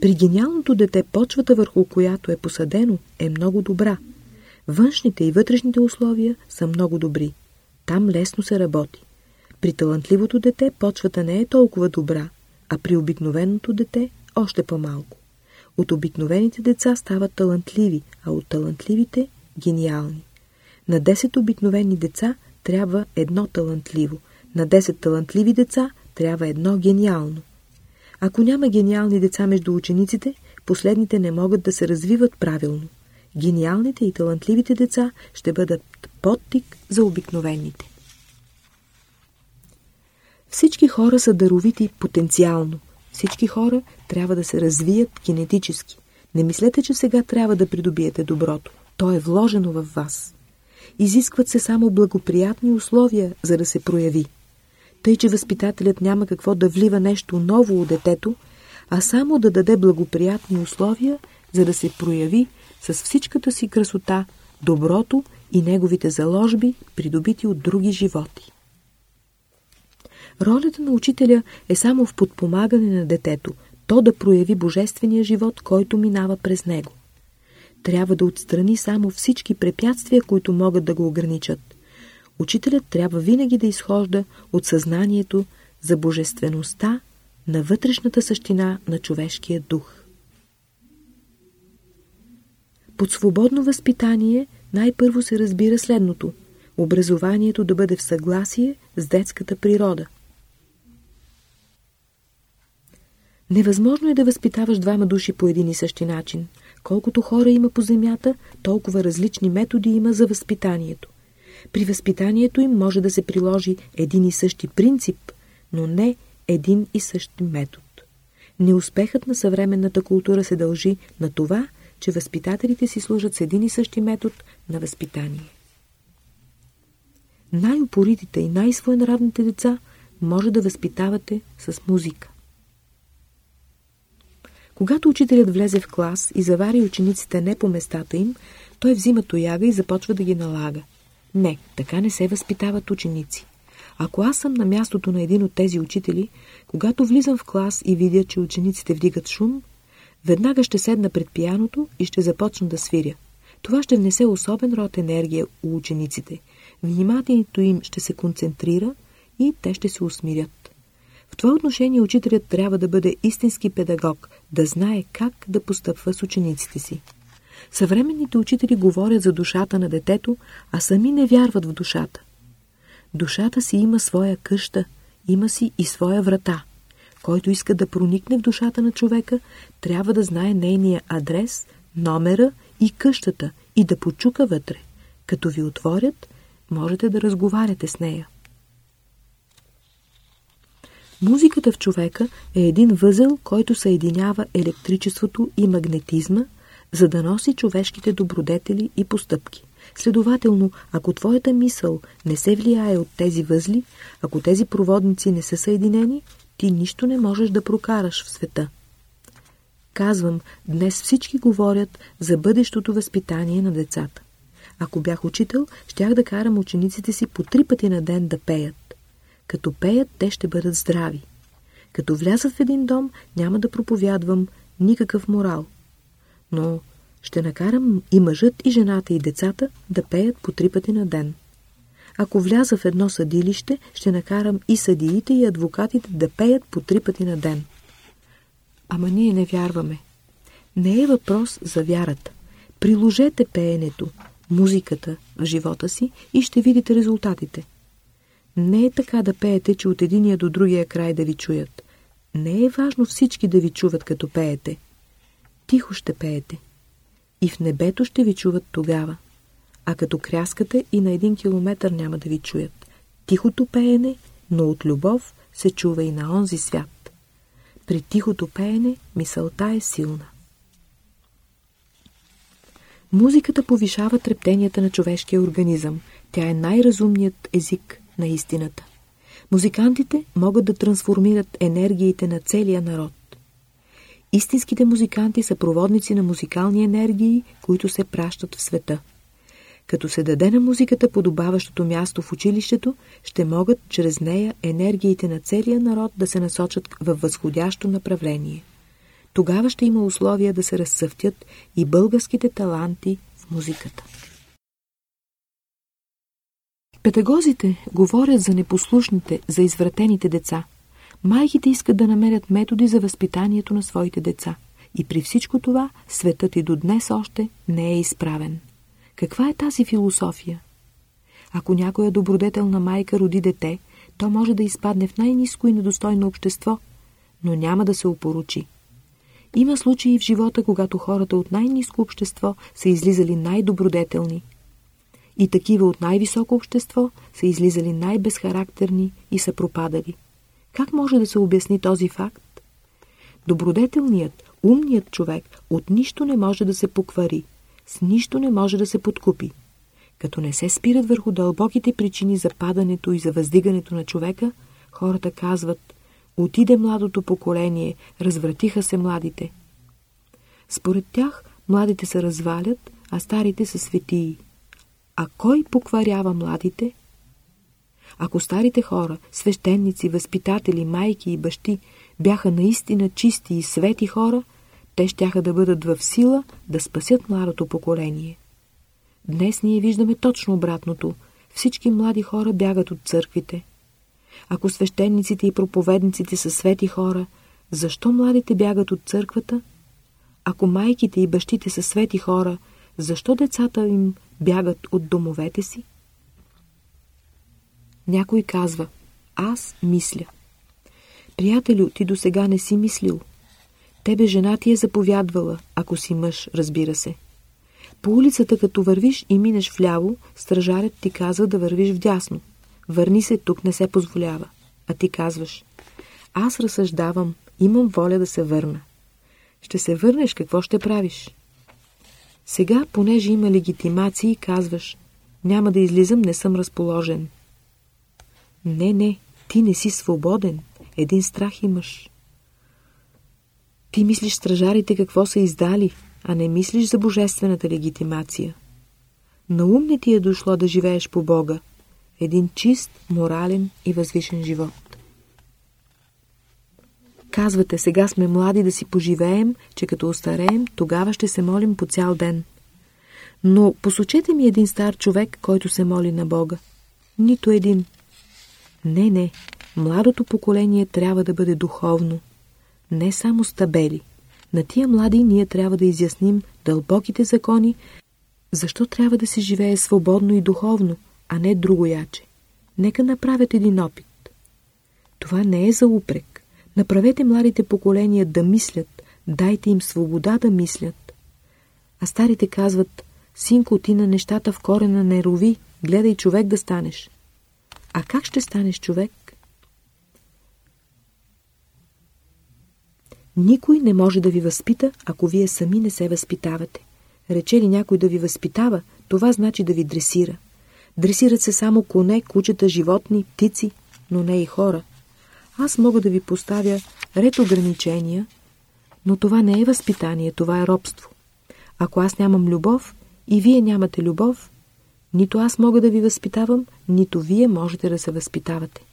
При гениалното дете почвата върху която е посадено е много добра. Външните и вътрешните условия са много добри. Там лесно се работи. При талантливото дете почвата не е толкова добра, а при обикновеното дете още по-малко. От обикновените деца стават талантливи, а от талантливите – гениални. На 10 обикновени деца трябва едно талантливо, на 10 талантливи деца трябва едно гениално. Ако няма гениални деца между учениците, последните не могат да се развиват правилно. Гениалните и талантливите деца ще бъдат подтик за обикновените. Всички хора са даровити потенциално. Всички хора трябва да се развият генетически. Не мислете, че сега трябва да придобиете доброто. То е вложено в вас. Изискват се само благоприятни условия, за да се прояви тъй че възпитателят няма какво да влива нещо ново от детето, а само да даде благоприятни условия, за да се прояви с всичката си красота доброто и неговите заложби, придобити от други животи. Ролята на учителя е само в подпомагане на детето, то да прояви божествения живот, който минава през него. Трябва да отстрани само всички препятствия, които могат да го ограничат – Учителят трябва винаги да изхожда от съзнанието за божествеността на вътрешната същина на човешкия дух. Под свободно възпитание най-първо се разбира следното – образованието да бъде в съгласие с детската природа. Невъзможно е да възпитаваш двама души по един и същи начин. Колкото хора има по земята, толкова различни методи има за възпитанието. При възпитанието им може да се приложи един и същи принцип, но не един и същи метод. Неуспехът на съвременната култура се дължи на това, че възпитателите си служат с един и същи метод на възпитание. Най-упоритите и най-своенравните деца може да възпитавате с музика. Когато учителят влезе в клас и завари учениците не по местата им, той взима тояга и започва да ги налага – не, така не се възпитават ученици. Ако аз съм на мястото на един от тези учители, когато влизам в клас и видя, че учениците вдигат шум, веднага ще седна пред пияното и ще започна да свиря. Това ще внесе особен род енергия у учениците. Вниманието им ще се концентрира и те ще се усмирят. В това отношение учителят трябва да бъде истински педагог, да знае как да постъпва с учениците си. Съвременните учители говорят за душата на детето, а сами не вярват в душата. Душата си има своя къща, има си и своя врата. Който иска да проникне в душата на човека, трябва да знае нейния адрес, номера и къщата и да почука вътре. Като ви отворят, можете да разговаряте с нея. Музиката в човека е един възел, който съединява електричеството и магнетизма – за да носи човешките добродетели и постъпки. Следователно, ако твоята мисъл не се влияе от тези възли, ако тези проводници не са съединени, ти нищо не можеш да прокараш в света. казвам, днес всички говорят за бъдещото възпитание на децата. Ако бях учител, щях да карам учениците си по три пъти на ден да пеят. Като пеят, те ще бъдат здрави. Като влязат в един дом, няма да проповядвам никакъв морал. Но ще накарам и мъжът, и жената, и децата да пеят по три пъти на ден. Ако вляза в едно съдилище, ще накарам и съдиите, и адвокатите да пеят по три пъти на ден. Ама ние не вярваме. Не е въпрос за вярата. Приложете пеенето, музиката в живота си и ще видите резултатите. Не е така да пеете, че от единия до другия край да ви чуят. Не е важно всички да ви чуват като пеете. Тихо ще пеете. И в небето ще ви чуват тогава. А като кряскате и на един километър няма да ви чуят. Тихото пеене, но от любов се чува и на онзи свят. При тихото пеене мисълта е силна. Музиката повишава трептенията на човешкия организъм. Тя е най-разумният език на истината. Музикантите могат да трансформират енергиите на целия народ. Истинските музиканти са проводници на музикални енергии, които се пращат в света. Като се даде на музиката подобаващото място в училището, ще могат чрез нея енергиите на целия народ да се насочат във възходящо направление. Тогава ще има условия да се разсъвтят и българските таланти в музиката. Педагозите говорят за непослушните, за извратените деца. Майките искат да намерят методи за възпитанието на своите деца. И при всичко това светът и до днес още не е изправен. Каква е тази философия? Ако някоя добродетелна майка роди дете, то може да изпадне в най-низко и недостойно общество, но няма да се опоручи. Има случаи в живота, когато хората от най-низко общество са излизали най-добродетелни, и такива от най-високо общество са излизали най-безхарактерни и са пропадали. Как може да се обясни този факт? Добродетелният, умният човек от нищо не може да се поквари, с нищо не може да се подкупи. Като не се спират върху дълбоките причини за падането и за въздигането на човека, хората казват «Отиде младото поколение, развратиха се младите». Според тях, младите се развалят, а старите са светии. А кой покварява младите? Ако старите хора, свещеници, възпитатели, майки и бащи бяха наистина чисти и свети хора, те щяха да бъдат в сила да спасят младото поколение. Днес ние виждаме точно обратното. Всички млади хора бягат от църквите. Ако свещениците и проповедниците са свети хора, защо младите бягат от църквата? Ако майките и бащите са свети хора, защо децата им бягат от домовете си? Някой казва, аз мисля. Приятелю, ти до сега не си мислил. Тебе жена ти е заповядвала, ако си мъж, разбира се. По улицата, като вървиш и минеш вляво, стражарят ти казва да вървиш вдясно. Върни се, тук не се позволява. А ти казваш, аз разсъждавам, имам воля да се върна. Ще се върнеш, какво ще правиш? Сега, понеже има легитимации, казваш, няма да излизам, не съм разположен. Не, не, ти не си свободен. Един страх имаш. Ти мислиш стражарите какво са издали, а не мислиш за божествената легитимация. На ум не ти е дошло да живееш по Бога. Един чист, морален и възвишен живот. Казвате, сега сме млади да си поживеем, че като остареем, тогава ще се молим по цял ден. Но посочете ми един стар човек, който се моли на Бога. Нито един. Не, не, младото поколение трябва да бъде духовно. Не само стабели. На тия млади ние трябва да изясним дълбоките закони, защо трябва да се живее свободно и духовно, а не другояче. Нека направят един опит. Това не е за упрек. Направете младите поколения да мислят, дайте им свобода да мислят. А старите казват, синко, ти на нещата в корена не рови, гледай човек да станеш. А как ще станеш човек? Никой не може да ви възпита, ако вие сами не се възпитавате. Рече ли някой да ви възпитава, това значи да ви дресира. Дресират се само коне, кучета, животни, птици, но не и хора. Аз мога да ви поставя ред ограничения, Но това не е възпитание, това е робство. Ако аз нямам любов и вие нямате любов, нито аз мога да ви възпитавам, нито вие можете да се възпитавате.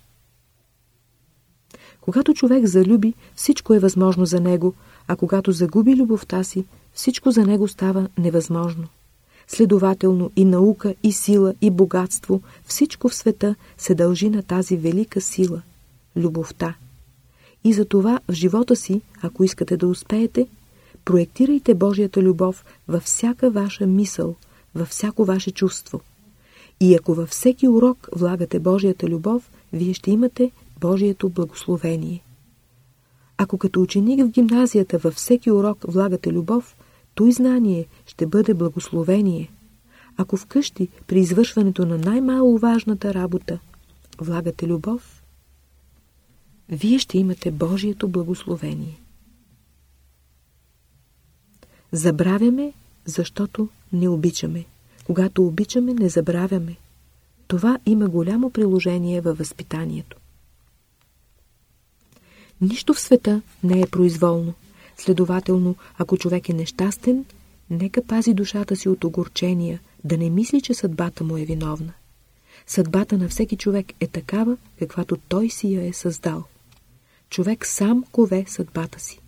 Когато човек залюби, всичко е възможно за него, а когато загуби любовта си, всичко за него става невъзможно. Следователно и наука, и сила, и богатство, всичко в света се дължи на тази велика сила – любовта. И за това в живота си, ако искате да успеете, проектирайте Божията любов във всяка ваша мисъл, във всяко ваше чувство. И ако във всеки урок влагате Божията любов, вие ще имате Божието благословение. Ако като ученик в гимназията във всеки урок влагате любов, той знание ще бъде благословение. Ако вкъщи при извършването на най-мало важната работа влагате любов, вие ще имате Божието благословение. Забравяме, защото не обичаме. Когато обичаме, не забравяме. Това има голямо приложение във възпитанието. Нищо в света не е произволно. Следователно, ако човек е нещастен, нека пази душата си от огорчения, да не мисли, че съдбата му е виновна. Съдбата на всеки човек е такава, каквато той си я е създал. Човек сам кове съдбата си.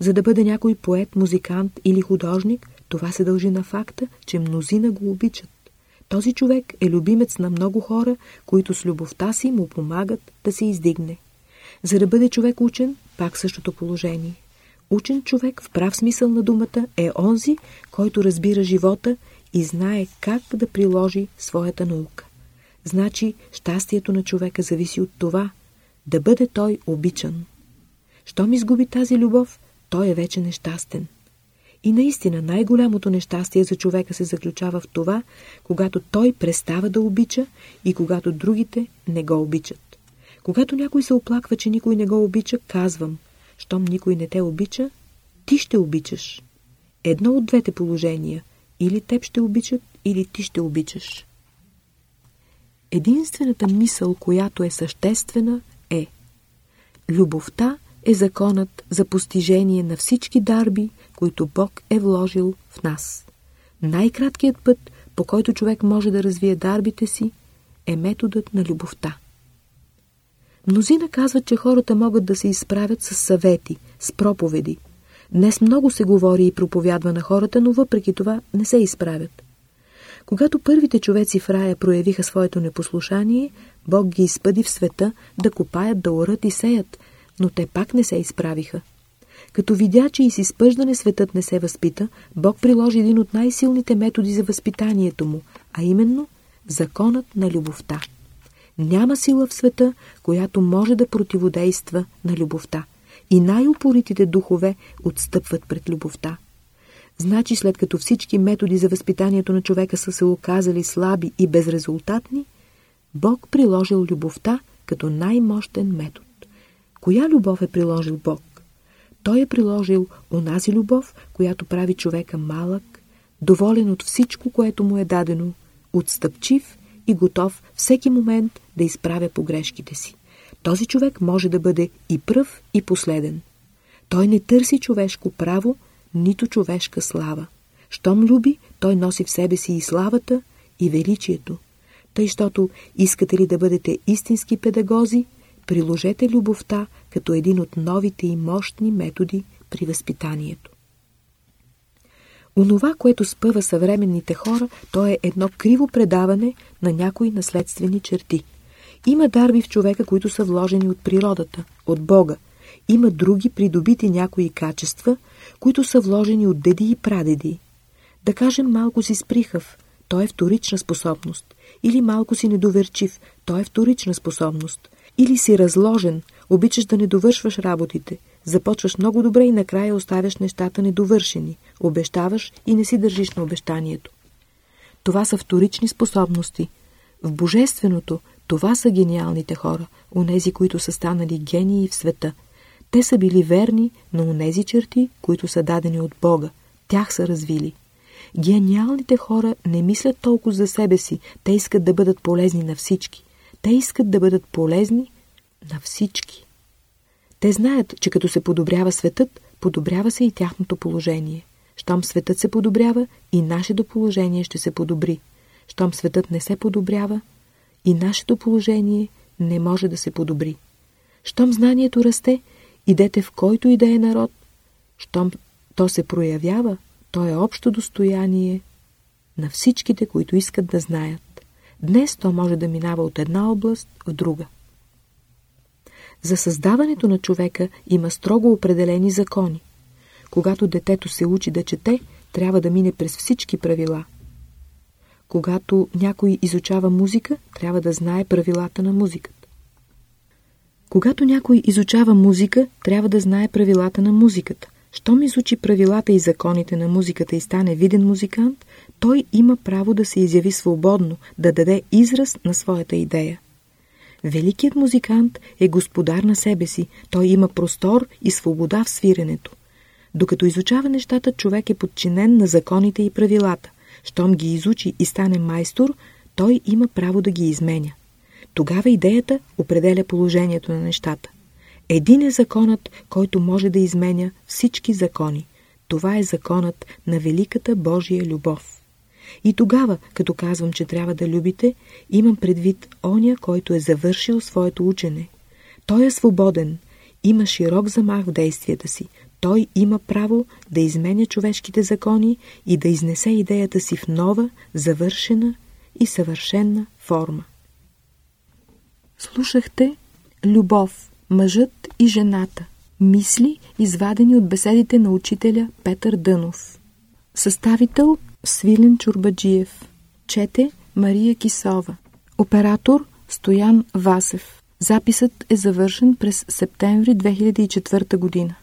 За да бъде някой поет, музикант или художник, това се дължи на факта, че мнозина го обичат. Този човек е любимец на много хора, които с любовта си му помагат да се издигне. За да бъде човек учен, пак същото положение. Учен човек в прав смисъл на думата е онзи, който разбира живота и знае как да приложи своята наука. Значи, щастието на човека зависи от това, да бъде той обичан. Щом изгуби тази любов, той е вече нещастен. И наистина най-голямото нещастие за човека се заключава в това, когато той престава да обича и когато другите не го обичат. Когато някой се оплаква, че никой не го обича, казвам, щом никой не те обича, ти ще обичаш. Едно от двете положения. Или теб ще обичат, или ти ще обичаш. Единствената мисъл, която е съществена, е Любовта е законът за постижение на всички дарби, които Бог е вложил в нас. Най-краткият път, по който човек може да развие дарбите си, е методът на любовта. Мнозина казват, че хората могат да се изправят с съвети, с проповеди. Днес много се говори и проповядва на хората, но въпреки това не се изправят. Когато първите човеци в рая проявиха своето непослушание, Бог ги изпъди в света да копаят, да орат и сеят, но те пак не се изправиха. Като видя, че и с изпъждане светът не се възпита, Бог приложи един от най-силните методи за възпитанието му, а именно законът на любовта. Няма сила в света, която може да противодейства на любовта. И най-упоритите духове отстъпват пред любовта. Значи след като всички методи за възпитанието на човека са се оказали слаби и безрезултатни, Бог приложил любовта като най-мощен метод. Коя любов е приложил Бог? Той е приложил онази любов, която прави човека малък, доволен от всичко, което му е дадено, отстъпчив и готов всеки момент да изправя погрешките си. Този човек може да бъде и пръв, и последен. Той не търси човешко право, нито човешка слава. Щом люби, той носи в себе си и славата, и величието. Тъй, щото искате ли да бъдете истински педагози, приложете любовта като един от новите и мощни методи при възпитанието. Онова, което спъва съвременните хора, то е едно криво предаване на някои наследствени черти. Има дарби в човека, които са вложени от природата, от Бога. Има други придобити някои качества, които са вложени от деди и прадеди. Да кажем, малко си сприхав, то е вторична способност. Или малко си недоверчив, то е вторична способност. Или си разложен, обичаш да не довършваш работите, започваш много добре и накрая оставяш нещата недовършени, обещаваш и не си държиш на обещанието. Това са вторични способности. В Божественото това са гениалните хора, онези, които са станали гении в света. Те са били верни на онези черти, които са дадени от Бога. Тях са развили. Гениалните хора не мислят толкова за себе си, те искат да бъдат полезни на всички. Те искат да бъдат полезни на всички. Те знаят, че като се подобрява светът, подобрява се и тяхното положение. Щом светът се подобрява, и нашето положение ще се подобри. Щом светът не се подобрява, и нашето положение не може да се подобри. Щом знанието расте, идете в който и да е народ, щом то се проявява, то е общо достояние на всичките, които искат да знаят. Днес то може да минава от една област в друга. За създаването на човека има строго определени закони. Когато детето се учи да чете, трябва да мине през всички правила. Когато някой изучава музика, трябва да знае правилата на музиката. Когато някой изучава музика, трябва да знае правилата на музиката. Щом изучи правилата и законите на музиката и стане виден музикант, той има право да се изяви свободно, да даде израз на своята идея. Великият музикант е господар на себе си, той има простор и свобода в свиренето. Докато изучава нещата, човек е подчинен на законите и правилата. Щом ги изучи и стане майстор, той има право да ги изменя. Тогава идеята определя положението на нещата. Един е законът, който може да изменя всички закони. Това е законът на великата Божия любов. И тогава, като казвам, че трябва да любите, имам предвид оня, който е завършил своето учене. Той е свободен, има широк замах в действията си. Той има право да изменя човешките закони и да изнесе идеята си в нова, завършена и съвършена форма. Слушахте Любов, мъжът и жената. Мисли, извадени от беседите на учителя Петър Дънов. Съставител Свилен Чурбаджиев. Чете Мария Кисова. Оператор Стоян Васев. Записът е завършен през септември 2004 година.